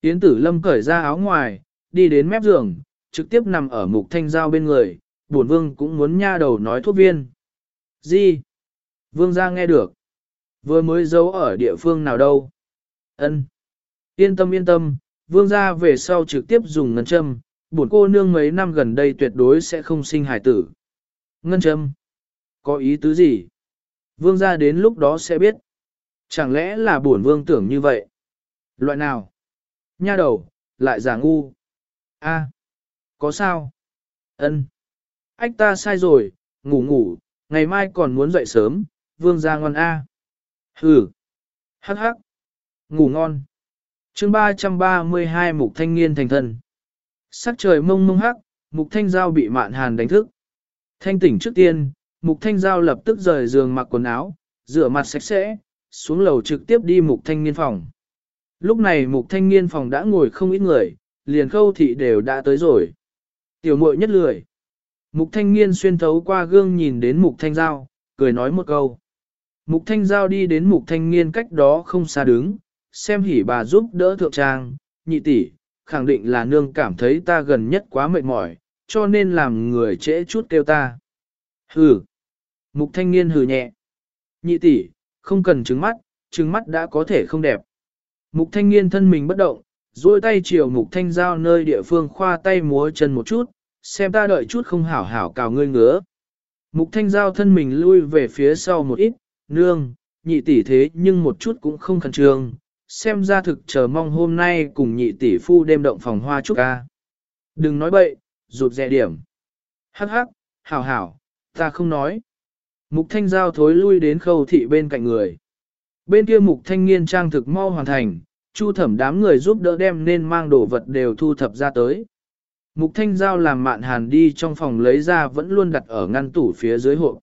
Yến tử lâm cởi ra áo ngoài, đi đến mép giường, trực tiếp nằm ở mục thanh giao bên người, bổn vương cũng muốn nha đầu nói thuốc viên. Gì? Vương gia nghe được. Vừa mới giấu ở địa phương nào đâu? Ân. Yên tâm yên tâm, vương gia về sau trực tiếp dùng ngân châm, bổn cô nương mấy năm gần đây tuyệt đối sẽ không sinh hải tử. Ngân châm. Có ý tứ gì? Vương gia đến lúc đó sẽ biết. Chẳng lẽ là bổn vương tưởng như vậy? Loại nào? Nha đầu, lại giả ngu. A, có sao? Ân. Ách ta sai rồi, ngủ ngủ, ngày mai còn muốn dậy sớm, vương gia ngon A. Hừ. Hắc hắc. Ngủ ngon. chương 332 mục thanh niên thành thân. Sắc trời mông mông hắc, mục thanh giao bị mạn hàn đánh thức. Thanh tỉnh trước tiên, mục thanh giao lập tức rời giường mặc quần áo, rửa mặt sạch sẽ, xuống lầu trực tiếp đi mục thanh niên phòng. Lúc này mục thanh niên phòng đã ngồi không ít người, liền khâu thị đều đã tới rồi. Tiểu muội nhất lười. Mục thanh niên xuyên thấu qua gương nhìn đến mục thanh giao, cười nói một câu. Mục thanh giao đi đến mục thanh niên cách đó không xa đứng, xem hỉ bà giúp đỡ thượng trang, nhị tỷ, khẳng định là nương cảm thấy ta gần nhất quá mệt mỏi, cho nên làm người trễ chút kêu ta. Hừ. Mục thanh niên hừ nhẹ. Nhị tỷ, không cần trứng mắt, trứng mắt đã có thể không đẹp. Mục thanh niên thân mình bất động, duỗi tay chiều mục thanh giao nơi địa phương khoa tay múa chân một chút, xem ta đợi chút không hảo hảo cào ngươi ngứa. Mục thanh giao thân mình lui về phía sau một ít, nương, nhị tỷ thế nhưng một chút cũng không khẩn trương, xem ra thực chờ mong hôm nay cùng nhị tỷ phu đêm động phòng hoa chúc ca. Đừng nói bậy, rụt rẻ điểm. Hắc hắc, hảo hảo, ta không nói. Mục thanh giao thối lui đến khâu thị bên cạnh người. Bên kia mục thanh niên trang thực mau hoàn thành, chu thẩm đám người giúp đỡ đem nên mang đồ vật đều thu thập ra tới. Mục thanh giao làm mạn hàn đi trong phòng lấy ra vẫn luôn đặt ở ngăn tủ phía dưới hộp.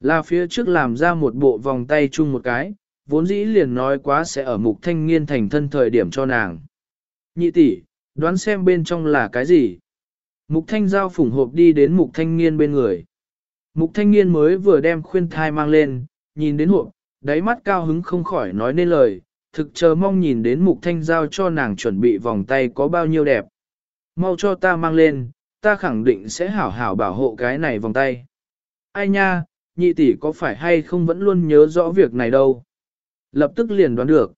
Là phía trước làm ra một bộ vòng tay chung một cái, vốn dĩ liền nói quá sẽ ở mục thanh niên thành thân thời điểm cho nàng. Nhị tỷ, đoán xem bên trong là cái gì? Mục thanh giao phủng hộp đi đến mục thanh niên bên người. Mục thanh niên mới vừa đem khuyên thai mang lên, nhìn đến hộp, đáy mắt cao hứng không khỏi nói nên lời, thực chờ mong nhìn đến mục thanh giao cho nàng chuẩn bị vòng tay có bao nhiêu đẹp. Mau cho ta mang lên, ta khẳng định sẽ hảo hảo bảo hộ cái này vòng tay. Ai nha, nhị tỷ có phải hay không vẫn luôn nhớ rõ việc này đâu. Lập tức liền đoán được.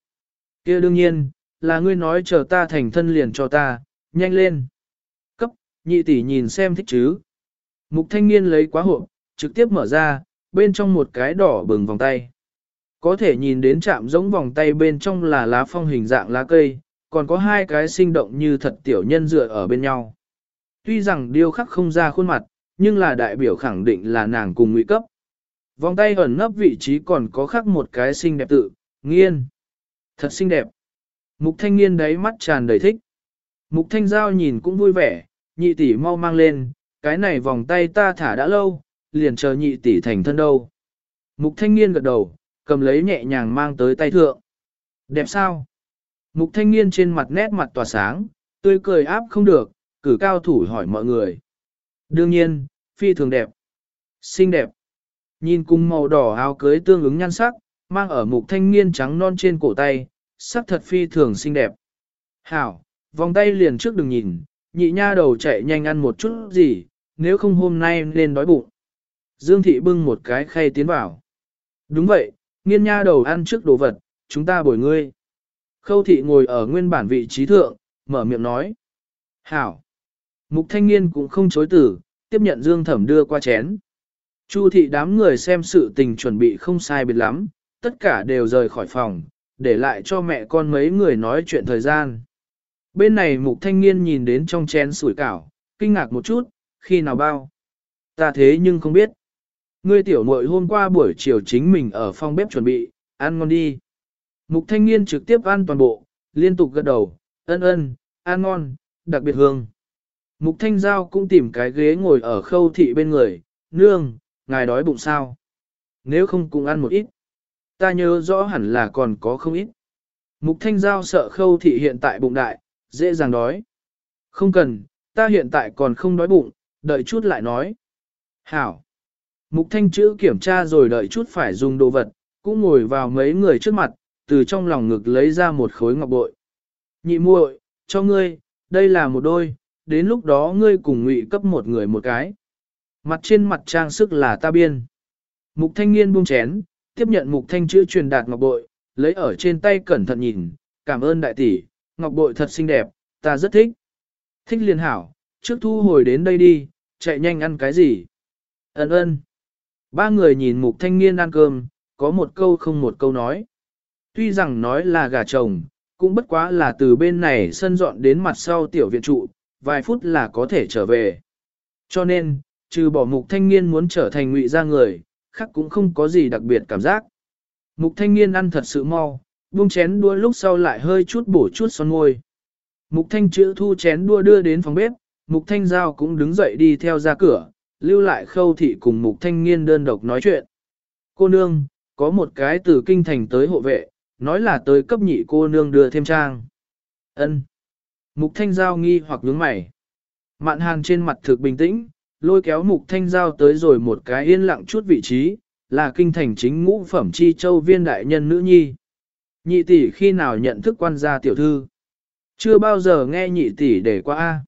kia đương nhiên, là ngươi nói chờ ta thành thân liền cho ta, nhanh lên. Cấp, nhị tỷ nhìn xem thích chứ. Mục thanh niên lấy quá hộp, trực tiếp mở ra, bên trong một cái đỏ bừng vòng tay. Có thể nhìn đến chạm giống vòng tay bên trong là lá phong hình dạng lá cây, còn có hai cái sinh động như thật tiểu nhân dựa ở bên nhau. Tuy rằng điêu khắc không ra khuôn mặt, nhưng là đại biểu khẳng định là nàng cùng ngụy cấp. Vòng tay ẩn nấp vị trí còn có khắc một cái xinh đẹp tự, nghiên. Thật xinh đẹp. Mục thanh niên đấy mắt tràn đầy thích. Mục thanh giao nhìn cũng vui vẻ, nhị tỷ mau mang lên, cái này vòng tay ta thả đã lâu, liền chờ nhị tỷ thành thân đâu. Mục thanh niên gật đầu, cầm lấy nhẹ nhàng mang tới tay thượng. Đẹp sao? Mục thanh niên trên mặt nét mặt tỏa sáng, tươi cười áp không được, cử cao thủ hỏi mọi người. Đương nhiên, phi thường đẹp. Xinh đẹp. Nhìn cùng màu đỏ áo cưới tương ứng nhan sắc, mang ở mục thanh niên trắng non trên cổ tay, sắc thật phi thường xinh đẹp. Hảo, vòng tay liền trước đừng nhìn, nhị nha đầu chạy nhanh ăn một chút gì, nếu không hôm nay nên đói bụng. Dương thị bưng một cái khay tiến vào. Đúng vậy, nghiên nha đầu ăn trước đồ vật, chúng ta bồi ngươi. Khâu thị ngồi ở nguyên bản vị trí thượng, mở miệng nói. Hảo. Mục thanh niên cũng không chối tử, tiếp nhận dương thẩm đưa qua chén. Chu thị đám người xem sự tình chuẩn bị không sai biệt lắm, tất cả đều rời khỏi phòng, để lại cho mẹ con mấy người nói chuyện thời gian. Bên này mục thanh niên nhìn đến trong chén sủi cảo, kinh ngạc một chút, khi nào bao. Ta thế nhưng không biết. Ngươi tiểu muội hôm qua buổi chiều chính mình ở phòng bếp chuẩn bị, ăn ngon đi. Mục thanh niên trực tiếp ăn toàn bộ, liên tục gật đầu, ân ân, ăn ngon, đặc biệt hương. Mục thanh giao cũng tìm cái ghế ngồi ở khâu thị bên người, nương, ngài đói bụng sao? Nếu không cũng ăn một ít. Ta nhớ rõ hẳn là còn có không ít. Mục thanh giao sợ khâu thị hiện tại bụng đại, dễ dàng đói. Không cần, ta hiện tại còn không đói bụng, đợi chút lại nói. Hảo. Mục thanh chữ kiểm tra rồi đợi chút phải dùng đồ vật, cũng ngồi vào mấy người trước mặt, từ trong lòng ngực lấy ra một khối ngọc bội. Nhị muội, cho ngươi, đây là một đôi, đến lúc đó ngươi cùng ngụy cấp một người một cái. Mặt trên mặt trang sức là ta biên. Mục thanh niên buông chén, tiếp nhận mục thanh chữ truyền đạt ngọc bội, lấy ở trên tay cẩn thận nhìn, cảm ơn đại tỷ, ngọc bội thật xinh đẹp, ta rất thích. Thích liền hảo, trước thu hồi đến đây đi, chạy nhanh ăn cái gì. Ấn ơn. Ba người nhìn mục thanh niên ăn cơm, có một câu không một câu nói. Tuy rằng nói là gà chồng, cũng bất quá là từ bên này sân dọn đến mặt sau tiểu viện trụ, vài phút là có thể trở về. Cho nên, trừ bỏ mục thanh niên muốn trở thành ngụy ra người, khác cũng không có gì đặc biệt cảm giác. Mục thanh niên ăn thật sự mau, buông chén đua lúc sau lại hơi chút bổ chút son môi. Mục thanh chữ thu chén đua đưa đến phòng bếp, mục thanh giao cũng đứng dậy đi theo ra cửa, lưu lại khâu thị cùng mục thanh niên đơn độc nói chuyện. Cô nương, có một cái từ kinh thành tới hộ vệ, nói là tới cấp nhị cô nương đưa thêm trang. ân Mục thanh giao nghi hoặc nhướng mày. Mạn hàn trên mặt thực bình tĩnh, lôi kéo mục thanh giao tới rồi một cái yên lặng chút vị trí, là kinh thành chính ngũ phẩm chi châu viên đại nhân nữ nhi. Nhị tỷ khi nào nhận thức quan gia tiểu thư? Chưa bao giờ nghe nhị tỷ để qua A.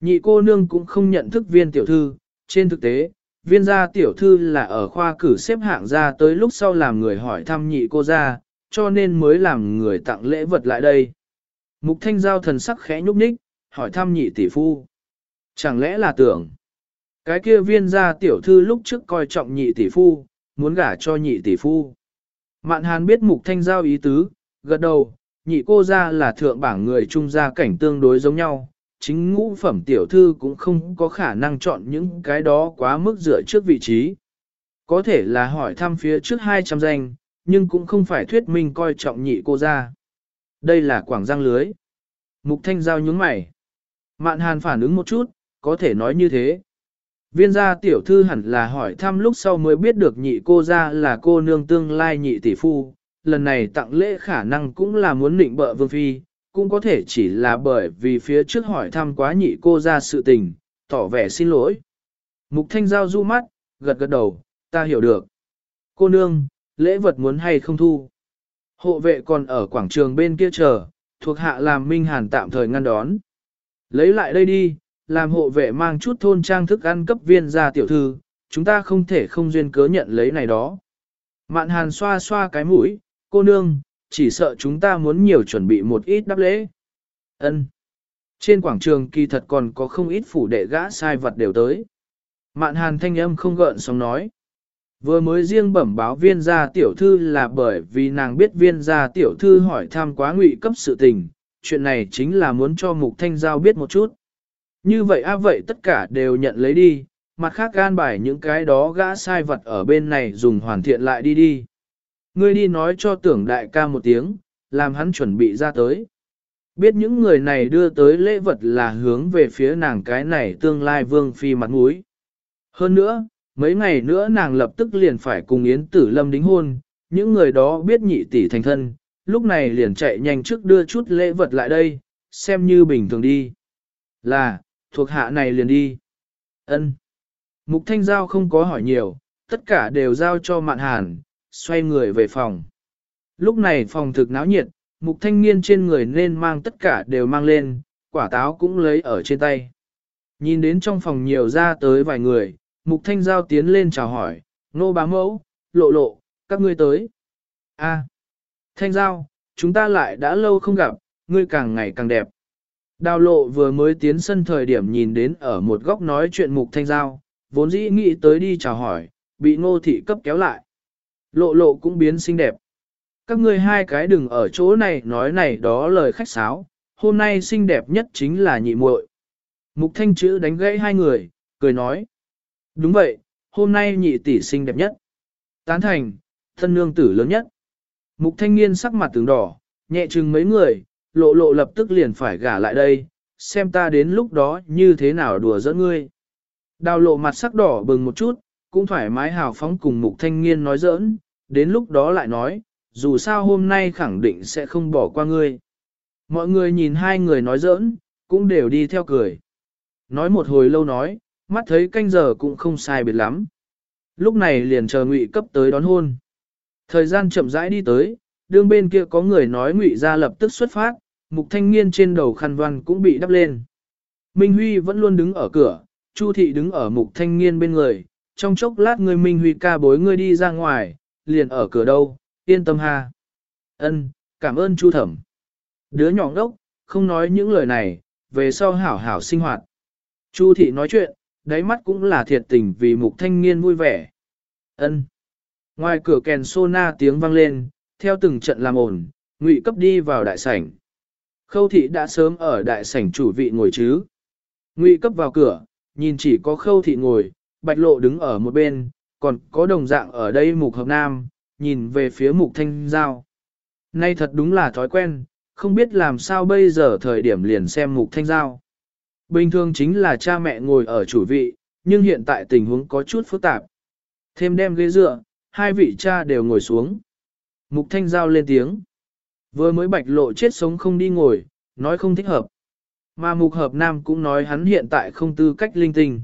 Nhị cô nương cũng không nhận thức viên tiểu thư, trên thực tế, viên gia tiểu thư là ở khoa cử xếp hạng ra tới lúc sau làm người hỏi thăm nhị cô ra, cho nên mới làm người tặng lễ vật lại đây. Mục thanh giao thần sắc khẽ nhúc nhích, hỏi thăm nhị tỷ phu. Chẳng lẽ là tưởng, cái kia viên gia tiểu thư lúc trước coi trọng nhị tỷ phu, muốn gả cho nhị tỷ phu. Mạn hàn biết mục thanh giao ý tứ, gật đầu, nhị cô ra là thượng bảng người trung gia cảnh tương đối giống nhau, chính ngũ phẩm tiểu thư cũng không có khả năng chọn những cái đó quá mức dựa trước vị trí. Có thể là hỏi thăm phía trước 200 danh, nhưng cũng không phải thuyết minh coi trọng nhị cô ra. Đây là quảng giang lưới. Mục thanh giao nhướng mày. Mạn hàn phản ứng một chút, có thể nói như thế. Viên gia tiểu thư hẳn là hỏi thăm lúc sau mới biết được nhị cô ra là cô nương tương lai nhị tỷ phu. Lần này tặng lễ khả năng cũng là muốn định bợ vương phi, cũng có thể chỉ là bởi vì phía trước hỏi thăm quá nhị cô ra sự tình, tỏ vẻ xin lỗi. Mục thanh giao du mắt, gật gật đầu, ta hiểu được. Cô nương, lễ vật muốn hay không thu. Hộ vệ còn ở quảng trường bên kia chờ, thuộc hạ làm Minh Hàn tạm thời ngăn đón. Lấy lại đây đi, làm hộ vệ mang chút thôn trang thức ăn cấp viên ra tiểu thư, chúng ta không thể không duyên cớ nhận lấy này đó. Mạn Hàn xoa xoa cái mũi, cô nương, chỉ sợ chúng ta muốn nhiều chuẩn bị một ít đáp lễ. Ân. Trên quảng trường kỳ thật còn có không ít phủ đệ gã sai vật đều tới. Mạn Hàn thanh âm không gợn sóng nói. Vừa mới riêng bẩm báo viên gia tiểu thư là bởi vì nàng biết viên gia tiểu thư hỏi tham quá ngụy cấp sự tình, chuyện này chính là muốn cho mục thanh giao biết một chút. Như vậy a vậy tất cả đều nhận lấy đi, mặt khác gan bài những cái đó gã sai vật ở bên này dùng hoàn thiện lại đi đi. Ngươi đi nói cho tưởng đại ca một tiếng, làm hắn chuẩn bị ra tới. Biết những người này đưa tới lễ vật là hướng về phía nàng cái này tương lai vương phi mặt mũi. Hơn nữa, mấy ngày nữa nàng lập tức liền phải cùng Yến Tử Lâm đính hôn, những người đó biết nhị tỷ thành thân, lúc này liền chạy nhanh trước đưa chút lễ vật lại đây, xem như bình thường đi. Là, thuộc hạ này liền đi. ân Mục Thanh Giao không có hỏi nhiều, tất cả đều giao cho Mạn Hàn, xoay người về phòng. Lúc này phòng thực náo nhiệt, Mục Thanh Niên trên người nên mang tất cả đều mang lên, quả táo cũng lấy ở trên tay. Nhìn đến trong phòng nhiều ra tới vài người, Mục Thanh Giao tiến lên chào hỏi, nô bá mẫu, lộ lộ, các ngươi tới. A, Thanh Giao, chúng ta lại đã lâu không gặp, ngươi càng ngày càng đẹp. Đào lộ vừa mới tiến sân thời điểm nhìn đến ở một góc nói chuyện Mục Thanh Giao, vốn dĩ nghĩ tới đi chào hỏi, bị ngô thị cấp kéo lại. Lộ lộ cũng biến xinh đẹp. Các ngươi hai cái đừng ở chỗ này nói này đó lời khách sáo, hôm nay xinh đẹp nhất chính là nhị muội. Mục thanh chữ đánh gãy hai người, cười nói. Đúng vậy, hôm nay nhị tỷ xinh đẹp nhất. Tán thành, thân nương tử lớn nhất. Mục thanh niên sắc mặt tướng đỏ, nhẹ chừng mấy người, lộ lộ lập tức liền phải gả lại đây, xem ta đến lúc đó như thế nào đùa giỡn ngươi. Đào lộ mặt sắc đỏ bừng một chút, cũng thoải mái hào phóng cùng mục thanh niên nói giỡn, đến lúc đó lại nói, dù sao hôm nay khẳng định sẽ không bỏ qua ngươi. Mọi người nhìn hai người nói giỡn, cũng đều đi theo cười. Nói một hồi lâu nói, mắt thấy canh giờ cũng không sai biệt lắm. Lúc này liền chờ ngụy cấp tới đón hôn. Thời gian chậm rãi đi tới, đương bên kia có người nói ngụy ra lập tức xuất phát, mục thanh niên trên đầu khăn văn cũng bị đắp lên. Minh Huy vẫn luôn đứng ở cửa, Chu thị đứng ở mục thanh niên bên người, trong chốc lát người Minh Huy ca bối ngươi đi ra ngoài, liền ở cửa đâu, yên tâm ha. Ân, cảm ơn Chu thẩm. Đứa nhỏ ngốc, không nói những lời này, về sau hảo hảo sinh hoạt. Chu thị nói chuyện, đáy mắt cũng là thiệt tình vì mục thanh niên vui vẻ. Ân. Ngoài cửa kèn sona tiếng vang lên, theo từng trận làm ồn, ngụy cấp đi vào đại sảnh. Khâu thị đã sớm ở đại sảnh chủ vị ngồi chứ. Ngụy cấp vào cửa, nhìn chỉ có khâu thị ngồi, bạch lộ đứng ở một bên, còn có đồng dạng ở đây mục hợp nam, nhìn về phía mục thanh giao. Nay thật đúng là thói quen, không biết làm sao bây giờ thời điểm liền xem mục thanh giao. Bình thường chính là cha mẹ ngồi ở chủ vị, nhưng hiện tại tình huống có chút phức tạp. Thêm đem ghế dựa, hai vị cha đều ngồi xuống. Mục thanh giao lên tiếng. Vừa mới bạch lộ chết sống không đi ngồi, nói không thích hợp. Mà mục hợp nam cũng nói hắn hiện tại không tư cách linh tinh.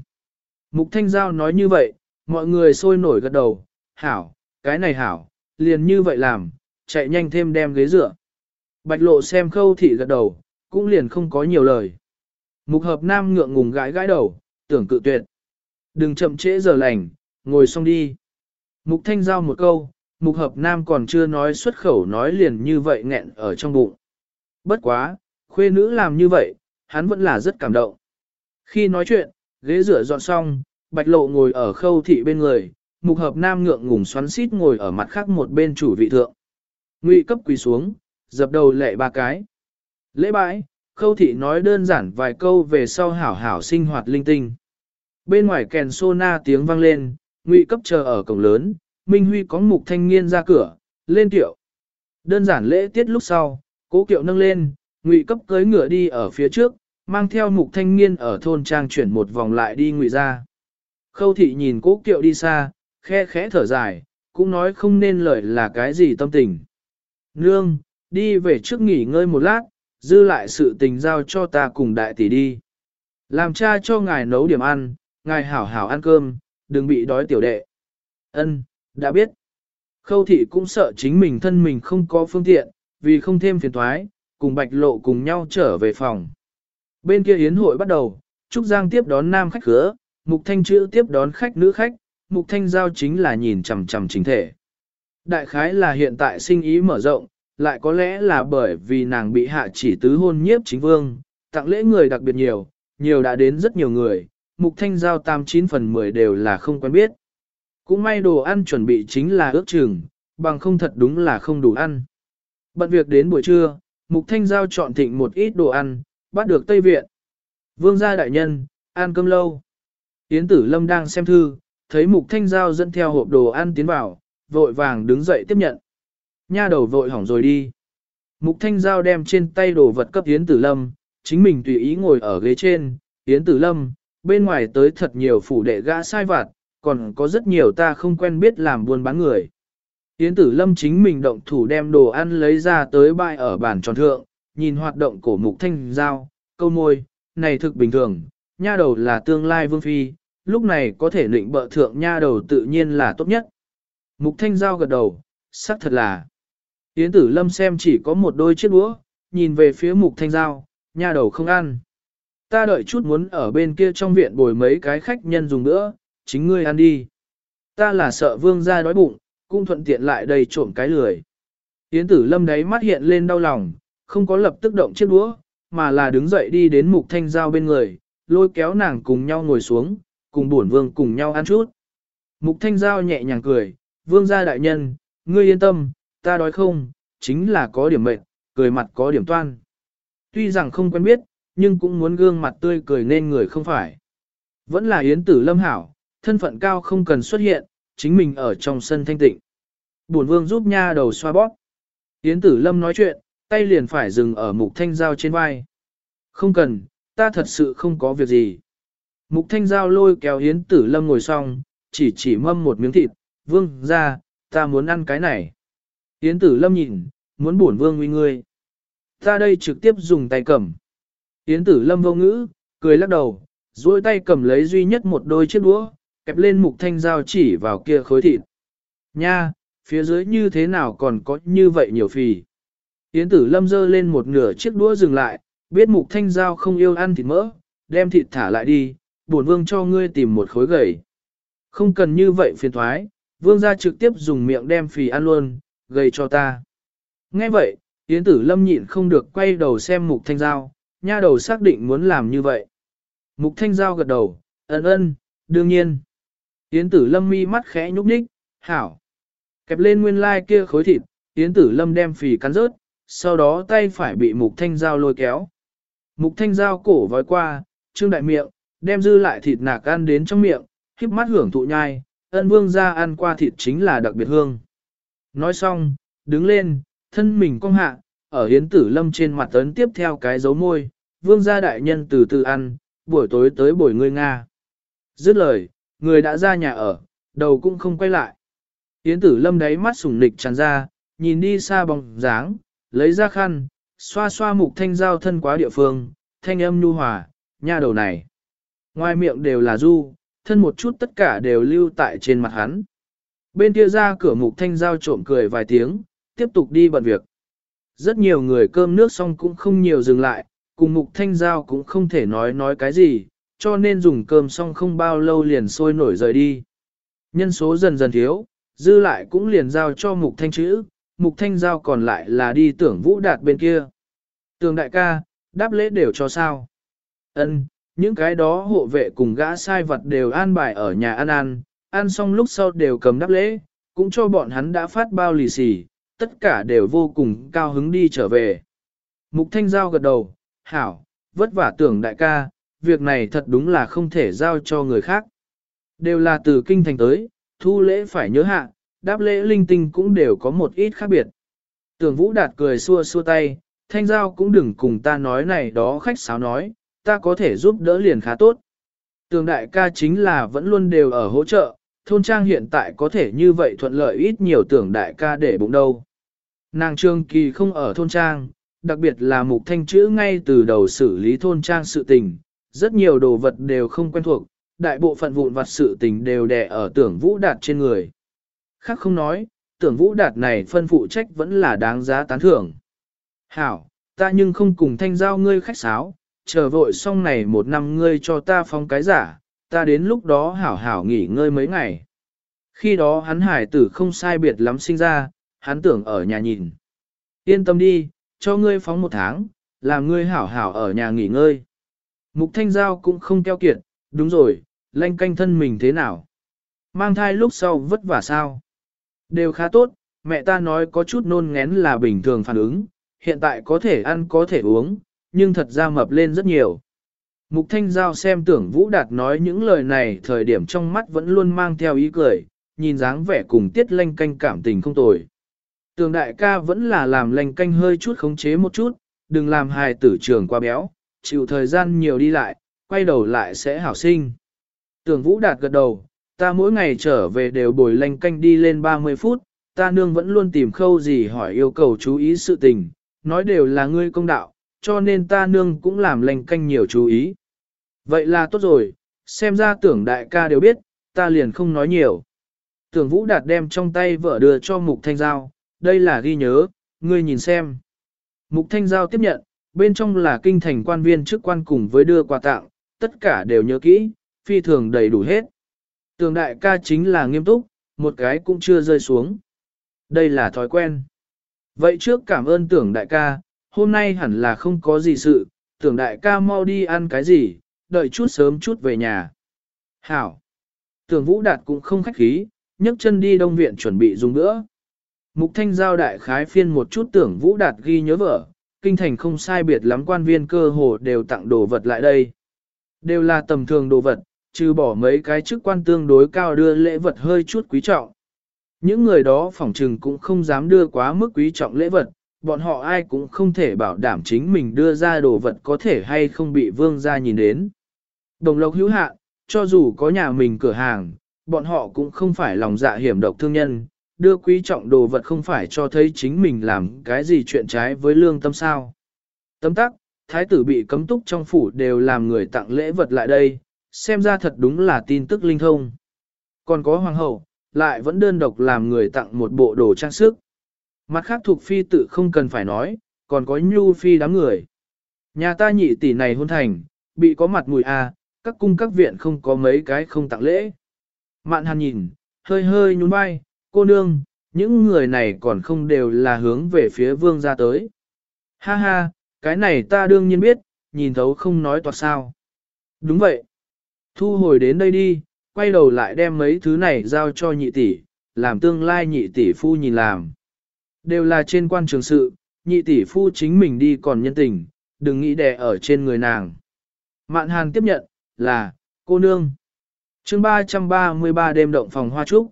Mục thanh giao nói như vậy, mọi người sôi nổi gật đầu, hảo, cái này hảo, liền như vậy làm, chạy nhanh thêm đem ghế dựa. Bạch lộ xem khâu thị gật đầu, cũng liền không có nhiều lời. Mục hợp nam ngượng ngùng gãi gãi đầu, tưởng cự tuyệt. Đừng chậm trễ giờ lành, ngồi xong đi. Mục thanh giao một câu, mục hợp nam còn chưa nói xuất khẩu nói liền như vậy nghẹn ở trong bụng. Bất quá, khuê nữ làm như vậy, hắn vẫn là rất cảm động. Khi nói chuyện, ghế rửa dọn xong, bạch lộ ngồi ở khâu thị bên người, mục hợp nam ngượng ngùng xoắn xít ngồi ở mặt khác một bên chủ vị thượng. Ngụy cấp quỳ xuống, dập đầu lệ ba cái. Lễ bãi, khâu thị nói đơn giản vài câu về sau hảo hảo sinh hoạt linh tinh. Bên ngoài kèn sô na tiếng vang lên, ngụy cấp chờ ở cổng lớn, Minh Huy có mục thanh niên ra cửa, lên tiệu. Đơn giản lễ tiết lúc sau, cố kiệu nâng lên, ngụy cấp cưới ngựa đi ở phía trước, mang theo mục thanh niên ở thôn trang chuyển một vòng lại đi ngụy ra. Khâu thị nhìn cố kiệu đi xa, khe khẽ thở dài, cũng nói không nên lời là cái gì tâm tình. Nương, đi về trước nghỉ ngơi một lát, dư lại sự tình giao cho ta cùng đại tỷ đi. Làm cha cho ngài nấu điểm ăn, ngài hảo hảo ăn cơm, đừng bị đói tiểu đệ. Ân, đã biết. Khâu thị cũng sợ chính mình thân mình không có phương tiện, vì không thêm phiền thoái, cùng bạch lộ cùng nhau trở về phòng. Bên kia yến hội bắt đầu, Trúc Giang tiếp đón nam khách khứa, Mục Thanh chữ tiếp đón khách nữ khách, Mục Thanh giao chính là nhìn chằm chằm chính thể. Đại khái là hiện tại sinh ý mở rộng, lại có lẽ là bởi vì nàng bị hạ chỉ tứ hôn nhiếp chính vương, tặng lễ người đặc biệt nhiều, nhiều đã đến rất nhiều người, Mục Thanh giao tam chín phần 10 đều là không quen biết. Cũng may đồ ăn chuẩn bị chính là ước chừng, bằng không thật đúng là không đủ ăn. Bận việc đến buổi trưa, Mục Thanh Giao chọn thịnh một ít đồ ăn, bắt được Tây Viện. Vương gia đại nhân, ăn cơm lâu. Yến tử lâm đang xem thư, thấy Mục Thanh Giao dẫn theo hộp đồ ăn tiến vào, vội vàng đứng dậy tiếp nhận. Nha đầu vội hỏng rồi đi. Mục Thanh Giao đem trên tay đồ vật cấp Yến tử lâm, chính mình tùy ý ngồi ở ghế trên. Yến tử lâm, bên ngoài tới thật nhiều phủ đệ gã sai vặt, còn có rất nhiều ta không quen biết làm buôn bán người. Yến tử lâm chính mình động thủ đem đồ ăn lấy ra tới bại ở bàn tròn thượng, nhìn hoạt động cổ mục thanh giao, câu môi, này thực bình thường, nha đầu là tương lai vương phi, lúc này có thể định bợ thượng nha đầu tự nhiên là tốt nhất. Mục thanh giao gật đầu, xác thật là. Yến tử lâm xem chỉ có một đôi chiếc đũa, nhìn về phía mục thanh giao, nha đầu không ăn. Ta đợi chút muốn ở bên kia trong viện bồi mấy cái khách nhân dùng nữa, chính ngươi ăn đi. Ta là sợ vương ra đói bụng, cũng thuận tiện lại đây trộm cái lười. Yến tử lâm đấy mắt hiện lên đau lòng, không có lập tức động chiếc đũa, mà là đứng dậy đi đến mục thanh giao bên người, lôi kéo nàng cùng nhau ngồi xuống, cùng bổn vương cùng nhau ăn chút. Mục thanh giao nhẹ nhàng cười, vương gia đại nhân, ngươi yên tâm, ta đói không, chính là có điểm mệt, cười mặt có điểm toan. Tuy rằng không quen biết, nhưng cũng muốn gương mặt tươi cười nên người không phải. Vẫn là yến tử lâm hảo, thân phận cao không cần xuất hiện, chính mình ở trong sân thanh tịnh. Bổn vương giúp nha đầu xoa bóp. Yến tử lâm nói chuyện, tay liền phải dừng ở mục thanh giao trên vai. Không cần, ta thật sự không có việc gì. Mục thanh giao lôi kéo hiến tử lâm ngồi xong, chỉ chỉ mâm một miếng thịt, vương ra, ta muốn ăn cái này. hiến tử lâm nhìn, muốn bổn vương uy ngươi. Ta đây trực tiếp dùng tay cầm. hiến tử lâm vô ngữ, cười lắc đầu, duỗi tay cầm lấy duy nhất một đôi chiếc đũa, kẹp lên mục thanh dao chỉ vào kia khối thịt. Nha, phía dưới như thế nào còn có như vậy nhiều phì. Yến tử lâm dơ lên một nửa chiếc đũa dừng lại, biết mục thanh giao không yêu ăn thịt mỡ, đem thịt thả lại đi, bổn vương cho ngươi tìm một khối gầy. Không cần như vậy phiền thoái, vương gia trực tiếp dùng miệng đem phì ăn luôn, gầy cho ta. Nghe vậy, Yến tử lâm nhịn không được quay đầu xem mục thanh giao, nha đầu xác định muốn làm như vậy. Mục thanh giao gật đầu, ân ân, đương nhiên. Yến tử lâm mi mắt khẽ nhúc nhích, hảo. Kẹp lên nguyên lai like kia khối thịt, Yến tử lâm đem phì cắn rớt, sau đó tay phải bị mục thanh giao lôi kéo. Mục thanh giao cổ vói qua, trương đại miệng, đem dư lại thịt nạc ăn đến trong miệng, khiếp mắt hưởng thụ nhai, ân vương ra ăn qua thịt chính là đặc biệt hương. Nói xong, đứng lên, thân mình cong hạ, ở hiến tử lâm trên mặt ấn tiếp theo cái dấu môi, vương gia đại nhân từ từ ăn, buổi tối tới buổi ngươi Nga. Dứt lời, người đã ra nhà ở, đầu cũng không quay lại. Yến tử lâm đáy mắt sủng nịch tràn ra, nhìn đi xa bóng dáng, lấy ra khăn, xoa xoa mục thanh giao thân quá địa phương, thanh âm nhu hòa, nha đầu này. Ngoài miệng đều là du, thân một chút tất cả đều lưu tại trên mặt hắn. Bên kia ra cửa mục thanh giao trộm cười vài tiếng, tiếp tục đi bận việc. Rất nhiều người cơm nước xong cũng không nhiều dừng lại, cùng mục thanh giao cũng không thể nói nói cái gì, cho nên dùng cơm xong không bao lâu liền sôi nổi rời đi. Nhân số dần dần thiếu, dư lại cũng liền giao cho mục thanh chữ, mục thanh giao còn lại là đi tưởng vũ đạt bên kia. Tường đại ca, đáp lễ đều cho sao. Ân, những cái đó hộ vệ cùng gã sai vật đều an bài ở nhà ăn ăn, ăn xong lúc sau đều cầm đáp lễ, cũng cho bọn hắn đã phát bao lì xì, tất cả đều vô cùng cao hứng đi trở về. Mục Thanh Giao gật đầu, hảo, vất vả tưởng đại ca, việc này thật đúng là không thể giao cho người khác. Đều là từ kinh thành tới, thu lễ phải nhớ hạ, đáp lễ linh tinh cũng đều có một ít khác biệt. Tưởng Vũ Đạt cười xua xua tay, Thanh Giao cũng đừng cùng ta nói này đó khách sáo nói, ta có thể giúp đỡ liền khá tốt. Tường đại ca chính là vẫn luôn đều ở hỗ trợ, thôn trang hiện tại có thể như vậy thuận lợi ít nhiều tưởng đại ca để bụng đâu. Nàng trương kỳ không ở thôn trang, đặc biệt là mục thanh chữ ngay từ đầu xử lý thôn trang sự tình, rất nhiều đồ vật đều không quen thuộc, đại bộ phận vụn vặt sự tình đều đè ở tưởng vũ đạt trên người. Khác không nói, tưởng vũ đạt này phân phụ trách vẫn là đáng giá tán thưởng. Hảo, ta nhưng không cùng thanh giao ngươi khách sáo, chờ vội xong này một năm ngươi cho ta phong cái giả, ta đến lúc đó hảo hảo nghỉ ngơi mấy ngày. Khi đó hắn hải tử không sai biệt lắm sinh ra, hắn tưởng ở nhà nhìn. Yên tâm đi, cho ngươi phóng một tháng, làm ngươi hảo hảo ở nhà nghỉ ngơi. Mục Thanh Giao cũng không keo kiệt, đúng rồi, lanh canh thân mình thế nào? Mang thai lúc sau vất vả sao? Đều khá tốt, mẹ ta nói có chút nôn ngén là bình thường phản ứng, hiện tại có thể ăn có thể uống, nhưng thật ra mập lên rất nhiều. Mục Thanh Giao xem tưởng Vũ Đạt nói những lời này thời điểm trong mắt vẫn luôn mang theo ý cười, nhìn dáng vẻ cùng tiết lanh canh cảm tình không tồi. Tường đại ca vẫn là làm lanh canh hơi chút khống chế một chút, đừng làm hài tử trường quá béo, chịu thời gian nhiều đi lại, quay đầu lại sẽ hảo sinh. Tưởng Vũ Đạt gật đầu, ta mỗi ngày trở về đều bồi lanh canh đi lên 30 phút, ta nương vẫn luôn tìm khâu gì hỏi yêu cầu chú ý sự tình, nói đều là ngươi công đạo, cho nên ta nương cũng làm lành canh nhiều chú ý. Vậy là tốt rồi, xem ra tưởng đại ca đều biết, ta liền không nói nhiều. Tưởng Vũ Đạt đem trong tay vợ đưa cho Mục Thanh Giao, đây là ghi nhớ, ngươi nhìn xem. Mục Thanh Giao tiếp nhận, bên trong là kinh thành quan viên chức quan cùng với đưa quà tặng, tất cả đều nhớ kỹ, phi thường đầy đủ hết. Tưởng đại ca chính là nghiêm túc, một cái cũng chưa rơi xuống. Đây là thói quen. Vậy trước cảm ơn tưởng đại ca, hôm nay hẳn là không có gì sự, tưởng đại ca mau đi ăn cái gì, đợi chút sớm chút về nhà. Hảo! Tưởng vũ đạt cũng không khách khí, nhấc chân đi đông viện chuẩn bị dùng nữa. Mục thanh giao đại khái phiên một chút tưởng vũ đạt ghi nhớ vợ, kinh thành không sai biệt lắm quan viên cơ hồ đều tặng đồ vật lại đây. Đều là tầm thường đồ vật, trừ bỏ mấy cái chức quan tương đối cao đưa lễ vật hơi chút quý trọng. Những người đó phỏng trừng cũng không dám đưa quá mức quý trọng lễ vật, bọn họ ai cũng không thể bảo đảm chính mình đưa ra đồ vật có thể hay không bị vương gia nhìn đến. Đồng lộc hữu hạ, cho dù có nhà mình cửa hàng, bọn họ cũng không phải lòng dạ hiểm độc thương nhân, đưa quý trọng đồ vật không phải cho thấy chính mình làm cái gì chuyện trái với lương tâm sao. Tấm tắc, thái tử bị cấm túc trong phủ đều làm người tặng lễ vật lại đây, xem ra thật đúng là tin tức linh thông. Còn có hoàng hậu, lại vẫn đơn độc làm người tặng một bộ đồ trang sức. Mặt khác thuộc phi tự không cần phải nói, còn có nhu phi đám người. Nhà ta nhị tỷ này hôn thành, bị có mặt mùi a, các cung các viện không có mấy cái không tặng lễ. Mạn hàn nhìn, hơi hơi nhún vai, cô nương, những người này còn không đều là hướng về phía vương ra tới. Ha ha, cái này ta đương nhiên biết, nhìn thấu không nói toạc sao. Đúng vậy. Thu hồi đến đây đi, quay đầu lại đem mấy thứ này giao cho nhị tỷ, làm tương lai nhị tỷ phu nhìn làm. Đều là trên quan trường sự, nhị tỷ phu chính mình đi còn nhân tình, đừng nghĩ đè ở trên người nàng. Mạn hàn tiếp nhận, là, cô nương. chương 333 đêm động phòng hoa trúc.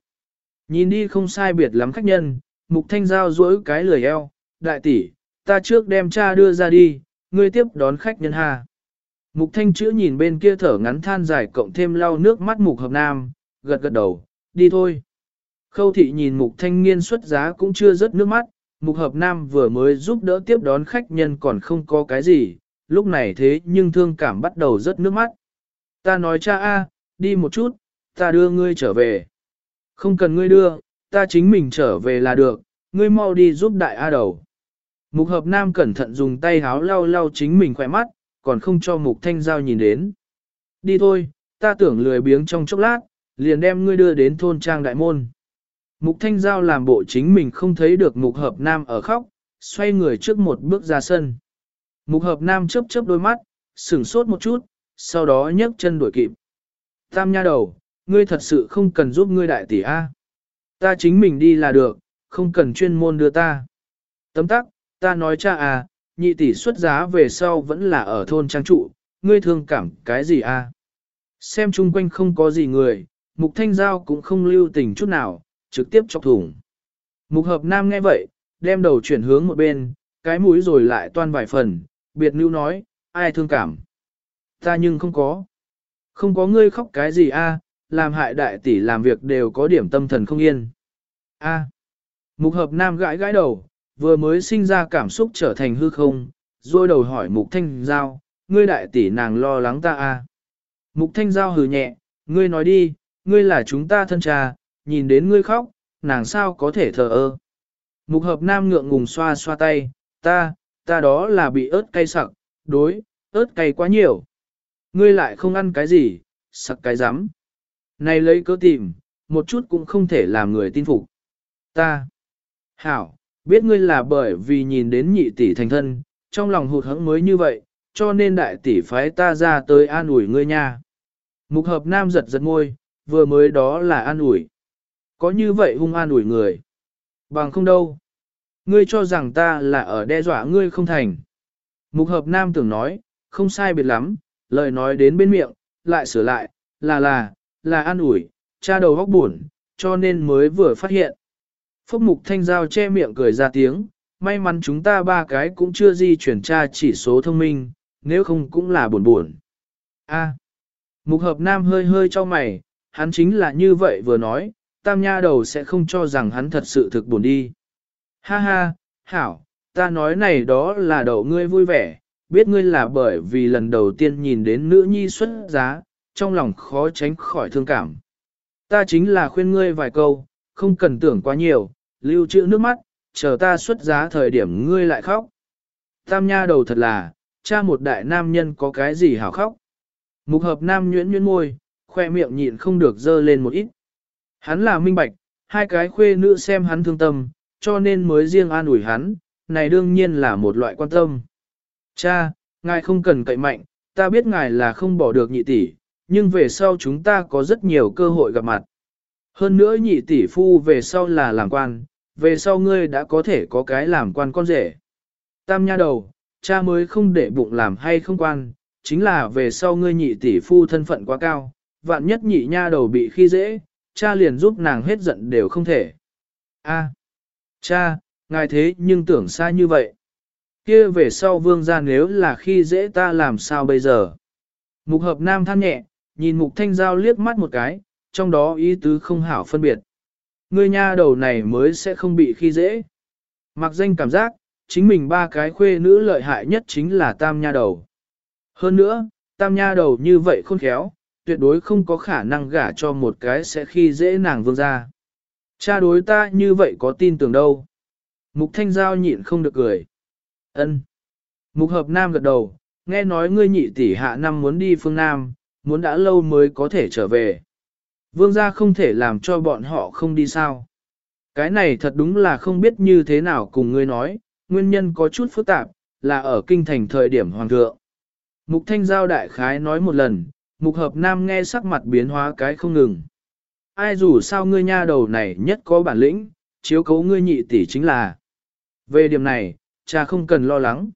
Nhìn đi không sai biệt lắm khách nhân, mục thanh giao duỗi cái lười eo, đại tỷ, ta trước đem cha đưa ra đi, ngươi tiếp đón khách nhân hà. Mục thanh chữa nhìn bên kia thở ngắn than dài cộng thêm lau nước mắt mục hợp nam, gật gật đầu, đi thôi. Khâu thị nhìn mục thanh niên xuất giá cũng chưa rớt nước mắt, mục hợp nam vừa mới giúp đỡ tiếp đón khách nhân còn không có cái gì, lúc này thế nhưng thương cảm bắt đầu rớt nước mắt. Ta nói cha a, đi một chút, ta đưa ngươi trở về. Không cần ngươi đưa, ta chính mình trở về là được, ngươi mau đi giúp đại A đầu. Mục hợp nam cẩn thận dùng tay háo lau lau chính mình khỏe mắt, còn không cho mục thanh giao nhìn đến. Đi thôi, ta tưởng lười biếng trong chốc lát, liền đem ngươi đưa đến thôn trang đại môn. Mục thanh giao làm bộ chính mình không thấy được mục hợp nam ở khóc, xoay người trước một bước ra sân. Mục hợp nam chớp chớp đôi mắt, sửng sốt một chút, sau đó nhấc chân đuổi kịp. Tam nha đầu, ngươi thật sự không cần giúp ngươi đại tỷ A. Ta chính mình đi là được, không cần chuyên môn đưa ta. Tấm tắc, ta nói cha à, nhị tỷ xuất giá về sau vẫn là ở thôn trang trụ, ngươi thương cảm cái gì a? Xem chung quanh không có gì người, mục thanh giao cũng không lưu tình chút nào, trực tiếp chọc thủng. Mục hợp nam nghe vậy, đem đầu chuyển hướng một bên, cái mũi rồi lại toan vài phần, biệt lưu nói, ai thương cảm. Ta nhưng không có. Không có ngươi khóc cái gì a? làm hại đại tỷ làm việc đều có điểm tâm thần không yên. A. Mục hợp nam gãi gãi đầu, vừa mới sinh ra cảm xúc trở thành hư không, rồi đầu hỏi mục thanh giao, ngươi đại tỷ nàng lo lắng ta a. Mục thanh giao hừ nhẹ, ngươi nói đi, ngươi là chúng ta thân cha, nhìn đến ngươi khóc, nàng sao có thể thờ ơ. Mục hợp nam ngượng ngùng xoa xoa tay, ta, ta đó là bị ớt cay sặc, đối, ớt cay quá nhiều. Ngươi lại không ăn cái gì, sặc cái rắm Này lấy cớ tìm, một chút cũng không thể làm người tin phục. Ta, hảo, biết ngươi là bởi vì nhìn đến nhị tỷ thành thân, trong lòng hụt hẫng mới như vậy, cho nên đại tỷ phái ta ra tới an ủi ngươi nha. Mục hợp nam giật giật môi, vừa mới đó là an ủi. Có như vậy hung an ủi người. Bằng không đâu. Ngươi cho rằng ta là ở đe dọa ngươi không thành. Mục hợp nam tưởng nói, không sai biệt lắm, lời nói đến bên miệng, lại sửa lại, là là, là an ủi, cha đầu góc buồn, cho nên mới vừa phát hiện. Phúc mục thanh giao che miệng cười ra tiếng, may mắn chúng ta ba cái cũng chưa di chuyển tra chỉ số thông minh, nếu không cũng là buồn buồn. A. mục hợp nam hơi hơi cho mày, hắn chính là như vậy vừa nói, tam nha đầu sẽ không cho rằng hắn thật sự thực buồn đi. Ha ha, hảo, ta nói này đó là đậu ngươi vui vẻ, biết ngươi là bởi vì lần đầu tiên nhìn đến nữ nhi xuất giá, trong lòng khó tránh khỏi thương cảm. Ta chính là khuyên ngươi vài câu, không cần tưởng quá nhiều, lưu trữ nước mắt, chờ ta xuất giá thời điểm ngươi lại khóc. Tam nha đầu thật là, cha một đại nam nhân có cái gì hảo khóc. Mục hợp nam nhuyễn nhuyễn môi, khoe miệng nhịn không được dơ lên một ít. Hắn là minh bạch, hai cái khuê nữ xem hắn thương tâm, cho nên mới riêng an ủi hắn, này đương nhiên là một loại quan tâm. Cha, ngài không cần cậy mạnh, ta biết ngài là không bỏ được nhị tỷ, nhưng về sau chúng ta có rất nhiều cơ hội gặp mặt. Hơn nữa nhị tỷ phu về sau là làm quan, về sau ngươi đã có thể có cái làm quan con rể. Tam nha đầu, cha mới không để bụng làm hay không quan, chính là về sau ngươi nhị tỷ phu thân phận quá cao, vạn nhất nhị nha đầu bị khi dễ, cha liền giúp nàng hết giận đều không thể. A, cha, ngài thế nhưng tưởng xa như vậy. Kia về sau vương gia nếu là khi dễ ta làm sao bây giờ? Mục hợp nam than nhẹ, nhìn mục thanh giao liếc mắt một cái, trong đó ý tứ không hảo phân biệt. Ngươi nha đầu này mới sẽ không bị khi dễ. Mặc danh cảm giác, chính mình ba cái khuê nữ lợi hại nhất chính là tam nha đầu. Hơn nữa, tam nha đầu như vậy khôn khéo, tuyệt đối không có khả năng gả cho một cái sẽ khi dễ nàng vương ra. Cha đối ta như vậy có tin tưởng đâu. Mục thanh giao nhịn không được cười. ân Mục hợp nam gật đầu, nghe nói ngươi nhị tỷ hạ năm muốn đi phương Nam, muốn đã lâu mới có thể trở về. Vương gia không thể làm cho bọn họ không đi sao. Cái này thật đúng là không biết như thế nào cùng ngươi nói, nguyên nhân có chút phức tạp, là ở kinh thành thời điểm hoàng thượng. Mục thanh giao đại khái nói một lần, mục hợp nam nghe sắc mặt biến hóa cái không ngừng. Ai dù sao ngươi nha đầu này nhất có bản lĩnh, chiếu cấu ngươi nhị tỷ chính là. Về điểm này, cha không cần lo lắng.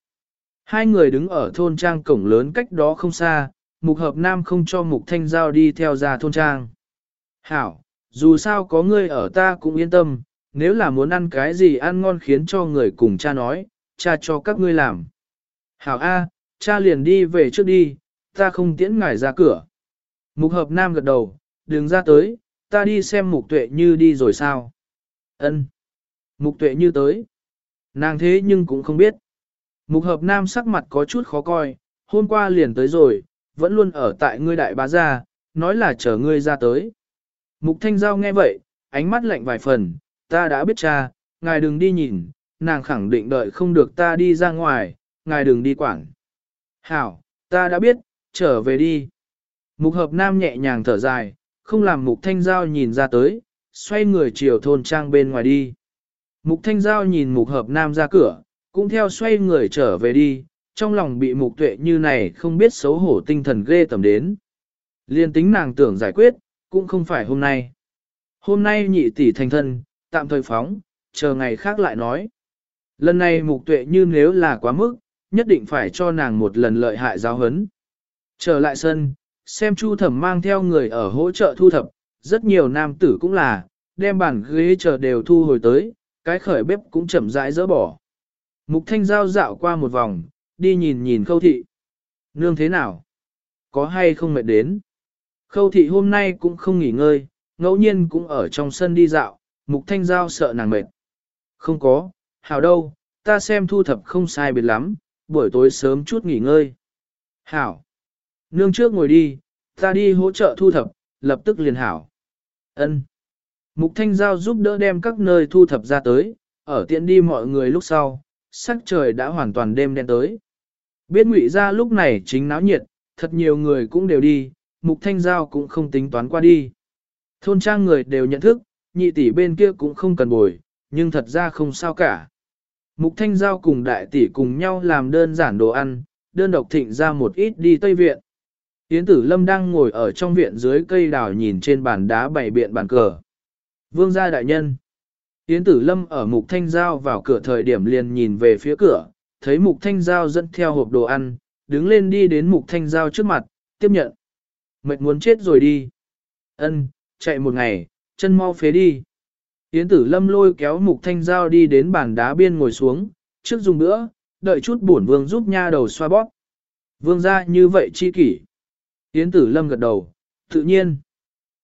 Hai người đứng ở thôn trang cổng lớn cách đó không xa, mục hợp nam không cho mục thanh giao đi theo ra thôn trang. Hảo, dù sao có ngươi ở ta cũng yên tâm, nếu là muốn ăn cái gì ăn ngon khiến cho người cùng cha nói, cha cho các ngươi làm. Hảo A, cha liền đi về trước đi, ta không tiễn ngài ra cửa. Mục hợp nam gật đầu, đừng ra tới, ta đi xem mục tuệ như đi rồi sao. Ân. Mục tuệ như tới. Nàng thế nhưng cũng không biết. Mục hợp nam sắc mặt có chút khó coi, hôm qua liền tới rồi, vẫn luôn ở tại ngươi đại bá gia, nói là chờ ngươi ra tới. Mục thanh giao nghe vậy, ánh mắt lạnh vài phần, ta đã biết cha, ngài đừng đi nhìn, nàng khẳng định đợi không được ta đi ra ngoài, ngài đừng đi quảng. Hảo, ta đã biết, trở về đi. Mục hợp nam nhẹ nhàng thở dài, không làm mục thanh giao nhìn ra tới, xoay người chiều thôn trang bên ngoài đi. Mục thanh giao nhìn mục hợp nam ra cửa, cũng theo xoay người trở về đi, trong lòng bị mục tuệ như này không biết xấu hổ tinh thần ghê tầm đến. Liên tính nàng tưởng giải quyết, cũng không phải hôm nay. Hôm nay nhị tỷ thành thân, tạm thời phóng, chờ ngày khác lại nói. Lần này mục tuệ như nếu là quá mức, nhất định phải cho nàng một lần lợi hại giáo hấn. Trở lại sân, xem chu thẩm mang theo người ở hỗ trợ thu thập, rất nhiều nam tử cũng là, đem bàn ghế chờ đều thu hồi tới, cái khởi bếp cũng chậm rãi dỡ bỏ. Mục thanh giao dạo qua một vòng, đi nhìn nhìn khâu thị. Nương thế nào? Có hay không mệt đến? Khâu thị hôm nay cũng không nghỉ ngơi, ngẫu nhiên cũng ở trong sân đi dạo, mục thanh giao sợ nàng mệt. Không có, hảo đâu, ta xem thu thập không sai biệt lắm, buổi tối sớm chút nghỉ ngơi. Hảo. Nương trước ngồi đi, ta đi hỗ trợ thu thập, lập tức liền hảo. Ân. Mục thanh giao giúp đỡ đem các nơi thu thập ra tới, ở tiện đi mọi người lúc sau, sắc trời đã hoàn toàn đêm đen tới. Biết ngụy ra lúc này chính náo nhiệt, thật nhiều người cũng đều đi, mục thanh giao cũng không tính toán qua đi. Thôn trang người đều nhận thức, nhị tỷ bên kia cũng không cần bồi, nhưng thật ra không sao cả. Mục thanh giao cùng đại tỷ cùng nhau làm đơn giản đồ ăn, đơn độc thịnh ra một ít đi Tây Viện. Yến tử lâm đang ngồi ở trong viện dưới cây đào nhìn trên bàn đá bày biện bàn cờ. Vương gia đại nhân. Yến tử lâm ở mục thanh giao vào cửa thời điểm liền nhìn về phía cửa, thấy mục thanh giao dẫn theo hộp đồ ăn, đứng lên đi đến mục thanh giao trước mặt, tiếp nhận. Mệt muốn chết rồi đi. Ân, chạy một ngày, chân mau phế đi. Yến tử lâm lôi kéo mục thanh giao đi đến bàn đá biên ngồi xuống, trước dùng nữa, đợi chút bổn vương giúp nha đầu xoa bóp. Vương ra như vậy chi kỷ. Yến tử lâm gật đầu, tự nhiên.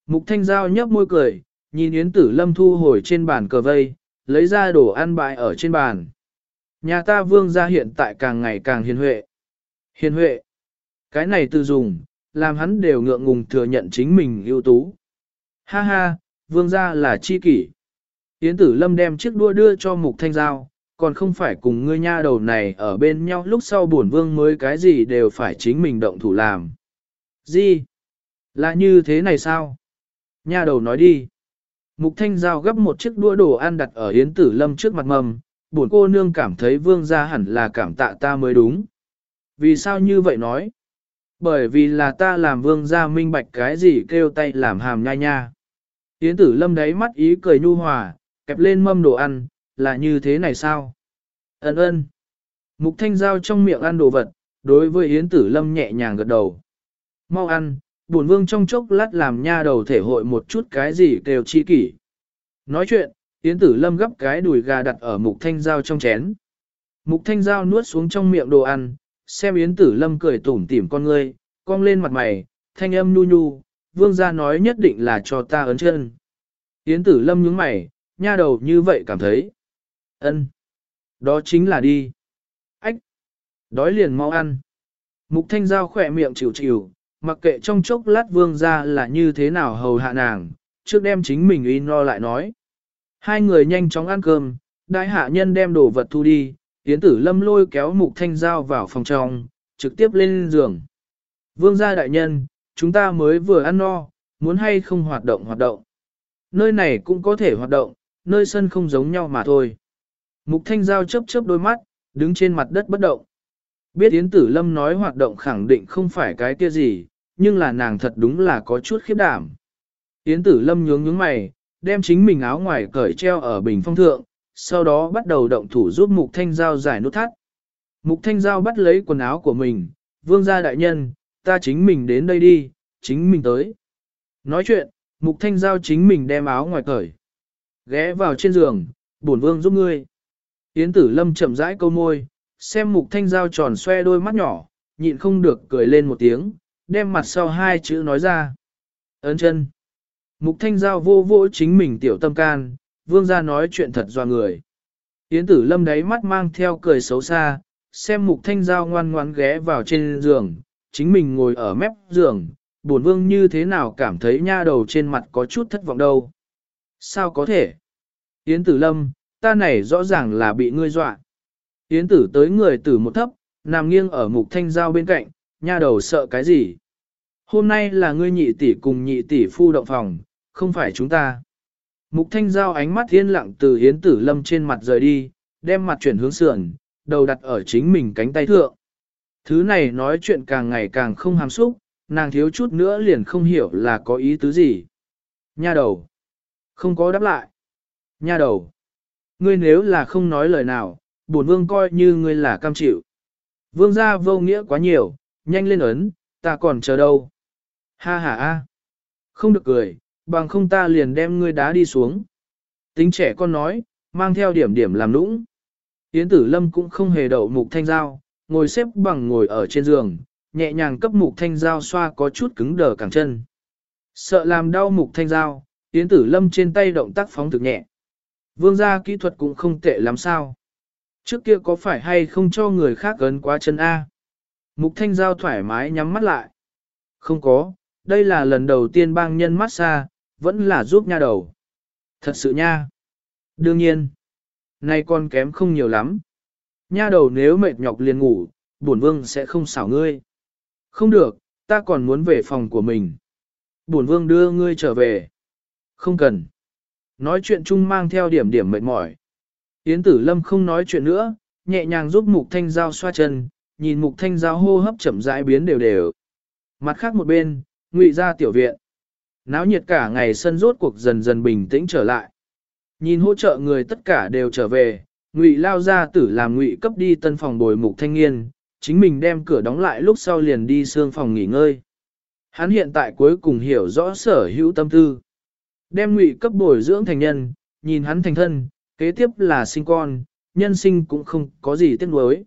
Mục thanh giao nhấp môi cười, nhìn Yến tử lâm thu hồi trên bàn cờ vây, lấy ra đồ ăn bại ở trên bàn. Nhà ta vương gia hiện tại càng ngày càng hiền huệ. Hiền huệ. Cái này từ dùng, làm hắn đều ngượng ngùng thừa nhận chính mình ưu tú. Ha ha, vương gia là chi kỷ. Yến tử lâm đem chiếc đua đưa cho mục thanh giao, còn không phải cùng ngươi nha đầu này ở bên nhau lúc sau bổn vương mới cái gì đều phải chính mình động thủ làm. Gì? Là như thế này sao? Nha đầu nói đi. Mục thanh giao gấp một chiếc đũa đồ ăn đặt ở Yến tử lâm trước mặt mầm, bổn cô nương cảm thấy vương gia hẳn là cảm tạ ta mới đúng. Vì sao như vậy nói? Bởi vì là ta làm vương gia minh bạch cái gì kêu tay làm hàm nhai nha. Yến tử lâm đáy mắt ý cười nhu hòa, kẹp lên mâm đồ ăn, là như thế này sao? Ấn ơn. Mục thanh giao trong miệng ăn đồ vật, đối với Yến tử lâm nhẹ nhàng gật đầu. Mau ăn, buồn vương trong chốc lát làm nha đầu thể hội một chút cái gì kêu chi kỷ. Nói chuyện, Yến tử lâm gấp cái đùi gà đặt ở mục thanh giao trong chén. Mục thanh giao nuốt xuống trong miệng đồ ăn, xem Yến tử lâm cười tủm tỉm con ngươi, cong lên mặt mày, thanh âm nhu nhu, vương gia nói nhất định là cho ta ấn chân. Yến tử lâm nhướng mày, nha đầu như vậy cảm thấy. ân, Đó chính là đi. Ách! Đói liền mau ăn. Mục thanh giao khỏe miệng chịu chịu, mặc kệ trong chốc lát vương gia là như thế nào hầu hạ nàng, trước đem chính mình uy no lại nói. Hai người nhanh chóng ăn cơm, Đại hạ nhân đem đồ vật thu đi, Yến Tử Lâm lôi kéo Mục Thanh Giao vào phòng trong, trực tiếp lên giường. Vương gia đại nhân, chúng ta mới vừa ăn no, muốn hay không hoạt động hoạt động. Nơi này cũng có thể hoạt động, nơi sân không giống nhau mà thôi. Mục Thanh Giao chớp chớp đôi mắt, đứng trên mặt đất bất động. Biết Yến Tử Lâm nói hoạt động khẳng định không phải cái kia gì, nhưng là nàng thật đúng là có chút khiếp đảm. Yến Tử Lâm nhướng nhướng mày, đem chính mình áo ngoài cởi treo ở bình phong thượng, sau đó bắt đầu động thủ giúp Mục Thanh Giao giải nút thắt. Mục Thanh Giao bắt lấy quần áo của mình, vương gia đại nhân, ta chính mình đến đây đi, chính mình tới. Nói chuyện, Mục Thanh Giao chính mình đem áo ngoài cởi. Ghé vào trên giường, bổn vương giúp ngươi. Yến Tử Lâm chậm rãi câu môi, xem Mục Thanh Giao tròn xoe đôi mắt nhỏ, nhịn không được cười lên một tiếng, đem mặt sau hai chữ nói ra. Ấn chân. Mục Thanh Giao vô vô chính mình tiểu tâm can, vương gia nói chuyện thật doa người. Yến tử lâm đáy mắt mang theo cười xấu xa, xem mục thanh giao ngoan ngoan ghé vào trên giường, chính mình ngồi ở mép giường, buồn vương như thế nào cảm thấy nha đầu trên mặt có chút thất vọng đâu. Sao có thể? Yến tử lâm, ta này rõ ràng là bị ngươi dọa. Yến tử tới người tử một thấp, nằm nghiêng ở mục thanh giao bên cạnh, nha đầu sợ cái gì? Hôm nay là ngươi nhị tỷ cùng nhị tỷ phu động phòng, không phải chúng ta. Mục thanh giao ánh mắt thiên lặng từ hiến tử lâm trên mặt rời đi, đem mặt chuyển hướng sườn, đầu đặt ở chính mình cánh tay thượng. Thứ này nói chuyện càng ngày càng không hàm xúc, nàng thiếu chút nữa liền không hiểu là có ý tứ gì. Nha đầu. Không có đáp lại. Nha đầu. Ngươi nếu là không nói lời nào, bổn vương coi như ngươi là cam chịu. Vương gia vô nghĩa quá nhiều, nhanh lên ấn, ta còn chờ đâu. Ha ha ha. Không được cười, bằng không ta liền đem ngươi đá đi xuống. Tính trẻ con nói, mang theo điểm điểm làm nũng. Yến tử lâm cũng không hề đậu mục thanh giao, ngồi xếp bằng ngồi ở trên giường, nhẹ nhàng cấp mục thanh giao xoa có chút cứng đờ cẳng chân. Sợ làm đau mục thanh giao, Yến tử lâm trên tay động tác phóng thực nhẹ. Vương gia kỹ thuật cũng không tệ lắm sao. Trước kia có phải hay không cho người khác gần quá chân A? Mục thanh giao thoải mái nhắm mắt lại. Không có, đây là lần đầu tiên bang nhân massage, vẫn là giúp nha đầu. Thật sự nha. Đương nhiên. Nay con kém không nhiều lắm. Nha đầu nếu mệt nhọc liền ngủ, bổn vương sẽ không xảo ngươi. Không được, ta còn muốn về phòng của mình. Bổn vương đưa ngươi trở về. Không cần. Nói chuyện chung mang theo điểm điểm mệt mỏi. Yến tử lâm không nói chuyện nữa, nhẹ nhàng giúp mục thanh giao xoa chân, nhìn mục thanh giao hô hấp chậm rãi biến đều đều. Mặt khác một bên, ngụy ra tiểu viện. Náo nhiệt cả ngày sân rốt cuộc dần dần bình tĩnh trở lại. Nhìn hỗ trợ người tất cả đều trở về, ngụy lao ra tử làm ngụy cấp đi tân phòng bồi mục thanh niên, chính mình đem cửa đóng lại lúc sau liền đi xương phòng nghỉ ngơi. Hắn hiện tại cuối cùng hiểu rõ sở hữu tâm tư. Đem ngụy cấp bồi dưỡng thành nhân, nhìn hắn thành thân, kế tiếp là sinh con, nhân sinh cũng không có gì tiếc nuối.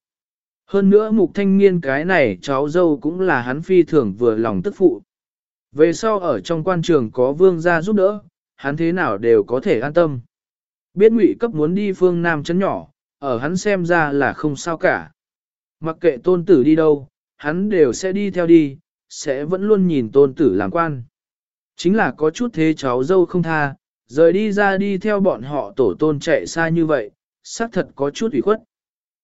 Hơn nữa mục thanh niên cái này cháu dâu cũng là hắn phi thường vừa lòng tức phụ. Về sau ở trong quan trường có vương gia giúp đỡ, hắn thế nào đều có thể an tâm. Biết ngụy cấp muốn đi phương Nam chấn nhỏ, ở hắn xem ra là không sao cả. Mặc kệ tôn tử đi đâu, hắn đều sẽ đi theo đi, sẽ vẫn luôn nhìn tôn tử làm quan. Chính là có chút thế cháu dâu không tha, rời đi ra đi theo bọn họ tổ tôn chạy xa như vậy, xác thật có chút ủy khuất.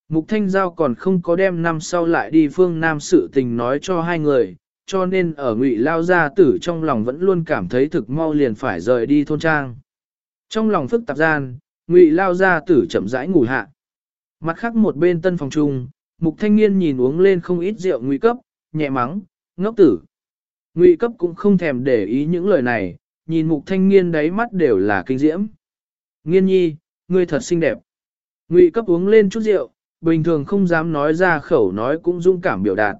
Mục Thanh Giao còn không có đem năm sau lại đi phương Nam sự tình nói cho hai người, cho nên ở ngụy lao gia tử trong lòng vẫn luôn cảm thấy thực mau liền phải rời đi thôn trang. Trong lòng phức tạp gian, ngụy lao gia tử chậm rãi ngủ hạ. Mặt khác một bên tân phòng trung, mục thanh niên nhìn uống lên không ít rượu ngụy cấp, nhẹ mắng, ngốc tử. Ngụy cấp cũng không thèm để ý những lời này, nhìn mục thanh niên đáy mắt đều là kinh diễm. Nghiên nhi, ngươi thật xinh đẹp. Ngụy cấp uống lên chút rượu, bình thường không dám nói ra khẩu nói cũng dung cảm biểu đạt.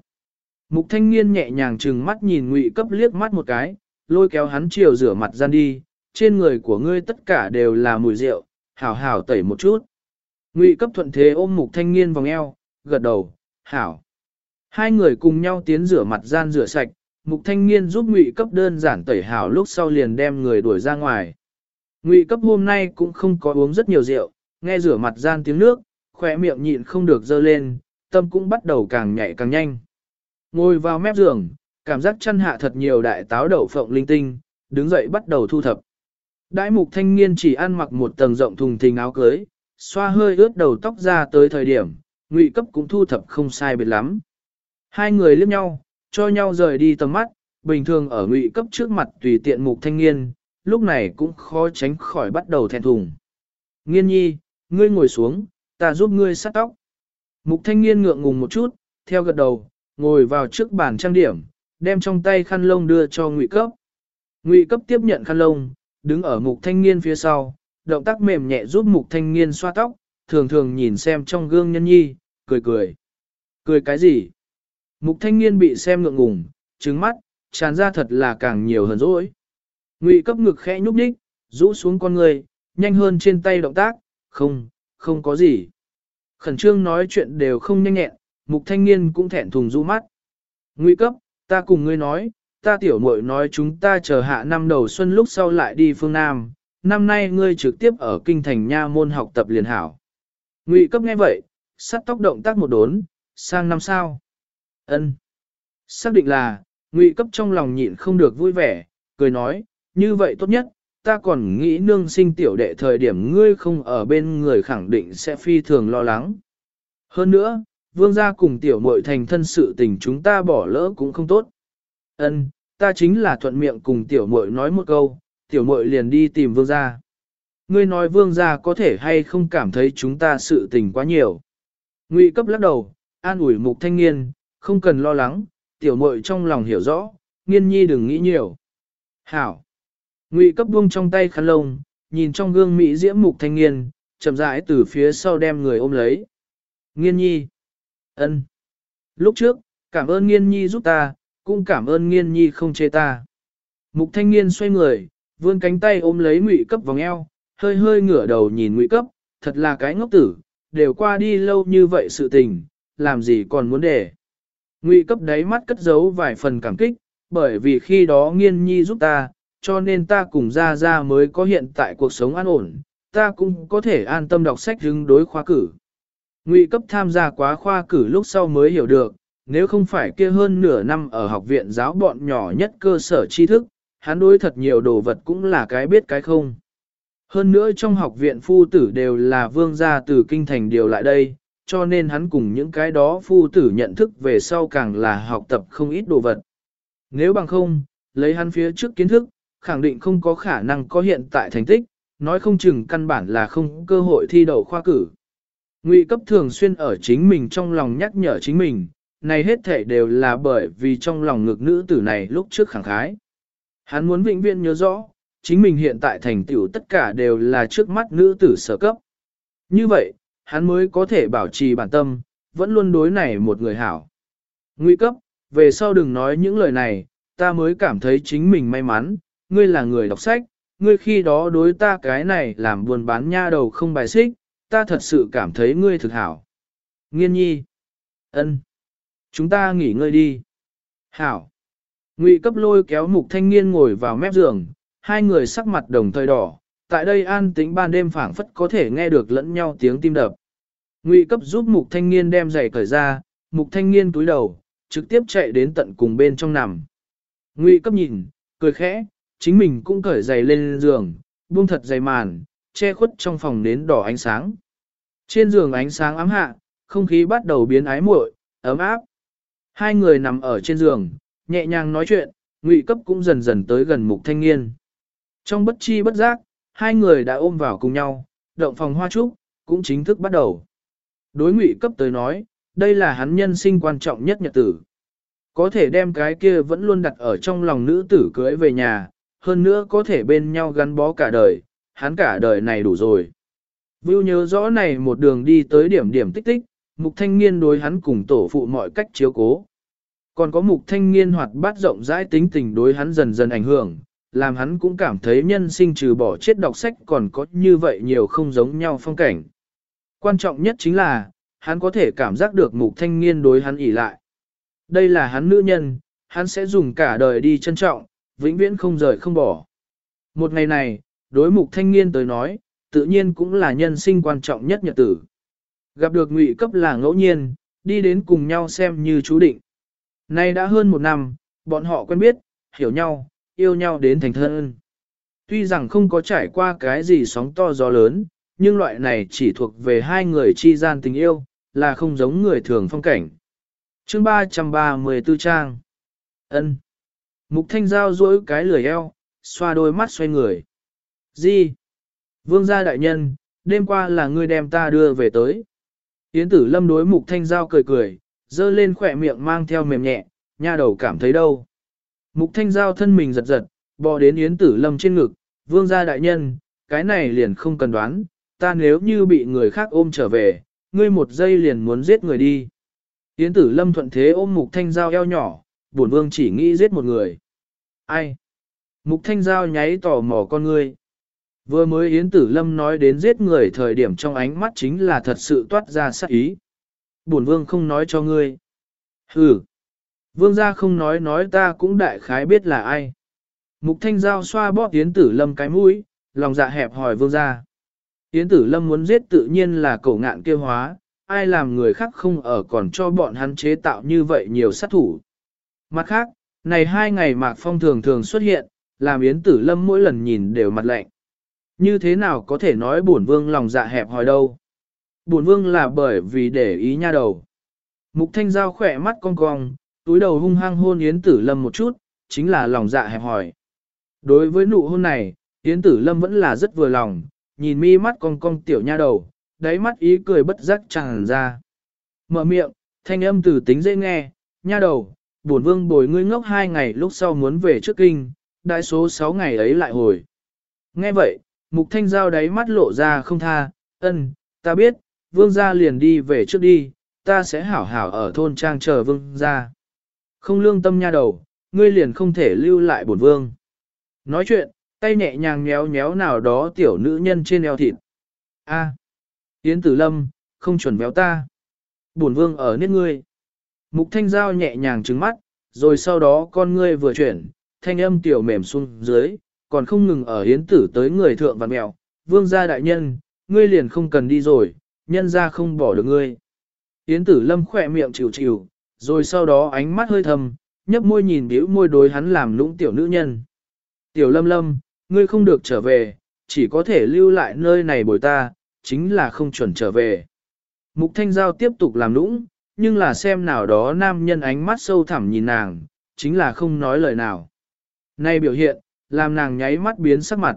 Mục thanh niên nhẹ nhàng trừng mắt nhìn ngụy cấp liếc mắt một cái, lôi kéo hắn chiều rửa mặt gian đi, trên người của ngươi tất cả đều là mùi rượu, hảo hảo tẩy một chút. Ngụy cấp thuận thế ôm mục thanh niên vòng eo, gật đầu, hảo. Hai người cùng nhau tiến rửa mặt gian rửa sạch, mục thanh niên giúp ngụy cấp đơn giản tẩy hảo lúc sau liền đem người đuổi ra ngoài. Ngụy cấp hôm nay cũng không có uống rất nhiều rượu, nghe rửa mặt gian tiếng nước, khỏe miệng nhịn không được dơ lên, tâm cũng bắt đầu càng nhạy càng nhanh. Ngồi vào mép giường, cảm giác chân hạ thật nhiều đại táo đậu phộng linh tinh, đứng dậy bắt đầu thu thập. Đại mục thanh niên chỉ ăn mặc một tầng rộng thùng thình áo cưới, xoa hơi ướt đầu tóc ra tới thời điểm, ngụy cấp cũng thu thập không sai biệt lắm. Hai người liếc nhau, cho nhau rời đi tầm mắt, bình thường ở ngụy cấp trước mặt tùy tiện mục thanh niên, lúc này cũng khó tránh khỏi bắt đầu thẹn thùng. Nghiên nhi, ngươi ngồi xuống, ta giúp ngươi sát tóc. Mục thanh niên ngượng ngùng một chút, theo gật đầu, ngồi vào trước bàn trang điểm, đem trong tay khăn lông đưa cho ngụy cấp. Ngụy cấp tiếp nhận khăn lông, đứng ở mục thanh niên phía sau, động tác mềm nhẹ giúp mục thanh niên xoa tóc, thường thường nhìn xem trong gương nhân nhi, cười cười. Cười cái gì? Mục thanh niên bị xem ngượng ngùng, trứng mắt, tràn ra thật là càng nhiều hơn dỗi. Ngụy cấp ngực khẽ nhúc nhích, rũ xuống con người, nhanh hơn trên tay động tác, không, không có gì. Khẩn trương nói chuyện đều không nhanh nhẹn, mục thanh niên cũng thẹn thùng rũ mắt. Ngụy cấp, ta cùng ngươi nói, ta tiểu muội nói chúng ta chờ hạ năm đầu xuân lúc sau lại đi phương Nam, năm nay ngươi trực tiếp ở kinh thành nha môn học tập liền hảo. Ngụy cấp nghe vậy, sắt tóc động tác một đốn, sang năm sao. ân Xác định là, ngụy cấp trong lòng nhịn không được vui vẻ, cười nói, như vậy tốt nhất, ta còn nghĩ nương sinh tiểu đệ thời điểm ngươi không ở bên người khẳng định sẽ phi thường lo lắng. Hơn nữa, vương gia cùng tiểu muội thành thân sự tình chúng ta bỏ lỡ cũng không tốt. Ân, ta chính là thuận miệng cùng tiểu muội nói một câu, tiểu muội liền đi tìm vương gia. Ngươi nói vương gia có thể hay không cảm thấy chúng ta sự tình quá nhiều. Ngụy cấp lắc đầu, an ủi mục thanh niên, không cần lo lắng, tiểu muội trong lòng hiểu rõ, nghiên nhi đừng nghĩ nhiều. Hảo. Ngụy cấp buông trong tay khăn lông, nhìn trong gương mỹ diễm mục thanh niên, chậm rãi từ phía sau đem người ôm lấy. Nghiên nhi ân. Lúc trước, cảm ơn nghiên nhi giúp ta, cũng cảm ơn nghiên nhi không chê ta. Mục thanh niên xoay người, vươn cánh tay ôm lấy ngụy cấp vòng eo, hơi hơi ngửa đầu nhìn ngụy cấp, thật là cái ngốc tử, đều qua đi lâu như vậy sự tình, làm gì còn muốn để. Ngụy cấp đáy mắt cất giấu vài phần cảm kích, bởi vì khi đó nghiên nhi giúp ta, cho nên ta cùng ra ra mới có hiện tại cuộc sống an ổn, ta cũng có thể an tâm đọc sách hứng đối khóa cử. Ngụy cấp tham gia quá khoa cử lúc sau mới hiểu được, nếu không phải kia hơn nửa năm ở học viện giáo bọn nhỏ nhất cơ sở tri thức, hắn đối thật nhiều đồ vật cũng là cái biết cái không. Hơn nữa trong học viện phu tử đều là vương gia từ kinh thành điều lại đây, cho nên hắn cùng những cái đó phu tử nhận thức về sau càng là học tập không ít đồ vật. Nếu bằng không, lấy hắn phía trước kiến thức, khẳng định không có khả năng có hiện tại thành tích, nói không chừng căn bản là không cơ hội thi đậu khoa cử. Ngụy cấp thường xuyên ở chính mình trong lòng nhắc nhở chính mình, này hết thể đều là bởi vì trong lòng ngực nữ tử này lúc trước khẳng khái. Hắn muốn vĩnh viễn nhớ rõ, chính mình hiện tại thành tựu tất cả đều là trước mắt nữ tử sở cấp. Như vậy, hắn mới có thể bảo trì bản tâm, vẫn luôn đối này một người hảo. Nguy cấp, về sau đừng nói những lời này, ta mới cảm thấy chính mình may mắn, ngươi là người đọc sách, ngươi khi đó đối ta cái này làm buồn bán nha đầu không bài xích, ta thật sự cảm thấy ngươi thực hảo. Nghiên nhi. ân, Chúng ta nghỉ ngơi đi. Hảo. Ngụy cấp lôi kéo mục thanh niên ngồi vào mép giường, hai người sắc mặt đồng thời đỏ, tại đây an tĩnh ban đêm phảng phất có thể nghe được lẫn nhau tiếng tim đập. Ngụy cấp giúp mục thanh niên đem giày cởi ra, mục thanh niên túi đầu, trực tiếp chạy đến tận cùng bên trong nằm. Ngụy cấp nhìn, cười khẽ, chính mình cũng cởi giày lên giường, buông thật giày màn, che khuất trong phòng nến đỏ ánh sáng. Trên giường ánh sáng ám hạ, không khí bắt đầu biến ái muội, ấm áp. Hai người nằm ở trên giường, nhẹ nhàng nói chuyện, ngụy cấp cũng dần dần tới gần mục thanh niên. Trong bất chi bất giác, hai người đã ôm vào cùng nhau, động phòng hoa trúc, cũng chính thức bắt đầu. Đối ngụy cấp tới nói, đây là hắn nhân sinh quan trọng nhất nhật tử. Có thể đem cái kia vẫn luôn đặt ở trong lòng nữ tử cưới về nhà, hơn nữa có thể bên nhau gắn bó cả đời, hắn cả đời này đủ rồi. Vưu nhớ rõ này một đường đi tới điểm điểm tích tích, mục thanh niên đối hắn cùng tổ phụ mọi cách chiếu cố. Còn có mục thanh niên hoạt bát rộng rãi tính tình đối hắn dần dần ảnh hưởng, làm hắn cũng cảm thấy nhân sinh trừ bỏ chết đọc sách còn có như vậy nhiều không giống nhau phong cảnh. Quan trọng nhất chính là, hắn có thể cảm giác được mục thanh niên đối hắn ỉ lại. Đây là hắn nữ nhân, hắn sẽ dùng cả đời đi trân trọng, vĩnh viễn không rời không bỏ. Một ngày này, đối mục thanh niên tới nói, tự nhiên cũng là nhân sinh quan trọng nhất nhật tử. Gặp được ngụy cấp là ngẫu nhiên, đi đến cùng nhau xem như chú định. Nay đã hơn một năm, bọn họ quen biết, hiểu nhau, yêu nhau đến thành thân. Tuy rằng không có trải qua cái gì sóng to gió lớn, nhưng loại này chỉ thuộc về hai người chi gian tình yêu, là không giống người thường phong cảnh. chương 334 trang ân Mục thanh giao duỗi cái lười eo, xoa đôi mắt xoay người. Gì? Vương gia đại nhân, đêm qua là ngươi đem ta đưa về tới. Yến tử lâm đối mục thanh giao cười cười, dơ lên khỏe miệng mang theo mềm nhẹ, nha đầu cảm thấy đâu. Mục thanh giao thân mình giật giật, bò đến Yến tử lâm trên ngực, vương gia đại nhân, cái này liền không cần đoán, ta nếu như bị người khác ôm trở về, ngươi một giây liền muốn giết người đi. Yến tử lâm thuận thế ôm mục thanh giao eo nhỏ, bổn vương chỉ nghĩ giết một người. Ai? Mục thanh giao nháy tò mò con ngươi. Vừa mới Yến Tử Lâm nói đến giết người thời điểm trong ánh mắt chính là thật sự toát ra sát ý. Bổn vương không nói cho ngươi. Hừ. Vương gia không nói nói ta cũng đại khái biết là ai. Mục thanh giao xoa bóp Yến Tử Lâm cái mũi, lòng dạ hẹp hỏi vương gia. Yến Tử Lâm muốn giết tự nhiên là cổ ngạn kêu hóa, ai làm người khác không ở còn cho bọn hắn chế tạo như vậy nhiều sát thủ. Mặt khác, này hai ngày Mạc Phong thường thường xuất hiện, làm Yến Tử Lâm mỗi lần nhìn đều mặt lạnh. Như thế nào có thể nói bổn vương lòng dạ hẹp hòi đâu? Bổn vương là bởi vì để ý nha đầu. Mục Thanh Giao khỏe mắt cong cong, túi đầu hung hăng hôn Yến Tử Lâm một chút, chính là lòng dạ hẹp hòi. Đối với nụ hôn này, Yến Tử Lâm vẫn là rất vừa lòng, nhìn mi mắt cong cong tiểu nha đầu, đáy mắt ý cười bất giác tràn ra. Mở miệng, thanh âm từ tính dễ nghe, nha đầu, bổn vương bồi ngươi ngốc hai ngày lúc sau muốn về trước kinh, đại số sáu ngày ấy lại hồi. Nghe vậy, mục thanh giao đáy mắt lộ ra không tha, ân, ta biết, vương gia liền đi về trước đi, ta sẽ hảo hảo ở thôn trang chờ vương gia. Không lương tâm nha đầu, ngươi liền không thể lưu lại bổn vương. Nói chuyện, tay nhẹ nhàng nhéo nhéo nào đó tiểu nữ nhân trên eo thịt. A, à, Yến Tử Lâm, không chuẩn béo ta. Bổn vương ở nết ngươi. Mục thanh giao nhẹ nhàng trứng mắt, rồi sau đó con ngươi vừa chuyển, thanh âm tiểu mềm xuống dưới, còn không ngừng ở hiến tử tới người thượng và mèo, vương gia đại nhân, ngươi liền không cần đi rồi, nhân ra không bỏ được ngươi. hiến tử lâm khỏe miệng chịu chịu, rồi sau đó ánh mắt hơi thầm, nhấp môi nhìn biểu môi đối hắn làm lũng tiểu nữ nhân. Tiểu lâm lâm, ngươi không được trở về, chỉ có thể lưu lại nơi này bồi ta, chính là không chuẩn trở về. Mục thanh giao tiếp tục làm lũng, nhưng là xem nào đó nam nhân ánh mắt sâu thẳm nhìn nàng, chính là không nói lời nào. Nay biểu hiện, làm nàng nháy mắt biến sắc mặt.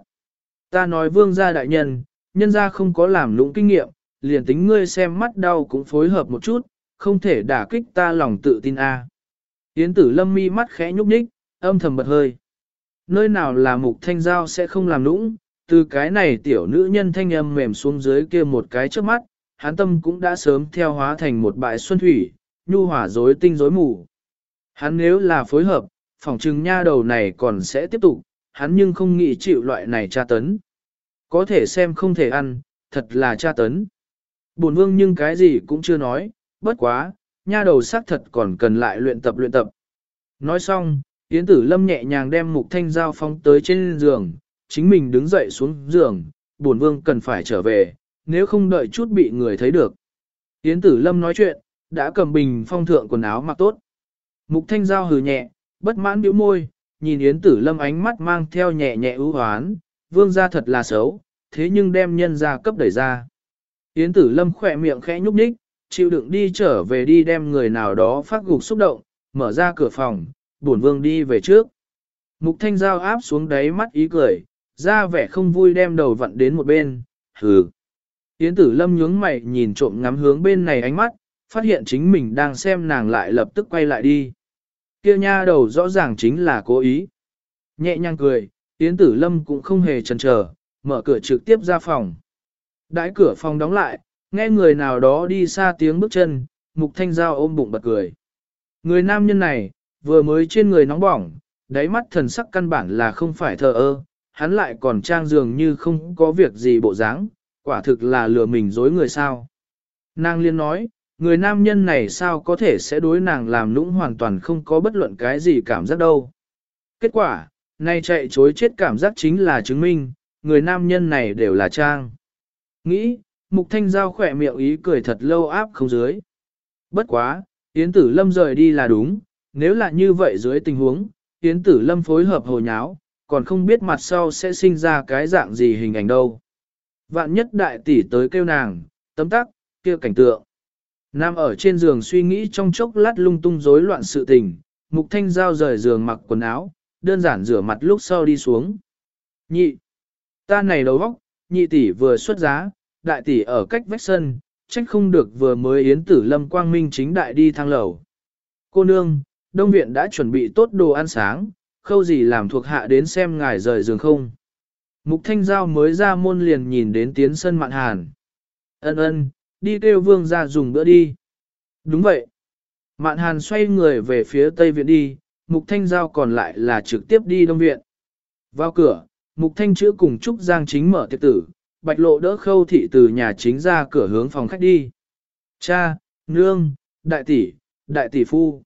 Ta nói vương gia đại nhân, nhân gia không có làm lũng kinh nghiệm, liền tính ngươi xem mắt đau cũng phối hợp một chút, không thể đả kích ta lòng tự tin a. À. Yến tử lâm mi mắt khẽ nhúc nhích, âm thầm bật hơi. Nơi nào là mục thanh giao sẽ không làm lũng, từ cái này tiểu nữ nhân thanh âm mềm xuống dưới kia một cái trước mắt, hắn tâm cũng đã sớm theo hóa thành một bãi xuân thủy, nhu hỏa rối tinh rối mù. Hắn nếu là phối hợp, phòng trừng nha đầu này còn sẽ tiếp tục, hắn nhưng không nghĩ chịu loại này tra tấn. Có thể xem không thể ăn, thật là tra tấn. Bổn vương nhưng cái gì cũng chưa nói, bất quá, nha đầu xác thật còn cần lại luyện tập luyện tập. Nói xong, Yến tử lâm nhẹ nhàng đem mục thanh giao phong tới trên giường, chính mình đứng dậy xuống giường, bổn vương cần phải trở về, nếu không đợi chút bị người thấy được. Yến tử lâm nói chuyện, đã cầm bình phong thượng quần áo mặc tốt. Mục thanh giao hừ nhẹ, bất mãn biểu môi, nhìn Yến tử lâm ánh mắt mang theo nhẹ nhẹ ưu hoán, vương gia thật là xấu, thế nhưng đem nhân gia cấp đẩy ra. Yến tử lâm khỏe miệng khẽ nhúc nhích, chịu đựng đi trở về đi đem người nào đó phát gục xúc động, mở ra cửa phòng, bổn vương đi về trước. Mục thanh giao áp xuống đáy mắt ý cười, ra vẻ không vui đem đầu vặn đến một bên, hừ. Yến tử lâm nhướng mày nhìn trộm ngắm hướng bên này ánh mắt, phát hiện chính mình đang xem nàng lại lập tức quay lại đi. Kia nha đầu rõ ràng chính là cố ý. Nhẹ nhàng cười, Yến tử lâm cũng không hề chần chờ, mở cửa trực tiếp ra phòng. Đãi cửa phòng đóng lại, nghe người nào đó đi xa tiếng bước chân, mục thanh giao ôm bụng bật cười. Người nam nhân này, vừa mới trên người nóng bỏng, đáy mắt thần sắc căn bản là không phải thờ ơ, hắn lại còn trang dường như không có việc gì bộ dáng, quả thực là lừa mình dối người sao. Nàng liên nói, người nam nhân này sao có thể sẽ đối nàng làm nũng hoàn toàn không có bất luận cái gì cảm giác đâu. Kết quả, nay chạy chối chết cảm giác chính là chứng minh, người nam nhân này đều là trang. Nghĩ, mục thanh giao khỏe miệng ý cười thật lâu áp không dưới. Bất quá, Yến Tử Lâm rời đi là đúng, nếu là như vậy dưới tình huống, Yến Tử Lâm phối hợp hồ nháo, còn không biết mặt sau sẽ sinh ra cái dạng gì hình ảnh đâu. Vạn nhất đại tỷ tới kêu nàng, tấm tắc, kia cảnh tượng. Nam ở trên giường suy nghĩ trong chốc lát lung tung rối loạn sự tình, Mục Thanh Giao rời giường mặc quần áo, đơn giản rửa mặt lúc sau đi xuống. Nhị, ta này đầu óc, nhị tỷ vừa xuất giá, đại tỷ ở cách vách sân, trách không được vừa mới yến tử lâm quang minh chính đại đi thang lầu. Cô nương, đông viện đã chuẩn bị tốt đồ ăn sáng, khâu gì làm thuộc hạ đến xem ngài rời giường không. Mục thanh giao mới ra môn liền nhìn đến tiến sân mạn hàn. Ân ân, đi kêu vương ra dùng bữa đi. Đúng vậy. Mạn hàn xoay người về phía tây viện đi, mục thanh giao còn lại là trực tiếp đi đông viện. Vào cửa, mục thanh chữa cùng Trúc Giang chính mở tiệc tử, bạch lộ đỡ khâu thị từ nhà chính ra cửa hướng phòng khách đi. Cha, nương, đại tỷ, đại tỷ phu.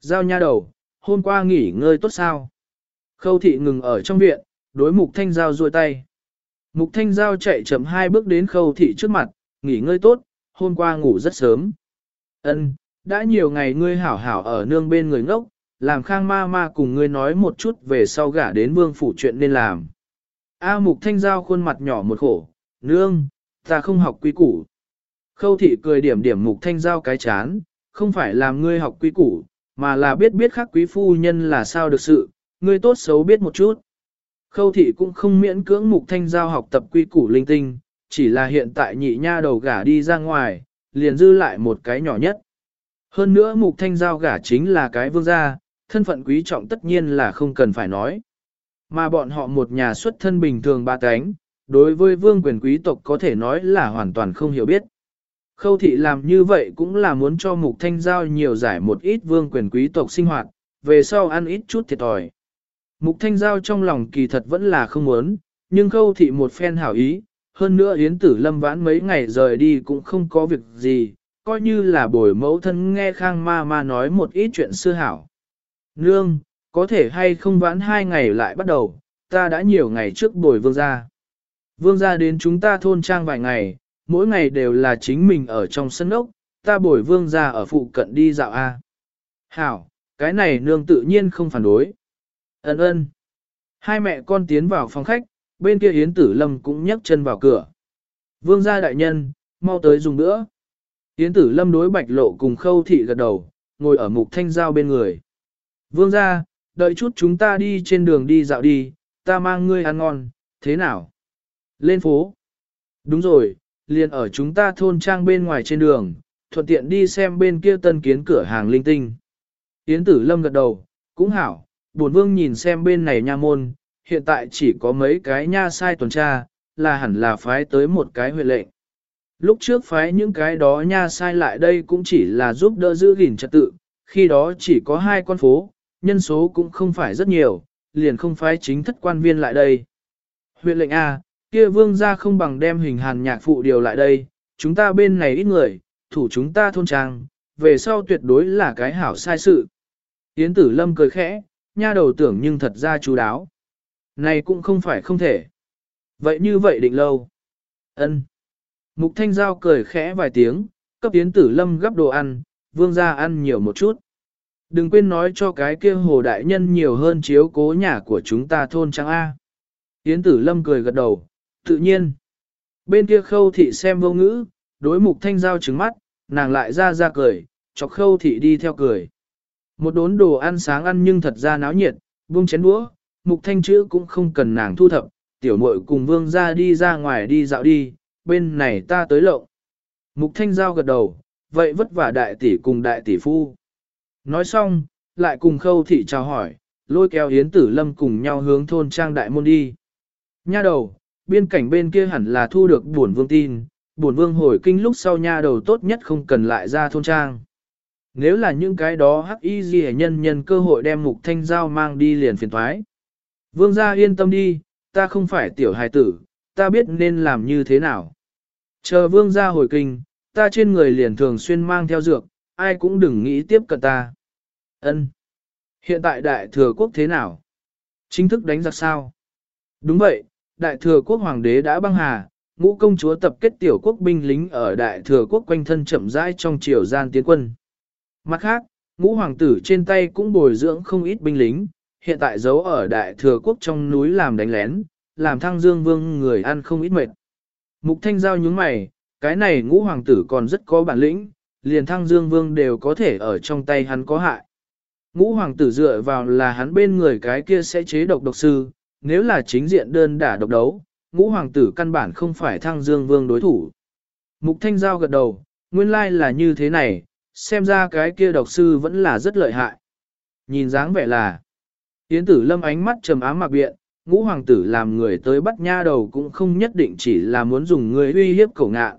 Giao nha đầu, hôm qua nghỉ ngơi tốt sao? Khâu thị ngừng ở trong viện, đối mục thanh giao ruôi tay. Mục thanh giao chạy chậm hai bước đến khâu thị trước mặt, nghỉ ngơi tốt, hôm qua ngủ rất sớm. Ân, đã nhiều ngày ngươi hảo hảo ở nương bên người ngốc, làm khang ma ma cùng ngươi nói một chút về sau gả đến vương phủ chuyện nên làm. A mục thanh giao khuôn mặt nhỏ một khổ, nương, ta không học quy củ. Khâu thị cười điểm điểm mục thanh giao cái chán, không phải làm ngươi học quy củ, mà là biết biết khác quý phu nhân là sao được sự, ngươi tốt xấu biết một chút. Khâu thị cũng không miễn cưỡng mục thanh giao học tập quy củ linh tinh, chỉ là hiện tại nhị nha đầu gả đi ra ngoài, liền dư lại một cái nhỏ nhất. Hơn nữa mục thanh giao gả chính là cái vương gia, thân phận quý trọng tất nhiên là không cần phải nói. Mà bọn họ một nhà xuất thân bình thường ba cánh, đối với vương quyền quý tộc có thể nói là hoàn toàn không hiểu biết. Khâu thị làm như vậy cũng là muốn cho mục thanh giao nhiều giải một ít vương quyền quý tộc sinh hoạt, về sau ăn ít chút thiệt thòi. Mục thanh giao trong lòng kỳ thật vẫn là không muốn, nhưng khâu thị một phen hảo ý, hơn nữa yến tử lâm vãn mấy ngày rời đi cũng không có việc gì, coi như là bồi mẫu thân nghe khang ma ma nói một ít chuyện xưa hảo. Nương, có thể hay không vãn hai ngày lại bắt đầu, ta đã nhiều ngày trước bồi vương gia. Vương gia đến chúng ta thôn trang vài ngày, mỗi ngày đều là chính mình ở trong sân ốc, ta bồi vương gia ở phụ cận đi dạo A. Hảo, cái này nương tự nhiên không phản đối. Ấn ơn. Hai mẹ con tiến vào phòng khách, bên kia Yến Tử Lâm cũng nhấc chân vào cửa. Vương gia đại nhân, mau tới dùng nữa. Yến Tử Lâm đối bạch lộ cùng khâu thị gật đầu, ngồi ở mục thanh giao bên người. Vương gia, đợi chút chúng ta đi trên đường đi dạo đi, ta mang ngươi ăn ngon, thế nào? Lên phố. Đúng rồi, liền ở chúng ta thôn trang bên ngoài trên đường, thuận tiện đi xem bên kia tân kiến cửa hàng linh tinh. Yến tử lâm gật đầu, cũng hảo, buồn vương nhìn xem bên này nha môn, hiện tại chỉ có mấy cái nha sai tuần tra, là hẳn là phái tới một cái huyện lệnh. Lúc trước phái những cái đó nha sai lại đây cũng chỉ là giúp đỡ giữ gìn trật tự, khi đó chỉ có hai con phố, nhân số cũng không phải rất nhiều, liền không phái chính thất quan viên lại đây. Huyện lệnh A, kia vương gia không bằng đem hình hàn nhạc phụ điều lại đây, chúng ta bên này ít người, thủ chúng ta thôn trang, về sau tuyệt đối là cái hảo sai sự. Yến tử lâm cười khẽ, nha đầu tưởng nhưng thật ra chú đáo. Này cũng không phải không thể. Vậy như vậy định lâu. ân Mục thanh giao cười khẽ vài tiếng, cấp Yến tử lâm gấp đồ ăn, vương gia ăn nhiều một chút. Đừng quên nói cho cái kia hồ đại nhân nhiều hơn chiếu cố nhà của chúng ta thôn trang A. Yến tử lâm cười gật đầu, tự nhiên. Bên kia khâu thị xem vô ngữ, đối mục thanh giao trứng mắt, nàng lại ra ra cười, chọc khâu thị đi theo cười. Một đốn đồ ăn sáng ăn nhưng thật ra náo nhiệt, buông chén đũa, mục thanh chữ cũng không cần nàng thu thập, tiểu muội cùng vương ra đi ra ngoài đi dạo đi, bên này ta tới lộng. Mục thanh giao gật đầu, vậy vất vả đại tỷ cùng đại tỷ phu. Nói xong, lại cùng khâu thị chào hỏi, lôi kéo Hiến Tử Lâm cùng nhau hướng thôn trang đại môn đi. Nha đầu, biên cảnh bên kia hẳn là thu được buồn vương tin, buồn vương hồi kinh lúc sau nha đầu tốt nhất không cần lại ra thôn trang. Nếu là những cái đó hắc y gì nhân nhân cơ hội đem mục thanh giao mang đi liền phiền thoái. Vương gia yên tâm đi, ta không phải tiểu hài tử, ta biết nên làm như thế nào. Chờ vương gia hồi kinh, ta trên người liền thường xuyên mang theo dược, ai cũng đừng nghĩ tiếp cận ta. Ân. Hiện tại đại thừa quốc thế nào? Chính thức đánh giặc sao? Đúng vậy, đại thừa quốc hoàng đế đã băng hà, ngũ công chúa tập kết tiểu quốc binh lính ở đại thừa quốc quanh thân chậm rãi trong triều gian tiến quân. Mặt khác, ngũ hoàng tử trên tay cũng bồi dưỡng không ít binh lính, hiện tại giấu ở đại thừa quốc trong núi làm đánh lén, làm thăng dương vương người ăn không ít mệt. Mục Thanh Giao nhúng mày, cái này ngũ hoàng tử còn rất có bản lĩnh, liền thăng dương vương đều có thể ở trong tay hắn có hại. Ngũ hoàng tử dựa vào là hắn bên người cái kia sẽ chế độc độc sư, nếu là chính diện đơn đả độc đấu, ngũ hoàng tử căn bản không phải thăng dương vương đối thủ. Mục Thanh Giao gật đầu, nguyên lai là như thế này, xem ra cái kia độc sư vẫn là rất lợi hại. Nhìn dáng vẻ là, Yến tử lâm ánh mắt trầm ám mặc biện, ngũ hoàng tử làm người tới bắt nha đầu cũng không nhất định chỉ là muốn dùng người uy hiếp cổ ngạ.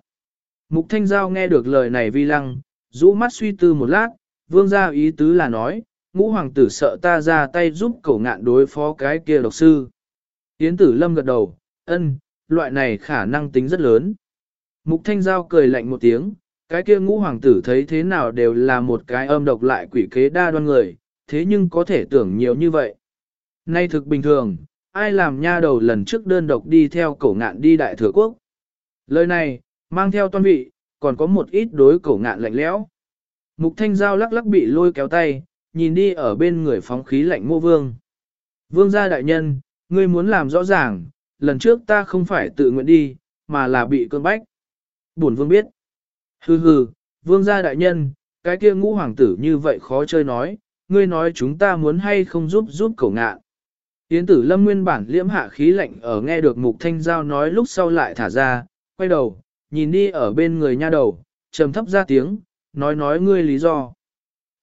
Mục Thanh Giao nghe được lời này vi lăng, rũ mắt suy tư một lát, vương gia ý tứ là nói, ngũ hoàng tử sợ ta ra tay giúp cổ ngạn đối phó cái kia độc sư. Yến tử lâm gật đầu, ân, loại này khả năng tính rất lớn. Mục Thanh Giao cười lạnh một tiếng, cái kia ngũ hoàng tử thấy thế nào đều là một cái âm độc lại quỷ kế đa đoan người, thế nhưng có thể tưởng nhiều như vậy. Nay thực bình thường, ai làm nha đầu lần trước đơn độc đi theo cổ ngạn đi đại thừa quốc. Lời này, mang theo toan vị, còn có một ít đối cổ ngạn lạnh lẽo. Mục thanh giao lắc lắc bị lôi kéo tay, nhìn đi ở bên người phóng khí lạnh mô vương. Vương gia đại nhân, ngươi muốn làm rõ ràng, lần trước ta không phải tự nguyện đi, mà là bị cơn bách. Bổn vương biết. Hừ hừ, vương gia đại nhân, cái kia ngũ hoàng tử như vậy khó chơi nói, ngươi nói chúng ta muốn hay không giúp giúp cổ ngạn. Yến tử lâm nguyên bản liễm hạ khí lạnh ở nghe được mục thanh giao nói lúc sau lại thả ra, quay đầu, nhìn đi ở bên người nha đầu, trầm thấp ra tiếng, nói nói ngươi lý do.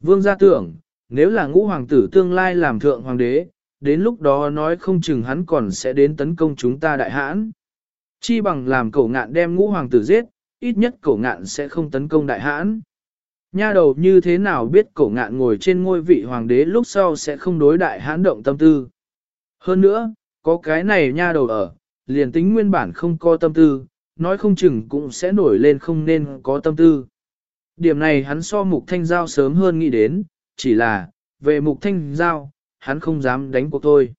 Vương gia tưởng, nếu là ngũ hoàng tử tương lai làm thượng hoàng đế, đến lúc đó nói không chừng hắn còn sẽ đến tấn công chúng ta đại hãn. Chi bằng làm cổ ngạn đem ngũ hoàng tử giết, ít nhất cổ ngạn sẽ không tấn công đại hãn. Nha đầu như thế nào biết cổ ngạn ngồi trên ngôi vị hoàng đế lúc sau sẽ không đối đại hãn động tâm tư. Hơn nữa, có cái này nha đầu ở, liền tính nguyên bản không có tâm tư, nói không chừng cũng sẽ nổi lên không nên có tâm tư. Điểm này hắn so mục thanh giao sớm hơn nghĩ đến, chỉ là, về mục thanh giao, hắn không dám đánh cuộc thôi.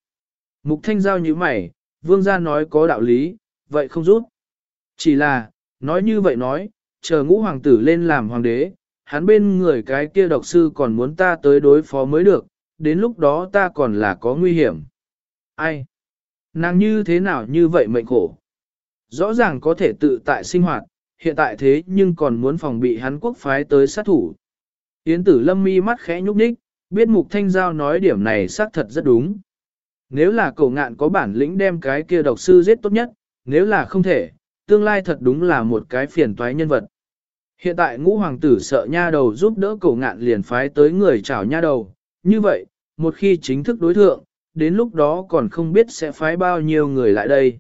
Mục thanh giao như mày, vương gia nói có đạo lý, vậy không rút. Chỉ là, nói như vậy nói, chờ ngũ hoàng tử lên làm hoàng đế, hắn bên người cái kia độc sư còn muốn ta tới đối phó mới được, đến lúc đó ta còn là có nguy hiểm. Ai? Nàng như thế nào như vậy mệnh khổ? Rõ ràng có thể tự tại sinh hoạt, hiện tại thế nhưng còn muốn phòng bị hắn quốc phái tới sát thủ. Yến tử lâm mi mắt khẽ nhúc nhích, biết mục thanh giao nói điểm này xác thật rất đúng. Nếu là cổ ngạn có bản lĩnh đem cái kia độc sư giết tốt nhất, nếu là không thể, tương lai thật đúng là một cái phiền toái nhân vật. Hiện tại ngũ hoàng tử sợ nha đầu giúp đỡ cổ ngạn liền phái tới người chào nha đầu, như vậy, một khi chính thức đối thượng, đến lúc đó còn không biết sẽ phái bao nhiêu người lại đây.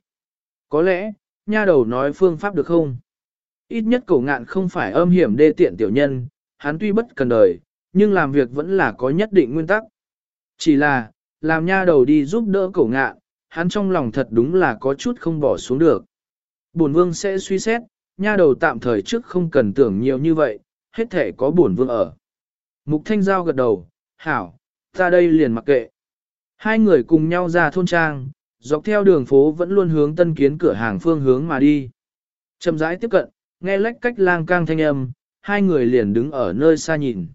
Có lẽ, nha đầu nói phương pháp được không? Ít nhất cổ ngạn không phải âm hiểm đê tiện tiểu nhân, hắn tuy bất cần đời, nhưng làm việc vẫn là có nhất định nguyên tắc. Chỉ là, làm nha đầu đi giúp đỡ cổ ngạn, hắn trong lòng thật đúng là có chút không bỏ xuống được. Bổn vương sẽ suy xét, nha đầu tạm thời trước không cần tưởng nhiều như vậy, hết thể có bổn vương ở. Mục Thanh Giao gật đầu, hảo, ta đây liền mặc kệ. Hai người cùng nhau ra thôn trang, dọc theo đường phố vẫn luôn hướng tân kiến cửa hàng phương hướng mà đi. Chậm rãi tiếp cận, nghe lách cách lang cang thanh âm, hai người liền đứng ở nơi xa nhìn.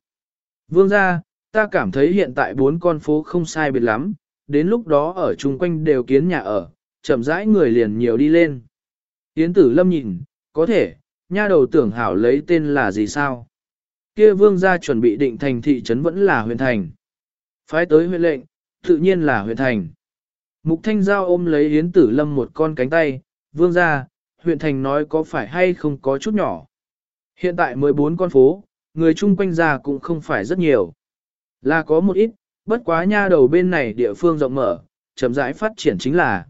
Vương ra, ta cảm thấy hiện tại bốn con phố không sai biệt lắm, đến lúc đó ở chung quanh đều kiến nhà ở, chậm rãi người liền nhiều đi lên. Yến tử lâm nhìn, có thể, nha đầu tưởng hảo lấy tên là gì sao? Kia vương gia chuẩn bị định thành thị trấn vẫn là huyện thành. Phái tới huyện lệnh, tự nhiên là huyện thành. Mục Thanh Giao ôm lấy Yến Tử Lâm một con cánh tay, vương ra, huyện thành nói có phải hay không có chút nhỏ. Hiện tại 14 con phố, người chung quanh ra cũng không phải rất nhiều. Là có một ít, bất quá nha đầu bên này địa phương rộng mở, chậm rãi phát triển chính là.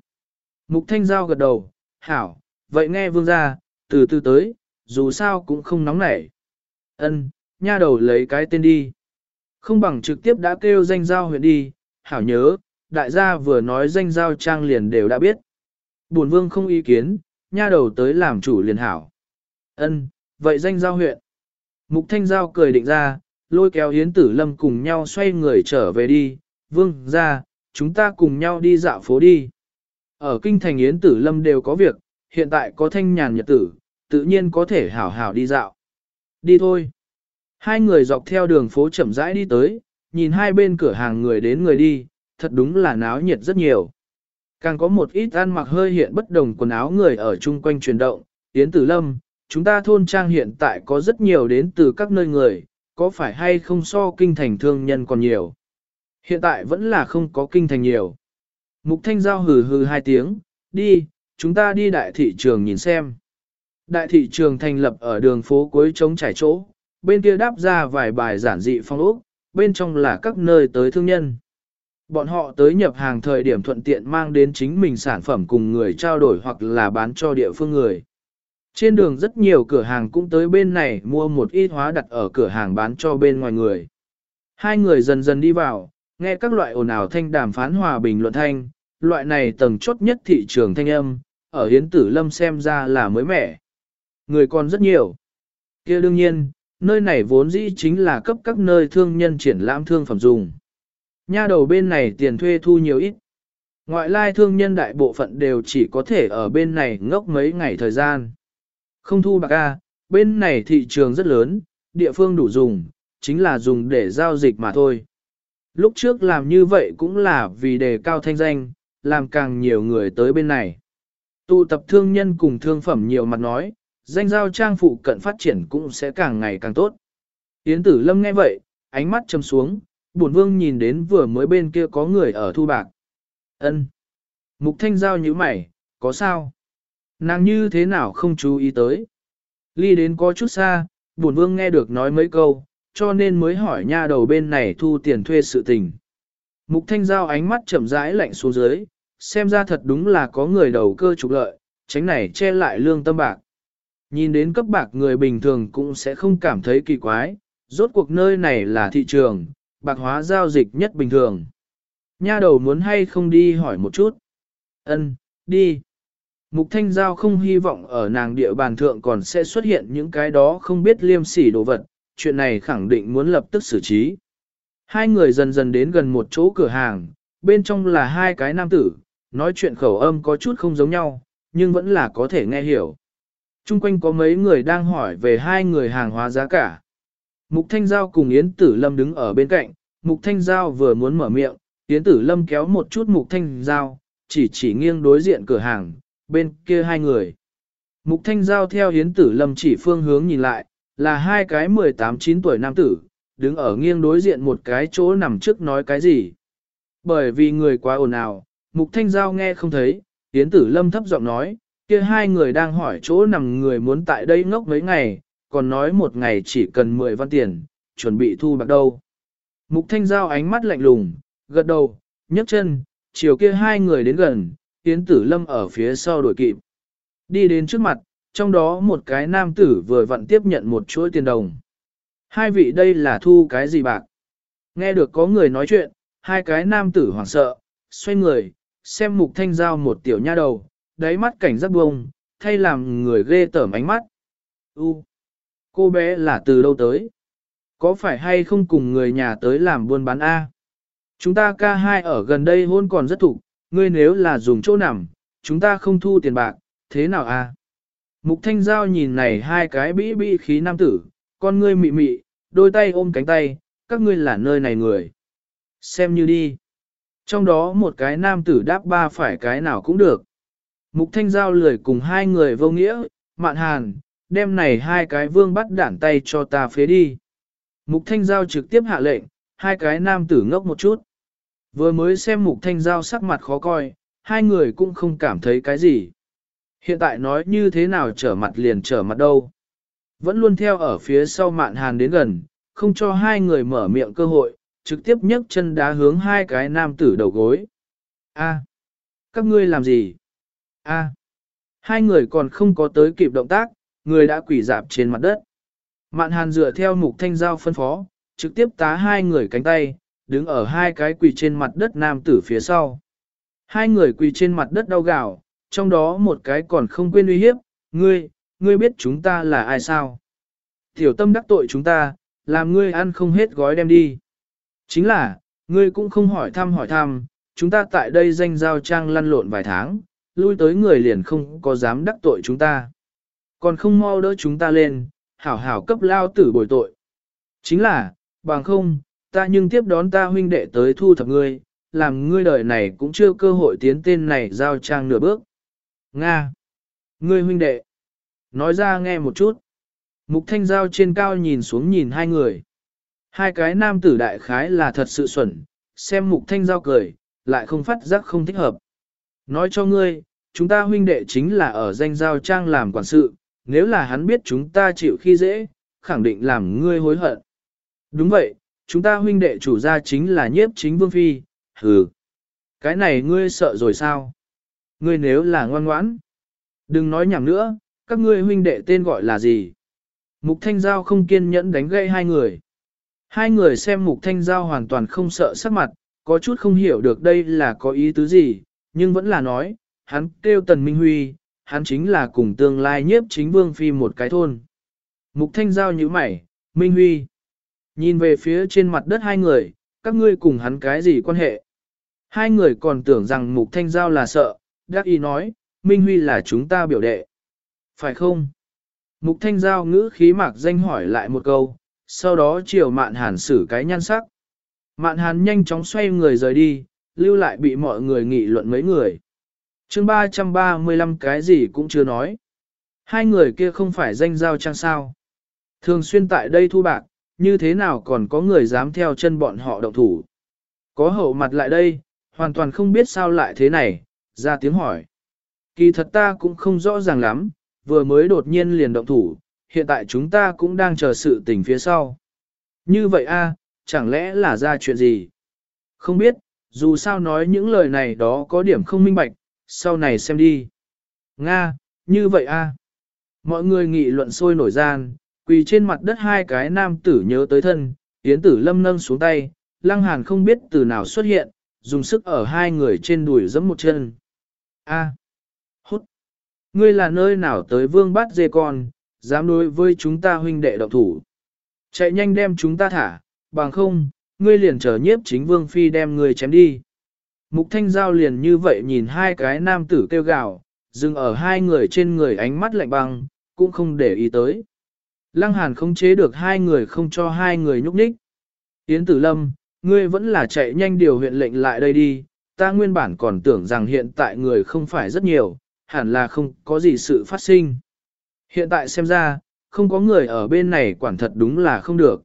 Mục Thanh Giao gật đầu, hảo, vậy nghe vương ra, từ từ tới, dù sao cũng không nóng nảy. Ân, nha đầu lấy cái tên đi. Không bằng trực tiếp đã kêu danh giao huyện đi, hảo nhớ, đại gia vừa nói danh giao trang liền đều đã biết. Bổn vương không ý kiến, nha đầu tới làm chủ liền hảo. Ân, vậy danh giao huyện. Mục thanh giao cười định ra, lôi kéo hiến tử lâm cùng nhau xoay người trở về đi, vương ra, chúng ta cùng nhau đi dạo phố đi. Ở kinh thành yến tử lâm đều có việc, hiện tại có thanh nhàn nhật tử, tự nhiên có thể hảo hảo đi dạo. Đi thôi. Hai người dọc theo đường phố chậm rãi đi tới, nhìn hai bên cửa hàng người đến người đi, thật đúng là náo nhiệt rất nhiều. Càng có một ít ăn mặc hơi hiện bất đồng quần áo người ở chung quanh chuyển động, Yến Tử Lâm, chúng ta thôn trang hiện tại có rất nhiều đến từ các nơi người, có phải hay không so kinh thành thương nhân còn nhiều? Hiện tại vẫn là không có kinh thành nhiều. Mục Thanh Giao hừ hừ hai tiếng, đi, chúng ta đi đại thị trường nhìn xem. Đại thị trường thành lập ở đường phố cuối trống trải chỗ, bên kia đáp ra vài bài giản dị phong ốc, bên trong là các nơi tới thương nhân. Bọn họ tới nhập hàng thời điểm thuận tiện mang đến chính mình sản phẩm cùng người trao đổi hoặc là bán cho địa phương người. Trên đường rất nhiều cửa hàng cũng tới bên này mua một ít hóa đặt ở cửa hàng bán cho bên ngoài người. Hai người dần dần đi vào, nghe các loại ồn ào thanh đàm phán hòa bình luận thanh, loại này tầng chốt nhất thị trường thanh âm, ở hiến tử lâm xem ra là mới mẻ. Người còn rất nhiều. kia đương nhiên, nơi này vốn dĩ chính là cấp các nơi thương nhân triển lãm thương phẩm dùng. Nha đầu bên này tiền thuê thu nhiều ít. Ngoại lai thương nhân đại bộ phận đều chỉ có thể ở bên này ngốc mấy ngày thời gian. Không thu bạc A, bên này thị trường rất lớn, địa phương đủ dùng, chính là dùng để giao dịch mà thôi. Lúc trước làm như vậy cũng là vì đề cao thanh danh, làm càng nhiều người tới bên này. Tụ tập thương nhân cùng thương phẩm nhiều mặt nói, danh giao trang phụ cận phát triển cũng sẽ càng ngày càng tốt. Yến tử lâm nghe vậy, ánh mắt châm xuống, buồn vương nhìn đến vừa mới bên kia có người ở thu bạc. ân Mục thanh giao như mày, có sao? Nàng như thế nào không chú ý tới? Ly đến có chút xa, buồn vương nghe được nói mấy câu, cho nên mới hỏi nha đầu bên này thu tiền thuê sự tình. Mục thanh giao ánh mắt chậm rãi lạnh xuống dưới, xem ra thật đúng là có người đầu cơ trục lợi, tránh này che lại lương tâm bạc. Nhìn đến cấp bạc người bình thường cũng sẽ không cảm thấy kỳ quái, rốt cuộc nơi này là thị trường, bạc hóa giao dịch nhất bình thường. Nha đầu muốn hay không đi hỏi một chút. Ân, đi. Mục Thanh Giao không hy vọng ở nàng địa bàn thượng còn sẽ xuất hiện những cái đó không biết liêm sỉ đồ vật, chuyện này khẳng định muốn lập tức xử trí. Hai người dần dần đến gần một chỗ cửa hàng, bên trong là hai cái nam tử, nói chuyện khẩu âm có chút không giống nhau, nhưng vẫn là có thể nghe hiểu. Trung quanh có mấy người đang hỏi về hai người hàng hóa giá cả. Mục Thanh Giao cùng Yến Tử Lâm đứng ở bên cạnh, Mục Thanh Giao vừa muốn mở miệng, Yến Tử Lâm kéo một chút Mục Thanh Giao, chỉ chỉ nghiêng đối diện cửa hàng, bên kia hai người. Mục Thanh Giao theo Yến Tử Lâm chỉ phương hướng nhìn lại, là hai cái 18-9 tuổi nam tử, đứng ở nghiêng đối diện một cái chỗ nằm trước nói cái gì. Bởi vì người quá ồn ào, Mục Thanh Giao nghe không thấy, Yến Tử Lâm thấp giọng nói, kia hai người đang hỏi chỗ nằm người muốn tại đây ngốc mấy ngày, còn nói một ngày chỉ cần 10 văn tiền, chuẩn bị thu bạc đâu. Mục Thanh Giao ánh mắt lạnh lùng, gật đầu, nhấc chân, chiều kia hai người đến gần, Yến Tử Lâm ở phía sau đuổi kịp. Đi đến trước mặt, trong đó một cái nam tử vừa vặn tiếp nhận một chuỗi tiền đồng. Hai vị đây là thu cái gì bạc? Nghe được có người nói chuyện, hai cái nam tử hoảng sợ, xoay người, xem mục thanh giao một tiểu nha đầu, đáy mắt cảnh giác bông, thay làm người ghê tởm ánh mắt. U, cô bé là từ đâu tới? Có phải hay không cùng người nhà tới làm buôn bán A? Chúng ta ca hai ở gần đây hôn còn rất thủ, ngươi nếu là dùng chỗ nằm, chúng ta không thu tiền bạc, thế nào A? Mục thanh giao nhìn này hai cái bĩ bĩ khí nam tử, con ngươi mị mị, đôi tay ôm cánh tay, các ngươi là nơi này người. Xem như đi. Trong đó một cái nam tử đáp ba phải cái nào cũng được. Mục thanh giao lười cùng hai người vô nghĩa, mạn hàn, đem này hai cái vương bắt đản tay cho ta phế đi. Mục thanh giao trực tiếp hạ lệnh, hai cái nam tử ngốc một chút. Vừa mới xem mục thanh giao sắc mặt khó coi, hai người cũng không cảm thấy cái gì. Hiện tại nói như thế nào trở mặt liền trở mặt đâu. Vẫn luôn theo ở phía sau mạn hàn đến gần, không cho hai người mở miệng cơ hội, trực tiếp nhấc chân đá hướng hai cái nam tử đầu gối. A, các ngươi làm gì? A, hai người còn không có tới kịp động tác, người đã quỷ dạp trên mặt đất. Mạn hàn dựa theo mục thanh giao phân phó, trực tiếp tá hai người cánh tay, đứng ở hai cái quỳ trên mặt đất nam tử phía sau. Hai người quỳ trên mặt đất đau gạo, trong đó một cái còn không quên uy hiếp, ngươi, ngươi biết chúng ta là ai sao? Tiểu tâm đắc tội chúng ta, làm ngươi ăn không hết gói đem đi. Chính là, ngươi cũng không hỏi thăm hỏi thăm, chúng ta tại đây danh giao trang lăn lộn vài tháng, lui tới người liền không có dám đắc tội chúng ta. Còn không mau đỡ chúng ta lên, hảo hảo cấp lao tử bồi tội. Chính là, bằng không, ta nhưng tiếp đón ta huynh đệ tới thu thập ngươi, làm ngươi đời này cũng chưa cơ hội tiến tên này giao trang nửa bước. Nga! Ngươi huynh đệ! Nói ra nghe một chút. Mục thanh giao trên cao nhìn xuống nhìn hai người. Hai cái nam tử đại khái là thật sự xuẩn, xem mục thanh giao cười, lại không phát giác không thích hợp. Nói cho ngươi, chúng ta huynh đệ chính là ở danh giao trang làm quản sự, nếu là hắn biết chúng ta chịu khi dễ, khẳng định làm ngươi hối hận. Đúng vậy, chúng ta huynh đệ chủ gia chính là nhiếp chính vương phi, hừ. Cái này ngươi sợ rồi sao? Ngươi nếu là ngoan ngoãn, đừng nói nhảm nữa, các ngươi huynh đệ tên gọi là gì? Mục Thanh Giao không kiên nhẫn đánh gây hai người. Hai người xem Mục Thanh Giao hoàn toàn không sợ sắc mặt, có chút không hiểu được đây là có ý tứ gì, nhưng vẫn là nói, hắn kêu Tần Minh Huy, hắn chính là cùng tương lai nhiếp chính vương phi một cái thôn. Mục Thanh Giao như mày, Minh Huy. Nhìn về phía trên mặt đất hai người, các ngươi cùng hắn cái gì quan hệ? Hai người còn tưởng rằng Mục Thanh Giao là sợ, đắc ý nói, Minh Huy là chúng ta biểu đệ. Phải không? Mục Thanh Giao ngữ khí mạc danh hỏi lại một câu, sau đó chiều mạn hàn xử cái nhan sắc. Mạn hàn nhanh chóng xoay người rời đi, lưu lại bị mọi người nghị luận mấy người. chương 335 cái gì cũng chưa nói. Hai người kia không phải danh giao trang sao. Thường xuyên tại đây thu bạc, như thế nào còn có người dám theo chân bọn họ động thủ. Có hậu mặt lại đây, hoàn toàn không biết sao lại thế này, ra tiếng hỏi. Kỳ thật ta cũng không rõ ràng lắm, vừa mới đột nhiên liền động thủ, hiện tại chúng ta cũng đang chờ sự tình phía sau. Như vậy a, chẳng lẽ là ra chuyện gì? Không biết, dù sao nói những lời này đó có điểm không minh bạch, sau này xem đi. Nga, như vậy a. Mọi người nghị luận sôi nổi gian, quỳ trên mặt đất hai cái nam tử nhớ tới thân, Yến tử lâm nâng xuống tay, lăng hàn không biết từ nào xuất hiện, dùng sức ở hai người trên đùi giẫm một chân. A. Hút. Ngươi là nơi nào tới vương bát dê con, dám đối với chúng ta huynh đệ động thủ. Chạy nhanh đem chúng ta thả, bằng không, ngươi liền chờ nhiếp chính vương phi đem ngươi chém đi. Mục thanh giao liền như vậy nhìn hai cái nam tử kêu gào, dừng ở hai người trên người ánh mắt lạnh băng, cũng không để ý tới. Lăng hàn không chế được hai người không cho hai người nhúc nhích. Yến tử lâm, ngươi vẫn là chạy nhanh điều huyện lệnh lại đây đi, ta nguyên bản còn tưởng rằng hiện tại người không phải rất nhiều, hẳn là không có gì sự phát sinh. Hiện tại xem ra, không có người ở bên này quản thật đúng là không được.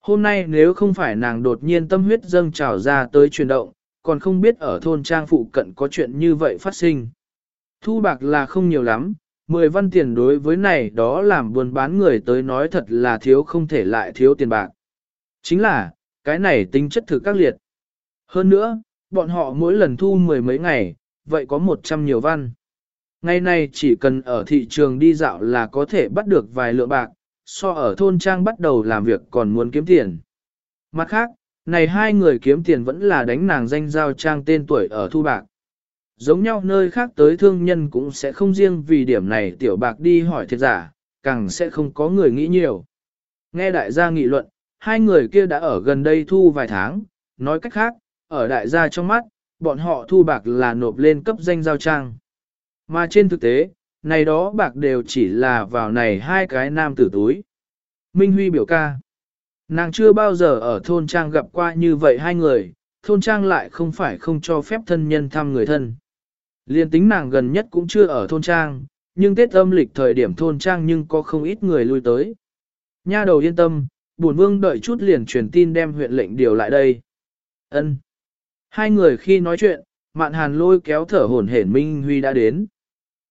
Hôm nay nếu không phải nàng đột nhiên tâm huyết dâng trào ra tới chuyển động, còn không biết ở thôn trang phụ cận có chuyện như vậy phát sinh. Thu bạc là không nhiều lắm, 10 văn tiền đối với này đó làm buôn bán người tới nói thật là thiếu không thể lại thiếu tiền bạc. Chính là, cái này tính chất thực các liệt. Hơn nữa, bọn họ mỗi lần thu mười mấy ngày, vậy có 100 nhiều văn. Ngày nay chỉ cần ở thị trường đi dạo là có thể bắt được vài lượng bạc, so ở thôn trang bắt đầu làm việc còn muốn kiếm tiền. Mặt khác, này hai người kiếm tiền vẫn là đánh nàng danh giao trang tên tuổi ở thu bạc. Giống nhau nơi khác tới thương nhân cũng sẽ không riêng vì điểm này tiểu bạc đi hỏi thiệt giả, càng sẽ không có người nghĩ nhiều. Nghe đại gia nghị luận, hai người kia đã ở gần đây thu vài tháng, nói cách khác, ở đại gia trong mắt, bọn họ thu bạc là nộp lên cấp danh giao trang. Mà trên thực tế, này đó bạc đều chỉ là vào này hai cái nam tử túi. Minh Huy biểu ca. Nàng chưa bao giờ ở thôn trang gặp qua như vậy hai người, thôn trang lại không phải không cho phép thân nhân thăm người thân. Liên tính nàng gần nhất cũng chưa ở thôn trang, nhưng Tết âm lịch thời điểm thôn trang nhưng có không ít người lui tới. Nha đầu yên tâm, bổn vương đợi chút liền truyền tin đem huyện lệnh điều lại đây. Ân. Hai người khi nói chuyện, mạn hàn lôi kéo thở hổn hển Minh Huy đã đến.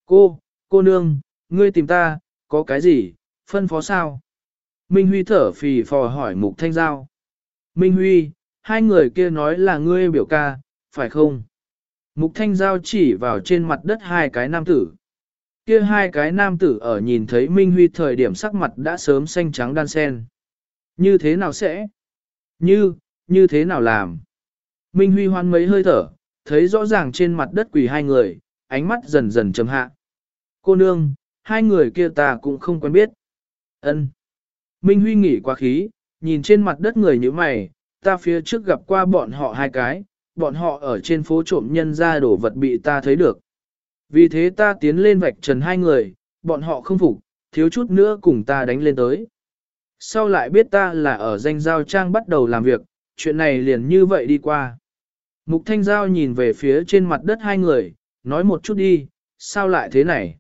Cô, cô nương, ngươi tìm ta, có cái gì, phân phó sao? Minh Huy thở phì phò hỏi Mục Thanh Giao. Minh Huy, hai người kia nói là ngươi biểu ca, phải không? Mục Thanh Giao chỉ vào trên mặt đất hai cái nam tử. Kia hai cái nam tử ở nhìn thấy Minh Huy thời điểm sắc mặt đã sớm xanh trắng đan sen. Như thế nào sẽ? Như, như thế nào làm? Minh Huy hoan mấy hơi thở, thấy rõ ràng trên mặt đất quỳ hai người, ánh mắt dần dần trầm hạ. Cô nương, hai người kia ta cũng không quen biết. Ân. Minh Huy nghỉ quá khí, nhìn trên mặt đất người như mày, ta phía trước gặp qua bọn họ hai cái, bọn họ ở trên phố trộm nhân ra đổ vật bị ta thấy được. Vì thế ta tiến lên vạch trần hai người, bọn họ không phục, thiếu chút nữa cùng ta đánh lên tới. Sau lại biết ta là ở danh giao trang bắt đầu làm việc, chuyện này liền như vậy đi qua. Mục Thanh Giao nhìn về phía trên mặt đất hai người, nói một chút đi, sao lại thế này?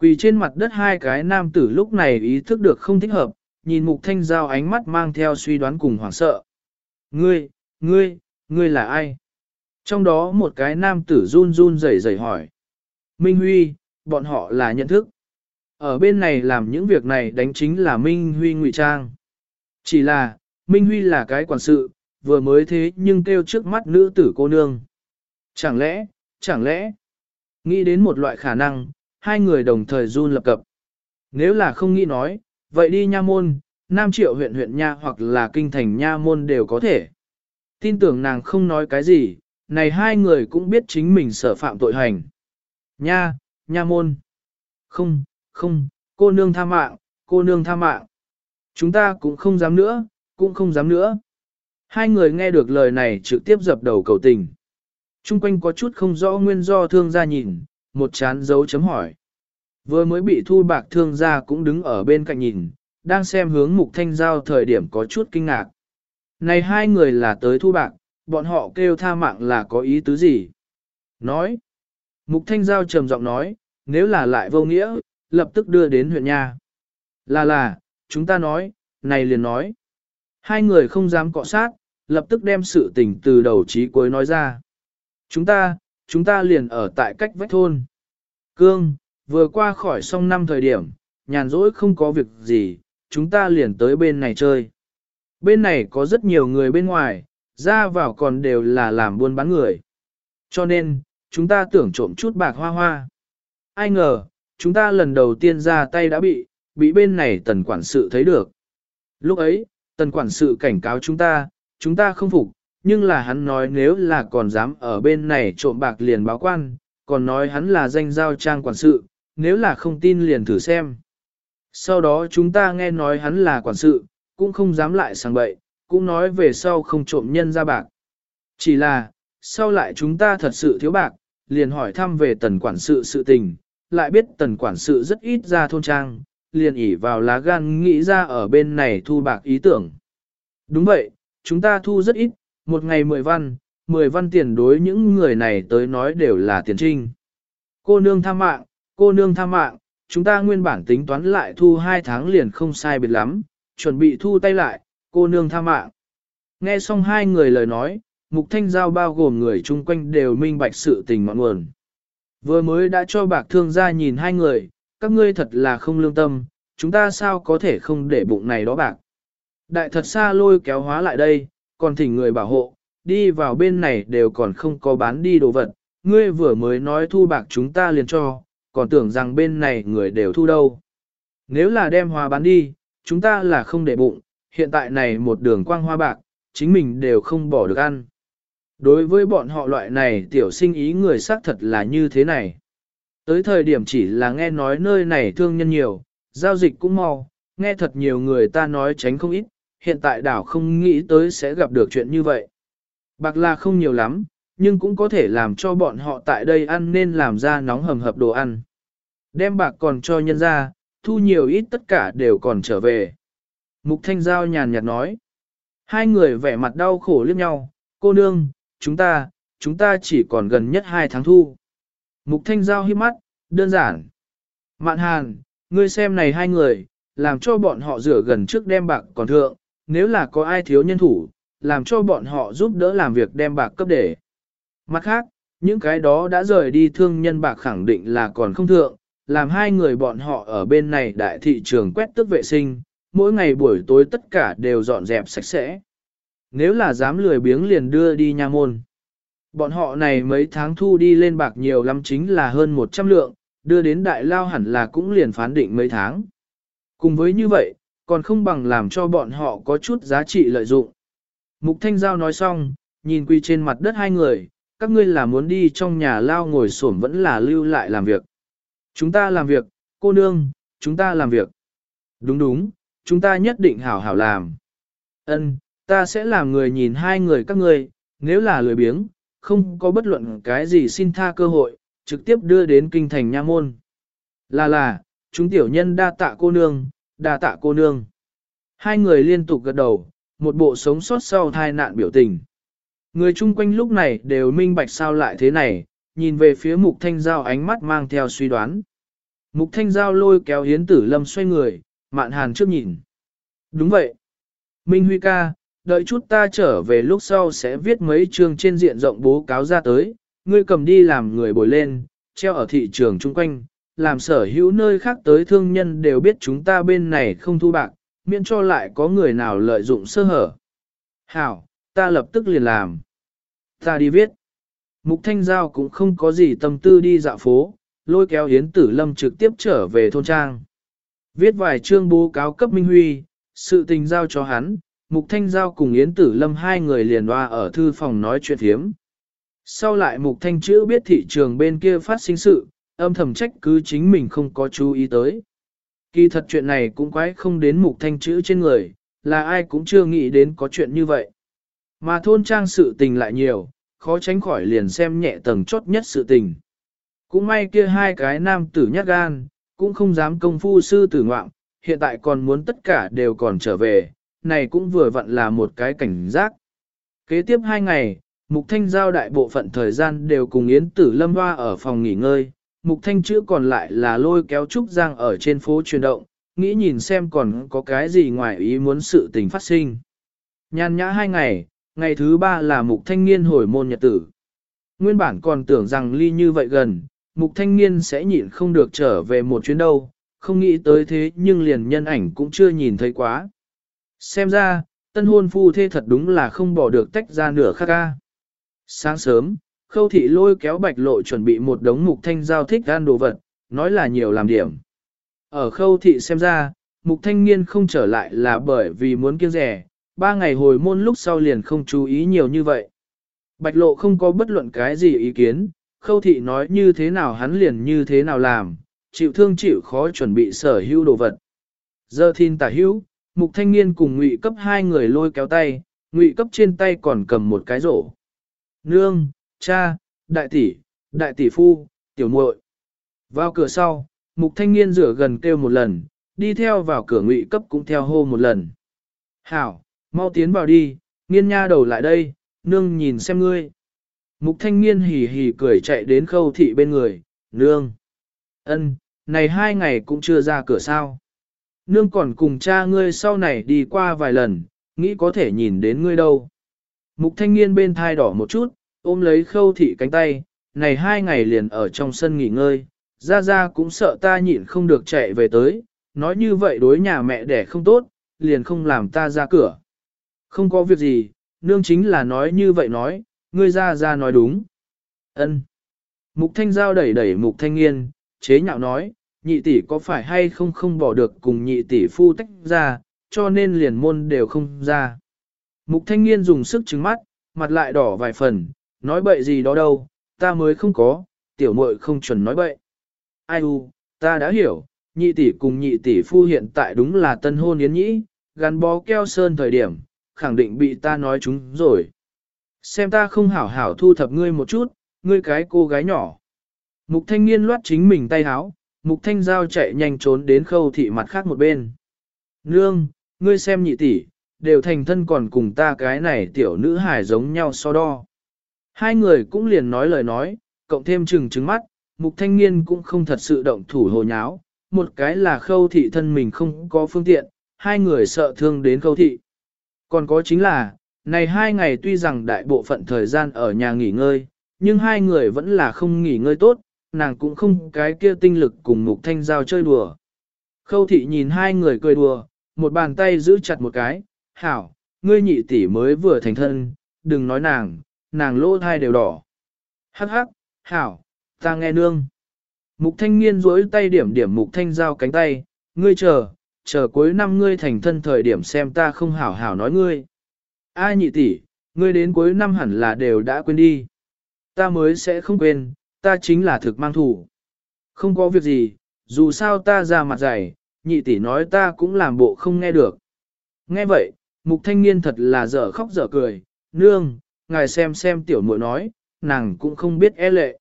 Quỳ trên mặt đất hai cái nam tử lúc này ý thức được không thích hợp, nhìn mục thanh giao ánh mắt mang theo suy đoán cùng hoảng sợ. Ngươi, ngươi, ngươi là ai? Trong đó một cái nam tử run run rẩy rẩy hỏi. Minh Huy, bọn họ là nhận thức. Ở bên này làm những việc này đánh chính là Minh Huy ngụy trang. Chỉ là, Minh Huy là cái quản sự, vừa mới thế nhưng kêu trước mắt nữ tử cô nương. Chẳng lẽ, chẳng lẽ, nghĩ đến một loại khả năng, hai người đồng thời run lập cập. Nếu là không nghĩ nói, vậy đi nha môn, Nam Triệu huyện huyện nha hoặc là kinh thành nha môn đều có thể. Tin tưởng nàng không nói cái gì, này hai người cũng biết chính mình sở phạm tội hành. Nha, nha môn. Không, không, cô nương tha mạng, cô nương tha mạng. Chúng ta cũng không dám nữa, cũng không dám nữa. Hai người nghe được lời này trực tiếp dập đầu cầu tình. Trung quanh có chút không rõ nguyên do thương gia nhìn, một chán dấu chấm hỏi. Vừa mới bị thu bạc thương gia cũng đứng ở bên cạnh nhìn, đang xem hướng mục thanh giao thời điểm có chút kinh ngạc. Này hai người là tới thu bạc, bọn họ kêu tha mạng là có ý tứ gì? Nói. Mục thanh giao trầm giọng nói, nếu là lại vô nghĩa, lập tức đưa đến huyện nha. Là là, chúng ta nói, này liền nói. Hai người không dám cọ sát, lập tức đem sự tình từ đầu chí cuối nói ra. Chúng ta, chúng ta liền ở tại cách vách thôn. Cương, vừa qua khỏi xong năm thời điểm, nhàn rỗi không có việc gì, chúng ta liền tới bên này chơi. Bên này có rất nhiều người bên ngoài, ra vào còn đều là làm buôn bán người. Cho nên, chúng ta tưởng trộm chút bạc hoa hoa. Ai ngờ, chúng ta lần đầu tiên ra tay đã bị, bị bên này tần quản sự thấy được. Lúc ấy, tần quản sự cảnh cáo chúng ta, chúng ta không phục, nhưng là hắn nói nếu là còn dám ở bên này trộm bạc liền báo quan, còn nói hắn là danh giao trang quản sự, nếu là không tin liền thử xem. Sau đó chúng ta nghe nói hắn là quản sự, cũng không dám lại sang bậy, cũng nói về sau không trộm nhân ra bạc. Chỉ là, sau lại chúng ta thật sự thiếu bạc, liền hỏi thăm về tần quản sự sự tình, lại biết tần quản sự rất ít ra thôn trang, liền ỉ vào lá gan nghĩ ra ở bên này thu bạc ý tưởng. Đúng vậy, chúng ta thu rất ít, một ngày mười văn, mười văn tiền đối những người này tới nói đều là tiền trinh. Cô nương tham mạng, cô nương tham mạng, chúng ta nguyên bản tính toán lại thu hai tháng liền không sai biệt lắm, chuẩn bị thu tay lại, cô nương tham mạng. Nghe xong hai người lời nói, mục thanh giao bao gồm người chung quanh đều minh bạch sự tình ngọn nguồn. Vừa mới đã cho bạc thương ra nhìn hai người, các ngươi thật là không lương tâm, chúng ta sao có thể không để bụng này đó bạc. Đại thật xa lôi kéo hóa lại đây, còn thỉnh người bảo hộ, đi vào bên này đều còn không có bán đi đồ vật, ngươi vừa mới nói thu bạc chúng ta liền cho, còn tưởng rằng bên này người đều thu đâu. Nếu là đem hoa bán đi, chúng ta là không để bụng, hiện tại này một đường quang hoa bạc, chính mình đều không bỏ được ăn. Đối với bọn họ loại này tiểu sinh ý người xác thật là như thế này. Tới thời điểm chỉ là nghe nói nơi này thương nhân nhiều, giao dịch cũng mau, nghe thật nhiều người ta nói tránh không ít, hiện tại đảo không nghĩ tới sẽ gặp được chuyện như vậy. Bạc là không nhiều lắm, nhưng cũng có thể làm cho bọn họ tại đây ăn nên làm ra nóng hầm hập đồ ăn. Đem bạc còn cho nhân ra, thu nhiều ít tất cả đều còn trở về. Mục Thanh Giao nhàn nhạt nói. Hai người vẻ mặt đau khổ liếc nhau, cô nương, chúng ta, chúng ta chỉ còn gần nhất hai tháng thu. Mục Thanh Giao hiếp mắt, đơn giản. Mạn Hàn, ngươi xem này hai người, làm cho bọn họ rửa gần trước đem bạc còn thượng, nếu là có ai thiếu nhân thủ, làm cho bọn họ giúp đỡ làm việc đem bạc cấp để. Mặt khác, những cái đó đã rời đi thương nhân bạc khẳng định là còn không thượng, làm hai người bọn họ ở bên này đại thị trường quét tước vệ sinh, mỗi ngày buổi tối tất cả đều dọn dẹp sạch sẽ. Nếu là dám lười biếng liền đưa đi nha môn. Bọn họ này mấy tháng thu đi lên bạc nhiều lắm chính là hơn 100 lượng, đưa đến đại lao hẳn là cũng liền phán định mấy tháng. Cùng với như vậy, còn không bằng làm cho bọn họ có chút giá trị lợi dụng. Mục Thanh Giao nói xong, nhìn quy trên mặt đất hai người, các ngươi là muốn đi trong nhà lao ngồi xổm vẫn là lưu lại làm việc. Chúng ta làm việc, cô nương, chúng ta làm việc. Đúng đúng, chúng ta nhất định hảo hảo làm. Ân, ta sẽ làm người nhìn hai người các ngươi, nếu là lười biếng, không có bất luận cái gì xin tha cơ hội, trực tiếp đưa đến kinh thành nha môn. Là là, chúng tiểu nhân đa tạ cô nương, đa tạ cô nương. Hai người liên tục gật đầu, một bộ sống sót sau thai nạn biểu tình. Người chung quanh lúc này đều minh bạch sao lại thế này, nhìn về phía mục thanh giao ánh mắt mang theo suy đoán. Mục thanh giao lôi kéo hiến tử lâm xoay người, mạn hàn trước nhìn. Đúng vậy. Minh Huy ca, đợi chút ta trở về lúc sau sẽ viết mấy chương trên diện rộng bố cáo ra tới, ngươi cầm đi làm người bồi lên, treo ở thị trường chung quanh, làm sở hữu nơi khác tới thương nhân đều biết chúng ta bên này không thu bạc, miễn cho lại có người nào lợi dụng sơ hở. Hảo, ta lập tức liền làm. Ta đi viết. Mục Thanh Giao cũng không có gì tâm tư đi dạo phố, lôi kéo Yến Tử Lâm trực tiếp trở về thôn trang. Viết vài chương bố cáo cấp Minh Huy, sự tình giao cho hắn, Mục Thanh Giao cùng Yến Tử Lâm hai người liền hoa ở thư phòng nói chuyện thiếm. Sau lại Mục Thanh chữ biết thị trường bên kia phát sinh sự, âm thầm trách cứ chính mình không có chú ý tới. Kỳ thật chuyện này cũng quái không đến Mục Thanh chữ trên người, là ai cũng chưa nghĩ đến có chuyện như vậy. Mà thôn trang sự tình lại nhiều, khó tránh khỏi liền xem nhẹ tầng chốt nhất sự tình. Cũng may kia hai cái nam tử nhát gan, cũng không dám công phu sư tử ngoạm, hiện tại còn muốn tất cả đều còn trở về, này cũng vừa vặn là một cái cảnh giác. Kế tiếp hai ngày, Mục Thanh giao đại bộ phận thời gian đều cùng Yến Tử Lâm Hoa ở phòng nghỉ ngơi, Mục Thanh chữ còn lại là lôi kéo Trúc Giang ở trên phố truyền động, nghĩ nhìn xem còn có cái gì ngoài ý muốn sự tình phát sinh. Nhàn nhã hai ngày, ngày thứ ba là Mục Thanh Niên hồi môn nhật tử. Nguyên bản còn tưởng rằng ly như vậy gần, Mục Thanh Niên sẽ nhịn không được trở về một chuyến đâu, không nghĩ tới thế nhưng liền nhân ảnh cũng chưa nhìn thấy quá. Xem ra, tân hôn phu thê thật đúng là không bỏ được tách ra nửa khắc ca. Sáng sớm, khâu thị lôi kéo bạch lộ chuẩn bị một đống mục thanh giao thích gan đồ vật, nói là nhiều làm điểm. Ở khâu thị xem ra, mục thanh niên không trở lại là bởi vì muốn kiêng rẻ, ba ngày hồi môn lúc sau liền không chú ý nhiều như vậy. Bạch lộ không có bất luận cái gì ý kiến, khâu thị nói như thế nào hắn liền như thế nào làm, chịu thương chịu khó chuẩn bị sở hữu đồ vật. Giờ thiên tả hữu, mục thanh niên cùng ngụy cấp hai người lôi kéo tay, ngụy cấp trên tay còn cầm một cái rổ. Nương, cha, đại tỷ, đại tỷ phu, tiểu muội. Vào cửa sau, mục thanh niên rửa gần kêu một lần, đi theo vào cửa ngụy cấp cũng theo hô một lần. Hảo, mau tiến vào đi, nghiên nha đầu lại đây, nương nhìn xem ngươi. Mục thanh niên hì hì cười chạy đến khâu thị bên người, nương. ân, này hai ngày cũng chưa ra cửa sao. Nương còn cùng cha ngươi sau này đi qua vài lần, nghĩ có thể nhìn đến ngươi đâu. Mục thanh niên bên thai đỏ một chút, ôm lấy khâu thị cánh tay, này hai ngày liền ở trong sân nghỉ ngơi, ra ra cũng sợ ta nhịn không được chạy về tới, nói như vậy đối nhà mẹ đẻ không tốt, liền không làm ta ra cửa. Không có việc gì, nương chính là nói như vậy nói, ngươi ra ra nói đúng. ân Mục thanh giao đẩy đẩy mục thanh Nghiên, chế nhạo nói, nhị tỷ có phải hay không không bỏ được cùng nhị tỷ phu tách ra, cho nên liền môn đều không ra. Mục thanh Nghiên dùng sức trứng mắt, mặt lại đỏ vài phần, nói bậy gì đó đâu, ta mới không có, tiểu muội không chuẩn nói bậy. Ai u, ta đã hiểu, nhị tỷ cùng nhị tỷ phu hiện tại đúng là tân hôn yến nhĩ, gắn bó keo sơn thời điểm, khẳng định bị ta nói chúng rồi. Xem ta không hảo hảo thu thập ngươi một chút, ngươi cái cô gái nhỏ. Mục thanh niên loát chính mình tay háo, mục thanh giao chạy nhanh trốn đến khâu thị mặt khác một bên. Nương, ngươi xem nhị tỷ, đều thành thân còn cùng ta cái này tiểu nữ hài giống nhau so đo. Hai người cũng liền nói lời nói, cộng thêm chừng trứng mắt, mục thanh niên cũng không thật sự động thủ hồ nháo, một cái là khâu thị thân mình không có phương tiện, hai người sợ thương đến khâu thị. Còn có chính là, này hai ngày tuy rằng đại bộ phận thời gian ở nhà nghỉ ngơi, nhưng hai người vẫn là không nghỉ ngơi tốt, nàng cũng không cái kia tinh lực cùng mục thanh giao chơi đùa. Khâu thị nhìn hai người cười đùa, một bàn tay giữ chặt một cái, hảo, ngươi nhị tỷ mới vừa thành thân, đừng nói nàng, nàng lỗ thai đều đỏ. Hắc hắc, hảo, ta nghe nương. Mục thanh niên duỗi tay điểm điểm mục thanh giao cánh tay, ngươi chờ, chờ cuối năm ngươi thành thân thời điểm xem ta không hảo hảo nói ngươi. Ai nhị tỷ, ngươi đến cuối năm hẳn là đều đã quên đi. Ta mới sẽ không quên, ta chính là thực mang thủ. Không có việc gì, dù sao ta ra mặt dày, nhị tỷ nói ta cũng làm bộ không nghe được. Nghe vậy, mục thanh niên thật là dở khóc dở cười, nương, ngài xem xem tiểu muội nói, nàng cũng không biết e lệ.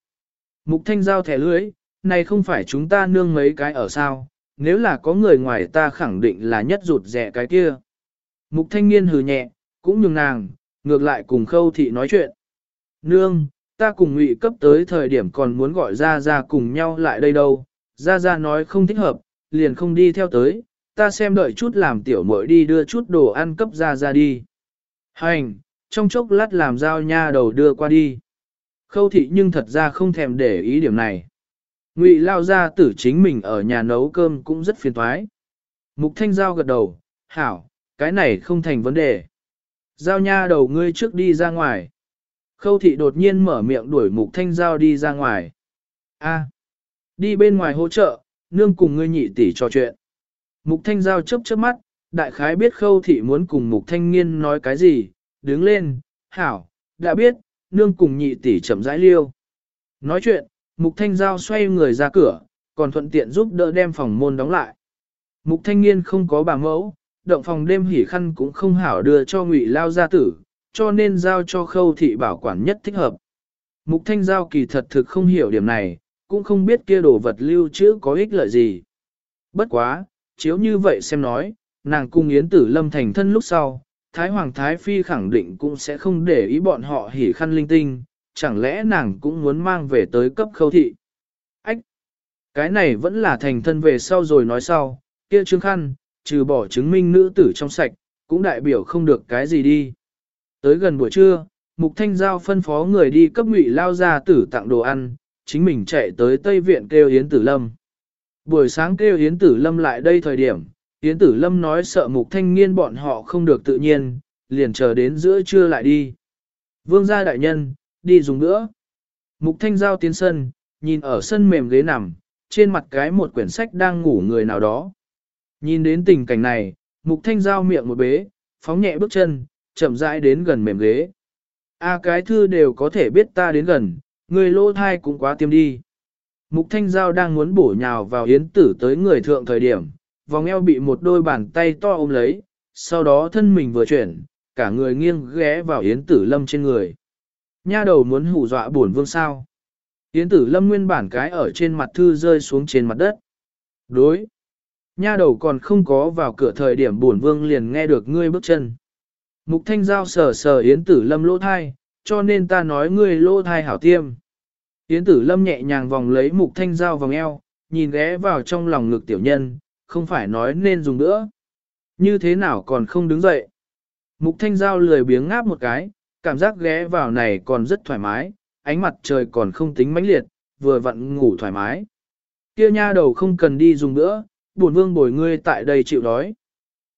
Mục thanh giao thẻ lưới, này không phải chúng ta nương mấy cái ở sao, nếu là có người ngoài ta khẳng định là nhất rụt rẻ cái kia. Mục thanh niên hừ nhẹ, cũng nhường nàng, ngược lại cùng khâu thị nói chuyện. Nương, ta cùng ngụy cấp tới thời điểm còn muốn gọi ra ra cùng nhau lại đây đâu, Ra Ra nói không thích hợp, liền không đi theo tới, ta xem đợi chút làm tiểu muội đi đưa chút đồ ăn cấp Ra Ra đi. Hành, trong chốc lát làm giao nha đầu đưa qua đi. Khâu thị nhưng thật ra không thèm để ý điểm này. Ngụy lao ra tử chính mình ở nhà nấu cơm cũng rất phiền toái. Mục thanh giao gật đầu, hảo, cái này không thành vấn đề. Giao nha đầu ngươi trước đi ra ngoài. Khâu thị đột nhiên mở miệng đuổi mục thanh giao đi ra ngoài. A, đi bên ngoài hỗ trợ, nương cùng ngươi nhị tỷ trò chuyện. Mục thanh giao chớp chớp mắt, đại khái biết khâu thị muốn cùng mục thanh nghiên nói cái gì, đứng lên, hảo, đã biết, nương cùng nhị tỷ chậm rãi liêu. Nói chuyện, mục thanh giao xoay người ra cửa, còn thuận tiện giúp đỡ đem phòng môn đóng lại. Mục thanh niên không có bà mẫu, động phòng đêm hỉ khăn cũng không hảo đưa cho ngụy lao gia tử, cho nên giao cho khâu thị bảo quản nhất thích hợp. Mục thanh giao kỳ thật thực không hiểu điểm này, cũng không biết kia đồ vật lưu trữ có ích lợi gì. Bất quá, chiếu như vậy xem nói, nàng cung yến tử lâm thành thân lúc sau, Thái Hoàng Thái Phi khẳng định cũng sẽ không để ý bọn họ hỉ khăn linh tinh, chẳng lẽ nàng cũng muốn mang về tới cấp khâu thị. Ách! Cái này vẫn là thành thân về sau rồi nói sau, kia trương khăn, trừ bỏ chứng minh nữ tử trong sạch, cũng đại biểu không được cái gì đi. Tới gần buổi trưa, Mục Thanh Giao phân phó người đi cấp ngụy lao ra tử tặng đồ ăn, chính mình chạy tới Tây Viện kêu Yến Tử Lâm. Buổi sáng kêu Yến Tử Lâm lại đây thời điểm, Yến Tử Lâm nói sợ Mục Thanh niên bọn họ không được tự nhiên, liền chờ đến giữa trưa lại đi. Vương gia đại nhân, đi dùng nữa. Mục Thanh Giao tiến sân, nhìn ở sân mềm ghế nằm, trên mặt cái một quyển sách đang ngủ người nào đó. Nhìn đến tình cảnh này, Mục Thanh Giao miệng một bế, phóng nhẹ bước chân, chậm rãi đến gần mềm ghế. A cái thư đều có thể biết ta đến gần, người lô thai cũng quá tiêm đi. Mục Thanh Giao đang muốn bổ nhào vào yến tử tới người thượng thời điểm, vòng eo bị một đôi bàn tay to ôm lấy, sau đó thân mình vừa chuyển, cả người nghiêng ghé vào yến tử lâm trên người. Nha đầu muốn hù dọa bổn vương sao. Yến tử lâm nguyên bản cái ở trên mặt thư rơi xuống trên mặt đất. Đối. Nha đầu còn không có vào cửa thời điểm bổn vương liền nghe được ngươi bước chân. Mục thanh giao sờ sờ yến tử lâm lỗ thai, cho nên ta nói ngươi lỗ thai hảo tiêm. Yến tử lâm nhẹ nhàng vòng lấy mục thanh giao vòng eo, nhìn ghé vào trong lòng ngực tiểu nhân, không phải nói nên dùng nữa. Như thế nào còn không đứng dậy. Mục thanh giao lười biếng ngáp một cái, cảm giác ghé vào này còn rất thoải mái, ánh mặt trời còn không tính mãnh liệt, vừa vặn ngủ thoải mái. Kia nha đầu không cần đi dùng nữa, buồn vương bồi ngươi tại đây chịu đói.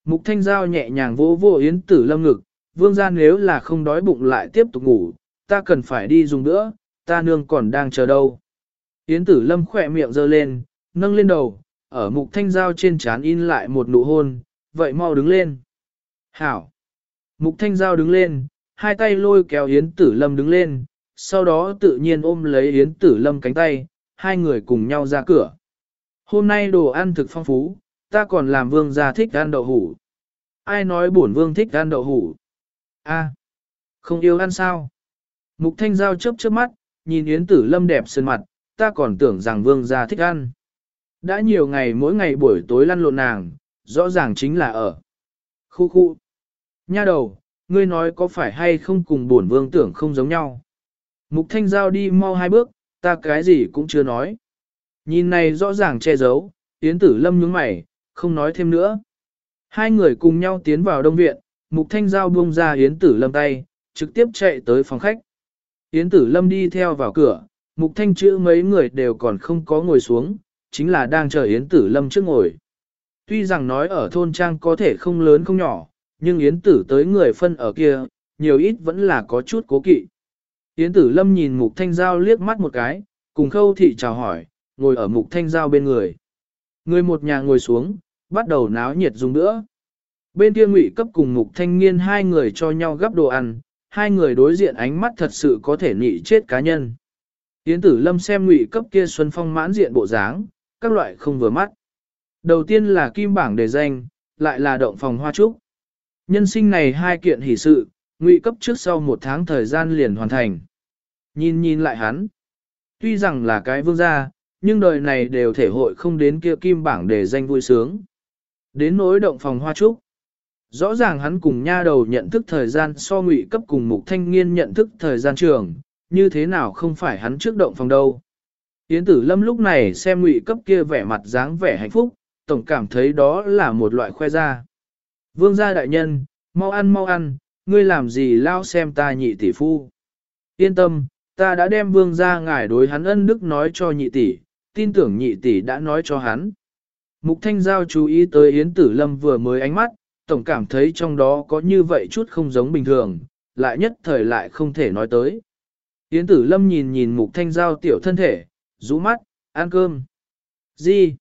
Mục thanh giao nhẹ nhàng vỗ vỗ yến tử lâm ngực, vương gia nếu là không đói bụng lại tiếp tục ngủ, ta cần phải đi dùng nữa, ta nương còn đang chờ đâu. Yến tử lâm khỏe miệng giơ lên, nâng lên đầu, ở mục thanh giao trên chán in lại một nụ hôn, vậy mau đứng lên. Hảo! Mục thanh giao đứng lên, hai tay lôi kéo Yến tử lâm đứng lên, sau đó tự nhiên ôm lấy Yến tử lâm cánh tay, hai người cùng nhau ra cửa. Hôm nay đồ ăn thực phong phú, ta còn làm vương gia thích ăn đậu hủ. Ai nói bổn vương thích ăn đậu hủ? A, không yêu ăn sao? Mục thanh giao chớp chớp mắt, nhìn Yến tử lâm đẹp sơn mặt, ta còn tưởng rằng vương gia thích ăn. Đã nhiều ngày mỗi ngày buổi tối lăn lộn nàng, rõ ràng chính là ở. Khu khu. Nha đầu, ngươi nói có phải hay không cùng bổn vương tưởng không giống nhau. Mục thanh giao đi mau hai bước, ta cái gì cũng chưa nói. Nhìn này rõ ràng che giấu, Yến tử lâm nhướng mày, không nói thêm nữa. Hai người cùng nhau tiến vào đông viện, Mục Thanh Giao buông ra Yến Tử Lâm tay, trực tiếp chạy tới phòng khách. Yến Tử Lâm đi theo vào cửa, Mục Thanh chữ mấy người đều còn không có ngồi xuống, chính là đang chờ Yến Tử Lâm trước ngồi. Tuy rằng nói ở thôn trang có thể không lớn không nhỏ, nhưng Yến Tử tới người phân ở kia, nhiều ít vẫn là có chút cố kỵ. Yến Tử Lâm nhìn Mục Thanh Giao liếc mắt một cái, cùng khâu thị chào hỏi, ngồi ở Mục Thanh Giao bên người. Người một nhà ngồi xuống, bắt đầu náo nhiệt dùng nữa. Bên kia ngụy cấp cùng mục thanh niên hai người cho nhau gắp đồ ăn, hai người đối diện ánh mắt thật sự có thể nị chết cá nhân. Yến tử lâm xem ngụy cấp kia xuân phong mãn diện bộ dáng, các loại không vừa mắt. Đầu tiên là kim bảng đề danh, lại là động phòng hoa trúc. Nhân sinh này hai kiện hỷ sự, ngụy cấp trước sau một tháng thời gian liền hoàn thành. Nhìn nhìn lại hắn. Tuy rằng là cái vương gia, nhưng đời này đều thể hội không đến kia kim bảng để danh vui sướng. Đến nỗi động phòng hoa trúc. Rõ ràng hắn cùng nha đầu nhận thức thời gian so ngụy cấp cùng mục thanh niên nhận thức thời gian trường, như thế nào không phải hắn trước động phòng đâu. Yến tử lâm lúc này xem ngụy cấp kia vẻ mặt dáng vẻ hạnh phúc, tổng cảm thấy đó là một loại khoe ra. Vương gia đại nhân, mau ăn mau ăn, ngươi làm gì lao xem ta nhị tỷ phu. Yên tâm, ta đã đem vương gia ngài đối hắn ân đức nói cho nhị tỷ, tin tưởng nhị tỷ đã nói cho hắn. Mục Thanh Giao chú ý tới Yến Tử Lâm vừa mới ánh mắt, tổng cảm thấy trong đó có như vậy chút không giống bình thường, lại nhất thời lại không thể nói tới. Yến Tử Lâm nhìn nhìn Mục Thanh Giao tiểu thân thể, rũ mắt, ăn cơm. Gì?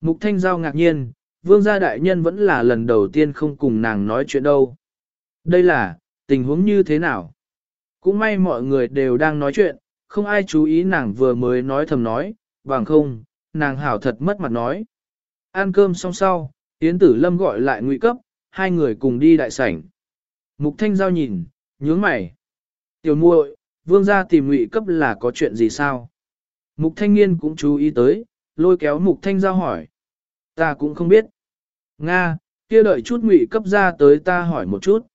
Mục Thanh Giao ngạc nhiên, vương gia đại nhân vẫn là lần đầu tiên không cùng nàng nói chuyện đâu. Đây là, tình huống như thế nào? Cũng may mọi người đều đang nói chuyện, không ai chú ý nàng vừa mới nói thầm nói, bằng không, nàng hảo thật mất mặt nói. Ăn cơm xong sau, Yến Tử Lâm gọi lại ngụy cấp, hai người cùng đi đại sảnh. Mục Thanh Giao nhìn, nhướng mày. Tiểu muội, vương gia tìm ngụy cấp là có chuyện gì sao? Mục Thanh Niên cũng chú ý tới, lôi kéo Mục Thanh Giao hỏi. Ta cũng không biết. Nga, kia đợi chút ngụy cấp ra tới ta hỏi một chút.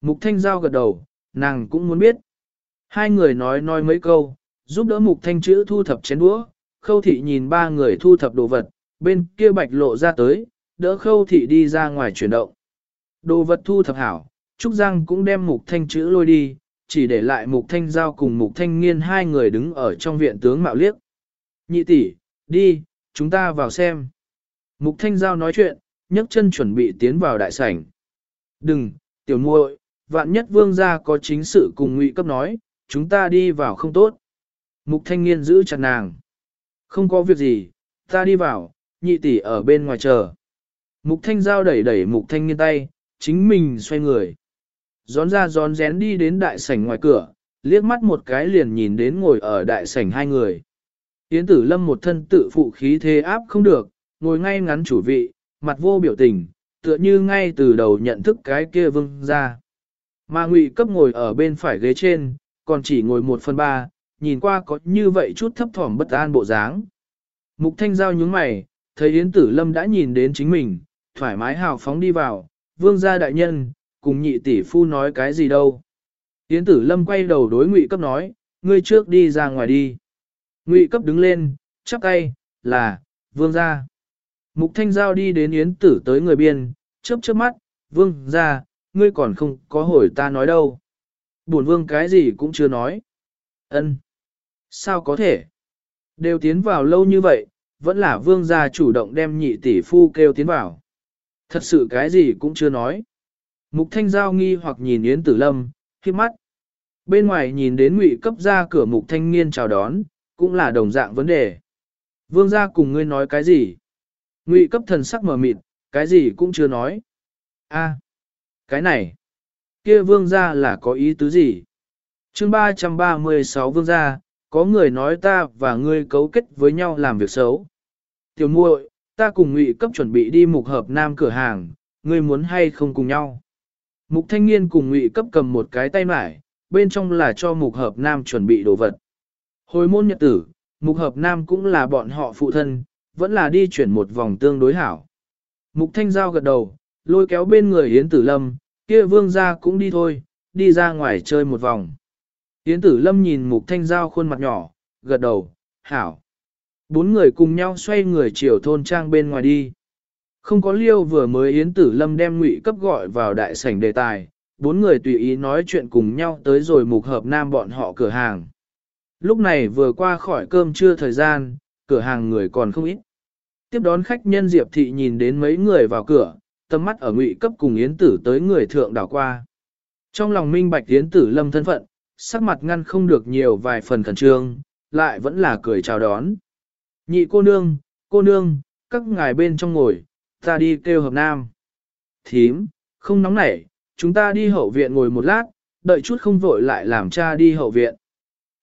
Mục Thanh Giao gật đầu, nàng cũng muốn biết. Hai người nói nói mấy câu, giúp đỡ Mục Thanh chữ thu thập chén đũa, khâu thị nhìn ba người thu thập đồ vật, bên kia bạch lộ ra tới, đỡ khâu thị đi ra ngoài chuyển động. Đồ vật thu thập hảo, Trúc Giang cũng đem Mục Thanh chữ lôi đi, chỉ để lại Mục Thanh Giao cùng Mục Thanh Nghiên hai người đứng ở trong viện tướng mạo liếc. Nhị tỷ, đi, chúng ta vào xem. Mục Thanh Giao nói chuyện, nhấc chân chuẩn bị tiến vào đại sảnh. Đừng, tiểu muội, vạn nhất vương gia có chính sự cùng ngụy cấp nói, chúng ta đi vào không tốt. Mục Thanh Nghiên giữ chặt nàng. Không có việc gì, ta đi vào, nhị tỷ ở bên ngoài chờ. Mục Thanh Giao đẩy đẩy Mục Thanh Nghiên tay, chính mình xoay người. Gión ra gión rén đi đến đại sảnh ngoài cửa, liếc mắt một cái liền nhìn đến ngồi ở đại sảnh hai người. Yến tử lâm một thân tự phụ khí thế áp không được, ngồi ngay ngắn chủ vị, mặt vô biểu tình, tựa như ngay từ đầu nhận thức cái kia vương ra. Mà ngụy cấp ngồi ở bên phải ghế trên, còn chỉ ngồi một phần ba, nhìn qua có như vậy chút thấp thỏm bất an bộ dáng. Mục thanh giao nhướng mày, thấy Yến tử lâm đã nhìn đến chính mình, thoải mái hào phóng đi vào, vương gia đại nhân, cùng nhị tỷ phu nói cái gì đâu. Yến tử lâm quay đầu đối ngụy cấp nói, ngươi trước đi ra ngoài đi. Ngụy cấp đứng lên, chắp tay, là, vương gia. Mục thanh giao đi đến yến tử tới người biên, chớp chớp mắt, vương gia, ngươi còn không có hỏi ta nói đâu. Bổn vương cái gì cũng chưa nói. Ân, Sao có thể? Đều tiến vào lâu như vậy, vẫn là vương gia chủ động đem nhị tỷ phu kêu tiến vào. Thật sự cái gì cũng chưa nói. Mục thanh giao nghi hoặc nhìn Yến Tử Lâm, khiếp mắt. Bên ngoài nhìn đến ngụy cấp ra cửa mục thanh niên chào đón, cũng là đồng dạng vấn đề. Vương gia cùng ngươi nói cái gì? Ngụy cấp thần sắc mở mịt, cái gì cũng chưa nói. A, cái này, kia vương gia là có ý tứ gì? chương 336 vương gia, có người nói ta và ngươi cấu kết với nhau làm việc xấu. Tiểu muội, ta cùng ngụy cấp chuẩn bị đi mục hợp nam cửa hàng, ngươi muốn hay không cùng nhau? Mục thanh niên cùng ngụy cấp cầm một cái tay mải, bên trong là cho mục hợp nam chuẩn bị đồ vật. Hồi môn nhật tử, mục hợp nam cũng là bọn họ phụ thân, vẫn là đi chuyển một vòng tương đối hảo. Mục thanh giao gật đầu, lôi kéo bên người Yến Tử Lâm, kia vương gia cũng đi thôi, đi ra ngoài chơi một vòng. Yến Tử Lâm nhìn mục thanh giao khuôn mặt nhỏ, gật đầu, hảo. Bốn người cùng nhau xoay người chiều thôn trang bên ngoài đi. Không có liêu vừa mới Yến Tử Lâm đem ngụy cấp gọi vào đại sảnh đề tài, bốn người tùy ý nói chuyện cùng nhau tới rồi mục hợp nam bọn họ cửa hàng. Lúc này vừa qua khỏi cơm trưa thời gian, cửa hàng người còn không ít. Tiếp đón khách nhân Diệp Thị nhìn đến mấy người vào cửa, tâm mắt ở ngụy cấp cùng Yến Tử tới người thượng đảo qua. Trong lòng minh bạch Yến Tử lâm thân phận, sắc mặt ngăn không được nhiều vài phần khẩn trương, lại vẫn là cười chào đón. Nhị cô nương, cô nương, các ngài bên trong ngồi, ta đi kêu hợp nam. Thím, không nóng nảy, chúng ta đi hậu viện ngồi một lát, đợi chút không vội lại làm cha đi hậu viện.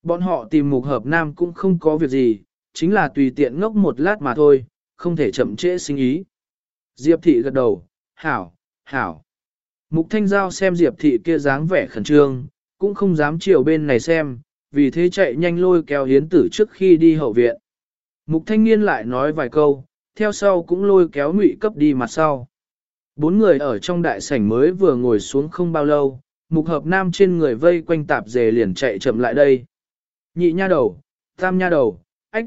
Bọn họ tìm mục hợp nam cũng không có việc gì, chính là tùy tiện ngốc một lát mà thôi, không thể chậm trễ sinh ý. Diệp thị gật đầu, hảo, hảo. Mục thanh giao xem Diệp thị kia dáng vẻ khẩn trương, cũng không dám chiều bên này xem, vì thế chạy nhanh lôi kéo hiến tử trước khi đi hậu viện. Mục thanh niên lại nói vài câu, theo sau cũng lôi kéo ngụy cấp đi mặt sau. Bốn người ở trong đại sảnh mới vừa ngồi xuống không bao lâu, mục hợp nam trên người vây quanh tạp dề liền chạy chậm lại đây. Nhị nha đầu, tam nha đầu, ách,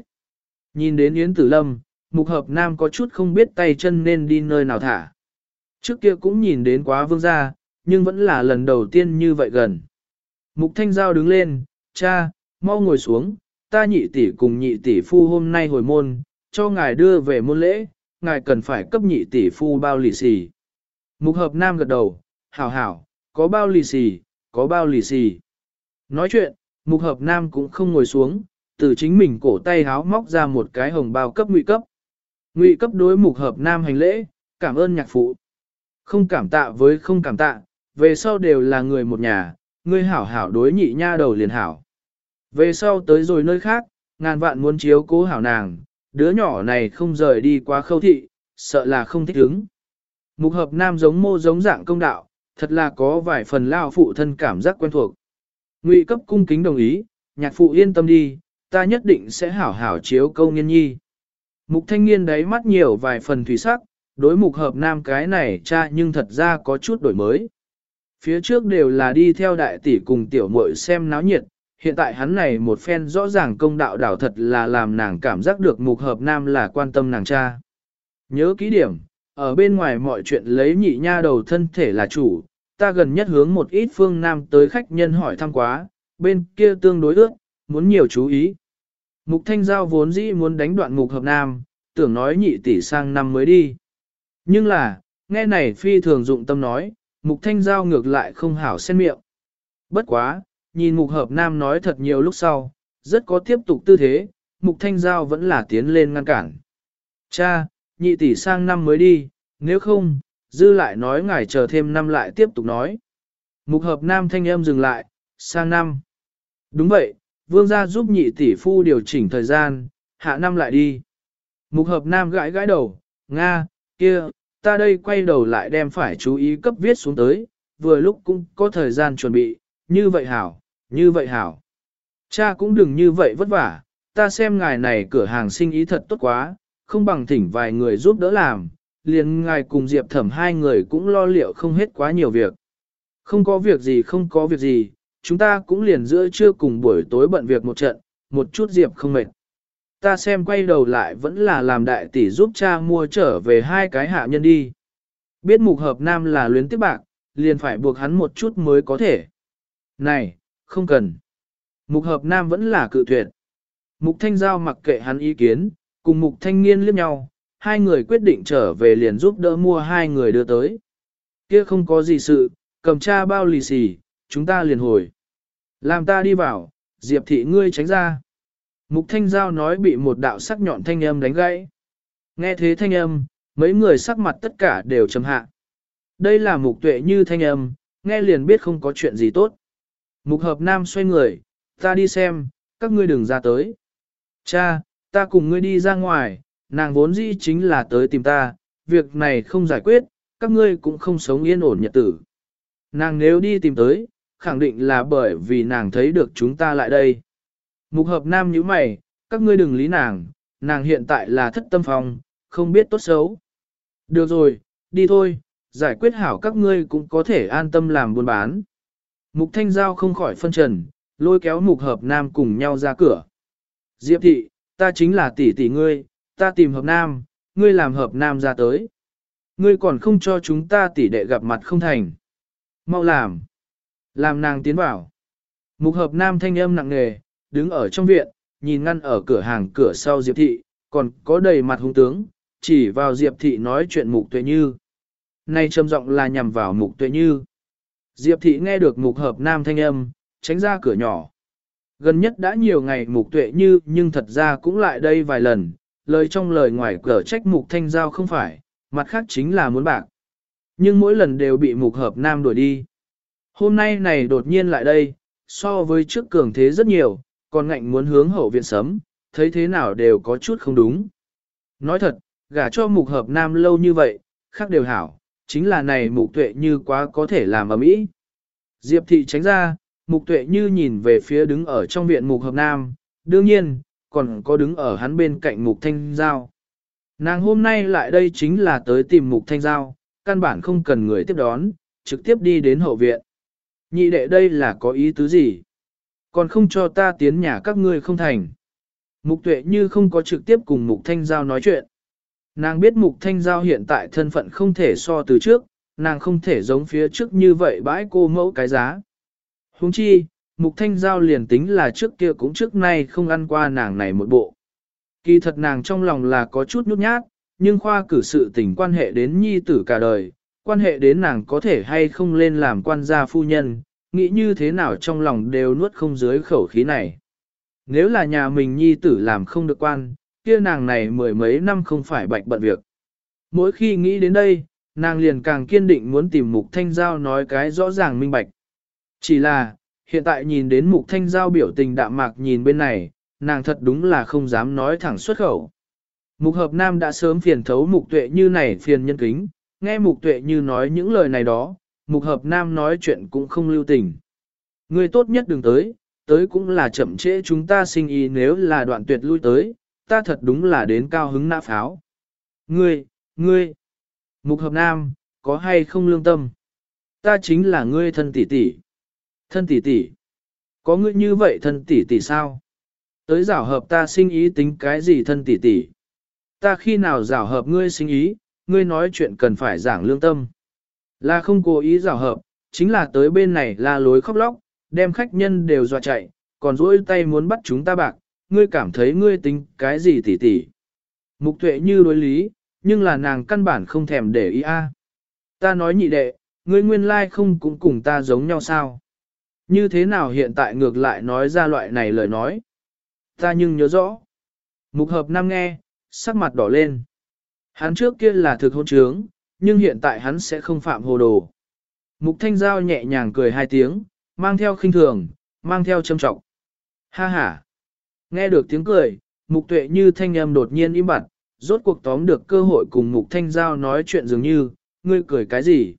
Nhìn đến Yến Tử Lâm, mục hợp nam có chút không biết tay chân nên đi nơi nào thả. Trước kia cũng nhìn đến quá vương gia, nhưng vẫn là lần đầu tiên như vậy gần. Mục thanh giao đứng lên, cha, mau ngồi xuống, ta nhị tỷ cùng nhị tỷ phu hôm nay hồi môn, cho ngài đưa về môn lễ, ngài cần phải cấp nhị tỷ phu bao lì xì. Mục hợp nam gật đầu, hảo hảo, có bao lì xì, có bao lì xì. Nói chuyện, mục hợp nam cũng không ngồi xuống, từ chính mình cổ tay háo móc ra một cái hồng bao cấp ngụy cấp. Ngụy cấp đối mục hợp nam hành lễ, cảm ơn nhạc phụ. Không cảm tạ với không cảm tạ, về sau đều là người một nhà, ngươi hảo hảo đối nhị nha đầu liền hảo. Về sau tới rồi nơi khác, ngàn vạn muốn chiếu cố hảo nàng, đứa nhỏ này không rời đi quá khâu thị, sợ là không thích ứng. Mục hợp nam giống mô giống dạng công đạo, thật là có vài phần lao phụ thân cảm giác quen thuộc. Ngụy cấp cung kính đồng ý, nhạc phụ yên tâm đi, ta nhất định sẽ hảo hảo chiếu câu nghiên nhi. Mục thanh niên đấy mắt nhiều vài phần thủy sắc, đối mục hợp nam cái này cha nhưng thật ra có chút đổi mới. Phía trước đều là đi theo đại tỷ cùng tiểu muội xem náo nhiệt, hiện tại hắn này một phen rõ ràng công đạo đảo thật là làm nàng cảm giác được mục hợp nam là quan tâm nàng cha. Nhớ kỹ điểm, ở bên ngoài mọi chuyện lấy nhị nha đầu thân thể là chủ, ta gần nhất hướng một ít phương nam tới khách nhân hỏi thăm quá, bên kia tương đối ước, muốn nhiều chú ý. Mục thanh giao vốn dĩ muốn đánh đoạn mục hợp nam, tưởng nói nhị tỷ sang năm mới đi. Nhưng là, nghe này phi thường dụng tâm nói, mục thanh giao ngược lại không hảo xen miệng. Bất quá, nhìn mục hợp nam nói thật nhiều lúc sau, rất có tiếp tục tư thế, mục thanh giao vẫn là tiến lên ngăn cản. Cha, nhị tỷ sang năm mới đi, nếu không, dư lại nói ngài chờ thêm năm lại tiếp tục nói. Mục hợp nam thanh âm dừng lại, sang năm. Đúng vậy, vương gia giúp nhị tỷ phu điều chỉnh thời gian, hạ năm lại đi. Mục hợp nam gãi gãi đầu, Nga, kia, ta đây quay đầu lại đem phải chú ý cấp viết xuống tới, vừa lúc cũng có thời gian chuẩn bị, như vậy hảo, như vậy hảo. Cha cũng đừng như vậy vất vả, ta xem ngài này cửa hàng sinh ý thật tốt quá, không bằng thỉnh vài người giúp đỡ làm, liền ngài cùng Diệp thẩm hai người cũng lo liệu không hết quá nhiều việc. Không có việc gì không có việc gì, chúng ta cũng liền giữa trưa cùng buổi tối bận việc một trận, một chút Diệp không mệt. Ta xem quay đầu lại vẫn là làm đại tỷ giúp cha mua trở về hai cái hạ nhân đi. Biết mục hợp nam là luyến tiếp bạc, liền phải buộc hắn một chút mới có thể. Này, không cần. Mục hợp nam vẫn là cự tuyệt. Mục thanh giao mặc kệ hắn ý kiến, cùng mục thanh nghiên liếc nhau, hai người quyết định trở về liền giúp đỡ mua hai người đưa tới. Kia không có gì sự, cầm cha bao lì xì, chúng ta liền hồi. Làm ta đi vào, Diệp thị ngươi tránh ra. Mục thanh giao nói bị một đạo sắc nhọn thanh âm đánh gãy. Nghe thế thanh âm, mấy người sắc mặt tất cả đều trầm hạ. Đây là mục tuệ như thanh âm, nghe liền biết không có chuyện gì tốt. Mục hợp nam xoay người, ta đi xem, các ngươi đừng ra tới. Cha, ta cùng ngươi đi ra ngoài, nàng vốn dĩ chính là tới tìm ta, việc này không giải quyết, các ngươi cũng không sống yên ổn nhật tử. Nàng nếu đi tìm tới, khẳng định là bởi vì nàng thấy được chúng ta lại đây. Mục hợp nam như mày, các ngươi đừng lý nàng, nàng hiện tại là thất tâm phong, không biết tốt xấu. Được rồi, đi thôi, giải quyết hảo các ngươi cũng có thể an tâm làm buôn bán. Mục thanh giao không khỏi phân trần, lôi kéo mục hợp nam cùng nhau ra cửa. Diệp thị, ta chính là tỷ tỷ ngươi, ta tìm hợp nam, ngươi làm hợp nam ra tới. Ngươi còn không cho chúng ta tỷ đệ gặp mặt không thành. Mau làm. Làm nàng tiến vào. Mục hợp nam thanh âm nặng nề, đứng ở trong viện, nhìn ngăn ở cửa hàng cửa sau Diệp thị, còn có đầy mặt hung tướng, chỉ vào Diệp thị nói chuyện mục tuệ như. Nay trầm giọng là nhằm vào mục tuệ như. Diệp thị nghe được mục hợp nam thanh âm, tránh ra cửa nhỏ. Gần nhất đã nhiều ngày mục tuệ như nhưng thật ra cũng lại đây vài lần, lời trong lời ngoài cờ trách mục thanh giao không phải, mặt khác chính là muốn bạc. Nhưng mỗi lần đều bị mục hợp nam đuổi đi. Hôm nay này đột nhiên lại đây, so với trước cường thế rất nhiều, còn ngạnh muốn hướng hậu viện sấm, thấy thế nào đều có chút không đúng. Nói thật, gả cho mục hợp nam lâu như vậy, khác đều hảo, chính là này mục tuệ như quá có thể làm ở mỹ. Diệp thị tránh ra, mục tuệ như nhìn về phía đứng ở trong viện mục hợp nam, đương nhiên, còn có đứng ở hắn bên cạnh mục thanh giao. Nàng hôm nay lại đây chính là tới tìm mục thanh giao, căn bản không cần người tiếp đón, trực tiếp đi đến hậu viện. Nhị đệ đây là có ý tứ gì? Còn không cho ta tiến nhà các ngươi không thành. Mục tuệ như không có trực tiếp cùng Mục Thanh Giao nói chuyện. Nàng biết Mục Thanh Giao hiện tại thân phận không thể so từ trước, nàng không thể giống phía trước như vậy bãi cô mẫu cái giá. Huống chi, Mục Thanh Giao liền tính là trước kia cũng trước nay không ăn qua nàng này một bộ. Kỳ thật nàng trong lòng là có chút nhút nhát, nhưng khoa cử sự tình quan hệ đến nhi tử cả đời, quan hệ đến nàng có thể hay không lên làm quan gia phu nhân, nghĩ như thế nào trong lòng đều nuốt không dưới khẩu khí này. Nếu là nhà mình nhi tử làm không được quan, kia nàng này mười mấy năm không phải bạch bận việc. Mỗi khi nghĩ đến đây, nàng liền càng kiên định muốn tìm Mục Thanh Giao nói cái rõ ràng minh bạch. Chỉ là, hiện tại nhìn đến Mục Thanh Giao biểu tình đạm mạc nhìn bên này, nàng thật đúng là không dám nói thẳng xuất khẩu. Mục Hợp Nam đã sớm phiền thấu Mục Tuệ như này phiền nhân kính, nghe Mục Tuệ như nói những lời này đó, Mục Hợp Nam nói chuyện cũng không lưu tình. Người tốt nhất đừng tới, tới cũng là chậm trễ chúng ta sinh ý nếu là đoạn tuyệt lui tới, ta thật đúng là đến cao hứng nã pháo. Ngươi, ngươi, Mục Hợp Nam, có hay không lương tâm? Ta chính là ngươi thân tỷ tỷ. Thân tỷ tỷ. Có ngươi như vậy thân tỷ tỷ sao? Tới giảo hợp ta sinh ý tính cái gì thân tỷ tỷ? Ta khi nào giảo hợp ngươi sinh ý, ngươi nói chuyện cần phải giảng lương tâm. Là không cố ý giảo hợp, chính là tới bên này là lối khóc lóc, đem khách nhân đều dọa chạy, còn dỗi tay muốn bắt chúng ta bạc, ngươi cảm thấy ngươi tính cái gì tỉ tỉ. Mục tuệ như đối lý, nhưng là nàng căn bản không thèm để ý a. Ta nói nhị đệ, ngươi nguyên lai không cũng cùng ta giống nhau sao? Như thế nào hiện tại ngược lại nói ra loại này lời nói? Ta nhưng nhớ rõ. Mục hợp nam nghe, sắc mặt đỏ lên. Hắn trước kia là thực hôn trướng, nhưng hiện tại hắn sẽ không phạm hồ đồ. Mục thanh giao nhẹ nhàng cười hai tiếng, mang theo khinh thường, mang theo châm trọng. Ha ha! Nghe được tiếng cười, mục tuệ như thanh âm đột nhiên im bặt, rốt cuộc tóm được cơ hội cùng mục thanh giao nói chuyện dường như, ngươi cười cái gì?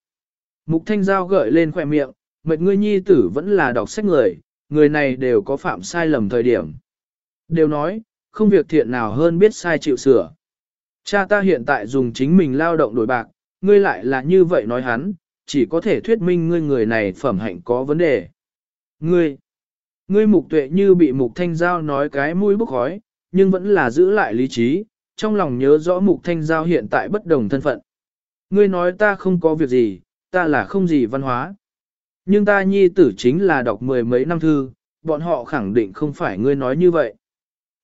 Mục thanh giao gợi lên khỏe miệng, mệt ngươi nhi tử vẫn là đọc sách người, người này đều có phạm sai lầm thời điểm. Đều nói, không việc thiện nào hơn biết sai chịu sửa. Cha ta hiện tại dùng chính mình lao động đổi bạc, ngươi lại là như vậy nói hắn, chỉ có thể thuyết minh ngươi người này phẩm hạnh có vấn đề. Ngươi, ngươi mục tuệ như bị mục thanh giao nói cái mũi bốc khói, nhưng vẫn là giữ lại lý trí, trong lòng nhớ rõ mục thanh giao hiện tại bất đồng thân phận. Ngươi nói ta không có việc gì, ta là không gì văn hóa. Nhưng ta nhi tử chính là đọc mười mấy năm thư, bọn họ khẳng định không phải ngươi nói như vậy.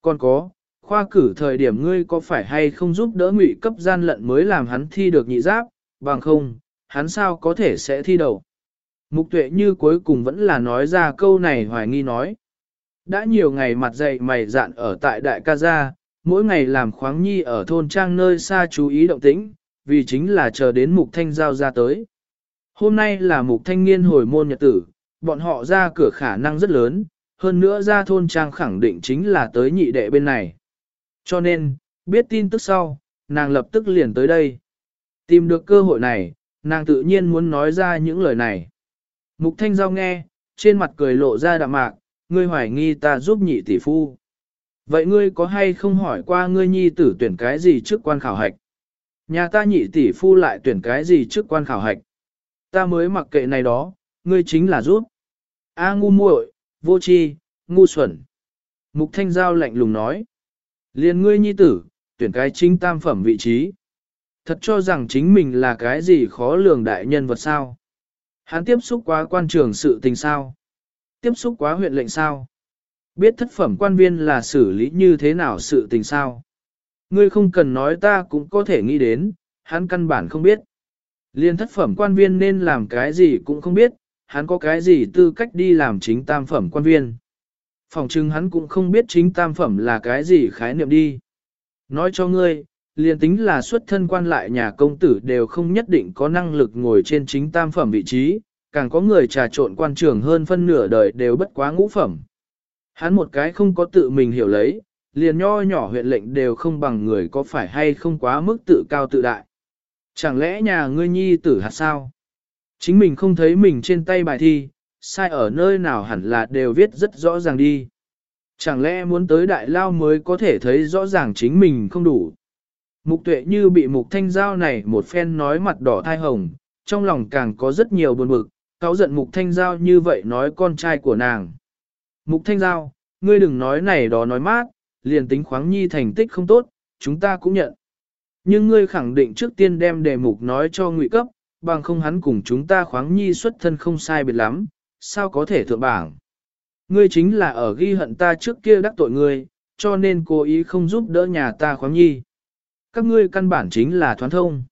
Còn có, khoa cử thời điểm ngươi có phải hay không giúp đỡ ngụy cấp gian lận mới làm hắn thi được nhị giáp, bằng không, hắn sao có thể sẽ thi đầu. Mục tuệ như cuối cùng vẫn là nói ra câu này hoài nghi nói. Đã nhiều ngày mặt dậy mày dạn ở tại đại ca gia, mỗi ngày làm khoáng nhi ở thôn trang nơi xa chú ý động tĩnh, vì chính là chờ đến mục thanh giao ra tới. Hôm nay là mục thanh niên hồi môn nhật tử, bọn họ ra cửa khả năng rất lớn, hơn nữa ra thôn trang khẳng định chính là tới nhị đệ bên này. Cho nên, biết tin tức sau, nàng lập tức liền tới đây. Tìm được cơ hội này, nàng tự nhiên muốn nói ra những lời này. Mục thanh giao nghe, trên mặt cười lộ ra đạm mạc, ngươi hoài nghi ta giúp nhị tỷ phu. Vậy ngươi có hay không hỏi qua ngươi nhi tử tuyển cái gì trước quan khảo hạch? Nhà ta nhị tỷ phu lại tuyển cái gì trước quan khảo hạch? Ta mới mặc kệ này đó, ngươi chính là giúp. A ngu muội, vô tri, ngu xuẩn. Mục thanh giao lạnh lùng nói. Liên ngươi nhi tử, tuyển cái chính tam phẩm vị trí. Thật cho rằng chính mình là cái gì khó lường đại nhân vật sao. Hắn tiếp xúc quá quan trường sự tình sao. Tiếp xúc quá huyện lệnh sao. Biết thất phẩm quan viên là xử lý như thế nào sự tình sao. Ngươi không cần nói ta cũng có thể nghĩ đến, hắn căn bản không biết. Liên thất phẩm quan viên nên làm cái gì cũng không biết, hắn có cái gì tư cách đi làm chính tam phẩm quan viên. Phòng chừng hắn cũng không biết chính tam phẩm là cái gì khái niệm đi. Nói cho ngươi, liền tính là xuất thân quan lại nhà công tử đều không nhất định có năng lực ngồi trên chính tam phẩm vị trí, càng có người trà trộn quan trường hơn phân nửa đời đều bất quá ngũ phẩm. Hắn một cái không có tự mình hiểu lấy, liền nho nhỏ huyện lệnh đều không bằng người có phải hay không quá mức tự cao tự đại. Chẳng lẽ nhà ngươi nhi tử hạt sao? Chính mình không thấy mình trên tay bài thi, sai ở nơi nào hẳn là đều viết rất rõ ràng đi. Chẳng lẽ muốn tới đại lao mới có thể thấy rõ ràng chính mình không đủ. Mục tuệ như bị mục thanh giao này một phen nói mặt đỏ thai hồng, trong lòng càng có rất nhiều buồn bực, cáo giận mục thanh giao như vậy nói con trai của nàng. Mục thanh giao, ngươi đừng nói này đó nói mát, liền tính khoáng nhi thành tích không tốt, chúng ta cũng nhận. Nhưng ngươi khẳng định trước tiên đem đề mục nói cho ngụy cấp, bằng không hắn cùng chúng ta khoáng nhi xuất thân không sai biệt lắm, sao có thể thượng bảng. Ngươi chính là ở ghi hận ta trước kia đắc tội ngươi, cho nên cố ý không giúp đỡ nhà ta khoáng nhi. Các ngươi căn bản chính là thoán thông.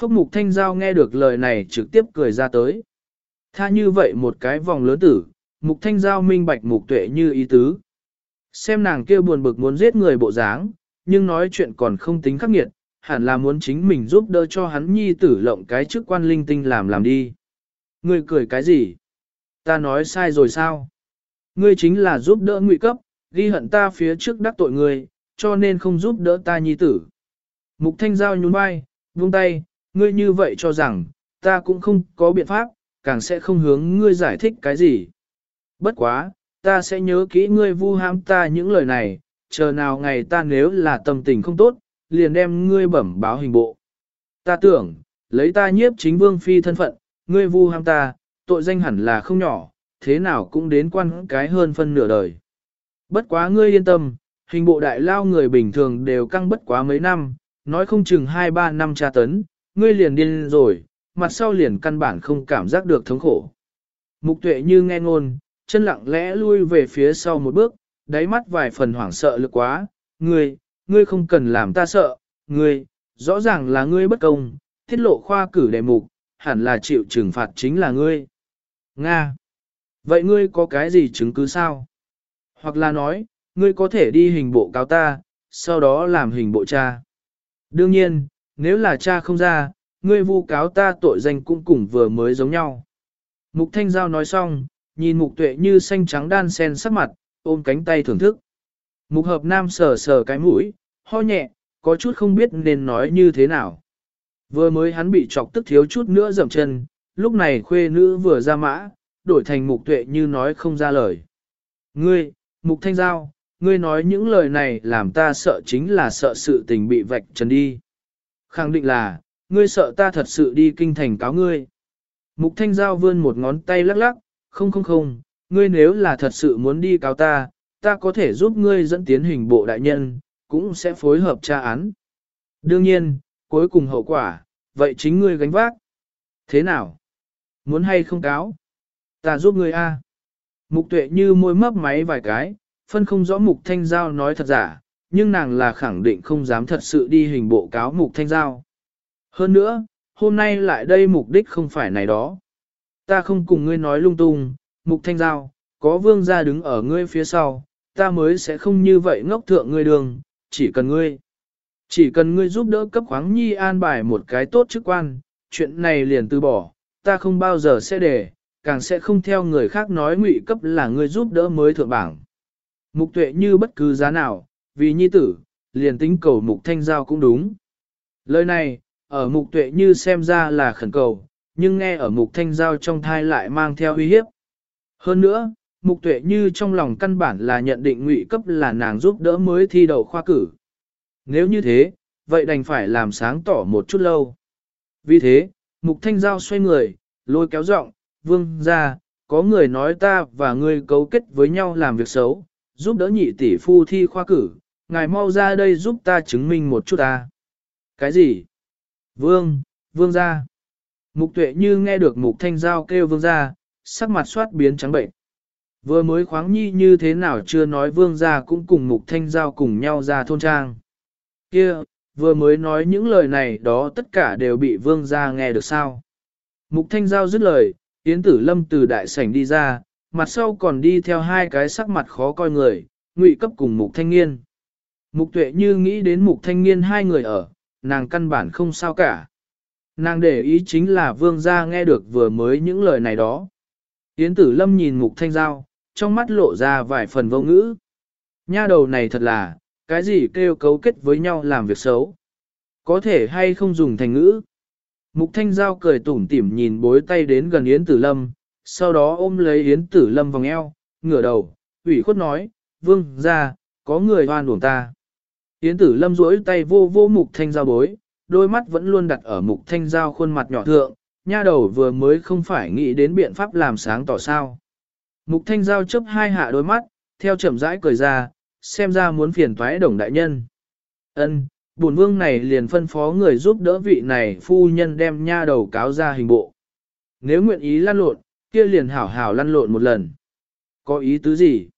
Phúc mục thanh giao nghe được lời này trực tiếp cười ra tới. Tha như vậy một cái vòng lớn tử, mục thanh giao minh bạch mục tuệ như ý tứ. Xem nàng kia buồn bực muốn giết người bộ dáng, nhưng nói chuyện còn không tính khắc nghiệt, hẳn là muốn chính mình giúp đỡ cho hắn nhi tử lộng cái chức quan linh tinh làm làm đi. Ngươi cười cái gì? Ta nói sai rồi sao? Ngươi chính là giúp đỡ ngụy cấp, ghi hận ta phía trước đắc tội ngươi, cho nên không giúp đỡ ta nhi tử. Mục thanh giao nhún vai, buông tay, ngươi như vậy cho rằng, ta cũng không có biện pháp, càng sẽ không hướng ngươi giải thích cái gì. Bất quá, ta sẽ nhớ kỹ ngươi vu ham ta những lời này, chờ nào ngày ta nếu là tâm tình không tốt, liền đem ngươi bẩm báo hình bộ. Ta tưởng, lấy ta nhiếp chính vương phi thân phận, ngươi vu ham ta, tội danh hẳn là không nhỏ, thế nào cũng đến quan cái hơn phân nửa đời. Bất quá ngươi yên tâm, hình bộ đại lao người bình thường đều căng bất quá mấy năm, nói không chừng 2-3 năm tra tấn, ngươi liền điên rồi, mặt sau liền căn bản không cảm giác được thống khổ. Mục tuệ như nghe ngôn, chân lặng lẽ lui về phía sau một bước, đáy mắt vài phần hoảng sợ lực quá, ngươi, ngươi không cần làm ta sợ, ngươi, rõ ràng là ngươi bất công, tiết lộ khoa cử đề mục, hẳn là chịu trừng phạt chính là ngươi. Nga! Vậy ngươi có cái gì chứng cứ sao? Hoặc là nói, ngươi có thể đi hình bộ cáo ta, sau đó làm hình bộ cha. Đương nhiên, nếu là cha không ra, ngươi vu cáo ta tội danh cũng cùng vừa mới giống nhau. Mục Thanh Giao nói xong, nhìn mục tuệ như xanh trắng đan sen sắc mặt, ôm cánh tay thưởng thức. Mục hợp nam sờ sờ cái mũi, ho nhẹ, có chút không biết nên nói như thế nào. Vừa mới hắn bị chọc tức thiếu chút nữa dầm chân, lúc này khuê nữ vừa ra mã, đổi thành mục tuệ như nói không ra lời. Ngươi, mục thanh giao, ngươi nói những lời này làm ta sợ chính là sợ sự tình bị vạch trần đi. Khẳng định là, ngươi sợ ta thật sự đi kinh thành cáo ngươi. Mục thanh giao vươn một ngón tay lắc lắc, không không không, ngươi nếu là thật sự muốn đi cáo ta, ta có thể giúp ngươi dẫn tiến hình bộ đại nhân, cũng sẽ phối hợp tra án. Đương nhiên, cuối cùng hậu quả, vậy chính ngươi gánh vác. Thế nào? Muốn hay không cáo? Ta giúp ngươi a. Mục tuệ như môi mấp máy vài cái, phân không rõ mục thanh giao nói thật giả, nhưng nàng là khẳng định không dám thật sự đi hình bộ cáo mục thanh giao. Hơn nữa, hôm nay lại đây mục đích không phải này đó. Ta không cùng ngươi nói lung tung, mục thanh giao, có vương gia đứng ở ngươi phía sau, ta mới sẽ không như vậy ngốc thượng ngươi đường, chỉ cần ngươi. Chỉ cần ngươi giúp đỡ cấp khoáng nhi an bài một cái tốt chức quan, chuyện này liền từ bỏ, ta không bao giờ sẽ để, càng sẽ không theo người khác nói ngụy cấp là ngươi giúp đỡ mới thượng bảng. Mục tuệ như bất cứ giá nào, vì nhi tử, liền tính cầu mục thanh giao cũng đúng. Lời này, ở mục tuệ như xem ra là khẩn cầu, nhưng nghe ở mục thanh giao trong thai lại mang theo uy hiếp. Hơn nữa, mục tuệ như trong lòng căn bản là nhận định ngụy cấp là nàng giúp đỡ mới thi đậu khoa cử. Nếu như thế, vậy đành phải làm sáng tỏ một chút lâu. Vì thế, mục thanh giao xoay người, lôi kéo giọng, vương ra, có người nói ta và ngươi cấu kết với nhau làm việc xấu, giúp đỡ nhị tỷ phu thi khoa cử, ngài mau ra đây giúp ta chứng minh một chút ta. Cái gì? Vương, vương gia Mục tuệ như nghe được mục thanh giao kêu vương gia sắc mặt soát biến trắng bệnh. Vừa mới khoáng nhi như thế nào chưa nói vương gia cũng cùng mục thanh giao cùng nhau ra thôn trang. kia vừa mới nói những lời này đó tất cả đều bị vương gia nghe được sao. Mục thanh giao dứt lời, Yến tử lâm từ đại sảnh đi ra, mặt sau còn đi theo hai cái sắc mặt khó coi người, ngụy cấp cùng mục thanh niên. Mục tuệ như nghĩ đến mục thanh niên hai người ở, nàng căn bản không sao cả. Nàng để ý chính là vương gia nghe được vừa mới những lời này đó. Yến tử lâm nhìn mục thanh giao, trong mắt lộ ra vài phần vô ngữ. Nha đầu này thật là, cái gì kêu cấu kết với nhau làm việc xấu. Có thể hay không dùng thành ngữ. Mục thanh giao cười tủm tỉm nhìn bối tay đến gần Yến tử lâm, sau đó ôm lấy Yến tử lâm vòng eo, ngửa đầu, ủy khuất nói, vương ra, có người hoan uổng ta. Yến tử lâm duỗi tay vô vô mục thanh giao bối, đôi mắt vẫn luôn đặt ở mục thanh giao khuôn mặt nhỏ thượng, nha đầu vừa mới không phải nghĩ đến biện pháp làm sáng tỏ sao. Mục thanh giao chấp hai hạ đôi mắt, theo chậm rãi cười ra, xem ra muốn phiền toái đồng đại nhân. Ân, bổn vương này liền phân phó người giúp đỡ vị này phu nhân đem nha đầu cáo ra hình bộ. Nếu nguyện ý lan lộn, kia liền hảo hảo lăn lộn một lần. Có ý tứ gì?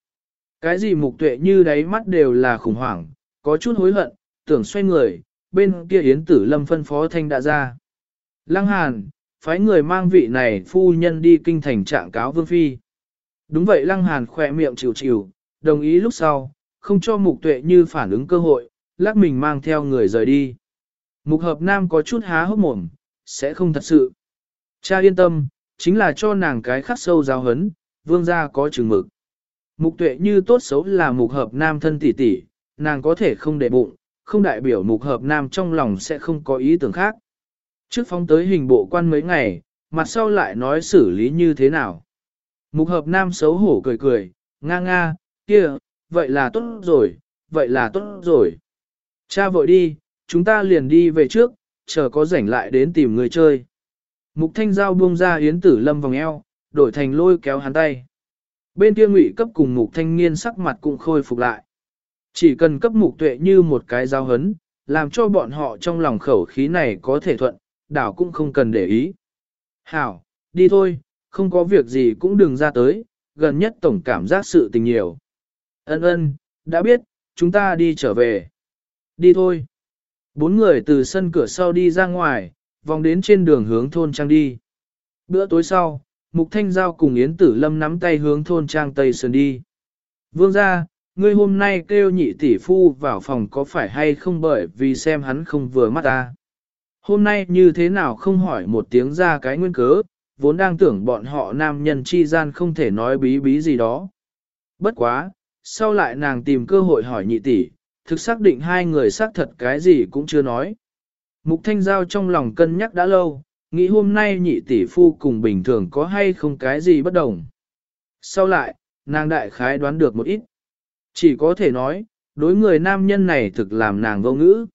Cái gì mục tuệ như đáy mắt đều là khủng hoảng, có chút hối hận, tưởng xoay người, bên kia Yến Tử Lâm phân phó thanh đã ra. Lăng Hàn, phái người mang vị này phu nhân đi kinh thành trạng cáo Vương Phi. Đúng vậy Lăng Hàn khỏe miệng chịu chịu, đồng ý lúc sau, không cho mục tuệ như phản ứng cơ hội, lắc mình mang theo người rời đi. Mục hợp nam có chút há hốc mồm, sẽ không thật sự. Cha yên tâm, chính là cho nàng cái khắc sâu giáo hấn, vương gia có chừng mực. Mục tuệ như tốt xấu là mục hợp nam thân tỷ tỷ, nàng có thể không để bụng, không đại biểu mục hợp nam trong lòng sẽ không có ý tưởng khác. Trước phóng tới hình bộ quan mấy ngày, mặt sau lại nói xử lý như thế nào. Mục hợp nam xấu hổ cười cười, nga nga, kia, vậy là tốt rồi, vậy là tốt rồi. Cha vội đi, chúng ta liền đi về trước, chờ có rảnh lại đến tìm người chơi. Mục thanh giao buông ra yến tử lâm vòng eo, đổi thành lôi kéo hắn tay. Bên kia ngụy cấp cùng mục thanh niên sắc mặt cũng khôi phục lại. Chỉ cần cấp mục tuệ như một cái giao hấn, làm cho bọn họ trong lòng khẩu khí này có thể thuận, đảo cũng không cần để ý. Hảo, đi thôi, không có việc gì cũng đừng ra tới, gần nhất tổng cảm giác sự tình nhiều. Ân ân, đã biết, chúng ta đi trở về. Đi thôi. Bốn người từ sân cửa sau đi ra ngoài, vòng đến trên đường hướng thôn trang đi. Bữa tối sau, Mục Thanh Giao cùng Yến Tử Lâm nắm tay hướng thôn trang Tây Sơn đi. Vương ra, ngươi hôm nay kêu nhị tỷ phu vào phòng có phải hay không bởi vì xem hắn không vừa mắt ta. Hôm nay như thế nào không hỏi một tiếng ra cái nguyên cớ, vốn đang tưởng bọn họ nam nhân chi gian không thể nói bí bí gì đó. Bất quá, sau lại nàng tìm cơ hội hỏi nhị tỷ, thực xác định hai người xác thật cái gì cũng chưa nói. Mục Thanh Giao trong lòng cân nhắc đã lâu, nghĩ hôm nay nhị tỷ phu cùng bình thường có hay không cái gì bất đồng. Sau lại, nàng đại khái đoán được một ít. Chỉ có thể nói, đối người nam nhân này thực làm nàng vô ngữ.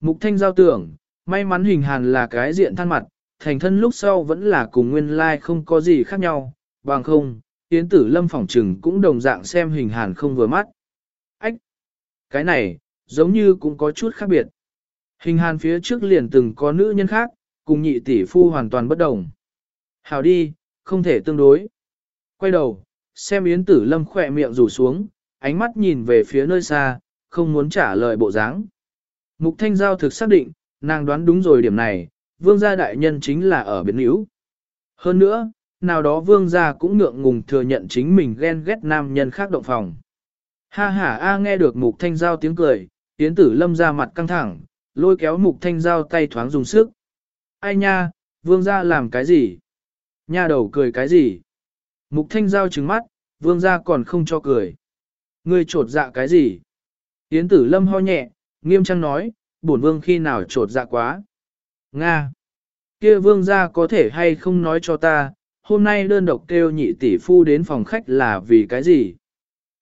Mục Thanh Giao tưởng, may mắn hình hàn là cái diện than mặt, thành thân lúc sau vẫn là cùng nguyên lai like không có gì khác nhau, bằng không, Yến tử lâm phỏng trừng cũng đồng dạng xem hình hàn không vừa mắt. Ách! Cái này, giống như cũng có chút khác biệt. Hình hàn phía trước liền từng có nữ nhân khác, cùng nhị tỷ phu hoàn toàn bất đồng. Hào đi, không thể tương đối. Quay đầu, xem Yến tử lâm khỏe miệng rủ xuống, ánh mắt nhìn về phía nơi xa, không muốn trả lời bộ dáng. Mục thanh giao thực xác định, nàng đoán đúng rồi điểm này, vương gia đại nhân chính là ở biến yếu. Hơn nữa, nào đó vương gia cũng ngượng ngùng thừa nhận chính mình ghen ghét nam nhân khác động phòng. Ha ha a nghe được mục thanh giao tiếng cười, tiến tử lâm ra mặt căng thẳng, lôi kéo mục thanh giao tay thoáng dùng sức. Ai nha, vương gia làm cái gì? Nha đầu cười cái gì? Mục thanh giao trừng mắt, vương gia còn không cho cười. Ngươi trột dạ cái gì? Yến tử lâm ho nhẹ, nghiêm trang nói, bổn vương khi nào trột dạ quá. Nga! kia vương gia có thể hay không nói cho ta, hôm nay đơn độc kêu nhị tỷ phu đến phòng khách là vì cái gì?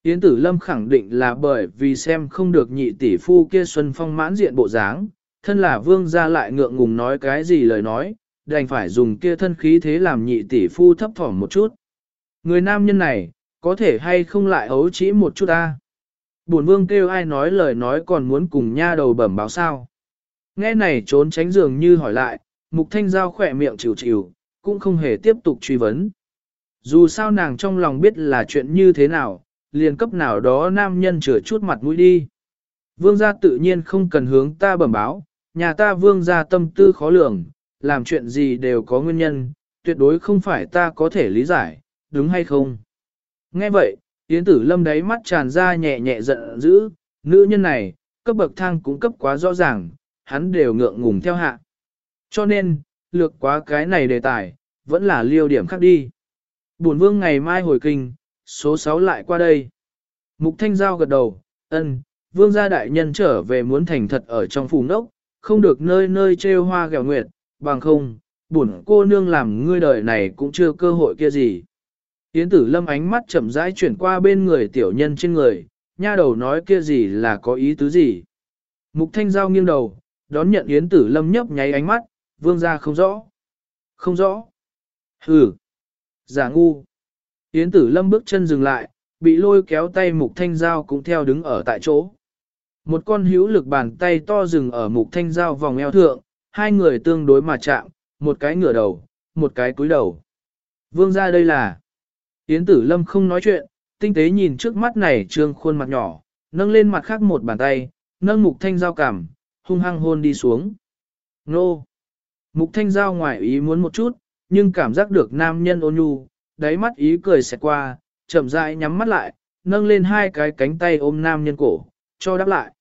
Yến tử lâm khẳng định là bởi vì xem không được nhị tỷ phu kia xuân phong mãn diện bộ dáng, thân là vương gia lại ngượng ngùng nói cái gì lời nói, đành phải dùng kia thân khí thế làm nhị tỷ phu thấp thỏm một chút. Người nam nhân này, có thể hay không lại ấu trĩ một chút ta? Bổn vương kêu ai nói lời nói còn muốn cùng nha đầu bẩm báo sao? Nghe này trốn tránh dường như hỏi lại, mục thanh giao khỏe miệng chịu chịu, cũng không hề tiếp tục truy vấn. Dù sao nàng trong lòng biết là chuyện như thế nào, liền cấp nào đó nam nhân chừa chút mặt mũi đi. Vương gia tự nhiên không cần hướng ta bẩm báo, nhà ta vương gia tâm tư khó lường, làm chuyện gì đều có nguyên nhân, tuyệt đối không phải ta có thể lý giải, đúng hay không? Nghe vậy, Yến tử lâm đáy mắt tràn ra nhẹ nhẹ giận dữ, nữ nhân này, cấp bậc thang cũng cấp quá rõ ràng, hắn đều ngượng ngùng theo hạ. Cho nên, lược quá cái này đề tài, vẫn là liêu điểm khác đi. Bổn vương ngày mai hồi kinh, số 6 lại qua đây. Mục Thanh Giao gật đầu, ân, vương gia đại nhân trở về muốn thành thật ở trong phủ nốc, không được nơi nơi trêu hoa gẹo nguyệt, bằng không, bổn cô nương làm ngươi đời này cũng chưa cơ hội kia gì. Yến tử lâm ánh mắt chậm rãi chuyển qua bên người tiểu nhân trên người, nha đầu nói kia gì là có ý tứ gì. Mục thanh giao nghiêng đầu, đón nhận Yến tử lâm nhấp nháy ánh mắt, vương gia không rõ. Không rõ. Hừ. Giả ngu. Yến tử lâm bước chân dừng lại, bị lôi kéo tay mục thanh giao cũng theo đứng ở tại chỗ. Một con hữu lực bàn tay to dừng ở mục thanh giao vòng eo thượng, hai người tương đối mà chạm, một cái ngửa đầu, một cái cúi đầu. Vương ra đây là. Yến tử lâm không nói chuyện, tinh tế nhìn trước mắt này trương khuôn mặt nhỏ, nâng lên mặt khác một bàn tay, nâng mục thanh giao cảm, hung hăng hôn đi xuống. Nô! Mục thanh giao ngoài ý muốn một chút, nhưng cảm giác được nam nhân ôn nhu, đáy mắt ý cười xẹt qua, chậm rãi nhắm mắt lại, nâng lên hai cái cánh tay ôm nam nhân cổ, cho đáp lại.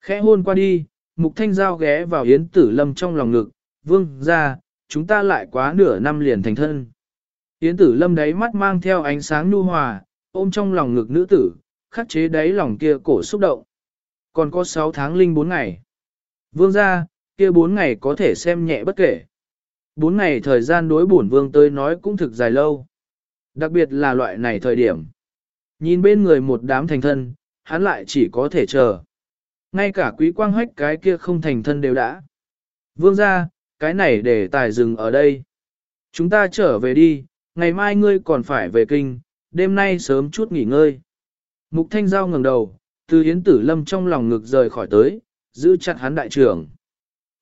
Khẽ hôn qua đi, mục thanh giao ghé vào yến tử lâm trong lòng ngực, vương ra, chúng ta lại quá nửa năm liền thành thân. Yến tử lâm đáy mắt mang theo ánh sáng nhu hòa, ôm trong lòng ngực nữ tử, khắc chế đáy lòng kia cổ xúc động. Còn có 6 tháng linh 4 ngày. Vương ra, kia 4 ngày có thể xem nhẹ bất kể. 4 ngày thời gian đối bổn vương tới nói cũng thực dài lâu. Đặc biệt là loại này thời điểm. Nhìn bên người một đám thành thân, hắn lại chỉ có thể chờ. Ngay cả quý quang hách cái kia không thành thân đều đã. Vương ra, cái này để tài dừng ở đây. Chúng ta trở về đi, ngày mai ngươi còn phải về kinh, đêm nay sớm chút nghỉ ngơi. Mục Thanh Giao ngẩng đầu, từ Yến Tử Lâm trong lòng ngực rời khỏi tới, giữ chặt hắn đại trưởng.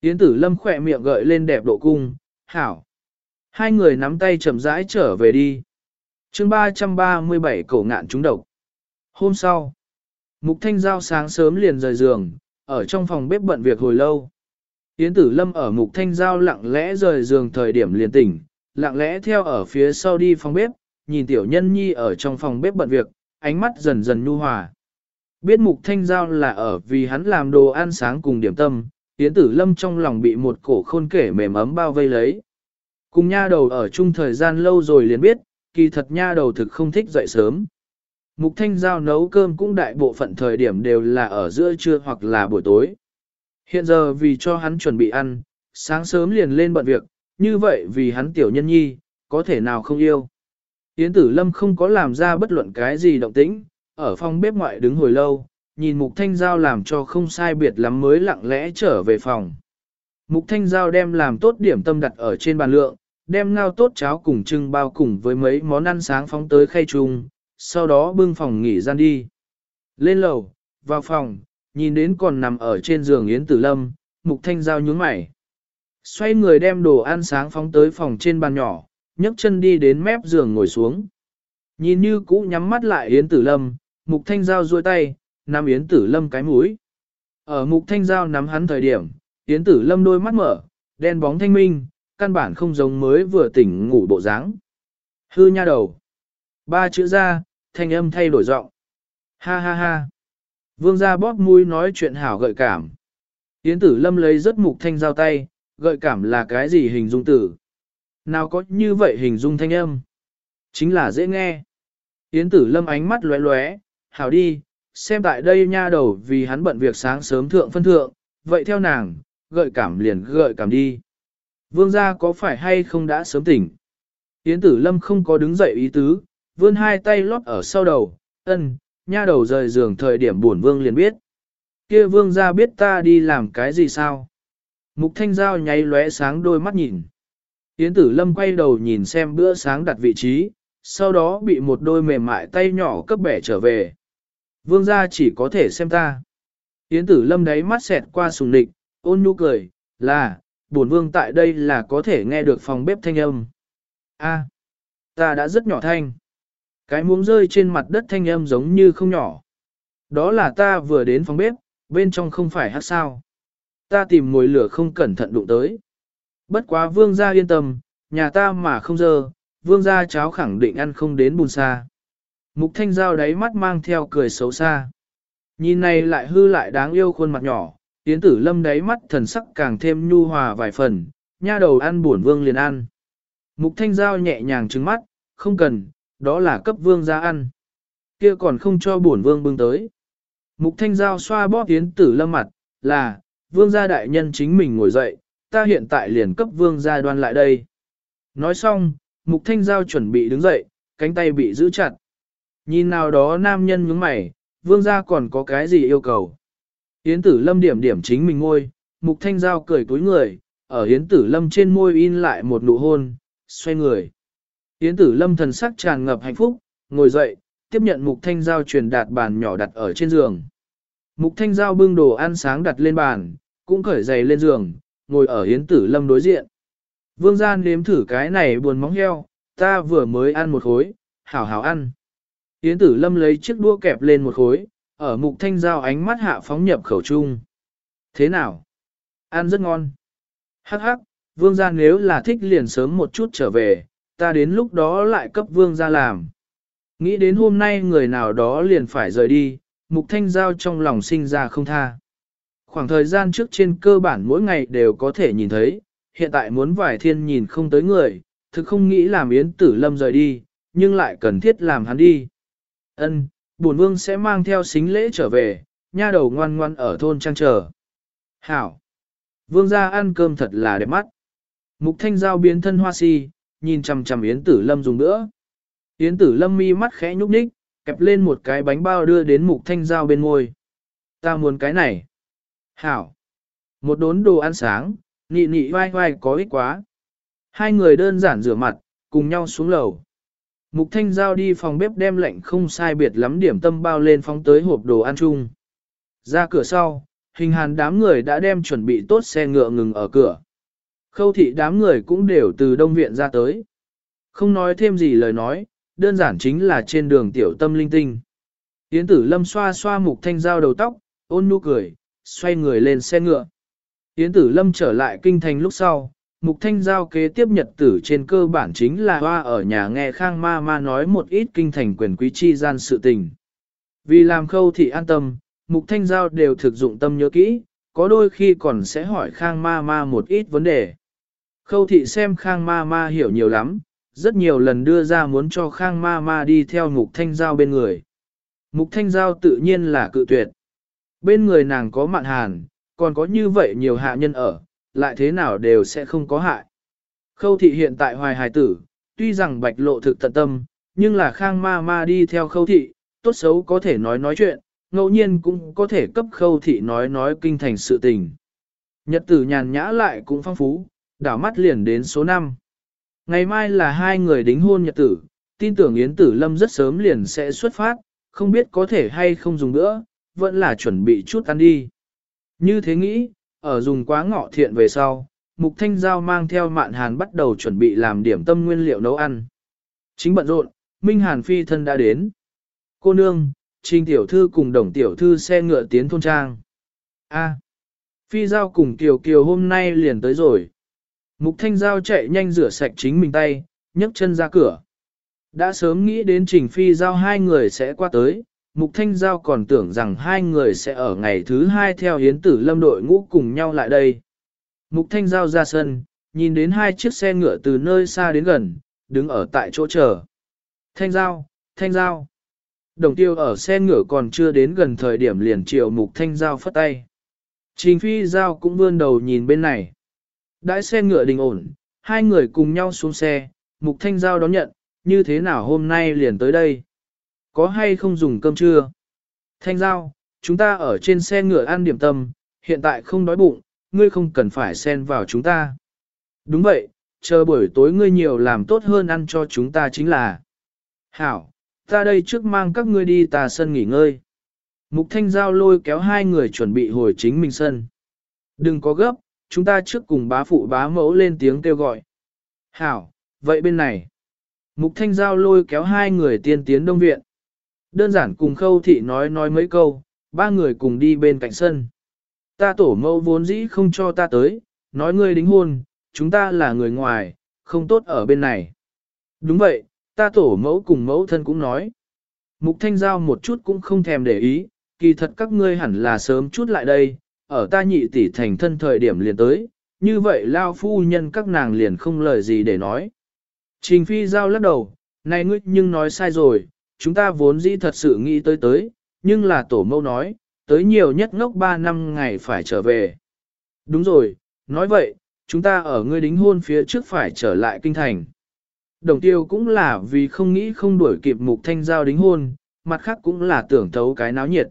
Yến Tử Lâm khỏe miệng gợi lên đẹp độ cung, hảo. Hai người nắm tay chậm rãi trở về đi chương 337 cổ ngạn trúng độc. Hôm sau, Mục Thanh Giao sáng sớm liền rời giường, ở trong phòng bếp bận việc hồi lâu. Yến Tử Lâm ở Mục Thanh Giao lặng lẽ rời giường thời điểm liền tỉnh, lặng lẽ theo ở phía sau đi phòng bếp, nhìn Tiểu Nhân Nhi ở trong phòng bếp bận việc, ánh mắt dần dần nhu hòa. Biết Mục Thanh Giao là ở vì hắn làm đồ ăn sáng cùng điểm tâm, Yến Tử Lâm trong lòng bị một cổ khôn kể mềm ấm bao vây lấy. Cùng nha đầu ở chung thời gian lâu rồi liền biết, kỳ thật nha đầu thực không thích dậy sớm. Mục Thanh Giao nấu cơm cũng đại bộ phận thời điểm đều là ở giữa trưa hoặc là buổi tối. Hiện giờ vì cho hắn chuẩn bị ăn, sáng sớm liền lên bận việc, như vậy vì hắn tiểu nhân nhi, có thể nào không yêu. Yến Tử Lâm không có làm ra bất luận cái gì động tĩnh, ở phòng bếp ngoại đứng hồi lâu, nhìn Mục Thanh Giao làm cho không sai biệt lắm mới lặng lẽ trở về phòng. Mục Thanh Giao đem làm tốt điểm tâm đặt ở trên bàn lượng, đem ngao tốt cháo cùng trưng bao cùng với mấy món ăn sáng phóng tới khay chung, sau đó bưng phòng nghỉ gian đi. Lên lầu, vào phòng, nhìn đến còn nằm ở trên giường Yến Tử Lâm, Mục Thanh Giao nhướng mày. Xoay người đem đồ ăn sáng phóng tới phòng trên bàn nhỏ, nhấc chân đi đến mép giường ngồi xuống. Nhìn như cũ nhắm mắt lại Yến Tử Lâm, Mục Thanh Giao duỗi tay, nắm Yến Tử Lâm cái mũi. Ở Mục Thanh Giao nắm hắn thời điểm, Yến Tử Lâm đôi mắt mở, đen bóng thanh minh, căn bản không giống mới vừa tỉnh ngủ bộ dáng. Hư nha đầu. Ba chữ ra, thanh âm thay đổi giọng. Ha ha ha. Vương gia bóp mũi nói chuyện hảo gợi cảm. Yến Tử Lâm lấy rất Mục Thanh Giao tay, gợi cảm là cái gì hình dung tử? Nào có như vậy hình dung thanh âm? Chính là dễ nghe. Yến tử lâm ánh mắt lóe lóe, hảo đi, xem tại đây nha đầu vì hắn bận việc sáng sớm thượng phân thượng, vậy theo nàng, gợi cảm liền gợi cảm đi. Vương gia có phải hay không đã sớm tỉnh? Yến tử lâm không có đứng dậy ý tứ, vươn hai tay lót ở sau đầu, ân, nha đầu rời giường thời điểm buồn vương liền biết. kia vương gia biết ta đi làm cái gì sao? Mục thanh giao nháy lóe sáng đôi mắt nhìn. Yến tử lâm quay đầu nhìn xem bữa sáng đặt vị trí, sau đó bị một đôi mềm mại tay nhỏ cấp bẻ trở về. Vương gia chỉ có thể xem ta. Yến tử lâm đáy mắt xẹt qua sùng địch, ôn nhu cười, là, bổn vương tại đây là có thể nghe được phòng bếp thanh âm. A, ta đã rất nhỏ thanh. Cái muỗng rơi trên mặt đất thanh âm giống như không nhỏ. Đó là ta vừa đến phòng bếp, bên trong không phải hát sao. Ta tìm mồi lửa không cẩn thận đụng tới. Bất quá vương gia yên tâm, nhà ta mà không dơ, vương gia cháo khẳng định ăn không đến bùn xa. Mục thanh giao đáy mắt mang theo cười xấu xa. Nhìn này lại hư lại đáng yêu khuôn mặt nhỏ, tiến tử lâm đáy mắt thần sắc càng thêm nhu hòa vài phần, nha đầu ăn buồn vương liền ăn. Mục thanh giao nhẹ nhàng trứng mắt, không cần, đó là cấp vương gia ăn. kia còn không cho buồn vương bưng tới. Mục thanh giao xoa bóp tiến tử lâm mặt, là, vương gia đại nhân chính mình ngồi dậy, ta hiện tại liền cấp vương gia đoan lại đây. Nói xong, mục thanh giao chuẩn bị đứng dậy, cánh tay bị giữ chặt. Nhìn nào đó nam nhân nhướng mày, vương gia còn có cái gì yêu cầu. Yến tử lâm điểm điểm chính mình ngôi, mục thanh giao cười cúi người, ở Yến tử lâm trên môi in lại một nụ hôn, xoay người. Yến tử lâm thần sắc tràn ngập hạnh phúc, ngồi dậy, tiếp nhận mục thanh giao truyền đạt bàn nhỏ đặt ở trên giường. Mục thanh giao bưng đồ ăn sáng đặt lên bàn, cũng cởi giày lên giường, ngồi ở hiến tử lâm đối diện. Vương gian nếm thử cái này buồn móng heo, ta vừa mới ăn một khối, hảo hảo ăn. Hiến tử lâm lấy chiếc đũa kẹp lên một khối, ở mục thanh giao ánh mắt hạ phóng nhập khẩu trung. Thế nào? Ăn rất ngon. Hắc hắc, vương gia nếu là thích liền sớm một chút trở về, ta đến lúc đó lại cấp vương gia làm. Nghĩ đến hôm nay người nào đó liền phải rời đi, mục thanh giao trong lòng sinh ra không tha. Khoảng thời gian trước trên cơ bản mỗi ngày đều có thể nhìn thấy, hiện tại muốn vài thiên nhìn không tới người, thực không nghĩ làm yến tử lâm rời đi, nhưng lại cần thiết làm hắn đi. Ân, bổn vương sẽ mang theo xính lễ trở về, nha đầu ngoan ngoan ở thôn trang chờ. Hảo! Vương gia ăn cơm thật là đẹp mắt. Mục thanh giao biến thân hoa si, nhìn chằm chằm Yến Tử Lâm dùng nữa. Yến Tử Lâm mi mắt khẽ nhúc nhích, kẹp lên một cái bánh bao đưa đến mục thanh giao bên ngôi. Ta muốn cái này. Hảo! Một đốn đồ ăn sáng, nị nị vai vai có ích quá. Hai người đơn giản rửa mặt, cùng nhau xuống lầu. Mục Thanh Giao đi phòng bếp đem lệnh không sai biệt lắm điểm tâm bao lên phóng tới hộp đồ ăn chung. Ra cửa sau, hình hàn đám người đã đem chuẩn bị tốt xe ngựa ngừng ở cửa. Khâu thị đám người cũng đều từ đông viện ra tới. Không nói thêm gì lời nói, đơn giản chính là trên đường tiểu tâm linh tinh. Yến tử lâm xoa xoa mục thanh giao đầu tóc, ôn nhu cười, xoay người lên xe ngựa. Yến tử lâm trở lại kinh thành lúc sau, mục thanh giao kế tiếp nhật tử trên cơ bản chính là hoa ở nhà nghe khang ma ma nói một ít kinh thành quyền quý chi gian sự tình. Vì làm khâu thị an tâm, mục thanh giao đều thực dụng tâm nhớ kỹ, có đôi khi còn sẽ hỏi khang ma ma một ít vấn đề. Khâu thị xem khang ma ma hiểu nhiều lắm, rất nhiều lần đưa ra muốn cho khang ma ma đi theo mục thanh giao bên người. Mục thanh giao tự nhiên là cự tuyệt. Bên người nàng có mạn hàn, còn có như vậy nhiều hạ nhân ở, lại thế nào đều sẽ không có hại. Khâu thị hiện tại hoài hài tử, tuy rằng bạch lộ thực tận tâm, nhưng là khang ma ma đi theo khâu thị, tốt xấu có thể nói nói chuyện, ngẫu nhiên cũng có thể cấp khâu thị nói nói kinh thành sự tình. Nhật tử nhàn nhã lại cũng phong phú, đảo mắt liền đến số 5. Ngày mai là hai người đính hôn nhật tử, tin tưởng Yến Tử Lâm rất sớm liền sẽ xuất phát, không biết có thể hay không dùng nữa, vẫn là chuẩn bị chút ăn đi. Như thế nghĩ, ở dùng quá ngọ thiện về sau, Mục Thanh Giao mang theo Mạn Hàn bắt đầu chuẩn bị làm điểm tâm nguyên liệu nấu ăn. Chính bận rộn, Minh Hàn phi thân đã đến. Cô nương, Trình tiểu thư cùng đồng tiểu thư xe ngựa tiến thôn trang. A. phi giao cùng Kiều Kiều hôm nay liền tới rồi. Mục Thanh Giao chạy nhanh rửa sạch chính mình tay, nhấc chân ra cửa. Đã sớm nghĩ đến Trình Phi Giao hai người sẽ qua tới, Mục Thanh Giao còn tưởng rằng hai người sẽ ở ngày thứ hai theo hiến tử lâm đội ngũ cùng nhau lại đây. Mục Thanh Giao ra sân, nhìn đến hai chiếc xe ngựa từ nơi xa đến gần, đứng ở tại chỗ chờ. Thanh Giao, Thanh Giao. Đồng tiêu ở xe ngựa còn chưa đến gần thời điểm liền triệu Mục Thanh Giao phất tay. Trình Phi Giao cũng vươn đầu nhìn bên này. Đãi xe ngựa đình ổn, hai người cùng nhau xuống xe, Mục Thanh Giao đón nhận, như thế nào hôm nay liền tới đây? Có hay không dùng cơm trưa? Thanh Giao, chúng ta ở trên xe ngựa ăn điểm tâm, hiện tại không đói bụng, ngươi không cần phải xen vào chúng ta. Đúng vậy, chờ buổi tối ngươi nhiều làm tốt hơn ăn cho chúng ta chính là. Hảo, ta đây trước mang các ngươi đi tà sân nghỉ ngơi. Mục Thanh Giao lôi kéo hai người chuẩn bị hồi chính mình sân. Đừng có gấp, chúng ta trước cùng bá phụ bá mẫu lên tiếng kêu gọi. Hảo, vậy bên này. Mục Thanh Giao lôi kéo hai người tiên tiến đông viện. Đơn giản cùng khâu thị nói nói mấy câu, ba người cùng đi bên cạnh sân. Ta tổ mẫu vốn dĩ không cho ta tới, nói ngươi đính hôn, chúng ta là người ngoài, không tốt ở bên này. Đúng vậy, ta tổ mẫu cùng mẫu thân cũng nói. Mục Thanh Giao một chút cũng không thèm để ý, kỳ thật các ngươi hẳn là sớm chút lại đây, ở ta nhị tỷ thành thân thời điểm liền tới, như vậy lao phu nhân các nàng liền không lời gì để nói. Trình phi giao lắc đầu, này ngươi nhưng nói sai rồi, chúng ta vốn dĩ thật sự nghĩ tới tới, nhưng là tổ mâu nói, tới nhiều nhất ngốc 3 năm ngày phải trở về. Đúng rồi, nói vậy, chúng ta ở ngươi đính hôn phía trước phải trở lại kinh thành. Đồng tiêu cũng là vì không nghĩ không đuổi kịp mục thanh giao đính hôn, mặt khác cũng là tưởng thấu cái náo nhiệt.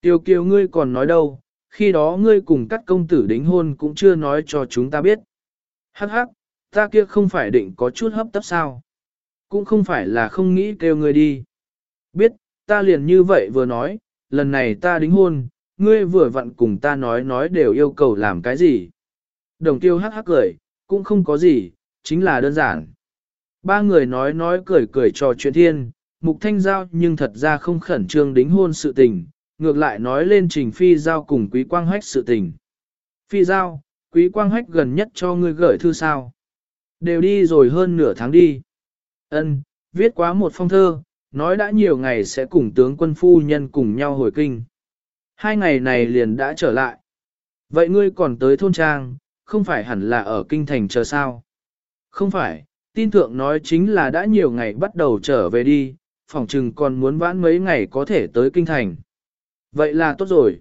Tiêu kiều ngươi còn nói đâu, khi đó ngươi cùng các công tử đính hôn cũng chưa nói cho chúng ta biết. Hắc hắc, ta kia không phải định có chút hấp tấp sao. Cũng không phải là không nghĩ kêu ngươi đi. Biết, ta liền như vậy vừa nói, lần này ta đính hôn, ngươi vừa vặn cùng ta nói nói đều yêu cầu làm cái gì. Đồng tiêu hắc hắc cười, cũng không có gì, chính là đơn giản. Ba người nói nói cười cười trò chuyện thiên, mục thanh giao nhưng thật ra không khẩn trương đính hôn sự tình, ngược lại nói lên trình phi giao cùng quý quang hách sự tình. Phi giao, quý quang hách gần nhất cho ngươi gửi thư sao. Đều đi rồi hơn nửa tháng đi. Ân, viết quá một phong thơ, nói đã nhiều ngày sẽ cùng tướng quân phu nhân cùng nhau hồi kinh. Hai ngày này liền đã trở lại. Vậy ngươi còn tới thôn trang, không phải hẳn là ở kinh thành chờ sao? Không phải, tin thượng nói chính là đã nhiều ngày bắt đầu trở về đi, phòng trừng còn muốn vãn mấy ngày có thể tới kinh thành. Vậy là tốt rồi.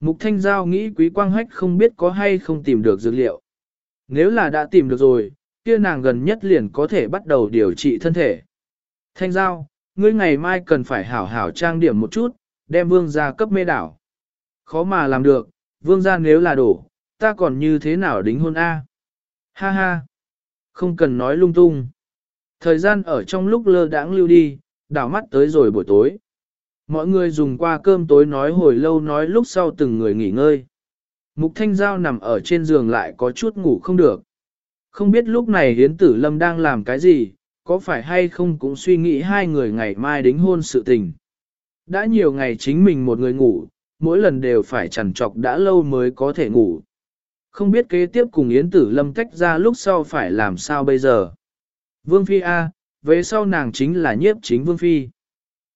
Mục Thanh Giao nghĩ Quý Quang Hách không biết có hay không tìm được dược liệu. Nếu là đã tìm được rồi, kia nàng gần nhất liền có thể bắt đầu điều trị thân thể. Thanh Giao, ngươi ngày mai cần phải hảo hảo trang điểm một chút, đem vương gia cấp mê đảo. Khó mà làm được, vương gia nếu là đổ, ta còn như thế nào đính hôn A. Ha ha, không cần nói lung tung. Thời gian ở trong lúc lơ đãng lưu đi, đảo mắt tới rồi buổi tối. Mọi người dùng qua cơm tối nói hồi lâu nói lúc sau từng người nghỉ ngơi. Mục Thanh Giao nằm ở trên giường lại có chút ngủ không được. Không biết lúc này Hiến Tử Lâm đang làm cái gì, có phải hay không cũng suy nghĩ hai người ngày mai đính hôn sự tình. Đã nhiều ngày chính mình một người ngủ, mỗi lần đều phải chằn trọc đã lâu mới có thể ngủ. Không biết kế tiếp cùng Yến Tử Lâm tách ra lúc sau phải làm sao bây giờ. Vương Phi A, về sau nàng chính là nhiếp chính Vương Phi.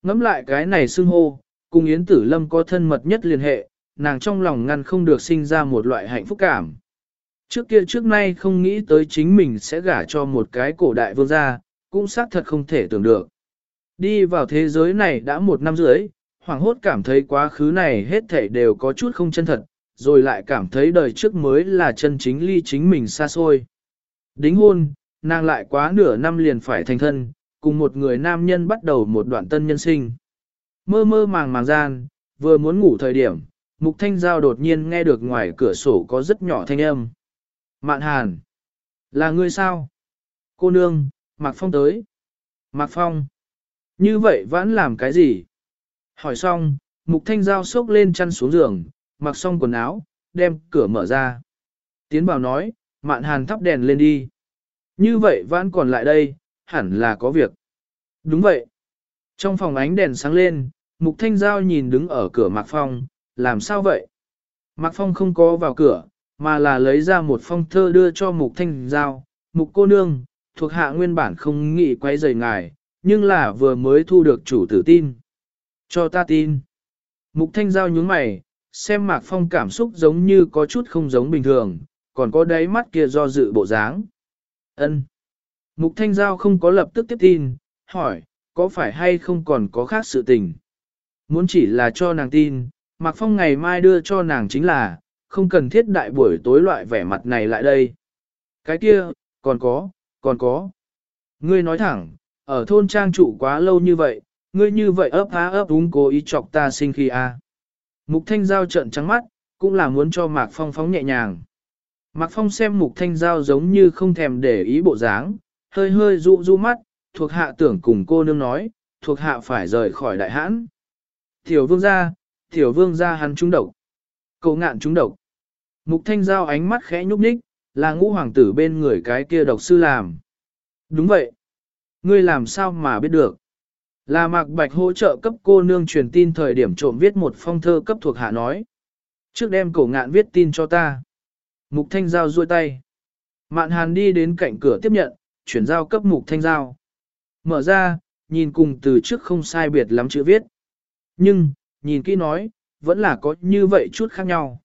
Ngắm lại cái này xưng hô, cùng Yến Tử Lâm có thân mật nhất liên hệ, nàng trong lòng ngăn không được sinh ra một loại hạnh phúc cảm. Trước kia trước nay không nghĩ tới chính mình sẽ gả cho một cái cổ đại vương gia, cũng xác thật không thể tưởng được. Đi vào thế giới này đã một năm rưỡi, hoàng hốt cảm thấy quá khứ này hết thảy đều có chút không chân thật, rồi lại cảm thấy đời trước mới là chân chính ly chính mình xa xôi. Đính hôn, nàng lại quá nửa năm liền phải thành thân, cùng một người nam nhân bắt đầu một đoạn tân nhân sinh. Mơ mơ màng màng gian, vừa muốn ngủ thời điểm, Mục Thanh Giao đột nhiên nghe được ngoài cửa sổ có rất nhỏ thanh âm. Mạn Hàn! Là ngươi sao? Cô nương, Mạc Phong tới. Mạc Phong! Như vậy vẫn làm cái gì? Hỏi xong, Mục Thanh Giao xốc lên chăn xuống giường, mặc xong quần áo, đem cửa mở ra. Tiến bảo nói, Mạn Hàn thắp đèn lên đi. Như vậy vẫn còn lại đây, hẳn là có việc. Đúng vậy. Trong phòng ánh đèn sáng lên, Mục Thanh Giao nhìn đứng ở cửa Mạc Phong, làm sao vậy? Mạc Phong không có vào cửa, mà là lấy ra một phong thơ đưa cho Mục Thanh Giao. Mục cô nương, thuộc hạ nguyên bản không nghĩ quay rời ngài, nhưng là vừa mới thu được chủ tử tin. Cho ta tin. Mục Thanh Giao nhướng mày, xem Mạc Phong cảm xúc giống như có chút không giống bình thường, còn có đáy mắt kia do dự bộ dáng. Ân. Mục Thanh Giao không có lập tức tiếp tin, hỏi, có phải hay không còn có khác sự tình. Muốn chỉ là cho nàng tin, Mạc Phong ngày mai đưa cho nàng chính là, không cần thiết đại buổi tối loại vẻ mặt này lại đây. Cái kia, còn có, còn có. Ngươi nói thẳng, ở thôn trang trụ quá lâu như vậy, ngươi như vậy ấp há ấp đúng cố ý chọc ta sinh khi a. À. Mục Thanh Giao trợn trắng mắt, cũng là muốn cho Mạc Phong phóng nhẹ nhàng. Mạc Phong xem Mục Thanh Giao giống như không thèm để ý bộ dáng, hơi hơi dụ dụ mắt, thuộc hạ tưởng cùng cô nương nói, thuộc hạ phải rời khỏi đại hãn. Tiểu vương gia, tiểu vương gia hắn trúng độc. Cậu ngạn trúng độc. Mục thanh giao ánh mắt khẽ nhúc nhích, là ngũ hoàng tử bên người cái kia độc sư làm. Đúng vậy. Ngươi làm sao mà biết được? Là mạc bạch hỗ trợ cấp cô nương truyền tin thời điểm trộm viết một phong thơ cấp thuộc hạ nói. Trước đem cổ ngạn viết tin cho ta. Mục thanh giao duỗi tay. Mạn hàn đi đến cạnh cửa tiếp nhận, chuyển giao cấp mục thanh giao. Mở ra, nhìn cùng từ trước không sai biệt lắm chữ viết. Nhưng, nhìn kỹ nói, vẫn là có như vậy chút khác nhau.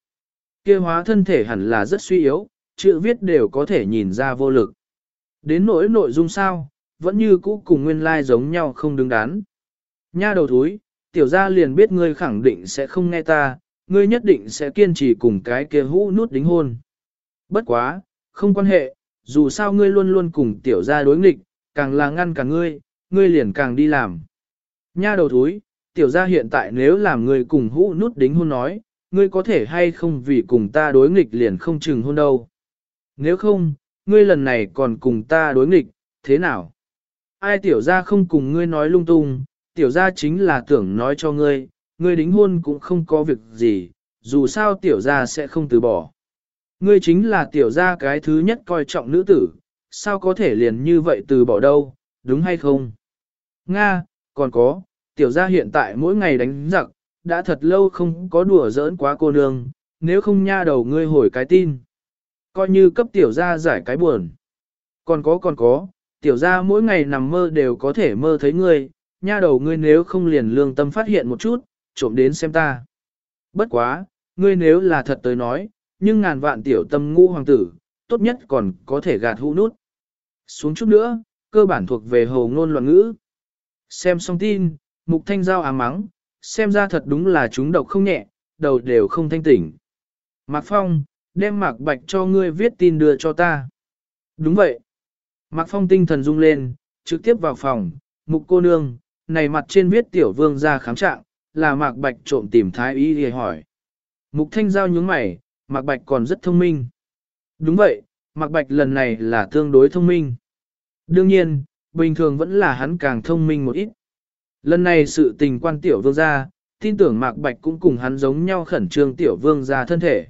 kia hóa thân thể hẳn là rất suy yếu, chữ viết đều có thể nhìn ra vô lực. Đến nỗi nội dung sao, vẫn như cũ cùng nguyên lai like giống nhau không đứng đắn. Nha đầu thúi, tiểu gia liền biết ngươi khẳng định sẽ không nghe ta, ngươi nhất định sẽ kiên trì cùng cái kia hũ nút đính hôn. Bất quá, không quan hệ, dù sao ngươi luôn luôn cùng tiểu gia đối nghịch, càng là ngăn cả ngươi, ngươi liền càng đi làm. Nha đầu thúi, tiểu gia hiện tại nếu làm ngươi cùng hũ nút đính hôn nói, ngươi có thể hay không vì cùng ta đối nghịch liền không chừng hôn đâu. Nếu không, ngươi lần này còn cùng ta đối nghịch, thế nào? Ai tiểu gia không cùng ngươi nói lung tung, tiểu gia chính là tưởng nói cho ngươi, ngươi đính hôn cũng không có việc gì, dù sao tiểu gia sẽ không từ bỏ. Ngươi chính là tiểu gia cái thứ nhất coi trọng nữ tử, sao có thể liền như vậy từ bỏ đâu, đúng hay không? Nga, còn có, tiểu gia hiện tại mỗi ngày đánh giặc, đã thật lâu không có đùa giỡn quá cô nương, nếu không nha đầu ngươi hồi cái tin. Coi như cấp tiểu gia giải cái buồn. Còn có còn có, tiểu gia mỗi ngày nằm mơ đều có thể mơ thấy ngươi, nha đầu ngươi nếu không liền lương tâm phát hiện một chút, trộm đến xem ta. Bất quá, ngươi nếu là thật tới nói, nhưng ngàn vạn tiểu tâm ngũ hoàng tử, tốt nhất còn có thể gạt hũ nút. Xuống chút nữa, cơ bản thuộc về hồ ngôn loạn ngữ. Xem xong tin, mục thanh giao ám mắng, xem ra thật đúng là chúng độc không nhẹ, đầu đều không thanh tỉnh. Mạc Phong, đem Mạc Bạch cho ngươi viết tin đưa cho ta. Đúng vậy. Mạc Phong tinh thần rung lên, trực tiếp vào phòng, mục cô nương, này mặt trên viết tiểu vương ra khám trạng, là Mạc Bạch trộm tìm thái y để hỏi. Mục thanh giao nhướng mày, Mạc Bạch còn rất thông minh. Đúng vậy, Mạc Bạch lần này là tương đối thông minh. Đương nhiên, bình thường vẫn là hắn càng thông minh một ít. Lần này sự tình quan tiểu vương gia, tin tưởng Mạc Bạch cũng cùng hắn giống nhau khẩn trương tiểu vương gia thân thể.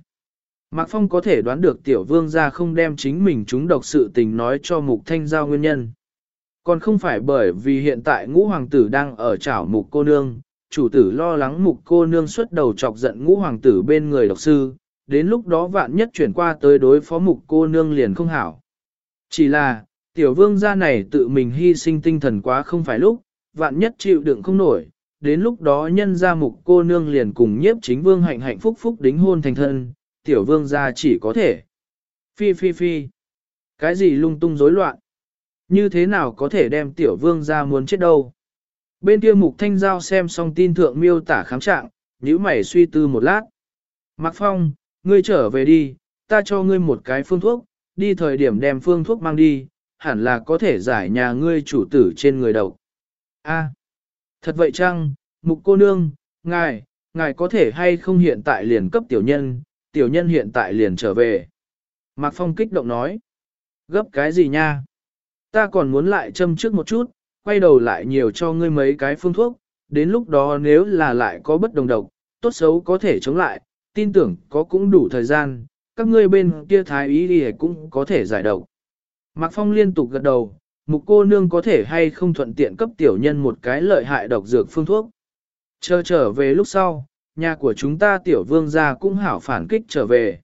Mạc Phong có thể đoán được tiểu vương gia không đem chính mình chúng độc sự tình nói cho mục thanh giao nguyên nhân. Còn không phải bởi vì hiện tại ngũ hoàng tử đang ở chảo mục cô nương, chủ tử lo lắng mục cô nương xuất đầu chọc giận ngũ hoàng tử bên người độc sư, đến lúc đó vạn nhất chuyển qua tới đối phó mục cô nương liền không hảo. Chỉ là, tiểu vương gia này tự mình hy sinh tinh thần quá không phải lúc, vạn nhất chịu đựng không nổi, đến lúc đó nhân ra mục cô nương liền cùng nhiếp chính vương hạnh hạnh phúc phúc đính hôn thành thân, tiểu vương gia chỉ có thể. Phi phi phi. Cái gì lung tung rối loạn? Như thế nào có thể đem tiểu vương gia muốn chết đâu? Bên kia mục thanh giao xem xong tin thượng miêu tả khám trạng, nhíu mày suy tư một lát. Mạc Phong, ngươi trở về đi, ta cho ngươi một cái phương thuốc, đi thời điểm đem phương thuốc mang đi, hẳn là có thể giải nhà ngươi chủ tử trên người độc. A, thật vậy chăng, mục cô nương, ngài, ngài có thể hay không hiện tại liền cấp tiểu nhân, tiểu nhân hiện tại liền trở về. Mạc Phong kích động nói, gấp cái gì nha? Ta còn muốn lại châm trước một chút, quay đầu lại nhiều cho ngươi mấy cái phương thuốc, đến lúc đó nếu là lại có bất đồng độc, tốt xấu có thể chống lại, tin tưởng có cũng đủ thời gian, các ngươi bên kia thái ý đi cũng có thể giải độc. Mạc Phong liên tục gật đầu, mục cô nương có thể hay không thuận tiện cấp tiểu nhân một cái lợi hại độc dược phương thuốc. Chờ trở về lúc sau, nhà của chúng ta tiểu vương gia cũng hảo phản kích trở về.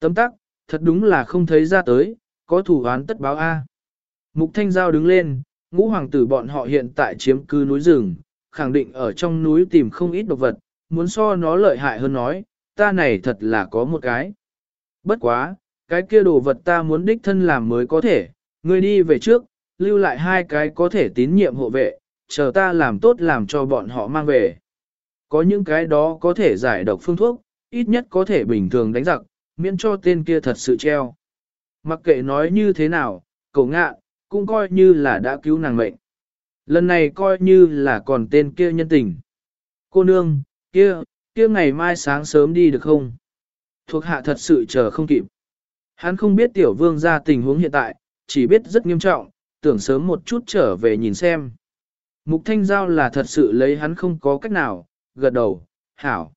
Tấm tắc, thật đúng là không thấy ra tới, có thủ án tất báo A. Mục Thanh Giao đứng lên, ngũ hoàng tử bọn họ hiện tại chiếm cư núi rừng, khẳng định ở trong núi tìm không ít độc vật, muốn so nó lợi hại hơn nói, ta này thật là có một cái. Bất quá, cái kia đồ vật ta muốn đích thân làm mới có thể, ngươi đi về trước, lưu lại hai cái có thể tín nhiệm hộ vệ, chờ ta làm tốt làm cho bọn họ mang về. Có những cái đó có thể giải độc phương thuốc, ít nhất có thể bình thường đánh giặc, miễn cho tên kia thật sự treo. Mặc kệ nói như thế nào, cậu ngạ, cũng coi như là đã cứu nàng mệnh. Lần này coi như là còn tên kia nhân tình. Cô nương, kia, kia ngày mai sáng sớm đi được không? Thuộc hạ thật sự chờ không kịp. Hắn không biết tiểu vương ra tình huống hiện tại, chỉ biết rất nghiêm trọng, tưởng sớm một chút trở về nhìn xem. Mục thanh giao là thật sự lấy hắn không có cách nào, gật đầu, hảo.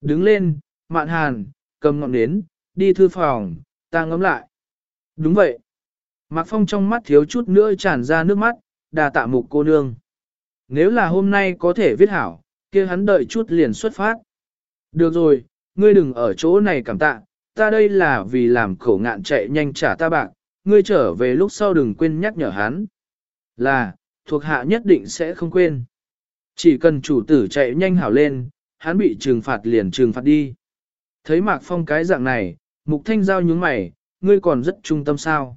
Đứng lên, mạn hàn, cầm ngọn nến, đi thư phòng, ta ngắm lại. Đúng vậy. Mạc Phong trong mắt thiếu chút nữa tràn ra nước mắt, đà tạ mục cô nương. Nếu là hôm nay có thể viết hảo, kia hắn đợi chút liền xuất phát. Được rồi, ngươi đừng ở chỗ này cảm tạ, ta đây là vì làm khổ ngạn chạy nhanh trả ta bạc, ngươi trở về lúc sau đừng quên nhắc nhở hắn. Là, thuộc hạ nhất định sẽ không quên. Chỉ cần chủ tử chạy nhanh hảo lên, hắn bị trừng phạt liền trừng phạt đi. Thấy Mạc Phong cái dạng này, Mục Thanh Giao nhướng mày, ngươi còn rất trung tâm sao.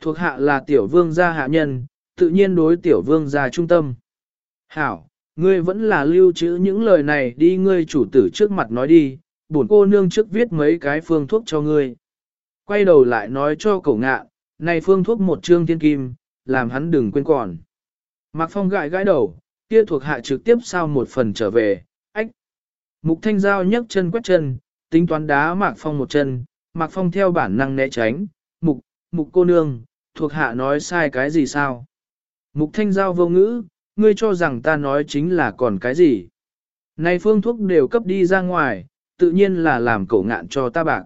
Thuộc hạ là tiểu vương gia hạ nhân, tự nhiên đối tiểu vương gia trung tâm. Hảo, ngươi vẫn là lưu trữ những lời này đi ngươi chủ tử trước mặt nói đi, bổn cô nương trước viết mấy cái phương thuốc cho ngươi. Quay đầu lại nói cho cậu ngạ, này phương thuốc một trương thiên kim, làm hắn đừng quên còn. Mạc Phong gãi gãi đầu, kia thuộc hạ trực tiếp sao một phần trở về, ách. Mục Thanh Giao nhấc chân quét chân, tính toán đá Mạc Phong một chân, Mạc Phong theo bản năng né tránh, mục, mục cô nương, thuộc hạ nói sai cái gì sao? Mục Thanh Giao vô ngữ, ngươi cho rằng ta nói chính là còn cái gì. Này phương thuốc đều cấp đi ra ngoài, tự nhiên là làm cổ ngạn cho ta bạc.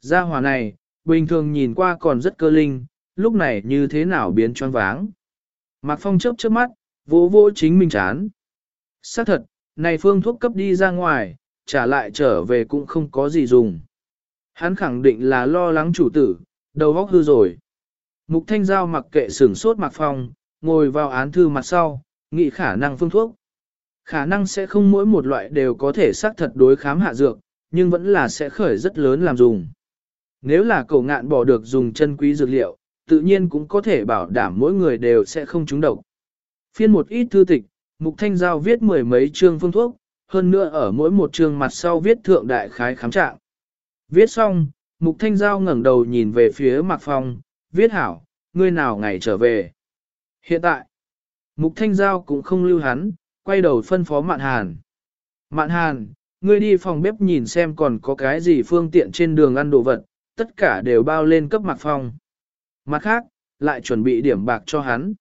Gia hỏa này, bình thường nhìn qua còn rất cơ linh, lúc này như thế nào biến choáng váng. Mạc Phong chớp chớp mắt, vỗ vỗ chính mình chán. Xác thật, này phương thuốc cấp đi ra ngoài, trả lại trở về cũng không có gì dùng. Hắn khẳng định là lo lắng chủ tử, đầu óc hư rồi. Mục Thanh Giao mặc kệ sửng sốt mặc phòng, ngồi vào án thư mặt sau, nghĩ khả năng phương thuốc. Khả năng sẽ không mỗi một loại đều có thể xác thật đối khám hạ dược, nhưng vẫn là sẽ khởi rất lớn làm dùng. Nếu là cầu ngạn bỏ được dùng chân quý dược liệu, tự nhiên cũng có thể bảo đảm mỗi người đều sẽ không trúng độc. Phiên một ít thư tịch, Mục Thanh Giao viết mười mấy chương phương thuốc, hơn nữa ở mỗi một chương mặt sau viết thượng đại khái khám trạng. Viết xong, Mục Thanh Giao ngẩng đầu nhìn về phía Mạc Phong, viết hảo, ngươi nào ngày trở về. Hiện tại, Mục Thanh Giao cũng không lưu hắn, quay đầu phân phó Mạn Hàn. Mạn Hàn, ngươi đi phòng bếp nhìn xem còn có cái gì phương tiện trên đường ăn đồ vật, tất cả đều bao lên cấp Mạc Phong. Mặt khác, lại chuẩn bị điểm bạc cho hắn.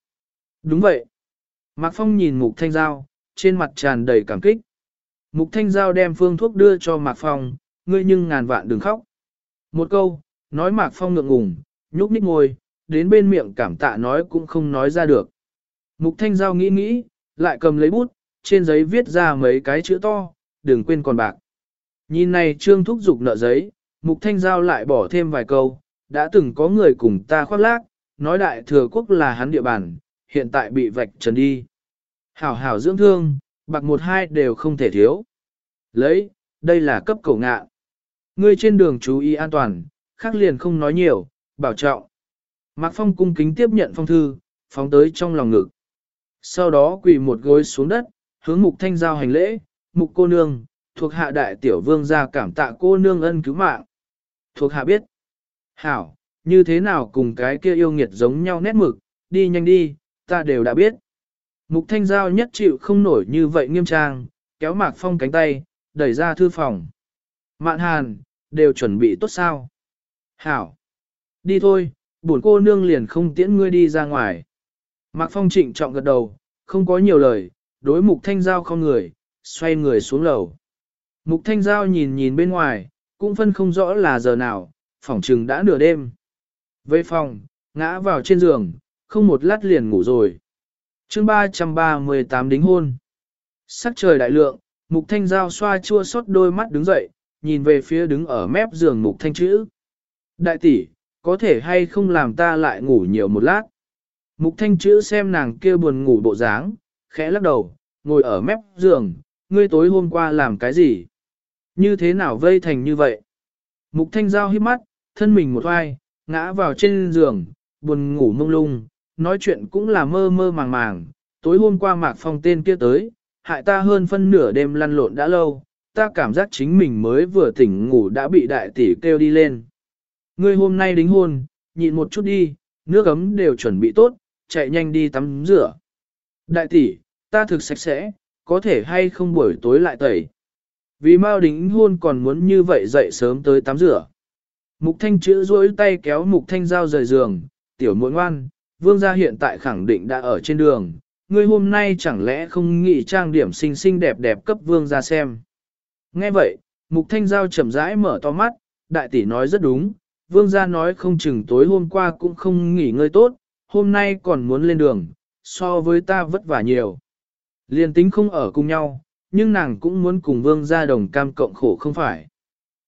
Đúng vậy. Mạc Phong nhìn Mục Thanh Giao, trên mặt tràn đầy cảm kích. Mục Thanh Giao đem phương thuốc đưa cho Mạc Phong, ngươi nhưng ngàn vạn đừng khóc. Một câu, nói Mạc Phong ngượng ngùng, nhúc nhích ngồi, đến bên miệng cảm tạ nói cũng không nói ra được. Mục Thanh Giao nghĩ nghĩ, lại cầm lấy bút, trên giấy viết ra mấy cái chữ to, đừng quên còn bạc. Nhìn này trương thúc dục nợ giấy, Mục Thanh Giao lại bỏ thêm vài câu, đã từng có người cùng ta khoác lác, nói đại thừa quốc là hắn địa bàn, hiện tại bị vạch trần đi. Hảo hảo dưỡng thương, bạc một hai đều không thể thiếu. Lấy, đây là cấp cổ ngạ. Ngươi trên đường chú ý an toàn, khác liền không nói nhiều, bảo trọng. Mạc Phong cung kính tiếp nhận phong thư, phóng tới trong lòng ngực. Sau đó quỳ một gối xuống đất, hướng mục thanh giao hành lễ, mục cô nương, thuộc hạ đại tiểu vương gia cảm tạ cô nương ân cứu mạng. Thuộc hạ biết. Hảo, như thế nào cùng cái kia yêu nghiệt giống nhau nét mực, đi nhanh đi, ta đều đã biết. Mục thanh giao nhất chịu không nổi như vậy nghiêm trang, kéo mạc phong cánh tay, đẩy ra thư phòng. Mạn hàn, đều chuẩn bị tốt sao? Hảo. Đi thôi, bổn cô nương liền không tiễn ngươi đi ra ngoài. Mạc phong trịnh trọng gật đầu, không có nhiều lời, đối mục thanh giao không người, xoay người xuống lầu. Mục thanh giao nhìn nhìn bên ngoài, cũng phân không rõ là giờ nào, phòng trừng đã nửa đêm. Về phòng, ngã vào trên giường, không một lát liền ngủ rồi. chương 338 đính hôn. Sắc trời đại lượng, mục thanh giao xoa chua xót đôi mắt đứng dậy, nhìn về phía đứng ở mép giường mục thanh chữ. Đại tỷ, có thể hay không làm ta lại ngủ nhiều một lát. Mục thanh chữ xem nàng kia buồn ngủ bộ dáng, khẽ lắc đầu, ngồi ở mép giường, ngươi tối hôm qua làm cái gì? Như thế nào vây thành như vậy? Mục thanh giao hít mắt, thân mình một oai, ngã vào trên giường, buồn ngủ mông lung, nói chuyện cũng là mơ mơ màng màng. Tối hôm qua mạc phong tên kia tới, hại ta hơn phân nửa đêm lăn lộn đã lâu, ta cảm giác chính mình mới vừa tỉnh ngủ đã bị đại tỷ kêu đi lên. Ngươi hôm nay đính hôn, nhịn một chút đi, nước ấm đều chuẩn bị tốt, chạy nhanh đi tắm rửa. Đại tỷ, ta thực sạch sẽ, có thể hay không buổi tối lại tẩy. Vì mau đính hôn còn muốn như vậy dậy sớm tới tắm rửa. Mục thanh chữ duỗi tay kéo mục thanh dao rời giường, tiểu muội ngoan, vương gia hiện tại khẳng định đã ở trên đường, ngươi hôm nay chẳng lẽ không nghĩ trang điểm xinh xinh đẹp đẹp cấp vương gia xem. Nghe vậy, mục thanh giao chậm rãi mở to mắt, đại tỷ nói rất đúng, vương gia nói không chừng tối hôm qua cũng không nghỉ ngơi tốt, hôm nay còn muốn lên đường, so với ta vất vả nhiều. Liên tính không ở cùng nhau, nhưng nàng cũng muốn cùng vương gia đồng cam cộng khổ không phải.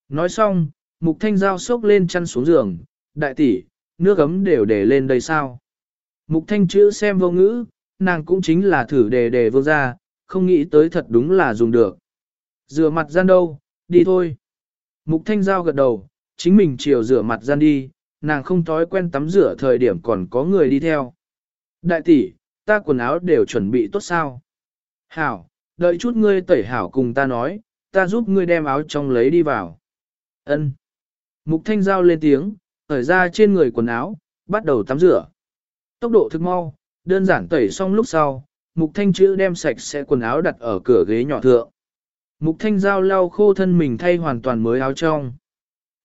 Nói xong, mục thanh giao sốc lên chăn xuống giường, đại tỷ, nước ấm đều để lên đây sao. Mục thanh chữ xem vô ngữ, nàng cũng chính là thử đề đề vương ra, không nghĩ tới thật đúng là dùng được. Rửa mặt gian đâu, đi thôi. Mục thanh giao gật đầu, chính mình chiều rửa mặt gian đi, nàng không thói quen tắm rửa thời điểm còn có người đi theo. Đại tỷ, ta quần áo đều chuẩn bị tốt sao? Hảo, đợi chút ngươi tẩy hảo cùng ta nói, ta giúp ngươi đem áo trong lấy đi vào. Ân. Mục thanh giao lên tiếng, thở ra trên người quần áo, bắt đầu tắm rửa. Tốc độ thực mau, đơn giản tẩy xong lúc sau, mục thanh chữ đem sạch sẽ quần áo đặt ở cửa ghế nhỏ thượng. Mục thanh giao lau khô thân mình thay hoàn toàn mới áo trong.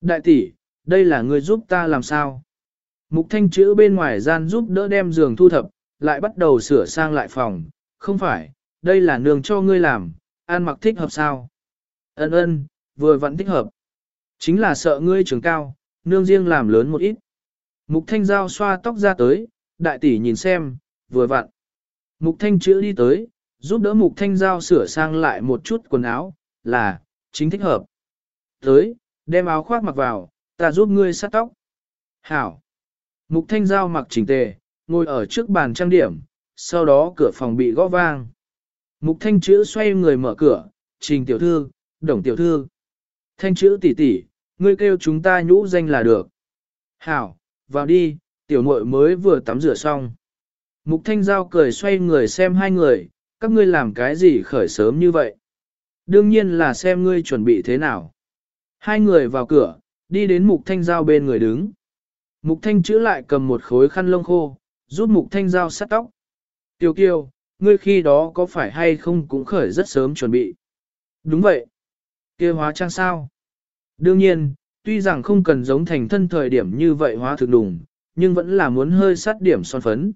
Đại tỷ, đây là người giúp ta làm sao? Mục thanh chữ bên ngoài gian giúp đỡ đem giường thu thập, lại bắt đầu sửa sang lại phòng, không phải, đây là nương cho ngươi làm, an mặc thích hợp sao? Ân ân, vừa vẫn thích hợp. Chính là sợ ngươi trưởng cao, nương riêng làm lớn một ít. Mục thanh giao xoa tóc ra tới, đại tỷ nhìn xem, vừa vặn. Mục thanh chữa đi tới, giúp đỡ mục thanh giao sửa sang lại một chút quần áo, là, chính thích hợp. Tới, đem áo khoác mặc vào, ta giúp ngươi sát tóc. Hảo. Mục thanh giao mặc chỉnh tề, ngồi ở trước bàn trang điểm, sau đó cửa phòng bị gõ vang. Mục thanh chữ xoay người mở cửa, trình tiểu thư, đồng tiểu thư. Thanh chữ tỷ tỷ, ngươi kêu chúng ta nhũ danh là được. Hảo, vào đi, tiểu muội mới vừa tắm rửa xong. Mục thanh giao cười xoay người xem hai người, các ngươi làm cái gì khởi sớm như vậy. Đương nhiên là xem ngươi chuẩn bị thế nào. Hai người vào cửa, đi đến mục thanh giao bên người đứng. Mục thanh chữ lại cầm một khối khăn lông khô, giúp mục thanh giao sát tóc. Tiểu kiêu, ngươi khi đó có phải hay không cũng khởi rất sớm chuẩn bị. Đúng vậy. kia hóa trang sao? Đương nhiên, tuy rằng không cần giống thành thân thời điểm như vậy hóa thực đùng, nhưng vẫn là muốn hơi sát điểm son phấn.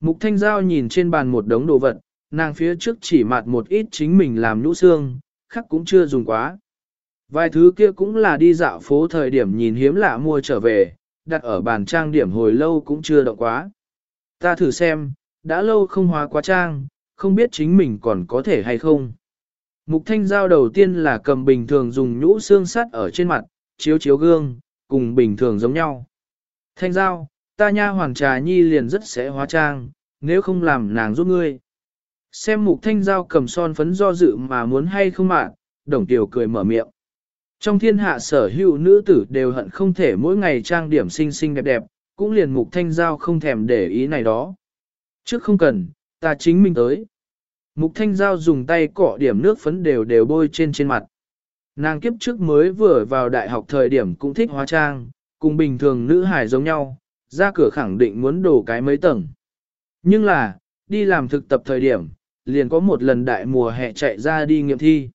Mục thanh giao nhìn trên bàn một đống đồ vật, nàng phía trước chỉ mặt một ít chính mình làm nhũ xương, khắc cũng chưa dùng quá. Vài thứ kia cũng là đi dạo phố thời điểm nhìn hiếm lạ mua trở về, đặt ở bàn trang điểm hồi lâu cũng chưa động quá. Ta thử xem, đã lâu không hóa quá trang, không biết chính mình còn có thể hay không. Mục thanh giao đầu tiên là cầm bình thường dùng nhũ xương sắt ở trên mặt, chiếu chiếu gương, cùng bình thường giống nhau. Thanh giao, ta nha hoàng trà nhi liền rất sẽ hóa trang, nếu không làm nàng giúp ngươi. Xem mục thanh giao cầm son phấn do dự mà muốn hay không mạng, đồng tiểu cười mở miệng. Trong thiên hạ sở hữu nữ tử đều hận không thể mỗi ngày trang điểm xinh xinh đẹp đẹp, cũng liền mục thanh giao không thèm để ý này đó. Trước không cần, ta chính mình tới. Mục thanh giao dùng tay cọ điểm nước phấn đều đều bôi trên trên mặt. Nàng kiếp trước mới vừa vào đại học thời điểm cũng thích hóa trang, cùng bình thường nữ hải giống nhau, ra cửa khẳng định muốn đổ cái mấy tầng. Nhưng là, đi làm thực tập thời điểm, liền có một lần đại mùa hè chạy ra đi nghiệm thi.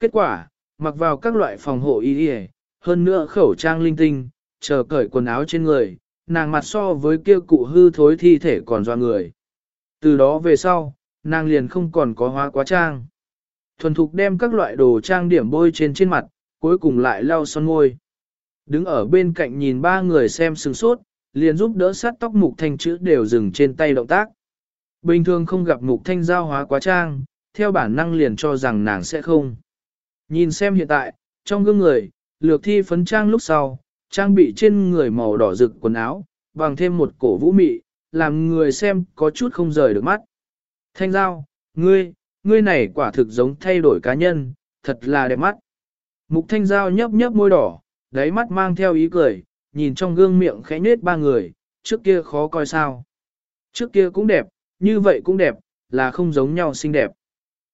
Kết quả, mặc vào các loại phòng hộ y y, hơn nữa khẩu trang linh tinh, chờ cởi quần áo trên người, nàng mặt so với kia cụ hư thối thi thể còn doa người. Từ đó về sau, nàng liền không còn có hóa quá trang. Thuần thục đem các loại đồ trang điểm bôi trên trên mặt, cuối cùng lại lau son môi. Đứng ở bên cạnh nhìn ba người xem sừng sốt, liền giúp đỡ sát tóc mục thanh chữ đều dừng trên tay động tác. Bình thường không gặp mục thanh giao hóa quá trang, theo bản năng liền cho rằng nàng sẽ không. Nhìn xem hiện tại, trong gương người, lược thi phấn trang lúc sau, trang bị trên người màu đỏ rực quần áo, bằng thêm một cổ vũ mị, làm người xem có chút không rời được mắt. Thanh giao, ngươi, ngươi này quả thực giống thay đổi cá nhân, thật là đẹp mắt. Mục thanh giao nhấp nhấp môi đỏ, đáy mắt mang theo ý cười, nhìn trong gương miệng khẽ nết ba người, trước kia khó coi sao. Trước kia cũng đẹp, như vậy cũng đẹp, là không giống nhau xinh đẹp.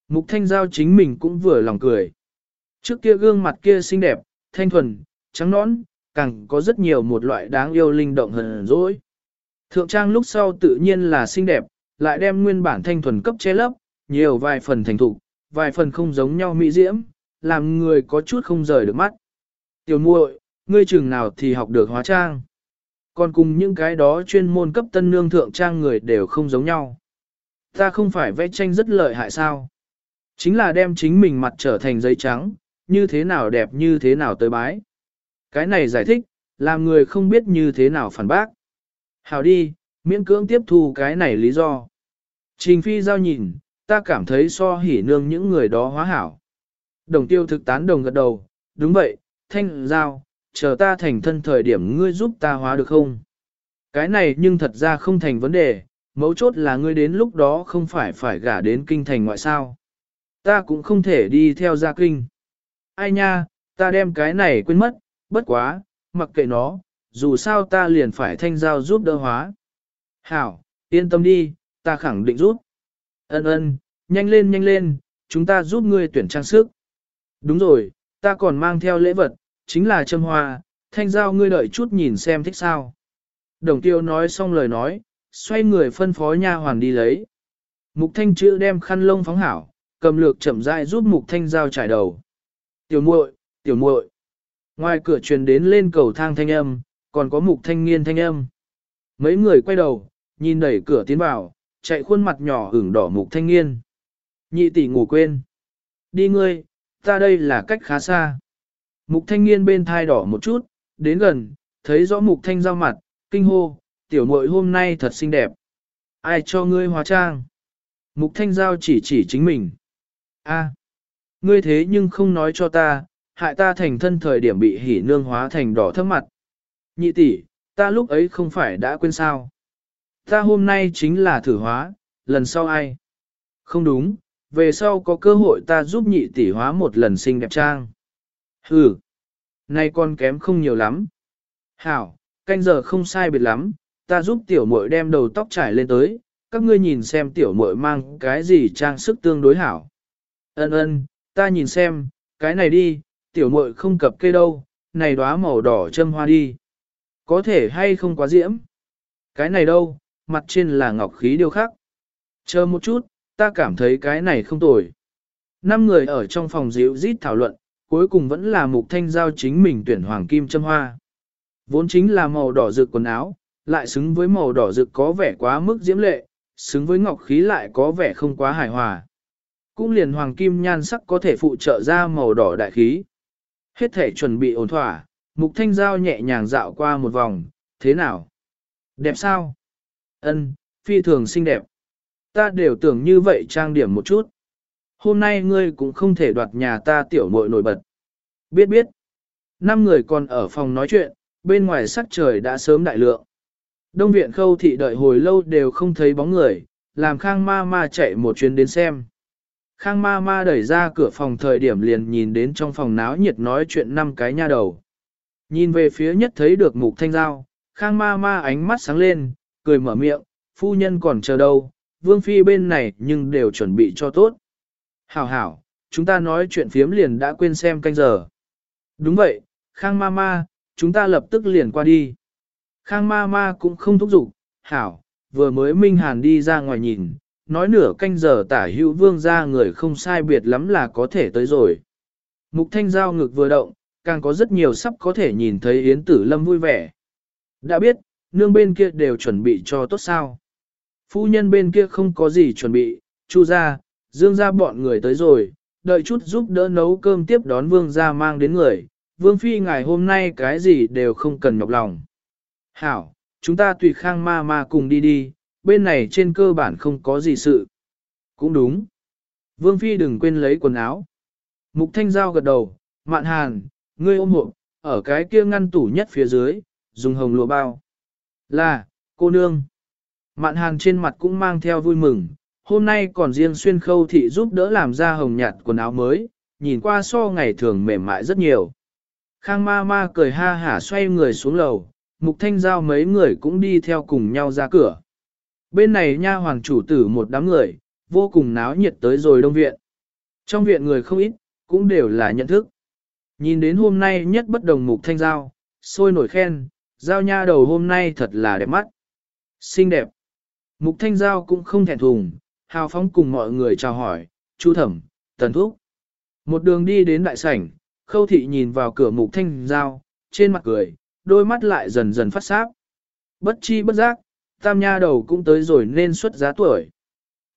Mục thanh giao chính mình cũng vừa lòng cười. Trước kia gương mặt kia xinh đẹp, thanh thuần, trắng nõn, càng có rất nhiều một loại đáng yêu linh động hờn dỗi. Thượng trang lúc sau tự nhiên là xinh đẹp, lại đem nguyên bản thanh thuần cấp che lấp, nhiều vài phần thành thục, vài phần không giống nhau mỹ diễm, làm người có chút không rời được mắt. Tiểu muội, ngươi chừng nào thì học được hóa trang. Còn cùng những cái đó chuyên môn cấp tân nương thượng trang người đều không giống nhau. Ta không phải vẽ tranh rất lợi hại sao? Chính là đem chính mình mặt trở thành giấy trắng, như thế nào đẹp như thế nào tới bái. Cái này giải thích, làm người không biết như thế nào phản bác. Hào đi, miễn cưỡng tiếp thu cái này lý do. Trình phi giao nhìn, ta cảm thấy so hỉ nương những người đó hóa hảo. Đồng tiêu thực tán đồng gật đầu, đúng vậy, thanh giao, chờ ta thành thân thời điểm ngươi giúp ta hóa được không? Cái này nhưng thật ra không thành vấn đề, mấu chốt là ngươi đến lúc đó không phải phải gả đến kinh thành ngoại sao. Ta cũng không thể đi theo gia kinh. Ai nha, ta đem cái này quên mất, bất quá, mặc kệ nó, dù sao ta liền phải thanh giao giúp đỡ hóa. Hảo, yên tâm đi, ta khẳng định giúp. Ân ân, nhanh lên nhanh lên, chúng ta giúp ngươi tuyển trang sức. Đúng rồi, ta còn mang theo lễ vật, chính là châm hoa, thanh giao ngươi đợi chút nhìn xem thích sao. Đồng tiêu nói xong lời nói, xoay người phân phó nha hoàn đi lấy. Mục thanh chữ đem khăn lông phóng hảo, cầm lược chậm rãi giúp mục thanh giao trải đầu. Tiểu muội, tiểu muội. Ngoài cửa truyền đến lên cầu thang thanh âm, còn có mục thanh niên thanh âm. Mấy người quay đầu, nhìn đẩy cửa tiến vào, chạy khuôn mặt nhỏ ửng đỏ mục thanh niên. Nhị tỷ ngủ quên. Đi ngươi, ta đây là cách khá xa. Mục thanh niên bên thai đỏ một chút, đến gần, thấy rõ mục thanh giao mặt, kinh hô, tiểu muội hôm nay thật xinh đẹp. Ai cho ngươi hóa trang? Mục thanh giao chỉ chỉ chính mình. A, ngươi thế nhưng không nói cho ta, hại ta thành thân thời điểm bị hỉ nương hóa thành đỏ thấp mặt. Nhị tỷ, ta lúc ấy không phải đã quên sao. Ta hôm nay chính là thử hóa, lần sau ai? Không đúng, về sau có cơ hội ta giúp nhị tỷ hóa một lần xinh đẹp trang. Hừ, nay con kém không nhiều lắm. Hảo, canh giờ không sai biệt lắm, ta giúp tiểu muội đem đầu tóc trải lên tới, các ngươi nhìn xem tiểu muội mang cái gì trang sức tương đối hảo. Ân ân, ta nhìn xem, cái này đi, tiểu muội không cập cây đâu, này đóa màu đỏ châm hoa đi. Có thể hay không quá diễm? Cái này đâu, mặt trên là ngọc khí điêu khắc. Chờ một chút, ta cảm thấy cái này không tồi. Năm người ở trong phòng dịu rít thảo luận, cuối cùng vẫn là mục thanh giao chính mình tuyển hoàng kim châm hoa. Vốn chính là màu đỏ rực quần áo, lại xứng với màu đỏ rực có vẻ quá mức diễm lệ, xứng với ngọc khí lại có vẻ không quá hài hòa. Cũng liền hoàng kim nhan sắc có thể phụ trợ ra màu đỏ đại khí. Hết thể chuẩn bị ổn thỏa, mục thanh giao nhẹ nhàng dạo qua một vòng, thế nào? Đẹp sao? Ân, phi thường xinh đẹp. Ta đều tưởng như vậy trang điểm một chút. Hôm nay ngươi cũng không thể đoạt nhà ta tiểu muội nổi bật. Biết biết. Năm người còn ở phòng nói chuyện, bên ngoài sắc trời đã sớm đại lượng. Đông viện khâu thị đợi hồi lâu đều không thấy bóng người, làm khang ma ma chạy một chuyến đến xem. Khang ma ma đẩy ra cửa phòng thời điểm liền nhìn đến trong phòng náo nhiệt nói chuyện năm cái nha đầu. Nhìn về phía nhất thấy được mục thanh giao, khang ma ma ánh mắt sáng lên, cười mở miệng, phu nhân còn chờ đâu, vương phi bên này nhưng đều chuẩn bị cho tốt. Hảo hảo, chúng ta nói chuyện phiếm liền đã quên xem canh giờ. Đúng vậy, khang ma ma, chúng ta lập tức liền qua đi. Khang ma ma cũng không thúc giục, hảo, vừa mới Minh Hàn đi ra ngoài nhìn, nói nửa canh giờ tả hữu vương ra người không sai biệt lắm là có thể tới rồi. Mục thanh giao ngực vừa động, càng có rất nhiều sắp có thể nhìn thấy Yến Tử Lâm vui vẻ. Đã biết, nương bên kia đều chuẩn bị cho tốt sao. Phu nhân bên kia không có gì chuẩn bị, chu ra, dương ra bọn người tới rồi, đợi chút giúp đỡ nấu cơm tiếp đón vương ra mang đến người. Vương phi ngày hôm nay cái gì đều không cần nhọc lòng. Hảo, chúng ta tùy khang ma ma cùng đi đi, bên này trên cơ bản không có gì sự. Cũng đúng. Vương phi đừng quên lấy quần áo. Mục thanh giao gật đầu, mạn hàn, ngươi ôm hộp, ở cái kia ngăn tủ nhất phía dưới, dùng hồng lụa bao. Là, cô nương. Mạn hàn trên mặt cũng mang theo vui mừng, hôm nay còn riêng xuyên khâu thị giúp đỡ làm ra hồng nhạt quần áo mới, nhìn qua so ngày thường mềm mại rất nhiều. Khang ma ma cười ha hả xoay người xuống lầu, mục thanh giao mấy người cũng đi theo cùng nhau ra cửa. Bên này nha hoàng chủ tử một đám người, vô cùng náo nhiệt tới rồi đông viện. Trong viện người không ít, cũng đều là nhận thức. Nhìn đến hôm nay nhất bất đồng mục thanh giao, sôi nổi khen, giao nha đầu hôm nay thật là đẹp mắt. Xinh đẹp. Mục thanh giao cũng không thẹn thùng, hào phóng cùng mọi người chào hỏi, chu thẩm, tần thúc. Một đường đi đến đại sảnh, khâu thị nhìn vào cửa mục thanh giao, trên mặt cười, đôi mắt lại dần dần phát sáp. Bất chi bất giác, tam nha đầu cũng tới rồi nên xuất giá tuổi.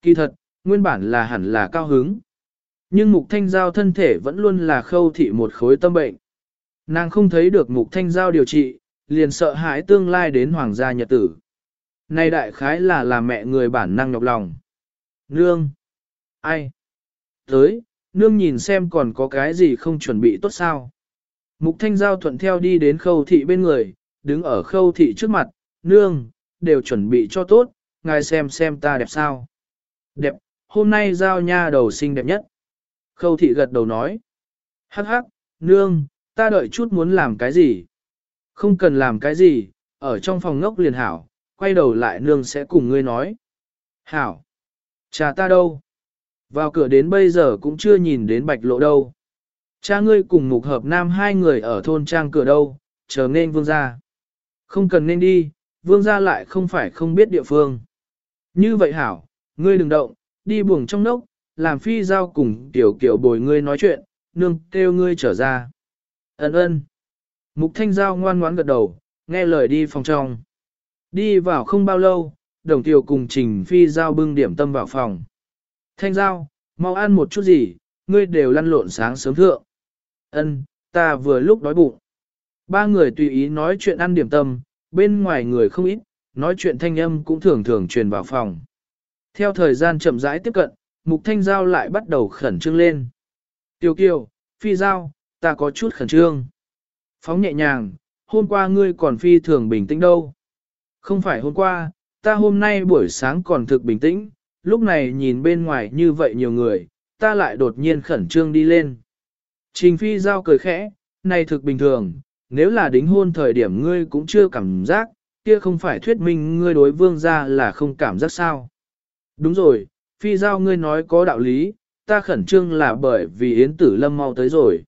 Kỳ thật, nguyên bản là hẳn là cao hứng. Nhưng mục thanh giao thân thể vẫn luôn là khâu thị một khối tâm bệnh. Nàng không thấy được mục thanh giao điều trị, liền sợ hãi tương lai đến hoàng gia nhật tử. Này đại khái là là mẹ người bản năng nhọc lòng. Nương! Ai? Tới, nương nhìn xem còn có cái gì không chuẩn bị tốt sao. Mục thanh giao thuận theo đi đến khâu thị bên người, đứng ở khâu thị trước mặt, nương, đều chuẩn bị cho tốt, ngài xem xem ta đẹp sao. Đẹp, hôm nay giao nha đầu xinh đẹp nhất. Khâu thị gật đầu nói. Hắc hắc, nương, ta đợi chút muốn làm cái gì? Không cần làm cái gì, ở trong phòng ngốc liền hảo, quay đầu lại nương sẽ cùng ngươi nói. Hảo, cha ta đâu? Vào cửa đến bây giờ cũng chưa nhìn đến bạch lộ đâu. Cha ngươi cùng mục hợp nam hai người ở thôn trang cửa đâu, chờ nên vương gia Không cần nên đi, vương gia lại không phải không biết địa phương. Như vậy hảo, ngươi đừng động, đi buồng trong nốc, làm phi giao cùng tiểu kiểu bồi ngươi nói chuyện, nương kêu ngươi trở ra. Ấn ơn. Mục thanh giao ngoan ngoãn gật đầu, nghe lời đi phòng trong. Đi vào không bao lâu, đồng tiểu cùng trình phi giao bưng điểm tâm vào phòng. Thanh giao, mau ăn một chút gì, ngươi đều lăn lộn sáng sớm thượng. Ân, ta vừa lúc đói bụng. Ba người tùy ý nói chuyện ăn điểm tâm, bên ngoài người không ít, nói chuyện thanh âm cũng thường thường truyền vào phòng. Theo thời gian chậm rãi tiếp cận, mục thanh giao lại bắt đầu khẩn trương lên. Tiêu kiều, phi giao, ta có chút khẩn trương. Phóng nhẹ nhàng, hôm qua ngươi còn phi thường bình tĩnh đâu. Không phải hôm qua, ta hôm nay buổi sáng còn thực bình tĩnh, lúc này nhìn bên ngoài như vậy nhiều người, ta lại đột nhiên khẩn trương đi lên. Trình phi giao cười khẽ, này thực bình thường, nếu là đính hôn thời điểm ngươi cũng chưa cảm giác, kia không phải thuyết minh ngươi đối vương gia là không cảm giác sao. Đúng rồi, phi giao ngươi nói có đạo lý, ta khẩn trương là bởi vì Yến Tử Lâm mau tới rồi.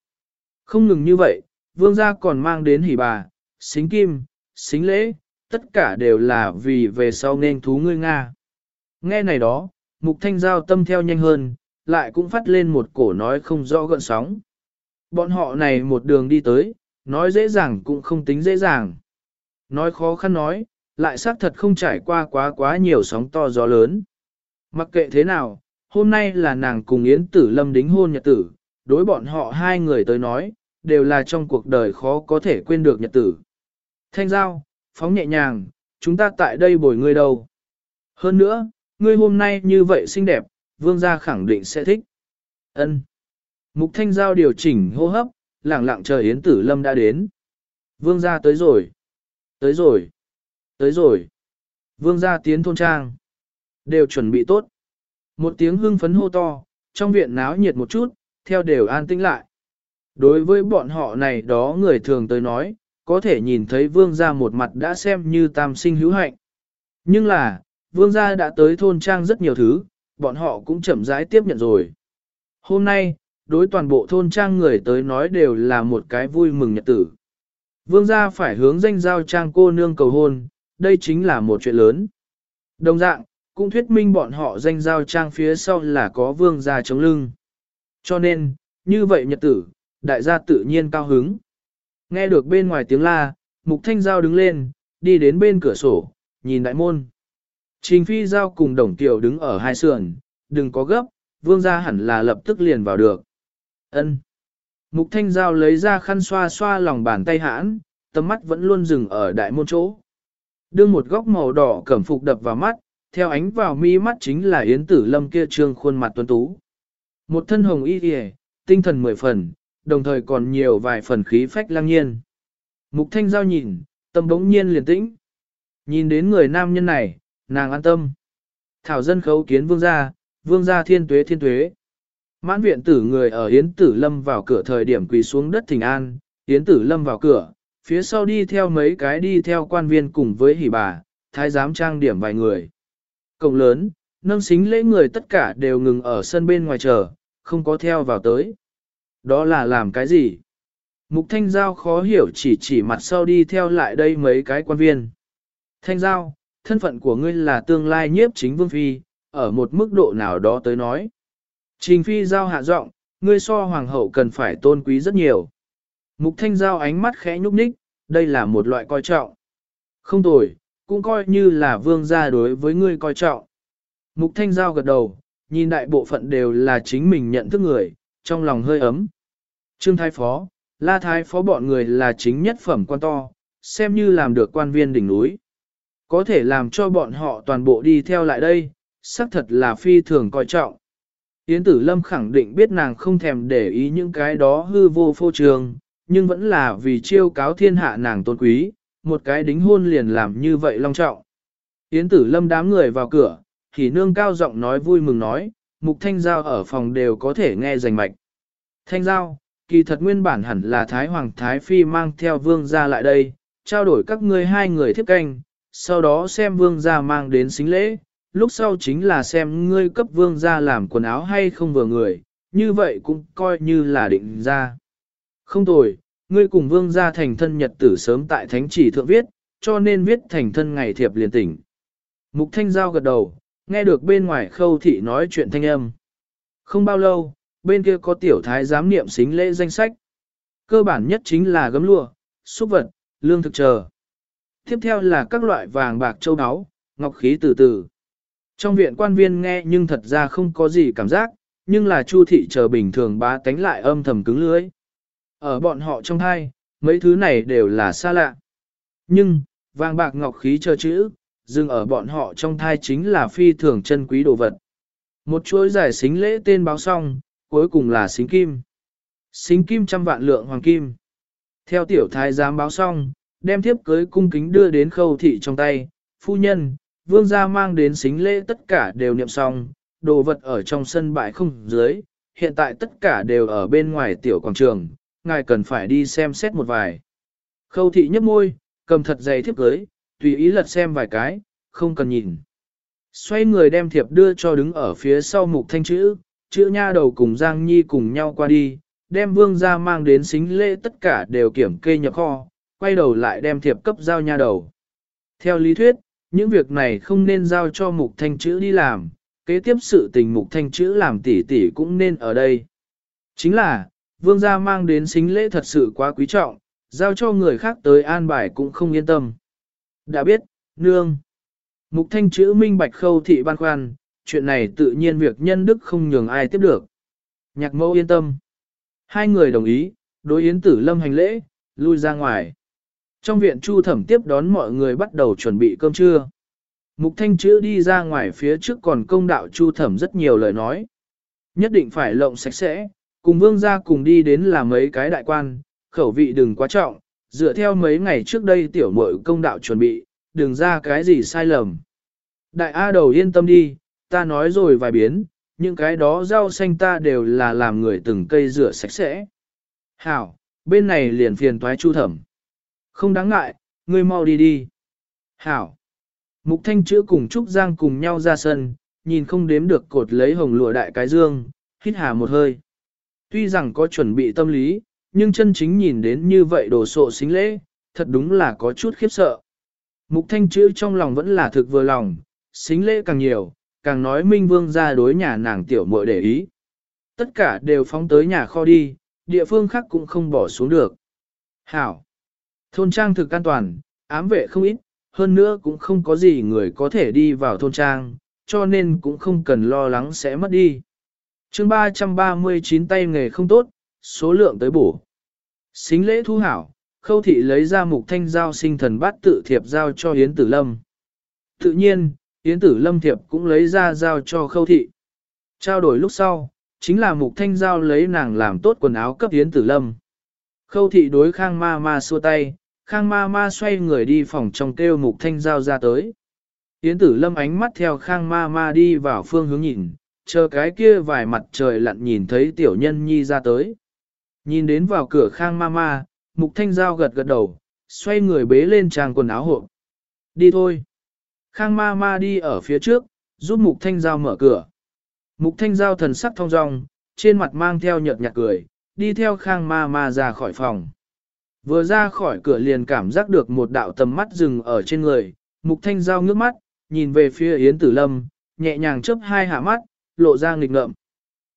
Không ngừng như vậy, vương gia còn mang đến hỉ bà, xính kim, xính lễ, tất cả đều là vì về sau nên thú ngươi Nga. Nghe này đó, mục thanh giao tâm theo nhanh hơn, lại cũng phát lên một cổ nói không rõ gợn sóng. Bọn họ này một đường đi tới, nói dễ dàng cũng không tính dễ dàng. Nói khó khăn nói, lại xác thật không trải qua quá quá nhiều sóng to gió lớn. Mặc kệ thế nào, hôm nay là nàng cùng Yến Tử Lâm đính hôn nhật tử, đối bọn họ hai người tới nói, đều là trong cuộc đời khó có thể quên được nhật tử. Thanh giao, phóng nhẹ nhàng, chúng ta tại đây bồi ngươi đâu. Hơn nữa, ngươi hôm nay như vậy xinh đẹp, vương gia khẳng định sẽ thích. Ân. Mục thanh giao điều chỉnh hô hấp, lẳng lặng chờ Yến Tử Lâm đã đến. Vương gia tới rồi. Tới rồi. Tới rồi. Vương gia tiến thôn trang. Đều chuẩn bị tốt. Một tiếng hưng phấn hô to, trong viện náo nhiệt một chút, theo đều an tĩnh lại. Đối với bọn họ này đó người thường tới nói, có thể nhìn thấy vương gia một mặt đã xem như tam sinh hữu hạnh. Nhưng là, vương gia đã tới thôn trang rất nhiều thứ, bọn họ cũng chậm rãi tiếp nhận rồi. Hôm nay, đối toàn bộ thôn trang người tới nói đều là một cái vui mừng nhật tử. Vương gia phải hướng danh giao trang cô nương cầu hôn, đây chính là một chuyện lớn. Đồng dạng, cũng thuyết minh bọn họ danh giao trang phía sau là có vương gia chống lưng. Cho nên, như vậy nhật tử, đại gia tự nhiên cao hứng. Nghe được bên ngoài tiếng la, mục thanh giao đứng lên, đi đến bên cửa sổ, nhìn đại môn. Trình phi giao cùng đồng tiểu đứng ở hai sườn, đừng có gấp, vương gia hẳn là lập tức liền vào được. Ân. Mục thanh giao lấy ra khăn xoa xoa lòng bàn tay hãn, tầm mắt vẫn luôn dừng ở đại môn chỗ. Đương một góc màu đỏ cẩm phục đập vào mắt, theo ánh vào mi mắt chính là Yến Tử Lâm kia trương khuôn mặt tuấn tú. Một thân hồng y kìa, tinh thần mười phần, đồng thời còn nhiều vài phần khí phách lang nhiên. Mục thanh giao nhìn, tâm bỗng nhiên liền tĩnh. Nhìn đến người nam nhân này, nàng an tâm. Thảo dân khấu kiến vương gia, vương gia thiên tuế thiên tuế. Mãn viện tử người ở Yến Tử Lâm vào cửa thời điểm quỳ xuống đất thỉnh an, Yến Tử Lâm vào cửa, phía sau đi theo mấy cái đi theo quan viên cùng với hỷ bà, thái giám trang điểm vài người. Cộng lớn, nâng xính lễ người tất cả đều ngừng ở sân bên ngoài chờ, không có theo vào tới. Đó là làm cái gì? Mục Thanh Giao khó hiểu chỉ chỉ mặt sau đi theo lại đây mấy cái quan viên. Thanh Giao, thân phận của ngươi là tương lai nhiếp chính vương phi, ở một mức độ nào đó tới nói. Trình phi giao hạ giọng, ngươi so hoàng hậu cần phải tôn quý rất nhiều. Mục thanh giao ánh mắt khẽ nhúc nhích, đây là một loại coi trọng. Không tồi, cũng coi như là vương gia đối với ngươi coi trọng. Mục thanh giao gật đầu, nhìn đại bộ phận đều là chính mình nhận thức người, trong lòng hơi ấm. Trương Thái Phó, La Thái Phó bọn người là chính nhất phẩm quan to, xem như làm được quan viên đỉnh núi. Có thể làm cho bọn họ toàn bộ đi theo lại đây, xác thật là phi thường coi trọng. Yến Tử Lâm khẳng định biết nàng không thèm để ý những cái đó hư vô phô trường, nhưng vẫn là vì chiêu cáo thiên hạ nàng tôn quý, một cái đính hôn liền làm như vậy long trọng. Yến Tử Lâm đám người vào cửa, thì nương cao giọng nói vui mừng nói, Mục Thanh Giao ở phòng đều có thể nghe rành mạch. Thanh Giao, kỳ thật nguyên bản hẳn là Thái Hoàng Thái Phi mang theo vương gia lại đây, trao đổi các ngươi hai người thiếp canh, sau đó xem vương gia mang đến xính lễ, lúc sau chính là xem ngươi cấp vương gia làm quần áo hay không vừa người, như vậy cũng coi như là định ra. Không tồi, ngươi cùng vương gia thành thân nhật tử sớm tại thánh chỉ thượng viết, cho nên viết thành thân ngày thiệp liền tỉnh. Mục thanh giao gật đầu, nghe được bên ngoài khâu thị nói chuyện thanh âm. Không bao lâu, bên kia có tiểu thái giám niệm xính lễ danh sách. Cơ bản nhất chính là gấm lụa, xúc vật, lương thực chờ. Tiếp theo là các loại vàng bạc châu áo, ngọc khí từ từ. Trong viện quan viên nghe nhưng thật ra không có gì cảm giác, nhưng là chu thị chờ bình thường bá tánh lại âm thầm cứng lưới. Ở bọn họ trong hai, mấy thứ này đều là xa lạ. Nhưng, vàng bạc ngọc khí chờ chữ, dừng ở bọn họ trong thai chính là phi thường chân quý đồ vật. Một chuỗi giải xính lễ tên báo xong, cuối cùng là xính kim. Xính kim trăm vạn lượng hoàng kim. Theo tiểu thái giám báo xong, đem thiếp cưới cung kính đưa đến khâu thị trong tay, phu nhân, vương gia mang đến xính lễ tất cả đều niệm xong, đồ vật ở trong sân bãi không dưới, hiện tại tất cả đều ở bên ngoài tiểu quảng trường, ngài cần phải đi xem xét một vài. Khâu thị nhấp môi, cầm thật dày thiếp cưới, tùy ý lật xem vài cái, không cần nhìn. Xoay người đem thiệp đưa cho đứng ở phía sau mục thanh chữ, chữ nha đầu cùng Giang Nhi cùng nhau qua đi, đem vương ra mang đến xính lễ tất cả đều kiểm kê nhập kho, quay đầu lại đem thiệp cấp giao nha đầu. Theo lý thuyết, những việc này không nên giao cho mục thanh chữ đi làm, kế tiếp sự tình mục thanh chữ làm tỉ tỉ cũng nên ở đây. Chính là, vương gia mang đến xính lễ thật sự quá quý trọng, giao cho người khác tới an bài cũng không yên tâm. Đã biết, nương. Mục thanh chữ minh bạch khâu thị ban khoan, chuyện này tự nhiên việc nhân đức không nhường ai tiếp được. Nhạc mẫu yên tâm. Hai người đồng ý, đối yến tử lâm hành lễ, lui ra ngoài. Trong viện chu thẩm tiếp đón mọi người bắt đầu chuẩn bị cơm trưa. Mục thanh chữ đi ra ngoài phía trước còn công đạo chu thẩm rất nhiều lời nói. Nhất định phải lộng sạch sẽ, cùng vương gia cùng đi đến là mấy cái đại quan, khẩu vị đừng quá trọng, dựa theo mấy ngày trước đây tiểu mội công đạo chuẩn bị, đừng ra cái gì sai lầm. Đại A đầu yên tâm đi, ta nói rồi vài biến, những cái đó rau xanh ta đều là làm người từng cây rửa sạch sẽ. Hảo, bên này liền phiền toái chu thẩm. Không đáng ngại, ngươi mau đi đi. Hảo. Mục thanh chữa cùng Trúc Giang cùng nhau ra sân, nhìn không đếm được cột lấy hồng lụa đại cái dương, hít hà một hơi. Tuy rằng có chuẩn bị tâm lý, nhưng chân chính nhìn đến như vậy đồ sộ xính lễ, thật đúng là có chút khiếp sợ. Mục thanh chữ trong lòng vẫn là thực vừa lòng, xính lễ càng nhiều, càng nói minh vương ra đối nhà nàng tiểu muội để ý. Tất cả đều phóng tới nhà kho đi, địa phương khác cũng không bỏ xuống được. Hảo! Thôn trang thực an toàn, ám vệ không ít, hơn nữa cũng không có gì người có thể đi vào thôn trang, cho nên cũng không cần lo lắng sẽ mất đi. chương 339 tay nghề không tốt, số lượng tới bổ. Xính lễ thu hảo, khâu thị lấy ra mục thanh giao sinh thần bát tự thiệp giao cho Yến Tử Lâm. Tự nhiên, Yến Tử Lâm thiệp cũng lấy ra giao cho khâu thị. Trao đổi lúc sau, chính là mục thanh giao lấy nàng làm tốt quần áo cấp Yến Tử Lâm. Khâu thị đối khang ma ma xua tay, khang ma ma xoay người đi phòng trong kêu mục thanh giao ra tới. Yến Tử Lâm ánh mắt theo khang ma ma đi vào phương hướng nhìn, chờ cái kia vài mặt trời lặn nhìn thấy tiểu nhân nhi ra tới. Nhìn đến vào cửa khang ma ma, mục thanh giao gật gật đầu, xoay người bế lên trang quần áo hộ. Đi thôi. Khang ma ma đi ở phía trước, giúp mục thanh giao mở cửa. Mục thanh giao thần sắc thong dong, trên mặt mang theo nhợt nhạt cười, đi theo khang ma ma ra khỏi phòng. Vừa ra khỏi cửa liền cảm giác được một đạo tầm mắt dừng ở trên người, mục thanh giao ngước mắt, nhìn về phía Yến Tử Lâm, nhẹ nhàng chớp hai hạ mắt, lộ ra nghịch ngợm.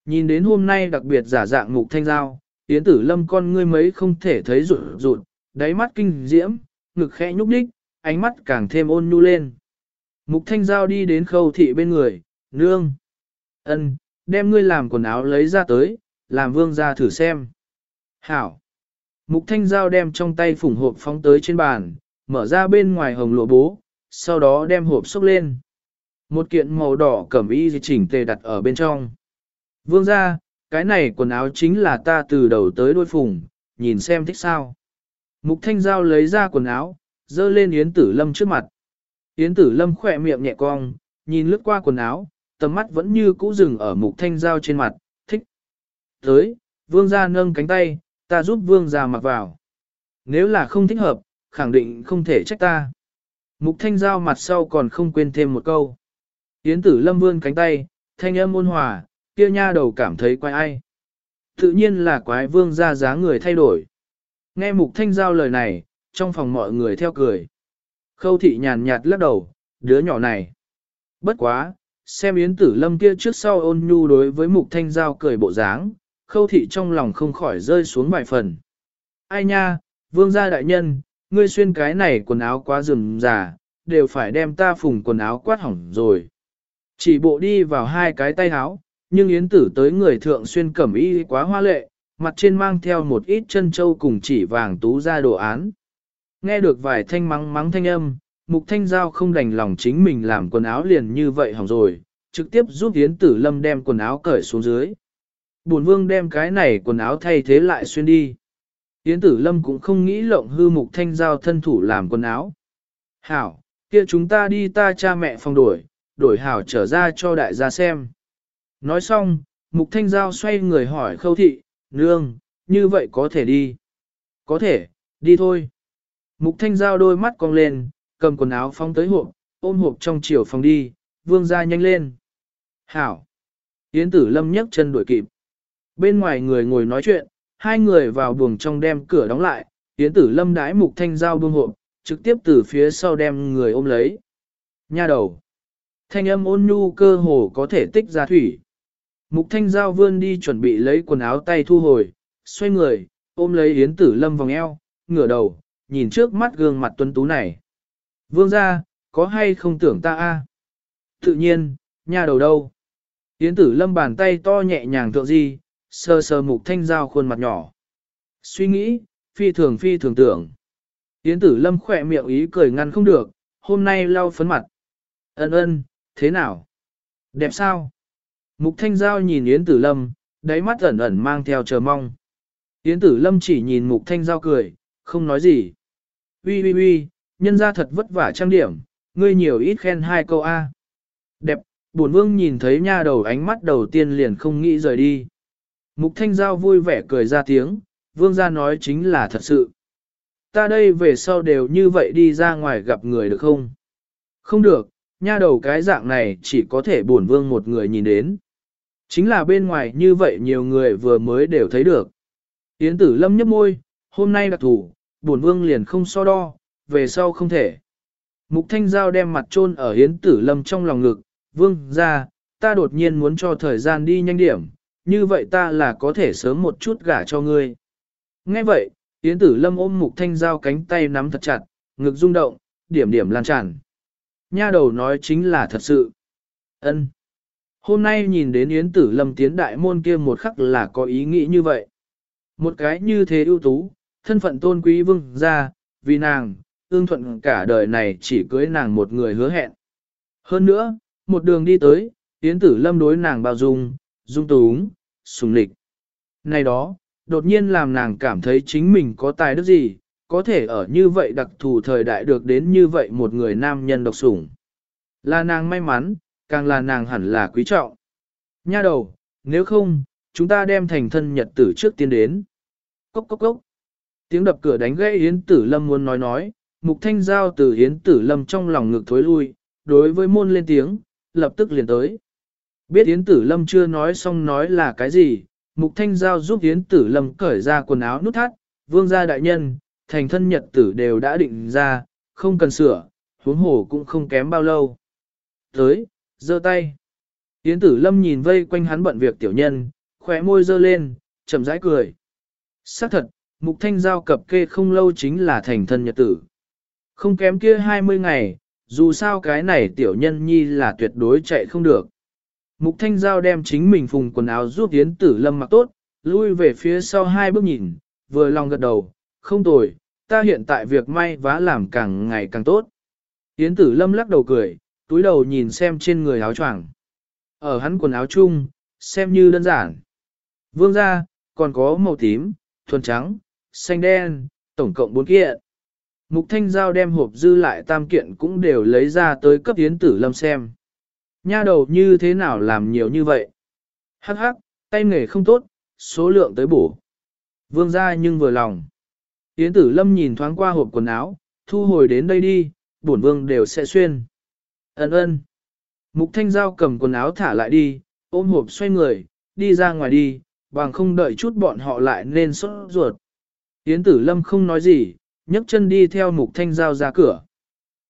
Nhìn đến hôm nay đặc biệt giả dạng mục thanh giao, Yến Tử Lâm con ngươi mấy không thể thấy rụt rụt, đáy mắt kinh diễm, ngực khẽ nhúc đích, ánh mắt càng thêm ôn nhu lên. Mục thanh giao đi đến khâu thị bên người, nương. ân, đem ngươi làm quần áo lấy ra tới, làm vương ra thử xem. Hảo. Mục thanh giao đem trong tay phủng hộp phóng tới trên bàn, mở ra bên ngoài hồng lụa bố, sau đó đem hộp xúc lên. Một kiện màu đỏ cẩm y chỉnh tề đặt ở bên trong. Vương ra, cái này quần áo chính là ta từ đầu tới đôi phùng, nhìn xem thích sao. Mục thanh giao lấy ra quần áo, dơ lên Yến Tử Lâm trước mặt. Yến Tử Lâm khỏe miệng nhẹ cong, nhìn lướt qua quần áo, tầm mắt vẫn như cũ dừng ở mục thanh giao trên mặt, thích. Tới, vương gia nâng cánh tay, ta giúp vương gia mặc vào. Nếu là không thích hợp, khẳng định không thể trách ta. Mục thanh giao mặt sau còn không quên thêm một câu. Yến tử lâm vươn cánh tay, thanh âm ôn hòa, kia nha đầu cảm thấy quái ai. Tự nhiên là quái vương gia giá người thay đổi. Nghe mục thanh giao lời này, trong phòng mọi người theo cười. Khâu thị nhàn nhạt lắc đầu, đứa nhỏ này. Bất quá, xem yến tử lâm kia trước sau ôn nhu đối với mục thanh giao cười bộ dáng, khâu thị trong lòng không khỏi rơi xuống vài phần. Ai nha, vương gia đại nhân, ngươi xuyên cái này quần áo quá rườm rà, đều phải đem ta phùng quần áo quát hỏng rồi. Chỉ bộ đi vào hai cái tay áo, nhưng yến tử tới người thượng xuyên cẩm y quá hoa lệ, mặt trên mang theo một ít chân châu cùng chỉ vàng tú ra đồ án. Nghe được vài thanh mắng mắng thanh âm, mục thanh giao không đành lòng chính mình làm quần áo liền như vậy hỏng rồi, trực tiếp giúp yến tử lâm đem quần áo cởi xuống dưới. Bổn vương đem cái này quần áo thay thế lại xuyên đi. Yến tử lâm cũng không nghĩ lộng hư mục thanh giao thân thủ làm quần áo. Hảo, kia chúng ta đi ta cha mẹ phòng đổi, đổi hảo trở ra cho đại gia xem. Nói xong, mục thanh giao xoay người hỏi khâu thị, nương, như vậy có thể đi. Có thể, đi thôi. Mục thanh giao đôi mắt cong lên, cầm quần áo phóng tới hộp, ôm hộp trong chiều phòng đi, vương ra nhanh lên. Hảo. Yến tử lâm nhấc chân đuổi kịp. Bên ngoài người ngồi nói chuyện, hai người vào buồng trong đem cửa đóng lại, Yến tử lâm đái mục thanh giao buông hộp, trực tiếp từ phía sau đem người ôm lấy. Nha đầu. Thanh âm ôn nhu cơ hồ có thể tích ra thủy. Mục thanh giao vươn đi chuẩn bị lấy quần áo tay thu hồi, xoay người, ôm lấy Yến tử lâm vòng eo, ngửa đầu, nhìn trước mắt gương mặt tuấn tú này. Vương ra, có hay không tưởng ta a? Tự nhiên, nhà đầu đâu? Yến tử lâm bàn tay to nhẹ nhàng thượng di, sơ sơ mục thanh giao khuôn mặt nhỏ. Suy nghĩ, phi thường phi thường tưởng. Yến tử lâm khỏe miệng ý cười ngăn không được, hôm nay lau phấn mặt. Ân ân, thế nào? Đẹp sao? Mục thanh giao nhìn Yến tử lâm, đáy mắt ẩn ẩn mang theo chờ mong. Yến tử lâm chỉ nhìn mục thanh giao cười, không nói gì. Ui ui ui, nhân ra thật vất vả trang điểm, ngươi nhiều ít khen hai câu A. Đẹp, bổn vương nhìn thấy nha đầu ánh mắt đầu tiên liền không nghĩ rời đi. Mục thanh giao vui vẻ cười ra tiếng, vương gia nói chính là thật sự. Ta đây về sau đều như vậy đi ra ngoài gặp người được không? Không được, nha đầu cái dạng này chỉ có thể bổn vương một người nhìn đến. Chính là bên ngoài như vậy nhiều người vừa mới đều thấy được. Yến tử lâm nhấp môi, hôm nay đặc thủ, bổn vương liền không so đo, về sau không thể. Mục thanh giao đem mặt chôn ở Yến tử lâm trong lòng ngực, vương ra, ta đột nhiên muốn cho thời gian đi nhanh điểm, như vậy ta là có thể sớm một chút gả cho ngươi. Nghe vậy, Yến tử lâm ôm mục thanh giao cánh tay nắm thật chặt, ngực rung động, điểm điểm lan tràn. Nha đầu nói chính là thật sự. ân Hôm nay nhìn đến Yến tử lâm tiến đại môn kia một khắc là có ý nghĩ như vậy. Một cái như thế ưu tú, thân phận tôn quý vương ra, vì nàng, ương thuận cả đời này chỉ cưới nàng một người hứa hẹn. Hơn nữa, một đường đi tới, Yến tử lâm đối nàng bao dung, dung túng, sùng lịch. Này đó, đột nhiên làm nàng cảm thấy chính mình có tài đức gì, có thể ở như vậy đặc thù thời đại được đến như vậy một người nam nhân độc sủng. Là nàng may mắn, càng là nàng hẳn là quý trọng. Nha đầu, nếu không, chúng ta đem thành thân nhật tử trước tiên đến. Cốc cốc cốc. Tiếng đập cửa đánh gãy Yến Tử Lâm muốn nói nói, Mục Thanh Giao từ Yến Tử Lâm trong lòng ngực thối lui, đối với môn lên tiếng, lập tức liền tới. Biết Yến Tử Lâm chưa nói xong nói là cái gì, Mục Thanh Giao giúp Yến Tử Lâm cởi ra quần áo nút thắt, vương gia đại nhân, thành thân nhật tử đều đã định ra, không cần sửa, huống hồ cũng không kém bao lâu. Tới, giơ tay. Yến Tử Lâm nhìn vây quanh hắn bận việc tiểu nhân, khóe môi giơ lên, chậm rãi cười. Xác thật, Mục Thanh Giao cập kê không lâu chính là thành thân nhật tử. Không kém kia 20 ngày, dù sao cái này tiểu nhân nhi là tuyệt đối chạy không được. Mục Thanh Giao đem chính mình phùng quần áo giúp Yến Tử Lâm mặc tốt, lui về phía sau hai bước nhìn, vừa lòng gật đầu, không tồi, ta hiện tại việc may vá làm càng ngày càng tốt. Yến Tử Lâm lắc đầu cười, túi đầu nhìn xem trên người áo choàng. Ở hắn quần áo chung, xem như đơn giản. Vương ra, còn có màu tím, thuần trắng, xanh đen, tổng cộng 4 kiện. Mục Thanh Giao đem hộp dư lại tam kiện cũng đều lấy ra tới cấp Yến Tử Lâm xem. Nha đầu như thế nào làm nhiều như vậy? Hắc hắc, tay nghề không tốt, số lượng tới bổ. Vương ra nhưng vừa lòng. Yến Tử Lâm nhìn thoáng qua hộp quần áo, thu hồi đến đây đi, bổn vương đều sẽ xuyên. Ấn ơn. Mục Thanh Giao cầm quần áo thả lại đi, ôm hộp xoay người, đi ra ngoài đi, bằng không đợi chút bọn họ lại nên sốt ruột. Yến Tử Lâm không nói gì, nhấc chân đi theo Mục Thanh Giao ra cửa.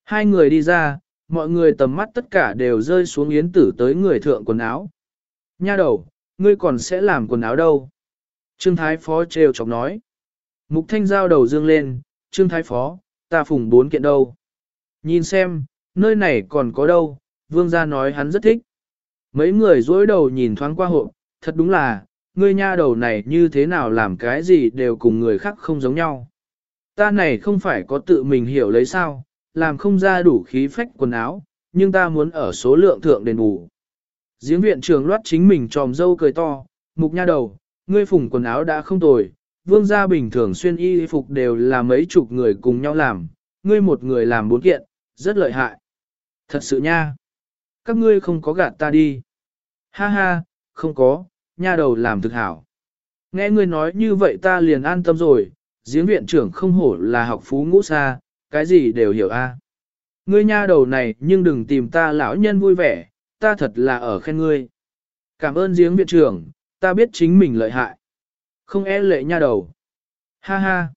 Hai người đi ra, mọi người tầm mắt tất cả đều rơi xuống Yến Tử tới người thượng quần áo. Nha đầu, ngươi còn sẽ làm quần áo đâu? Trương Thái Phó trêu chọc nói. Mục Thanh Giao đầu dương lên, Trương Thái Phó, ta phùng bốn kiện đâu? Nhìn xem, nơi này còn có đâu, vương gia nói hắn rất thích. Mấy người dối đầu nhìn thoáng qua hộ, thật đúng là, ngươi nha đầu này như thế nào làm cái gì đều cùng người khác không giống nhau. Ta này không phải có tự mình hiểu lấy sao, làm không ra đủ khí phách quần áo, nhưng ta muốn ở số lượng thượng đền bù. Giếng viện trường loát chính mình tròm dâu cười to, mục nha đầu, ngươi phùng quần áo đã không tồi, vương gia bình thường xuyên y phục đều là mấy chục người cùng nhau làm, ngươi một người làm bốn kiện, rất lợi hại. Thật sự nha. Các ngươi không có gạt ta đi. Ha ha, không có, nha đầu làm thực hảo. Nghe ngươi nói như vậy ta liền an tâm rồi, giếng viện trưởng không hổ là học phú ngũ xa, cái gì đều hiểu a. Ngươi nha đầu này nhưng đừng tìm ta lão nhân vui vẻ, ta thật là ở khen ngươi. Cảm ơn giếng viện trưởng, ta biết chính mình lợi hại. Không e lệ nha đầu. Ha ha.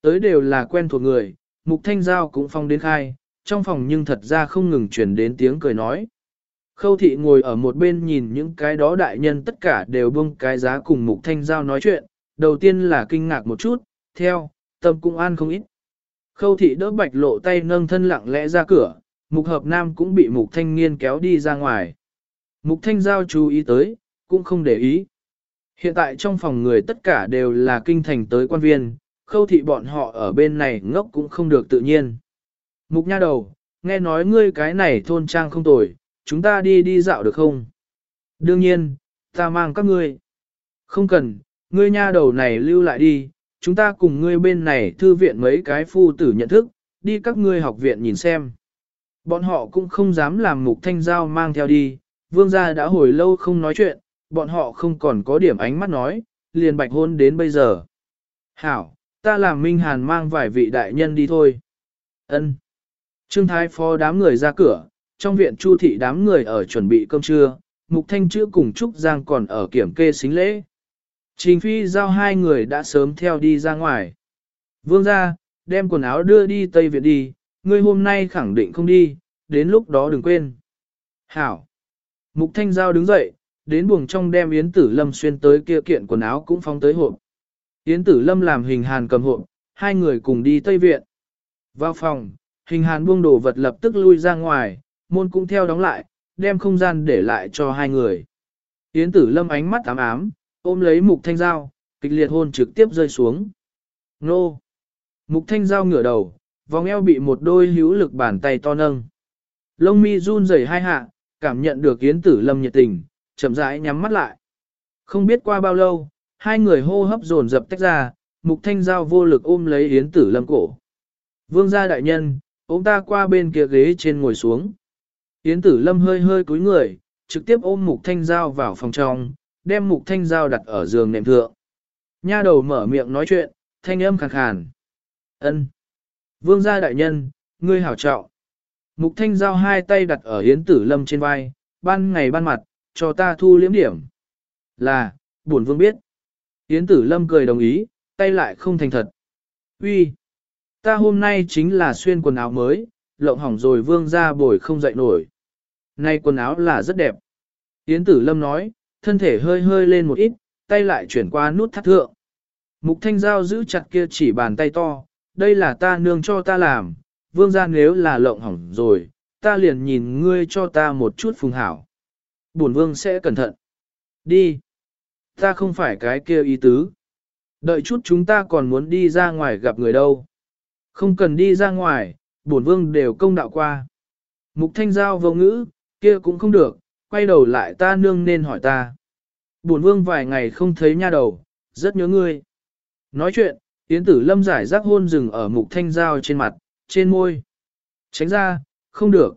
Tới đều là quen thuộc người, mục thanh giao cũng phong đến khai, trong phòng nhưng thật ra không ngừng truyền đến tiếng cười nói. Khâu thị ngồi ở một bên nhìn những cái đó đại nhân tất cả đều buông cái giá cùng mục thanh giao nói chuyện, đầu tiên là kinh ngạc một chút, theo, tâm cũng an không ít. Khâu thị đỡ bạch lộ tay nâng thân lặng lẽ ra cửa, mục hợp nam cũng bị mục thanh niên kéo đi ra ngoài. Mục thanh giao chú ý tới, cũng không để ý. Hiện tại trong phòng người tất cả đều là kinh thành tới quan viên, khâu thị bọn họ ở bên này ngốc cũng không được tự nhiên. Mục nha đầu, nghe nói ngươi cái này thôn trang không tồi, chúng ta đi đi dạo được không? Đương nhiên, ta mang các ngươi. Không cần, ngươi nha đầu này lưu lại đi, chúng ta cùng ngươi bên này thư viện mấy cái phu tử nhận thức, đi các ngươi học viện nhìn xem. Bọn họ cũng không dám làm mục thanh giao mang theo đi, vương gia đã hồi lâu không nói chuyện, bọn họ không còn có điểm ánh mắt nói, liền bạch hôn đến bây giờ. Hảo, ta làm Minh Hàn mang vài vị đại nhân đi thôi. Ân. Trương Thái Phó đám người ra cửa, trong viện Chu thị đám người ở chuẩn bị cơm trưa, Mục Thanh Chữ cùng Trúc Giang còn ở kiểm kê xính lễ. Trình Phi giao hai người đã sớm theo đi ra ngoài. Vương ra, đem quần áo đưa đi Tây Viện đi, ngươi hôm nay khẳng định không đi, đến lúc đó đừng quên. Hảo. Mục Thanh Giao đứng dậy, đến buồng trong đem Yến Tử Lâm xuyên tới kia kiện quần áo cũng phong tới hộp. Yến Tử Lâm làm hình hàn cầm hộp, hai người cùng đi Tây Viện. Vào phòng, hình hàn buông đồ vật lập tức lui ra ngoài, môn cũng theo đóng lại, đem không gian để lại cho hai người. Yến Tử Lâm ánh mắt ám ám, ôm lấy Mục Thanh Giao, kịch liệt hôn trực tiếp rơi xuống. Nô! Mục Thanh Giao ngửa đầu, vòng eo bị một đôi hữu lực bàn tay to nâng. Lông mi run rẩy hai hạ, cảm nhận được Yến Tử Lâm nhiệt tình, chậm rãi nhắm mắt lại. Không biết qua bao lâu, hai người hô hấp dồn dập tách ra, Mục Thanh Giao vô lực ôm lấy Yến Tử Lâm cổ. Vương gia đại nhân, ôm ta qua bên kia ghế trên ngồi xuống. Yến Tử Lâm hơi hơi cúi người, trực tiếp ôm Mục Thanh dao vào phòng trong, đem Mục Thanh dao đặt ở giường nệm thượng. Nha đầu mở miệng nói chuyện, thanh âm khàn khàn. Ân. Vương gia đại nhân, ngươi hảo trọng. Mục Thanh dao hai tay đặt ở Yến Tử Lâm trên vai, ban ngày ban mặt, cho ta thu liếm điểm. Là, buồn vương biết. Yến Tử Lâm cười đồng ý, tay lại không thành thật. Uy, ta hôm nay chính là xuyên quần áo mới, lộng hỏng rồi vương ra bồi không dậy nổi. Nay quần áo là rất đẹp. Yến Tử Lâm nói, thân thể hơi hơi lên một ít, tay lại chuyển qua nút thắt thượng. Mục Thanh Giao giữ chặt kia chỉ bàn tay to, đây là ta nương cho ta làm, vương gia nếu là lộng hỏng rồi, ta liền nhìn ngươi cho ta một chút phùng hảo. Bổn vương sẽ cẩn thận. Đi. Ta không phải cái kia ý tứ. Đợi chút chúng ta còn muốn đi ra ngoài gặp người đâu. Không cần đi ra ngoài, bổn vương đều công đạo qua. Mục thanh giao vô ngữ, kia cũng không được, quay đầu lại ta nương nên hỏi ta. Bổn vương vài ngày không thấy nha đầu, rất nhớ ngươi. Nói chuyện, Yến tử lâm giải rác hôn rừng ở mục thanh giao trên mặt, trên môi. Tránh ra, không được.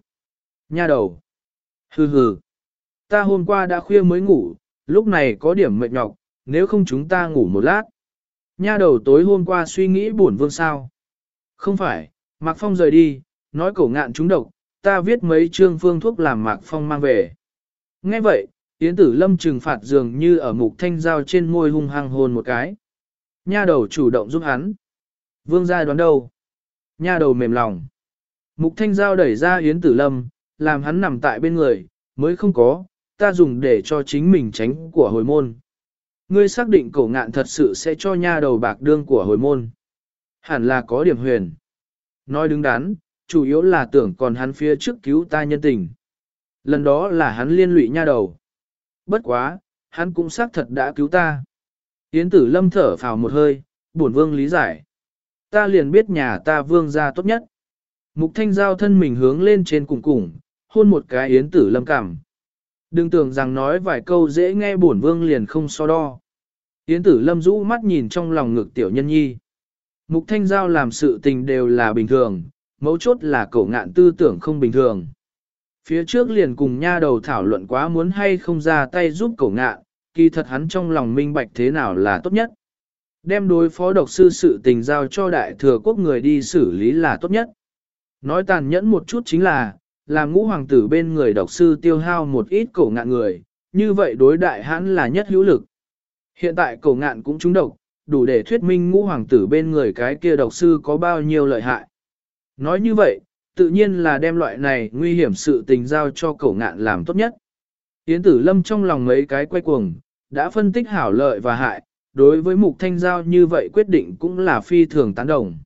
Nha đầu. Hừ hừ. Ta hôm qua đã khuya mới ngủ, lúc này có điểm mệt nhọc, nếu không chúng ta ngủ một lát. Nha đầu tối hôm qua suy nghĩ buồn vương sao. Không phải, Mạc Phong rời đi, nói cổ ngạn trúng độc, ta viết mấy chương phương thuốc làm Mạc Phong mang về. Nghe vậy, Yến tử lâm trừng phạt dường như ở mục thanh giao trên môi hung hăng hôn một cái. Nha đầu chủ động giúp hắn. Vương gia đoán đâu? Nha đầu mềm lòng. Mục thanh giao đẩy ra Yến tử lâm, làm hắn nằm tại bên người, mới không có, ta dùng để cho chính mình tránh của hồi môn. Ngươi xác định cổ ngạn thật sự sẽ cho nha đầu bạc đương của hồi môn. Hẳn là có điểm huyền. Nói đứng đắn, chủ yếu là tưởng còn hắn phía trước cứu ta nhân tình. Lần đó là hắn liên lụy nha đầu. Bất quá, hắn cũng xác thật đã cứu ta. Yến tử lâm thở phào một hơi, bổn vương lý giải. Ta liền biết nhà ta vương ra tốt nhất. Mục thanh giao thân mình hướng lên trên cùng cùng, hôn một cái yến tử lâm cảm. Đừng tưởng rằng nói vài câu dễ nghe bổn vương liền không so đo. Yến tử lâm rũ mắt nhìn trong lòng ngực tiểu nhân nhi. Mục thanh giao làm sự tình đều là bình thường, mấu chốt là cổ ngạn tư tưởng không bình thường. Phía trước liền cùng nha đầu thảo luận quá muốn hay không ra tay giúp cổ ngạn, kỳ thật hắn trong lòng minh bạch thế nào là tốt nhất. Đem đối phó độc sư sự tình giao cho đại thừa quốc người đi xử lý là tốt nhất. Nói tàn nhẫn một chút chính là, làm ngũ hoàng tử bên người độc sư tiêu hao một ít cổ ngạn người, như vậy đối đại hắn là nhất hữu lực. Hiện tại cổ ngạn cũng trúng độc, đủ để thuyết minh ngũ hoàng tử bên người cái kia độc sư có bao nhiêu lợi hại. Nói như vậy, tự nhiên là đem loại này nguy hiểm sự tình giao cho cậu ngạn làm tốt nhất. Yến tử lâm trong lòng mấy cái quay cuồng, đã phân tích hảo lợi và hại, đối với mục thanh giao như vậy quyết định cũng là phi thường tán đồng.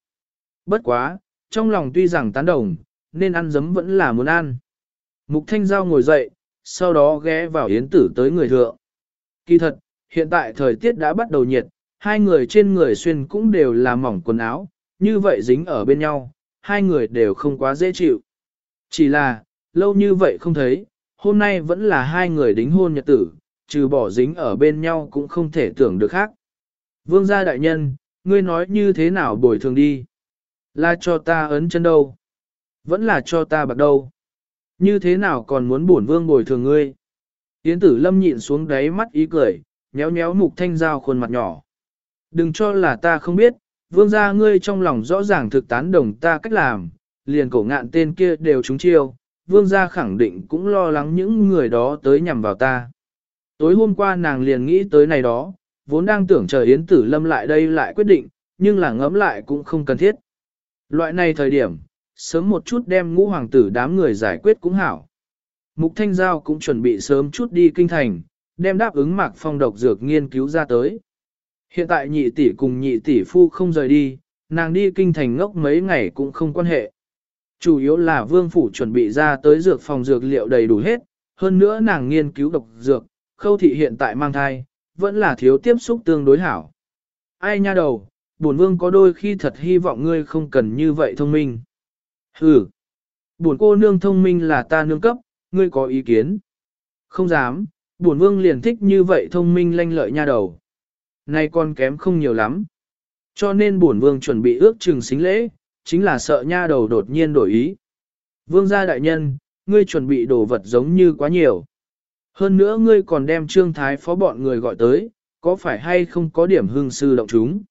Bất quá, trong lòng tuy rằng tán đồng, nên ăn dấm vẫn là muốn ăn. Mục thanh giao ngồi dậy, sau đó ghé vào yến tử tới người thượng. Kỳ thật, hiện tại thời tiết đã bắt đầu nhiệt, hai người trên người xuyên cũng đều là mỏng quần áo, như vậy dính ở bên nhau, hai người đều không quá dễ chịu. Chỉ là, lâu như vậy không thấy, hôm nay vẫn là hai người đính hôn nhật tử, trừ bỏ dính ở bên nhau cũng không thể tưởng được khác. Vương gia đại nhân, ngươi nói như thế nào bồi thường đi? Là cho ta ấn chân đâu? Vẫn là cho ta bạc đâu? Như thế nào còn muốn bổn vương bồi thường ngươi? Yến tử lâm nhịn xuống đáy mắt ý cười, nhéo nhéo mục thanh giao khuôn mặt nhỏ. Đừng cho là ta không biết, vương gia ngươi trong lòng rõ ràng thực tán đồng ta cách làm, liền cổ ngạn tên kia đều trúng chiêu, vương gia khẳng định cũng lo lắng những người đó tới nhằm vào ta. Tối hôm qua nàng liền nghĩ tới này đó, vốn đang tưởng chờ Yến Tử Lâm lại đây lại quyết định, nhưng là ngẫm lại cũng không cần thiết. Loại này thời điểm, sớm một chút đem ngũ hoàng tử đám người giải quyết cũng hảo. Mục Thanh Giao cũng chuẩn bị sớm chút đi kinh thành, đem đáp ứng mạc phong độc dược nghiên cứu ra tới. Hiện tại nhị tỷ cùng nhị tỷ phu không rời đi, nàng đi kinh thành ngốc mấy ngày cũng không quan hệ. Chủ yếu là vương phủ chuẩn bị ra tới dược phòng dược liệu đầy đủ hết, hơn nữa nàng nghiên cứu độc dược, khâu thị hiện tại mang thai, vẫn là thiếu tiếp xúc tương đối hảo. Ai nha đầu, bổn vương có đôi khi thật hy vọng ngươi không cần như vậy thông minh. Hừ, bổn cô nương thông minh là ta nương cấp, ngươi có ý kiến? Không dám, bổn vương liền thích như vậy thông minh lanh lợi nha đầu. Nay con kém không nhiều lắm. Cho nên bổn vương chuẩn bị ước chừng xính lễ, chính là sợ nha đầu đột nhiên đổi ý. Vương gia đại nhân, ngươi chuẩn bị đồ vật giống như quá nhiều. Hơn nữa ngươi còn đem trương thái phó bọn người gọi tới, có phải hay không có điểm hương sư động chúng?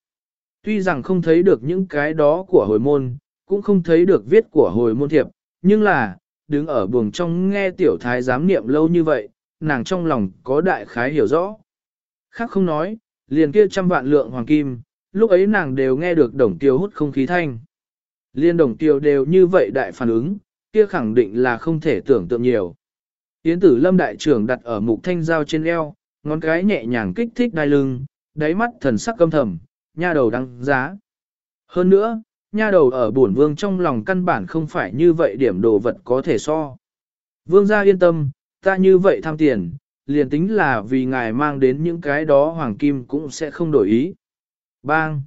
Tuy rằng không thấy được những cái đó của hồi môn, cũng không thấy được viết của hồi môn thiệp, nhưng là, đứng ở buồng trong nghe tiểu thái giám niệm lâu như vậy, nàng trong lòng có đại khái hiểu rõ. Khác không nói, liền kia trăm vạn lượng hoàng kim, lúc ấy nàng đều nghe được đồng tiêu hút không khí thanh. Liên đồng tiêu đều như vậy đại phản ứng, kia khẳng định là không thể tưởng tượng nhiều. Yến tử lâm đại trưởng đặt ở mục thanh dao trên eo, ngón cái nhẹ nhàng kích thích đai lưng, đáy mắt thần sắc căm thầm, nha đầu đăng giá. Hơn nữa, nha đầu ở bổn vương trong lòng căn bản không phải như vậy điểm đồ vật có thể so. Vương gia yên tâm, ta như vậy tham tiền, liền tính là vì ngài mang đến những cái đó hoàng kim cũng sẽ không đổi ý. Bang!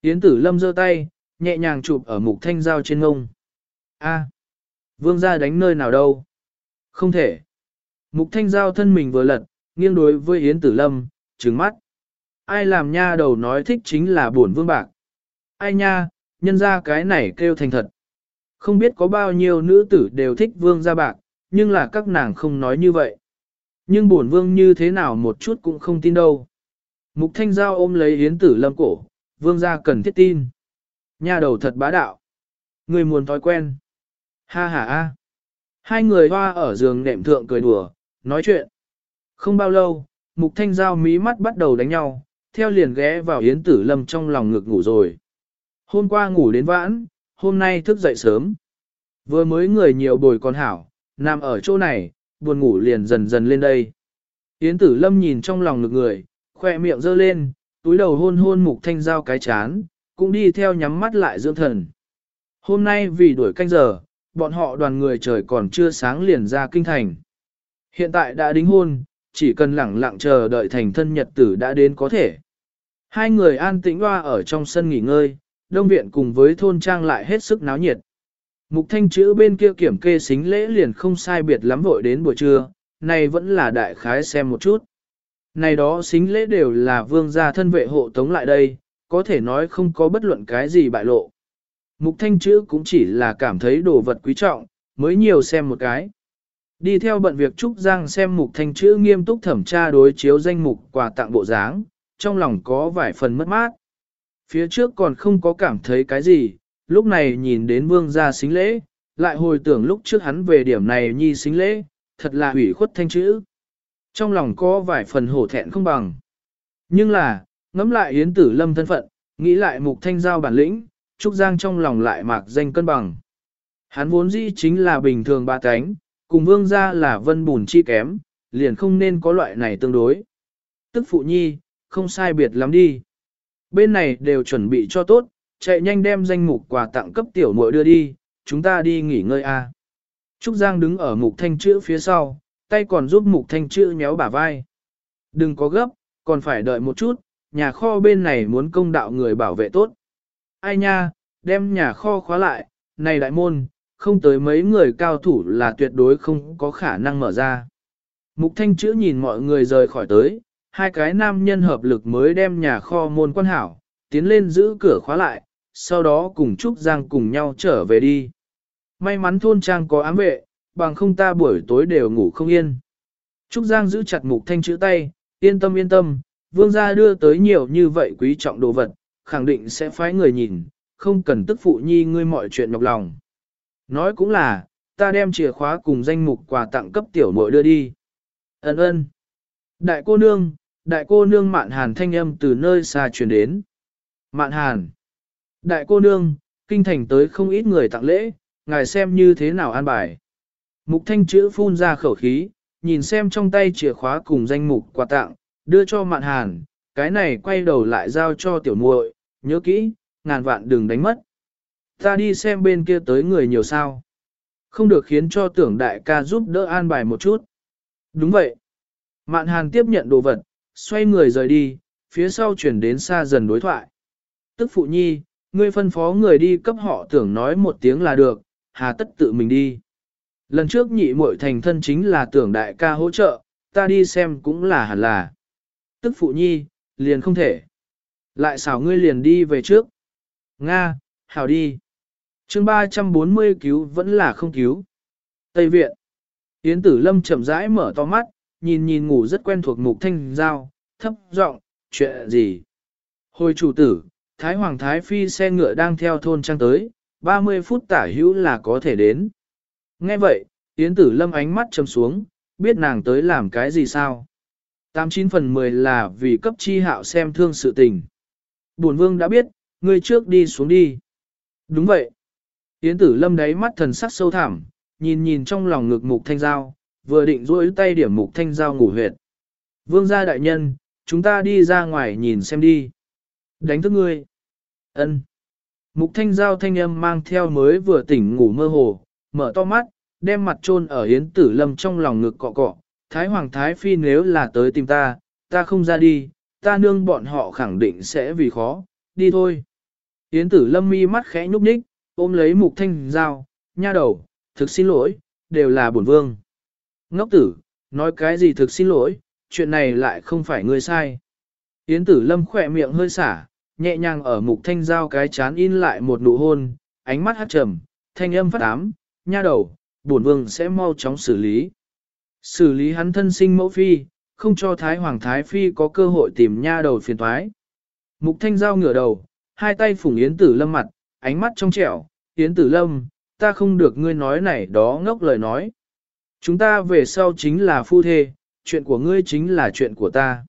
Yến tử lâm giơ tay, nhẹ nhàng chụp ở mục thanh dao trên ngông. A! Vương gia đánh nơi nào đâu? Không thể. Mục thanh dao thân mình vừa lật, nghiêng đối với Yến Tử Lâm, trừng mắt. Ai làm nha đầu nói thích chính là buồn vương bạc. Ai nha, nhân ra cái này kêu thành thật. Không biết có bao nhiêu nữ tử đều thích vương gia bạc, nhưng là các nàng không nói như vậy. Nhưng buồn vương như thế nào một chút cũng không tin đâu. Mục thanh giao ôm lấy Yến Tử Lâm cổ, vương gia cần thiết tin. Nha đầu thật bá đạo. Người muốn thói quen. Ha ha ha. Hai người hoa ở giường nệm thượng cười đùa, nói chuyện. Không bao lâu, mục thanh giao mí mắt bắt đầu đánh nhau, theo liền ghé vào Yến Tử Lâm trong lòng ngực ngủ rồi. Hôm qua ngủ đến vãn, hôm nay thức dậy sớm. Vừa mới người nhiều bồi còn hảo, nằm ở chỗ này, buồn ngủ liền dần dần lên đây. Yến Tử Lâm nhìn trong lòng ngực người, khoe miệng giơ lên, túi đầu hôn hôn mục thanh giao cái chán, cũng đi theo nhắm mắt lại dưỡng thần. Hôm nay vì đuổi canh giờ, bọn họ đoàn người trời còn chưa sáng liền ra kinh thành. Hiện tại đã đính hôn, chỉ cần lẳng lặng chờ đợi thành thân nhật tử đã đến có thể. Hai người an tĩnh hoa ở trong sân nghỉ ngơi, đông viện cùng với thôn trang lại hết sức náo nhiệt. Mục thanh chữ bên kia kiểm kê xính lễ liền không sai biệt lắm vội đến buổi trưa, này vẫn là đại khái xem một chút. Này đó xính lễ đều là vương gia thân vệ hộ tống lại đây, có thể nói không có bất luận cái gì bại lộ. Mục thanh chữ cũng chỉ là cảm thấy đồ vật quý trọng, mới nhiều xem một cái. Đi theo bận việc Trúc Giang xem mục thanh chữ nghiêm túc thẩm tra đối chiếu danh mục quà tặng bộ dáng, trong lòng có vài phần mất mát. Phía trước còn không có cảm thấy cái gì, lúc này nhìn đến vương gia xính lễ, lại hồi tưởng lúc trước hắn về điểm này nhi xính lễ, thật là hủy khuất thanh chữ. Trong lòng có vài phần hổ thẹn không bằng. Nhưng là, ngẫm lại Yến Tử Lâm thân phận, nghĩ lại mục thanh giao bản lĩnh, Trúc Giang trong lòng lại mạc danh cân bằng. Hắn vốn dĩ chính là bình thường ba cánh, cùng vương gia là vân bùn chi kém, liền không nên có loại này tương đối. Tức phụ nhi, không sai biệt lắm đi. Bên này đều chuẩn bị cho tốt, chạy nhanh đem danh mục quà tặng cấp tiểu muội đưa đi, chúng ta đi nghỉ ngơi a. Trúc Giang đứng ở mục thanh chữ phía sau, tay còn giúp mục thanh chữ nhéo bả vai. Đừng có gấp, còn phải đợi một chút, nhà kho bên này muốn công đạo người bảo vệ tốt. Ai nha, đem nhà kho khóa lại, này đại môn, không tới mấy người cao thủ là tuyệt đối không có khả năng mở ra. Mục thanh chữ nhìn mọi người rời khỏi tới, hai cái nam nhân hợp lực mới đem nhà kho môn quan hảo, tiến lên giữ cửa khóa lại, sau đó cùng Trúc Giang cùng nhau trở về đi. May mắn thôn trang có ám vệ, bằng không ta buổi tối đều ngủ không yên. Trúc Giang giữ chặt mục thanh chữ tay, yên tâm yên tâm, vương gia đưa tới nhiều như vậy quý trọng đồ vật, khẳng định sẽ phái người nhìn, không cần tức phụ nhi ngươi mọi chuyện nhọc lòng. Nói cũng là, ta đem chìa khóa cùng danh mục quà tặng cấp tiểu muội đưa đi. Ấn ơn. Đại cô nương, đại cô nương mạn hàn thanh âm từ nơi xa truyền đến. Mạn hàn. Đại cô nương, kinh thành tới không ít người tặng lễ, ngài xem như thế nào an bài. Mục thanh chữ phun ra khẩu khí, nhìn xem trong tay chìa khóa cùng danh mục quà tặng, đưa cho mạn hàn, cái này quay đầu lại giao cho tiểu muội, nhớ kỹ, ngàn vạn đừng đánh mất. Ta đi xem bên kia tới người nhiều sao. Không được khiến cho tưởng đại ca giúp đỡ an bài một chút. Đúng vậy. Mạn hàn tiếp nhận đồ vật, xoay người rời đi, phía sau chuyển đến xa dần đối thoại. Tức phụ nhi, ngươi phân phó người đi cấp họ tưởng nói một tiếng là được, hà tất tự mình đi. Lần trước nhị muội thành thân chính là tưởng đại ca hỗ trợ, ta đi xem cũng là hẳn là. Tức phụ nhi, liền không thể. Lại xảo ngươi liền đi về trước. Nga, hảo đi. chương 340 cứu vẫn là không cứu. Tây Viện. Yến tử lâm chậm rãi mở to mắt, nhìn nhìn ngủ rất quen thuộc mục thanh giao, thấp giọng chuyện gì. Hồi chủ tử, Thái Hoàng Thái Phi xe ngựa đang theo thôn trang tới, 30 phút tả hữu là có thể đến. Nghe vậy, Yến tử lâm ánh mắt trầm xuống, biết nàng tới làm cái gì sao. 89 phần 10 là vì cấp chi hạo xem thương sự tình. Bổn vương đã biết, ngươi trước đi xuống đi. Đúng vậy. Yến tử lâm đáy mắt thần sắc sâu thẳm, nhìn nhìn trong lòng ngực mục thanh giao, vừa định duỗi tay điểm mục thanh giao ngủ huyệt. Vương gia đại nhân, chúng ta đi ra ngoài nhìn xem đi. Đánh thức ngươi. Ân. Mục thanh giao thanh âm mang theo mới vừa tỉnh ngủ mơ hồ, mở to mắt, đem mặt chôn ở Yến tử lâm trong lòng ngực cọ cọ. Thái Hoàng Thái Phi nếu là tới tìm ta, ta không ra đi, ta nương bọn họ khẳng định sẽ vì khó, đi thôi. Yến tử lâm mi mắt khẽ nhúc nhích, ôm lấy mục thanh giao, nha đầu, thực xin lỗi, đều là bổn vương. Ngốc tử, nói cái gì thực xin lỗi, chuyện này lại không phải ngươi sai. Yến tử lâm khỏe miệng hơi xả, nhẹ nhàng ở mục thanh giao cái chán in lại một nụ hôn, ánh mắt hát trầm, thanh âm phát ám, nha đầu, bổn vương sẽ mau chóng xử lý. Xử lý hắn thân sinh mẫu phi, không cho Thái Hoàng Thái Phi có cơ hội tìm nha đầu phiền thoái. Mục thanh giao ngửa đầu, hai tay phủng Yến Tử Lâm mặt, ánh mắt trong trẻo, Yến Tử Lâm, ta không được ngươi nói này đó ngốc lời nói. Chúng ta về sau chính là phu thê, chuyện của ngươi chính là chuyện của ta.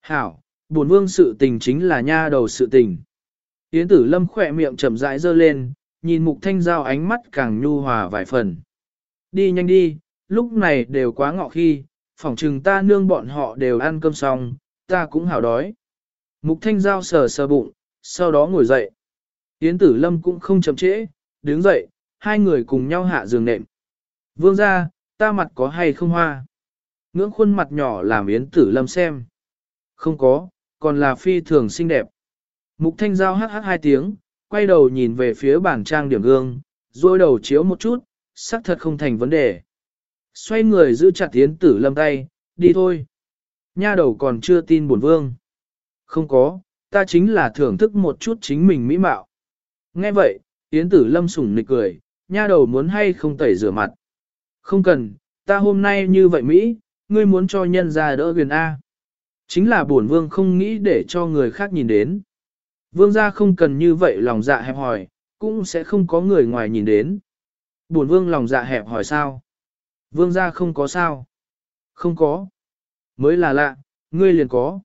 Hảo, buồn vương sự tình chính là nha đầu sự tình. Yến Tử Lâm khỏe miệng chậm rãi dơ lên, nhìn mục thanh giao ánh mắt càng nhu hòa vài phần. Đi nhanh đi, lúc này đều quá ngọ khi, phỏng chừng ta nương bọn họ đều ăn cơm xong, ta cũng hảo đói. Mục thanh giao sờ sờ bụng, sau đó ngồi dậy. Yến tử lâm cũng không chậm trễ, đứng dậy, hai người cùng nhau hạ giường nệm. Vương ra, ta mặt có hay không hoa? Ngưỡng khuôn mặt nhỏ làm yến tử lâm xem. Không có, còn là phi thường xinh đẹp. Mục thanh giao hát hát hai tiếng, quay đầu nhìn về phía bảng trang điểm gương, rồi đầu chiếu một chút, sắc thật không thành vấn đề. Xoay người giữ chặt tiến tử lâm tay, đi thôi. Nha đầu còn chưa tin buồn vương. Không có, ta chính là thưởng thức một chút chính mình mỹ mạo. Nghe vậy, tiến tử lâm sủng nịch cười, nha đầu muốn hay không tẩy rửa mặt. Không cần, ta hôm nay như vậy Mỹ, ngươi muốn cho nhân ra đỡ quyền A. Chính là bổn vương không nghĩ để cho người khác nhìn đến. Vương gia không cần như vậy lòng dạ hẹp hỏi, cũng sẽ không có người ngoài nhìn đến. Bổn vương lòng dạ hẹp hỏi sao? Vương gia không có sao? Không có. Mới là lạ, ngươi liền có.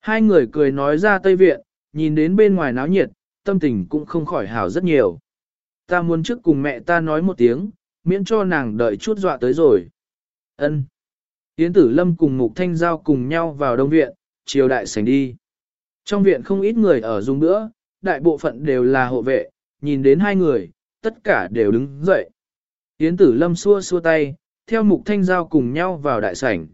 Hai người cười nói ra Tây Viện, nhìn đến bên ngoài náo nhiệt, tâm tình cũng không khỏi hảo rất nhiều. Ta muốn trước cùng mẹ ta nói một tiếng, miễn cho nàng đợi chút dọa tới rồi. Ân. Yến tử lâm cùng Mục Thanh Giao cùng nhau vào đông viện, chiều đại sảnh đi. Trong viện không ít người ở dùng nữa, đại bộ phận đều là hộ vệ, nhìn đến hai người, tất cả đều đứng dậy. Yến tử lâm xua xua tay, theo Mục Thanh Giao cùng nhau vào đại sảnh.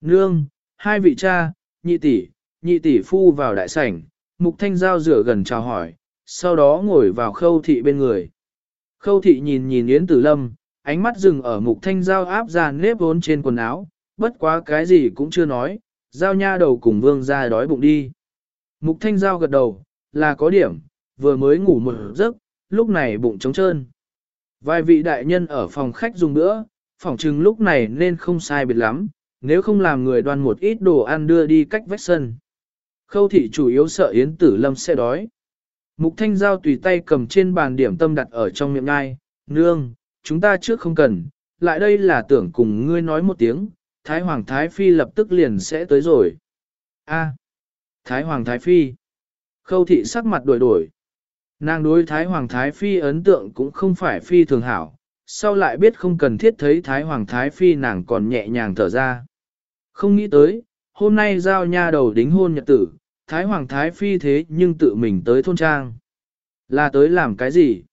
Nương, hai vị cha, nhị tỷ, nhị tỷ phu vào đại sảnh, Mục Thanh Giao rửa gần chào hỏi, sau đó ngồi vào khâu thị bên người. Khâu thị nhìn nhìn Yến Tử Lâm, ánh mắt dừng ở Mục Thanh Giao áp ra nếp vốn trên quần áo, bất quá cái gì cũng chưa nói, Giao nha đầu cùng vương ra đói bụng đi. Mục Thanh Giao gật đầu, là có điểm, vừa mới ngủ một giấc, lúc này bụng trống trơn. Vài vị đại nhân ở phòng khách dùng nữa, phòng trừng lúc này nên không sai biệt lắm, nếu không làm người đoan một ít đồ ăn đưa đi cách vách sân. Khâu thị chủ yếu sợ Yến Tử Lâm sẽ đói. Mục Thanh Giao tùy tay cầm trên bàn điểm tâm đặt ở trong miệng ngai, nương, chúng ta trước không cần, lại đây là tưởng cùng ngươi nói một tiếng, Thái Hoàng Thái Phi lập tức liền sẽ tới rồi. A, Thái Hoàng Thái Phi. Khâu thị sắc mặt đổi đổi. Nàng đối Thái Hoàng Thái Phi ấn tượng cũng không phải Phi thường hảo, sau lại biết không cần thiết thấy Thái Hoàng Thái Phi nàng còn nhẹ nhàng thở ra. Không nghĩ tới, hôm nay giao nha đầu đính hôn nhật tử, Thái Hoàng Thái Phi thế nhưng tự mình tới thôn trang. Là tới làm cái gì?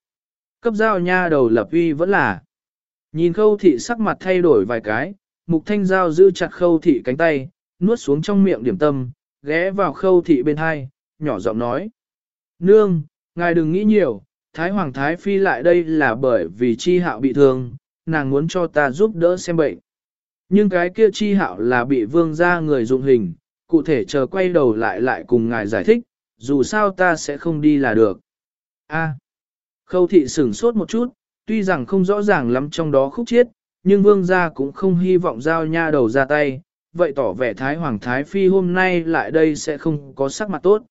Cấp giao nha đầu lập uy vẫn là. Nhìn khâu thị sắc mặt thay đổi vài cái, mục thanh giao giữ chặt khâu thị cánh tay, nuốt xuống trong miệng điểm tâm, ghé vào khâu thị bên hai, nhỏ giọng nói. Nương, ngài đừng nghĩ nhiều, Thái Hoàng Thái Phi lại đây là bởi vì chi hạo bị thương, nàng muốn cho ta giúp đỡ xem bệnh. Nhưng cái kia chi hạo là bị vương ra người dụng hình, cụ thể chờ quay đầu lại lại cùng ngài giải thích, dù sao ta sẽ không đi là được. A. khâu thị sửng sốt một chút, tuy rằng không rõ ràng lắm trong đó khúc chiết, nhưng vương gia cũng không hy vọng giao nha đầu ra tay, vậy tỏ vẻ Thái Hoàng Thái Phi hôm nay lại đây sẽ không có sắc mặt tốt.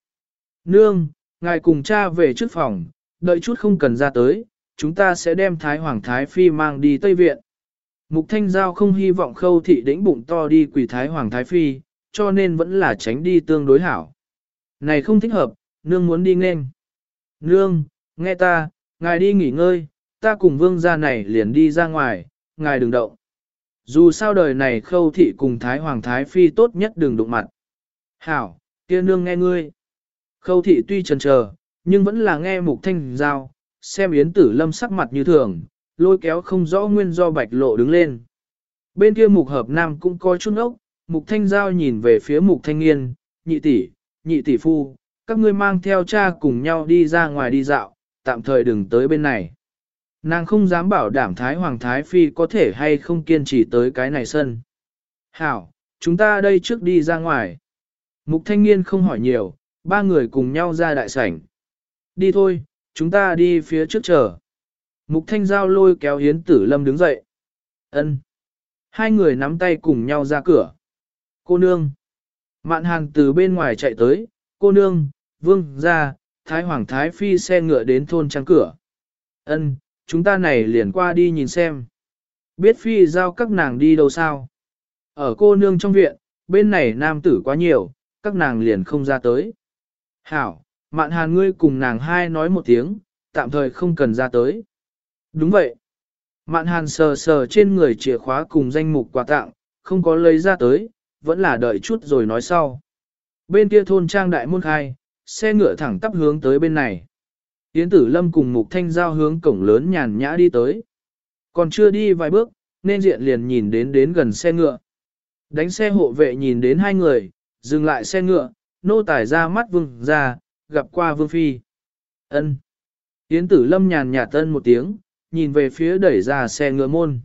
Nương, ngài cùng cha về trước phòng, đợi chút không cần ra tới, chúng ta sẽ đem Thái Hoàng Thái Phi mang đi Tây Viện. Mục Thanh Giao không hy vọng khâu thị đĩnh bụng to đi quỷ Thái Hoàng Thái Phi, cho nên vẫn là tránh đi tương đối hảo. Này không thích hợp, nương muốn đi nên. Nương, nghe ta, ngài đi nghỉ ngơi, ta cùng vương gia này liền đi ra ngoài, ngài đừng động. Dù sao đời này khâu thị cùng Thái Hoàng Thái Phi tốt nhất đừng đụng mặt. Hảo, kia nương nghe ngươi. Khâu thị tuy chần chờ, nhưng vẫn là nghe mục thanh giao, xem yến tử lâm sắc mặt như thường, lôi kéo không rõ nguyên do bạch lộ đứng lên. Bên kia mục hợp nam cũng coi chút ốc, mục thanh giao nhìn về phía mục thanh niên, nhị tỷ, nhị tỷ phu, các ngươi mang theo cha cùng nhau đi ra ngoài đi dạo, tạm thời đừng tới bên này. Nàng không dám bảo đảm Thái Hoàng Thái Phi có thể hay không kiên trì tới cái này sân. Hảo, chúng ta đây trước đi ra ngoài. Mục thanh niên không hỏi nhiều, ba người cùng nhau ra đại sảnh. Đi thôi, chúng ta đi phía trước chờ. Mục thanh giao lôi kéo hiến tử lâm đứng dậy. ân Hai người nắm tay cùng nhau ra cửa. Cô nương. Mạn hàng từ bên ngoài chạy tới, cô nương, vương, ra, thái hoàng thái phi xe ngựa đến thôn trang cửa. ân chúng ta này liền qua đi nhìn xem. Biết phi giao các nàng đi đâu sao? Ở cô nương trong viện, bên này nam tử quá nhiều, các nàng liền không ra tới. Hảo, mạn hàn ngươi cùng nàng hai nói một tiếng, tạm thời không cần ra tới. Đúng vậy. Mạn hàn sờ sờ trên người chìa khóa cùng danh mục quà tặng, không có lấy ra tới, vẫn là đợi chút rồi nói sau. Bên kia thôn trang đại môn khai, xe ngựa thẳng tắp hướng tới bên này. Yến tử lâm cùng mục thanh giao hướng cổng lớn nhàn nhã đi tới. Còn chưa đi vài bước, nên diện liền nhìn đến đến gần xe ngựa. Đánh xe hộ vệ nhìn đến hai người, dừng lại xe ngựa, nô tải ra mắt vương ra, gặp qua vương phi. ân Yến tử lâm nhàn nhạt tân một tiếng, nhìn về phía đẩy ra xe ngựa môn.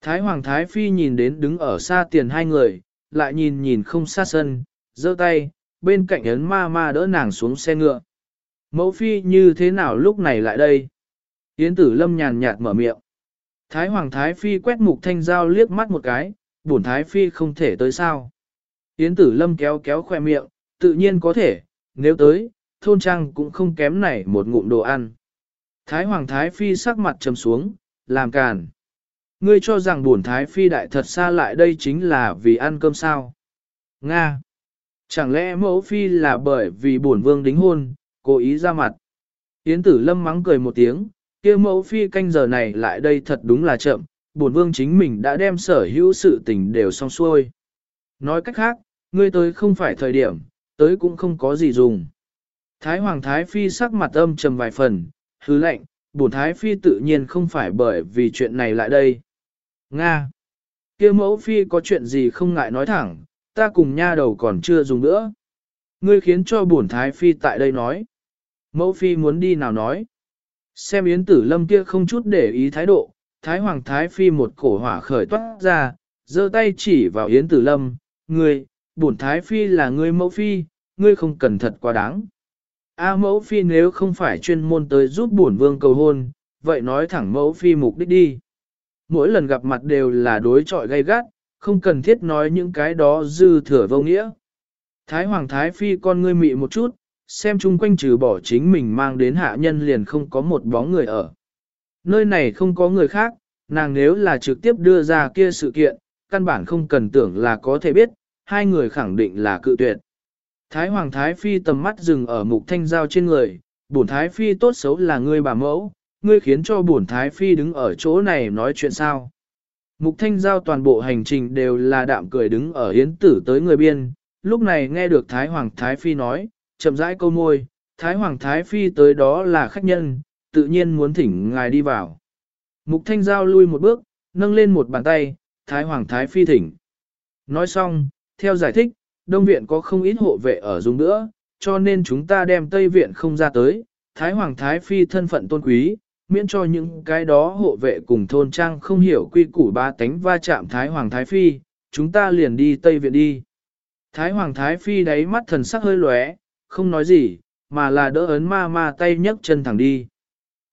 Thái Hoàng Thái Phi nhìn đến đứng ở xa tiền hai người, lại nhìn nhìn không xa sân, giơ tay, bên cạnh ấn ma ma đỡ nàng xuống xe ngựa. Mẫu Phi như thế nào lúc này lại đây? Yến tử lâm nhàn nhạt mở miệng. Thái Hoàng Thái Phi quét mục thanh giao liếc mắt một cái, bổn Thái Phi không thể tới sao. Yến tử lâm kéo kéo khoe miệng, tự nhiên có thể, nếu tới, thôn trang cũng không kém này một ngụm đồ ăn. Thái Hoàng Thái Phi sắc mặt trầm xuống, làm càn. Ngươi cho rằng bổn Thái Phi đại thật xa lại đây chính là vì ăn cơm sao? Nga! Chẳng lẽ mẫu Phi là bởi vì bổn vương đính hôn, cố ý ra mặt? Yến tử lâm mắng cười một tiếng, kia mẫu Phi canh giờ này lại đây thật đúng là chậm, bổn vương chính mình đã đem sở hữu sự tình đều xong xuôi. Nói cách khác, ngươi tới không phải thời điểm, tới cũng không có gì dùng. Thái Hoàng Thái Phi sắc mặt âm trầm vài phần, hứ lệnh, bổn Thái Phi tự nhiên không phải bởi vì chuyện này lại đây. Nga! kia mẫu Phi có chuyện gì không ngại nói thẳng, ta cùng nha đầu còn chưa dùng nữa. Ngươi khiến cho bổn Thái Phi tại đây nói. Mẫu Phi muốn đi nào nói. Xem Yến Tử Lâm kia không chút để ý thái độ, Thái Hoàng Thái Phi một cổ hỏa khởi toát ra, giơ tay chỉ vào Yến Tử Lâm, ngươi, bổn Thái Phi là ngươi mẫu Phi, ngươi không cần thật quá đáng. A mẫu phi nếu không phải chuyên môn tới giúp bổn vương cầu hôn, vậy nói thẳng mẫu phi mục đích đi. Mỗi lần gặp mặt đều là đối trọi gay gắt, không cần thiết nói những cái đó dư thừa vô nghĩa. Thái hoàng thái phi con ngươi mị một chút, xem chung quanh trừ bỏ chính mình mang đến hạ nhân liền không có một bóng người ở. Nơi này không có người khác, nàng nếu là trực tiếp đưa ra kia sự kiện, căn bản không cần tưởng là có thể biết, hai người khẳng định là cự tuyệt. Thái Hoàng Thái Phi tầm mắt dừng ở mục thanh giao trên người, bổn Thái Phi tốt xấu là ngươi bà mẫu, ngươi khiến cho bổn Thái Phi đứng ở chỗ này nói chuyện sao. Mục thanh giao toàn bộ hành trình đều là đạm cười đứng ở hiến tử tới người biên, lúc này nghe được Thái Hoàng Thái Phi nói, chậm rãi câu môi, Thái Hoàng Thái Phi tới đó là khách nhân, tự nhiên muốn thỉnh ngài đi vào. Mục thanh giao lui một bước, nâng lên một bàn tay, Thái Hoàng Thái Phi thỉnh. Nói xong, theo giải thích, Đông Viện có không ít hộ vệ ở dùng nữa, cho nên chúng ta đem Tây Viện không ra tới, Thái Hoàng Thái Phi thân phận tôn quý, miễn cho những cái đó hộ vệ cùng thôn trang không hiểu quy củ ba tánh va chạm Thái Hoàng Thái Phi, chúng ta liền đi Tây Viện đi. Thái Hoàng Thái Phi đáy mắt thần sắc hơi lóe, không nói gì, mà là đỡ ấn ma ma tay nhấc chân thẳng đi.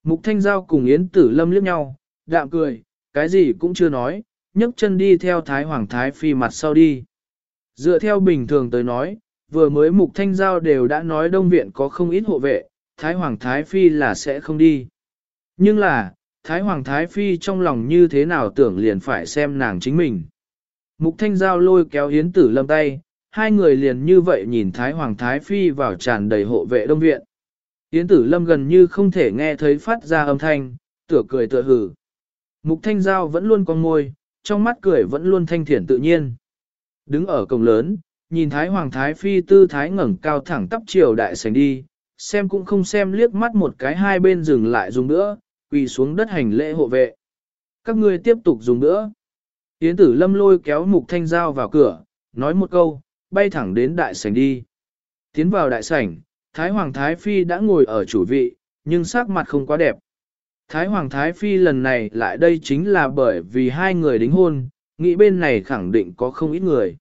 Mục Thanh Giao cùng Yến Tử Lâm liếc nhau, đạm cười, cái gì cũng chưa nói, nhấc chân đi theo Thái Hoàng Thái Phi mặt sau đi. Dựa theo bình thường tới nói, vừa mới mục thanh giao đều đã nói đông viện có không ít hộ vệ, Thái Hoàng Thái Phi là sẽ không đi. Nhưng là, Thái Hoàng Thái Phi trong lòng như thế nào tưởng liền phải xem nàng chính mình. Mục thanh giao lôi kéo Yến tử lâm tay, hai người liền như vậy nhìn Thái Hoàng Thái Phi vào tràn đầy hộ vệ đông viện. Yến tử lâm gần như không thể nghe thấy phát ra âm thanh, tựa cười tựa hử. Mục thanh giao vẫn luôn con môi, trong mắt cười vẫn luôn thanh thiển tự nhiên. Đứng ở cổng lớn, nhìn Thái Hoàng Thái Phi tư thái ngẩng cao thẳng tắp chiều đại sảnh đi, xem cũng không xem liếc mắt một cái hai bên dừng lại dùng nữa, quỳ xuống đất hành lễ hộ vệ. Các ngươi tiếp tục dùng nữa. Yến tử lâm lôi kéo mục thanh giao vào cửa, nói một câu, bay thẳng đến đại sảnh đi. Tiến vào đại sảnh, Thái Hoàng Thái Phi đã ngồi ở chủ vị, nhưng sắc mặt không quá đẹp. Thái Hoàng Thái Phi lần này lại đây chính là bởi vì hai người đính hôn, nghĩ bên này khẳng định có không ít người.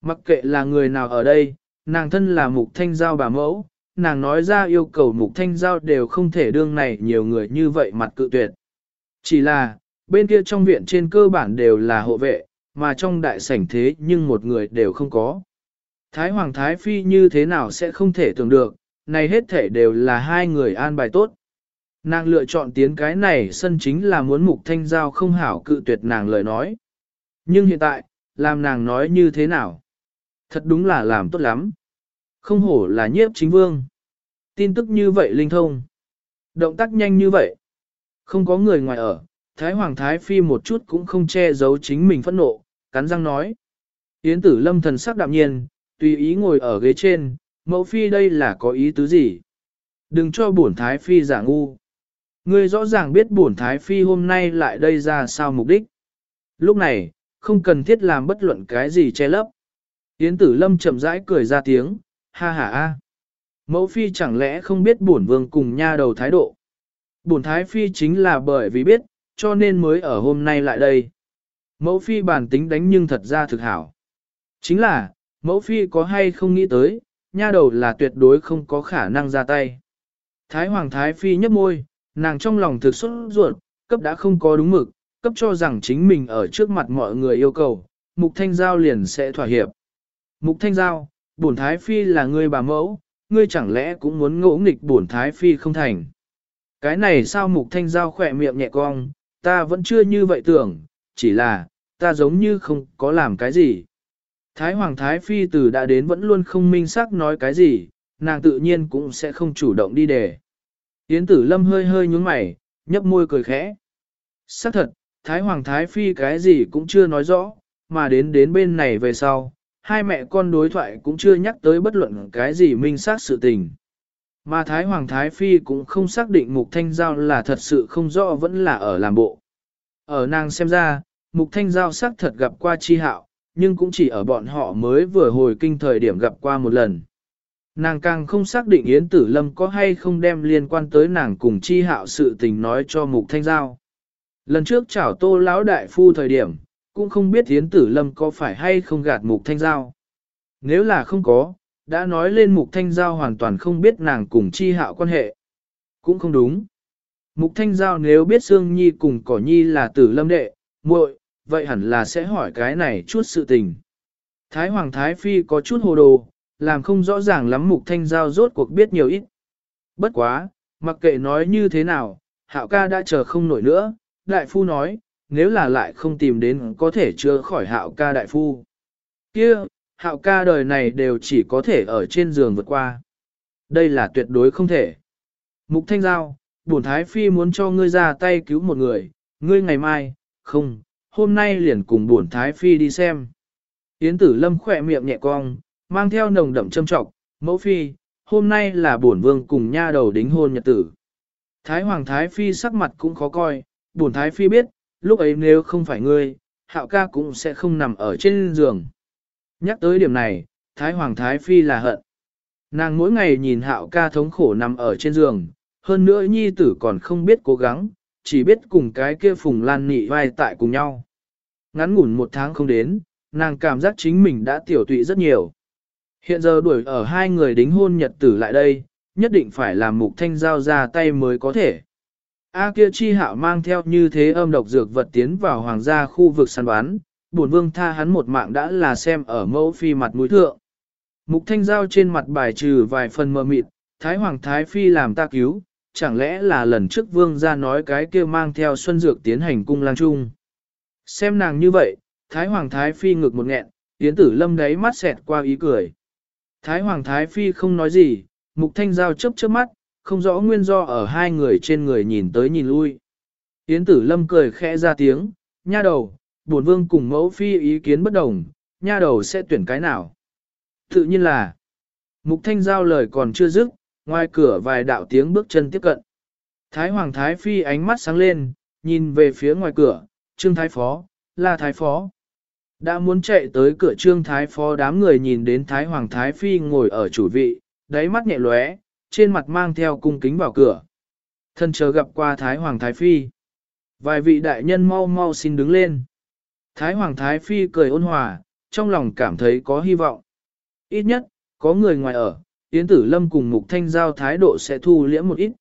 Mặc kệ là người nào ở đây, nàng thân là mục thanh giao bà mẫu, nàng nói ra yêu cầu mục thanh giao đều không thể đương này nhiều người như vậy mặt cự tuyệt. Chỉ là, bên kia trong viện trên cơ bản đều là hộ vệ, mà trong đại sảnh thế nhưng một người đều không có. Thái Hoàng Thái Phi như thế nào sẽ không thể tưởng được, này hết thể đều là hai người an bài tốt. Nàng lựa chọn tiến cái này sân chính là muốn mục thanh giao không hảo cự tuyệt nàng lời nói. Nhưng hiện tại, làm nàng nói như thế nào? Thật đúng là làm tốt lắm. Không hổ là nhiếp chính vương. Tin tức như vậy linh thông. Động tác nhanh như vậy. Không có người ngoài ở, Thái Hoàng Thái Phi một chút cũng không che giấu chính mình phẫn nộ, cắn răng nói. Yến tử lâm thần sắc đạm nhiên, tùy ý ngồi ở ghế trên, mẫu phi đây là có ý tứ gì? Đừng cho bổn thái phi giả ngu. Ngươi rõ ràng biết bổn thái phi hôm nay lại đây ra sao mục đích. Lúc này, không cần thiết làm bất luận cái gì che lấp. Yến tử lâm chậm rãi cười ra tiếng, ha ha a. Mẫu phi chẳng lẽ không biết bổn vương cùng nha đầu thái độ. Bổn thái phi chính là bởi vì biết, cho nên mới ở hôm nay lại đây. Mẫu phi bản tính đánh nhưng thật ra thực hảo. Chính là, mẫu phi có hay không nghĩ tới, nha đầu là tuyệt đối không có khả năng ra tay. Thái hoàng thái phi nhấp môi, nàng trong lòng thực xuất ruột, cấp đã không có đúng mực, cấp cho rằng chính mình ở trước mặt mọi người yêu cầu, mục thanh giao liền sẽ thỏa hiệp. Mục thanh giao, bổn thái phi là người bà mẫu, ngươi chẳng lẽ cũng muốn ngỗ nghịch bổn thái phi không thành. Cái này sao mục thanh giao khỏe miệng nhẹ cong, ta vẫn chưa như vậy tưởng, chỉ là, ta giống như không có làm cái gì. Thái Hoàng Thái Phi từ đã đến vẫn luôn không minh xác nói cái gì, nàng tự nhiên cũng sẽ không chủ động đi đề. Yến tử lâm hơi hơi nhúng mày, nhấp môi cười khẽ. Xác thật, Thái Hoàng Thái Phi cái gì cũng chưa nói rõ, mà đến đến bên này về sau, hai mẹ con đối thoại cũng chưa nhắc tới bất luận cái gì minh xác sự tình. Mà Thái Hoàng Thái Phi cũng không xác định Mục Thanh Giao là thật sự không rõ vẫn là ở làm bộ. Ở nàng xem ra, Mục Thanh Giao xác thật gặp qua chi hạo, nhưng cũng chỉ ở bọn họ mới vừa hồi kinh thời điểm gặp qua một lần. Nàng càng không xác định Yến Tử Lâm có hay không đem liên quan tới nàng cùng chi hạo sự tình nói cho Mục Thanh Giao. Lần trước chảo tô lão đại phu thời điểm, cũng không biết Yến Tử Lâm có phải hay không gạt Mục Thanh Giao. Nếu là không có, đã nói lên Mục Thanh Giao hoàn toàn không biết nàng cùng chi hạo quan hệ. Cũng không đúng. Mục Thanh Giao nếu biết Sương Nhi cùng Cỏ Nhi là Tử Lâm đệ, muội, vậy hẳn là sẽ hỏi cái này chút sự tình. Thái Hoàng Thái Phi có chút hồ đồ, làm không rõ ràng lắm Mục Thanh Giao rốt cuộc biết nhiều ít. Bất quá, mặc kệ nói như thế nào, Hạo ca đã chờ không nổi nữa, Đại Phu nói, nếu là lại không tìm đến có thể chữa khỏi Hạo ca Đại Phu. kia Hạo ca đời này đều chỉ có thể ở trên giường vượt qua. Đây là tuyệt đối không thể. Mục Thanh Giao, bổn Thái Phi muốn cho ngươi ra tay cứu một người, ngươi ngày mai, không, hôm nay liền cùng bổn Thái Phi đi xem. Yến tử lâm khỏe miệng nhẹ cong, mang theo nồng đậm châm trọng, mẫu phi, hôm nay là bổn vương cùng nha đầu đính hôn nhật tử. Thái Hoàng Thái Phi sắc mặt cũng khó coi, bổn Thái Phi biết, lúc ấy nếu không phải ngươi, hạo ca cũng sẽ không nằm ở trên giường. Nhắc tới điểm này, Thái Hoàng Thái Phi là hận. Nàng mỗi ngày nhìn hạo ca thống khổ nằm ở trên giường, hơn nữa nhi tử còn không biết cố gắng, chỉ biết cùng cái kia phùng lan nị vai tại cùng nhau. Ngắn ngủn một tháng không đến, nàng cảm giác chính mình đã tiểu tụy rất nhiều. Hiện giờ đuổi ở hai người đính hôn nhật tử lại đây, nhất định phải làm mục thanh giao ra tay mới có thể. A kia chi hạo mang theo như thế âm độc dược vật tiến vào hoàng gia khu vực săn bán, buồn vương tha hắn một mạng đã là xem ở mẫu phi mặt mũi thượng. Mục thanh giao trên mặt bài trừ vài phần mờ mịt, thái hoàng thái phi làm ta cứu, chẳng lẽ là lần trước vương ra nói cái kia mang theo xuân dược tiến hành cung lang trung. Xem nàng như vậy, thái hoàng thái phi ngực một nghẹn, yến tử lâm đáy mắt xẹt qua ý cười. Thái hoàng thái phi không nói gì, mục thanh giao chớp chớp mắt, không rõ nguyên do ở hai người trên người nhìn tới nhìn lui. Yến tử lâm cười khẽ ra tiếng, nha đầu, bổn vương cùng mẫu phi ý kiến bất đồng, nha đầu sẽ tuyển cái nào. Tự nhiên là, mục thanh giao lời còn chưa dứt, ngoài cửa vài đạo tiếng bước chân tiếp cận. Thái Hoàng Thái Phi ánh mắt sáng lên, nhìn về phía ngoài cửa, Trương Thái Phó, là Thái Phó. Đã muốn chạy tới cửa Trương Thái Phó đám người nhìn đến Thái Hoàng Thái Phi ngồi ở chủ vị, đáy mắt nhẹ lóe, trên mặt mang theo cung kính vào cửa. Thân chờ gặp qua Thái Hoàng Thái Phi. Vài vị đại nhân mau mau xin đứng lên. Thái Hoàng Thái Phi cười ôn hòa, trong lòng cảm thấy có hy vọng. Ít nhất, có người ngoài ở, Yến Tử Lâm cùng Mục Thanh Giao thái độ sẽ thu liễm một ít.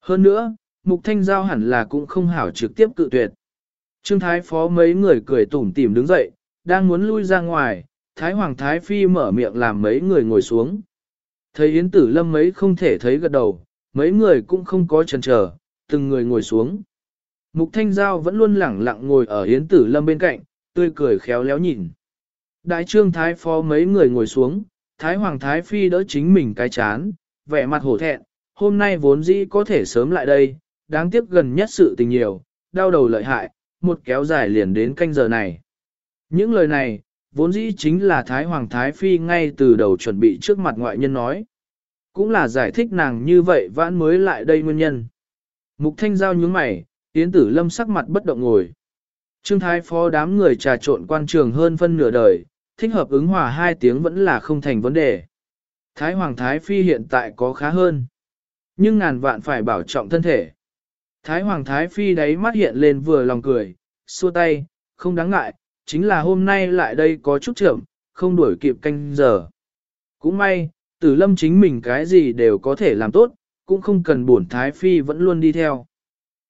Hơn nữa, Mục Thanh Giao hẳn là cũng không hảo trực tiếp cự tuyệt. Trương Thái Phó mấy người cười tủm tỉm đứng dậy, đang muốn lui ra ngoài, Thái Hoàng Thái Phi mở miệng làm mấy người ngồi xuống. Thấy Yến Tử Lâm mấy không thể thấy gật đầu, mấy người cũng không có chần chờ, từng người ngồi xuống. Mục Thanh Giao vẫn luôn lẳng lặng ngồi ở Yến Tử Lâm bên cạnh, tươi cười khéo léo nhìn. Đại trương Thái Phó mấy người ngồi xuống, Thái Hoàng Thái Phi đỡ chính mình cái chán, vẻ mặt hổ thẹn, hôm nay vốn dĩ có thể sớm lại đây, đáng tiếc gần nhất sự tình nhiều, đau đầu lợi hại, một kéo dài liền đến canh giờ này. Những lời này, vốn dĩ chính là Thái Hoàng Thái Phi ngay từ đầu chuẩn bị trước mặt ngoại nhân nói. cũng là giải thích nàng như vậy vãn mới lại đây nguyên nhân. Mục thanh giao nhướng mày, Yến Tử Lâm sắc mặt bất động ngồi. Trương Thái Phó đám người trà trộn quan trường hơn phân nửa đời, thích hợp ứng hòa hai tiếng vẫn là không thành vấn đề. Thái Hoàng Thái Phi hiện tại có khá hơn. Nhưng ngàn vạn phải bảo trọng thân thể. Thái Hoàng Thái Phi đấy mắt hiện lên vừa lòng cười, xua tay, không đáng ngại, chính là hôm nay lại đây có chút trưởng, không đuổi kịp canh giờ. Cũng may, tử lâm chính mình cái gì đều có thể làm tốt, cũng không cần bổn Thái Phi vẫn luôn đi theo.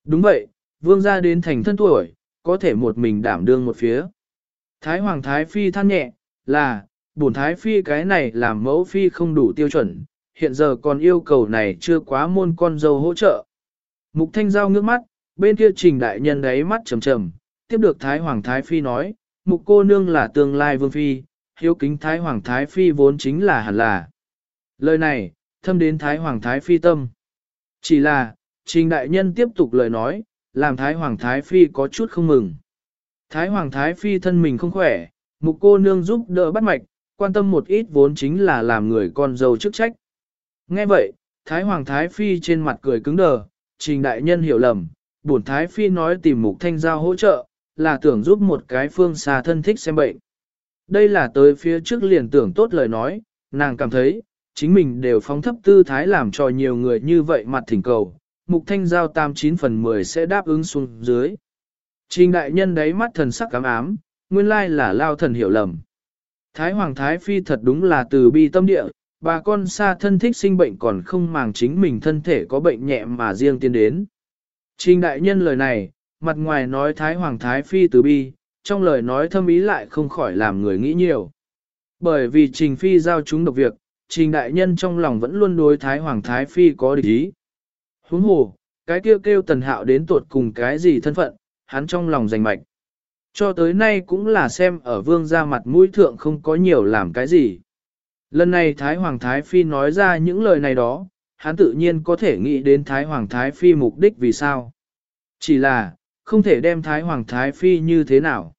Đúng vậy, vương gia đến thành thân tuổi, có thể một mình đảm đương một phía. Thái Hoàng Thái Phi than nhẹ, là, bổn Thái Phi cái này làm mẫu Phi không đủ tiêu chuẩn, hiện giờ còn yêu cầu này chưa quá môn con dâu hỗ trợ. Mục Thanh Giao ngước mắt, bên kia trình đại nhân đáy mắt trầm trầm, tiếp được Thái Hoàng Thái Phi nói, mục cô nương là tương lai vương phi, hiếu kính Thái Hoàng Thái Phi vốn chính là hẳn là. Lời này, thâm đến Thái Hoàng Thái Phi tâm. Chỉ là, trình đại nhân tiếp tục lời nói, làm Thái Hoàng Thái Phi có chút không mừng. Thái Hoàng Thái Phi thân mình không khỏe, mục cô nương giúp đỡ bắt mạch, quan tâm một ít vốn chính là làm người con dâu chức trách. Nghe vậy, Thái Hoàng Thái Phi trên mặt cười cứng đờ, trình đại nhân hiểu lầm, bổn Thái Phi nói tìm mục thanh giao hỗ trợ, là tưởng giúp một cái phương xa thân thích xem bệnh. Đây là tới phía trước liền tưởng tốt lời nói, nàng cảm thấy, chính mình đều phóng thấp tư thái làm cho nhiều người như vậy mặt thỉnh cầu, mục thanh giao tam chín phần 10 sẽ đáp ứng xuống dưới. Trình đại nhân đáy mắt thần sắc cám ám, nguyên lai là lao thần hiểu lầm. Thái Hoàng Thái Phi thật đúng là từ bi tâm địa, bà con xa thân thích sinh bệnh còn không màng chính mình thân thể có bệnh nhẹ mà riêng tiến đến. Trình đại nhân lời này, mặt ngoài nói Thái Hoàng Thái Phi từ bi, trong lời nói thâm ý lại không khỏi làm người nghĩ nhiều. Bởi vì Trình Phi giao chúng độc việc, Trình đại nhân trong lòng vẫn luôn đối Thái Hoàng Thái Phi có địch ý. Huống hồ, cái kêu kêu tần hạo đến tuột cùng cái gì thân phận, hắn trong lòng giành mạch. Cho tới nay cũng là xem ở vương ra mặt mũi thượng không có nhiều làm cái gì. Lần này Thái Hoàng Thái Phi nói ra những lời này đó, hắn tự nhiên có thể nghĩ đến Thái Hoàng Thái Phi mục đích vì sao. Chỉ là, không thể đem Thái Hoàng Thái Phi như thế nào.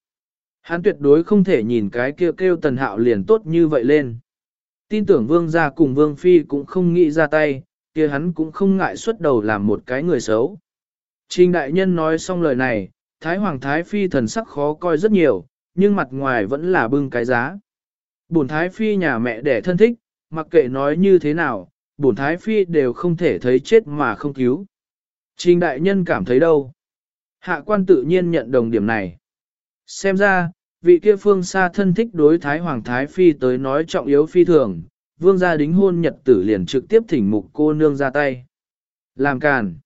Hắn tuyệt đối không thể nhìn cái kêu kêu tần hạo liền tốt như vậy lên. Tin tưởng vương gia cùng vương phi cũng không nghĩ ra tay, kia hắn cũng không ngại xuất đầu làm một cái người xấu. Trình đại nhân nói xong lời này, Thái Hoàng Thái Phi thần sắc khó coi rất nhiều, nhưng mặt ngoài vẫn là bưng cái giá. Bổn Thái Phi nhà mẹ đẻ thân thích, mặc kệ nói như thế nào, bổn Thái Phi đều không thể thấy chết mà không cứu. Trình đại nhân cảm thấy đâu? Hạ quan tự nhiên nhận đồng điểm này. Xem ra, vị kia phương xa thân thích đối Thái Hoàng Thái Phi tới nói trọng yếu phi thường, vương gia đính hôn nhật tử liền trực tiếp thỉnh mục cô nương ra tay. Làm càn.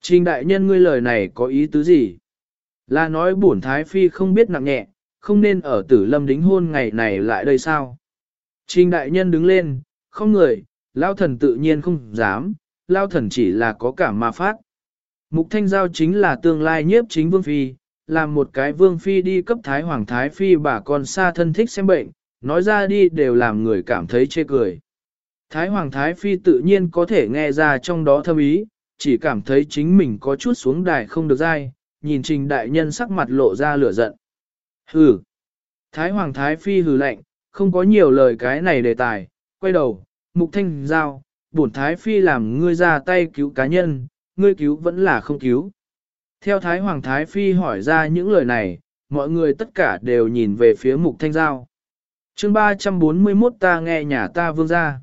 Trình đại nhân ngươi lời này có ý tứ gì? Là nói bổn Thái Phi không biết nặng nhẹ, không nên ở tử lâm đính hôn ngày này lại đây sao? Trình đại nhân đứng lên, không người, lao thần tự nhiên không dám, lao thần chỉ là có cảm mà phát. Mục thanh giao chính là tương lai nhiếp chính vương phi, làm một cái vương phi đi cấp thái hoàng thái phi bà con xa thân thích xem bệnh, nói ra đi đều làm người cảm thấy chê cười. Thái hoàng thái phi tự nhiên có thể nghe ra trong đó thâm ý, chỉ cảm thấy chính mình có chút xuống đài không được dai, nhìn trình đại nhân sắc mặt lộ ra lửa giận. Hừ! Thái hoàng thái phi hừ lạnh, không có nhiều lời cái này đề tài, quay đầu, mục thanh giao, bổn thái phi làm ngươi ra tay cứu cá nhân, ngươi cứu vẫn là không cứu. Theo Thái Hoàng Thái Phi hỏi ra những lời này, mọi người tất cả đều nhìn về phía Mục Thanh Giao. chương 341 ta nghe nhà ta vương ra.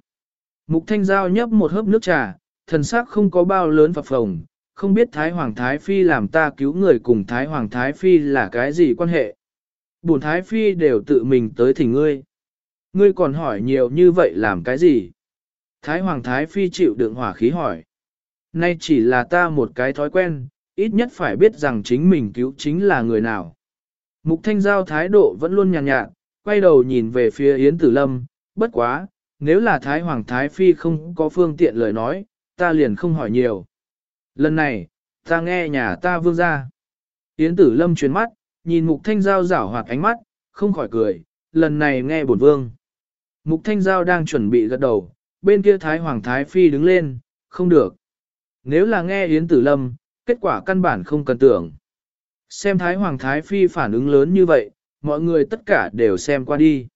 Mục Thanh Giao nhấp một hớp nước trà, thần sắc không có bao lớn phập phồng, không biết Thái Hoàng Thái Phi làm ta cứu người cùng Thái Hoàng Thái Phi là cái gì quan hệ. Bùn Thái Phi đều tự mình tới thỉnh ngươi. Ngươi còn hỏi nhiều như vậy làm cái gì? Thái Hoàng Thái Phi chịu đựng hỏa khí hỏi. Nay chỉ là ta một cái thói quen, ít nhất phải biết rằng chính mình cứu chính là người nào. Mục Thanh Giao thái độ vẫn luôn nhàn nhạt, nhạt, quay đầu nhìn về phía Yến Tử Lâm, bất quá, nếu là Thái Hoàng Thái Phi không có phương tiện lời nói, ta liền không hỏi nhiều. Lần này, ta nghe nhà ta vương ra. Yến Tử Lâm chuyển mắt, nhìn Mục Thanh Giao rảo hoạt ánh mắt, không khỏi cười, lần này nghe bổn vương. Mục Thanh Giao đang chuẩn bị gật đầu, bên kia Thái Hoàng Thái Phi đứng lên, không được. Nếu là nghe Yến Tử Lâm, kết quả căn bản không cần tưởng. Xem Thái Hoàng Thái Phi phản ứng lớn như vậy, mọi người tất cả đều xem qua đi.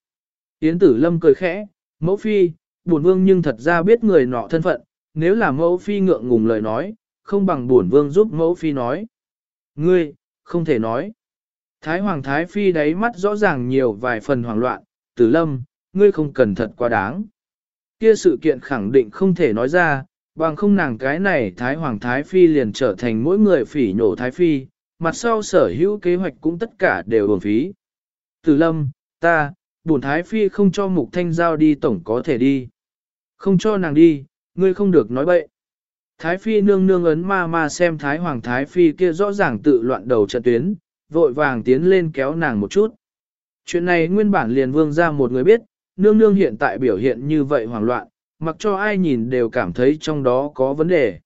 Yến Tử Lâm cười khẽ, mẫu phi, bổn vương nhưng thật ra biết người nọ thân phận, nếu là mẫu phi ngượng ngùng lời nói, không bằng bổn vương giúp mẫu phi nói. Ngươi, không thể nói. Thái Hoàng Thái Phi đáy mắt rõ ràng nhiều vài phần hoảng loạn, tử lâm, ngươi không cần thật quá đáng. Kia sự kiện khẳng định không thể nói ra, bằng không nàng cái này Thái Hoàng Thái Phi liền trở thành mỗi người phỉ nhổ Thái Phi, mặt sau sở hữu kế hoạch cũng tất cả đều uổng phí. Tử lâm, ta, bổn Thái Phi không cho mục thanh giao đi tổng có thể đi. Không cho nàng đi, ngươi không được nói bậy. Thái Phi nương nương ấn ma ma xem Thái Hoàng Thái Phi kia rõ ràng tự loạn đầu trận tuyến, vội vàng tiến lên kéo nàng một chút. Chuyện này nguyên bản liền vương ra một người biết, nương nương hiện tại biểu hiện như vậy hoảng loạn, mặc cho ai nhìn đều cảm thấy trong đó có vấn đề.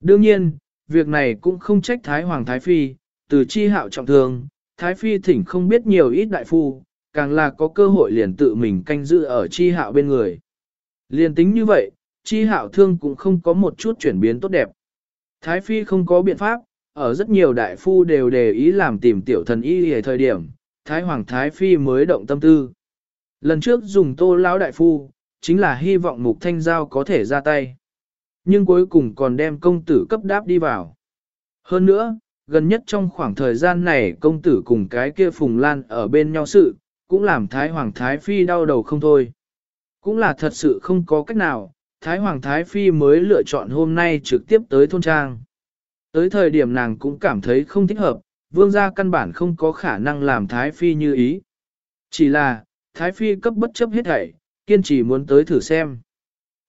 Đương nhiên, việc này cũng không trách Thái Hoàng Thái Phi, từ chi hạo trọng thương, Thái Phi thỉnh không biết nhiều ít đại phu, càng là có cơ hội liền tự mình canh giữ ở chi hạo bên người. Liền tính như vậy, chi hạo thương cũng không có một chút chuyển biến tốt đẹp. Thái Phi không có biện pháp, ở rất nhiều đại phu đều đề ý làm tìm tiểu thần y ở thời điểm, Thái Hoàng Thái Phi mới động tâm tư. Lần trước dùng tô lão đại phu, chính là hy vọng mục thanh giao có thể ra tay. Nhưng cuối cùng còn đem công tử cấp đáp đi vào. Hơn nữa, gần nhất trong khoảng thời gian này công tử cùng cái kia Phùng Lan ở bên nhau sự, cũng làm Thái Hoàng Thái Phi đau đầu không thôi. Cũng là thật sự không có cách nào, Thái Hoàng Thái Phi mới lựa chọn hôm nay trực tiếp tới thôn trang. Tới thời điểm nàng cũng cảm thấy không thích hợp, vương gia căn bản không có khả năng làm Thái Phi như ý. Chỉ là, Thái Phi cấp bất chấp hết thảy, kiên trì muốn tới thử xem.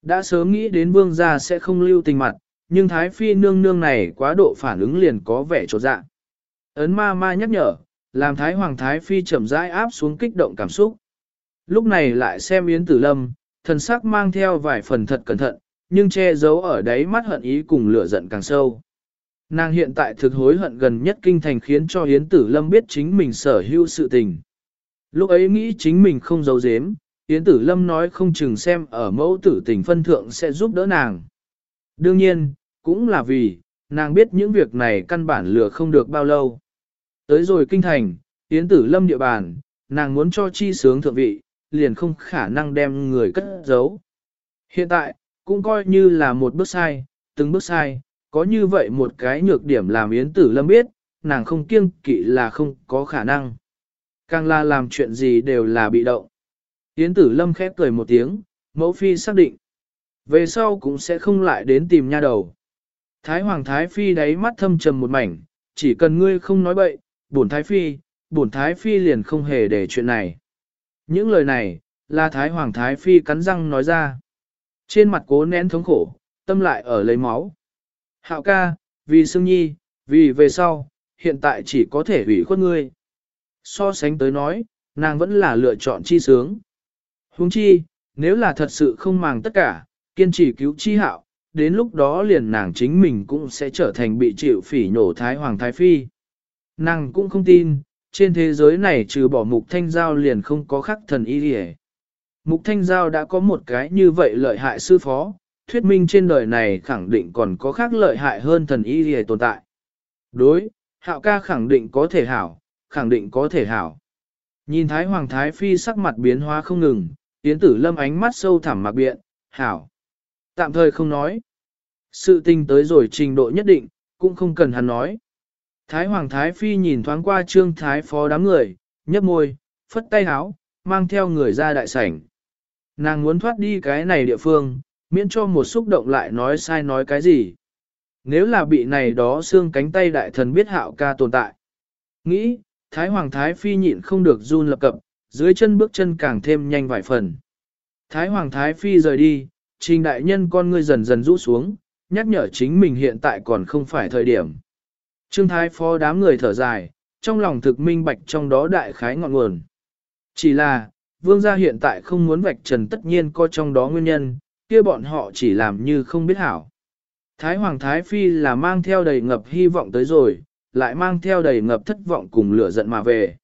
Đã sớm nghĩ đến vương gia sẽ không lưu tình mặt, nhưng Thái Phi nương nương này quá độ phản ứng liền có vẻ trột dạ. Ấn ma ma nhắc nhở, làm Thái Hoàng Thái Phi chậm rãi áp xuống kích động cảm xúc. Lúc này lại xem Yến Tử Lâm, thần sắc mang theo vài phần thật cẩn thận, nhưng che giấu ở đáy mắt hận ý cùng lửa giận càng sâu. Nàng hiện tại thực hối hận gần nhất kinh thành khiến cho Yến Tử Lâm biết chính mình sở hữu sự tình. Lúc ấy nghĩ chính mình không giấu giếm, Yến Tử Lâm nói không chừng xem ở mẫu tử tình phân thượng sẽ giúp đỡ nàng. Đương nhiên, cũng là vì, nàng biết những việc này căn bản lừa không được bao lâu. Tới rồi kinh thành, Yến Tử Lâm địa bàn, nàng muốn cho chi sướng thượng vị, liền không khả năng đem người cất giấu. Hiện tại, cũng coi như là một bước sai, từng bước sai, có như vậy một cái nhược điểm làm Yến Tử Lâm biết, nàng không kiêng kỵ là không có khả năng. Càng là làm chuyện gì đều là bị động. Yến Tử Lâm khép cười một tiếng, mẫu phi xác định. Về sau cũng sẽ không lại đến tìm nha đầu. Thái Hoàng Thái Phi đáy mắt thâm trầm một mảnh, chỉ cần ngươi không nói bậy, bổn Thái Phi, bổn Thái Phi liền không hề để chuyện này. Những lời này, là Thái Hoàng Thái Phi cắn răng nói ra. Trên mặt cố nén thống khổ, tâm lại ở lấy máu. Hạo ca, vì Sương Nhi, vì về sau, hiện tại chỉ có thể hủy khuất ngươi. So sánh tới nói, nàng vẫn là lựa chọn chi sướng. Huống chi, nếu là thật sự không màng tất cả, kiên trì cứu chi hạo, đến lúc đó liền nàng chính mình cũng sẽ trở thành bị chịu phỉ nhổ Thái Hoàng Thái Phi. Nàng cũng không tin, trên thế giới này trừ bỏ mục thanh giao liền không có khắc thần y gì Mục thanh giao đã có một cái như vậy lợi hại sư phó, thuyết minh trên đời này khẳng định còn có khác lợi hại hơn thần y gì tồn tại. Đối, hạo ca khẳng định có thể hảo, khẳng định có thể hảo. Nhìn Thái Hoàng Thái Phi sắc mặt biến hóa không ngừng, Yến Tử Lâm ánh mắt sâu thẳm mặc biện, hảo. Tạm thời không nói. Sự tình tới rồi trình độ nhất định, cũng không cần hắn nói. Thái Hoàng Thái Phi nhìn thoáng qua trương thái phó đám người, nhấp môi, phất tay háo, mang theo người ra đại sảnh. Nàng muốn thoát đi cái này địa phương, miễn cho một xúc động lại nói sai nói cái gì. Nếu là bị này đó xương cánh tay đại thần biết hạo ca tồn tại. Nghĩ, Thái Hoàng Thái Phi nhịn không được run lập cập, dưới chân bước chân càng thêm nhanh vài phần. Thái Hoàng Thái Phi rời đi, trình đại nhân con ngươi dần dần rũ xuống, nhắc nhở chính mình hiện tại còn không phải thời điểm. Trương Thái Phó đám người thở dài, trong lòng thực minh bạch trong đó đại khái ngọn nguồn. Chỉ là, vương gia hiện tại không muốn vạch trần tất nhiên có trong đó nguyên nhân, kia bọn họ chỉ làm như không biết hảo. Thái Hoàng Thái Phi là mang theo đầy ngập hy vọng tới rồi, lại mang theo đầy ngập thất vọng cùng lửa giận mà về.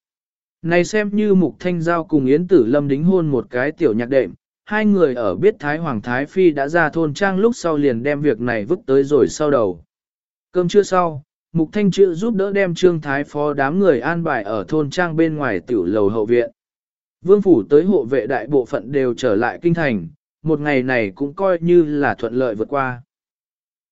Này xem như Mục Thanh Giao cùng Yến Tử Lâm đính hôn một cái tiểu nhạc đệm, hai người ở biết Thái Hoàng Thái Phi đã ra thôn trang lúc sau liền đem việc này vứt tới rồi sau đầu. Cơm trưa sau, Mục Thanh Chữ giúp đỡ đem Trương Thái Phó đám người an bài ở thôn trang bên ngoài tiểu lầu hậu viện. Vương phủ tới hộ vệ đại bộ phận đều trở lại kinh thành, một ngày này cũng coi như là thuận lợi vượt qua.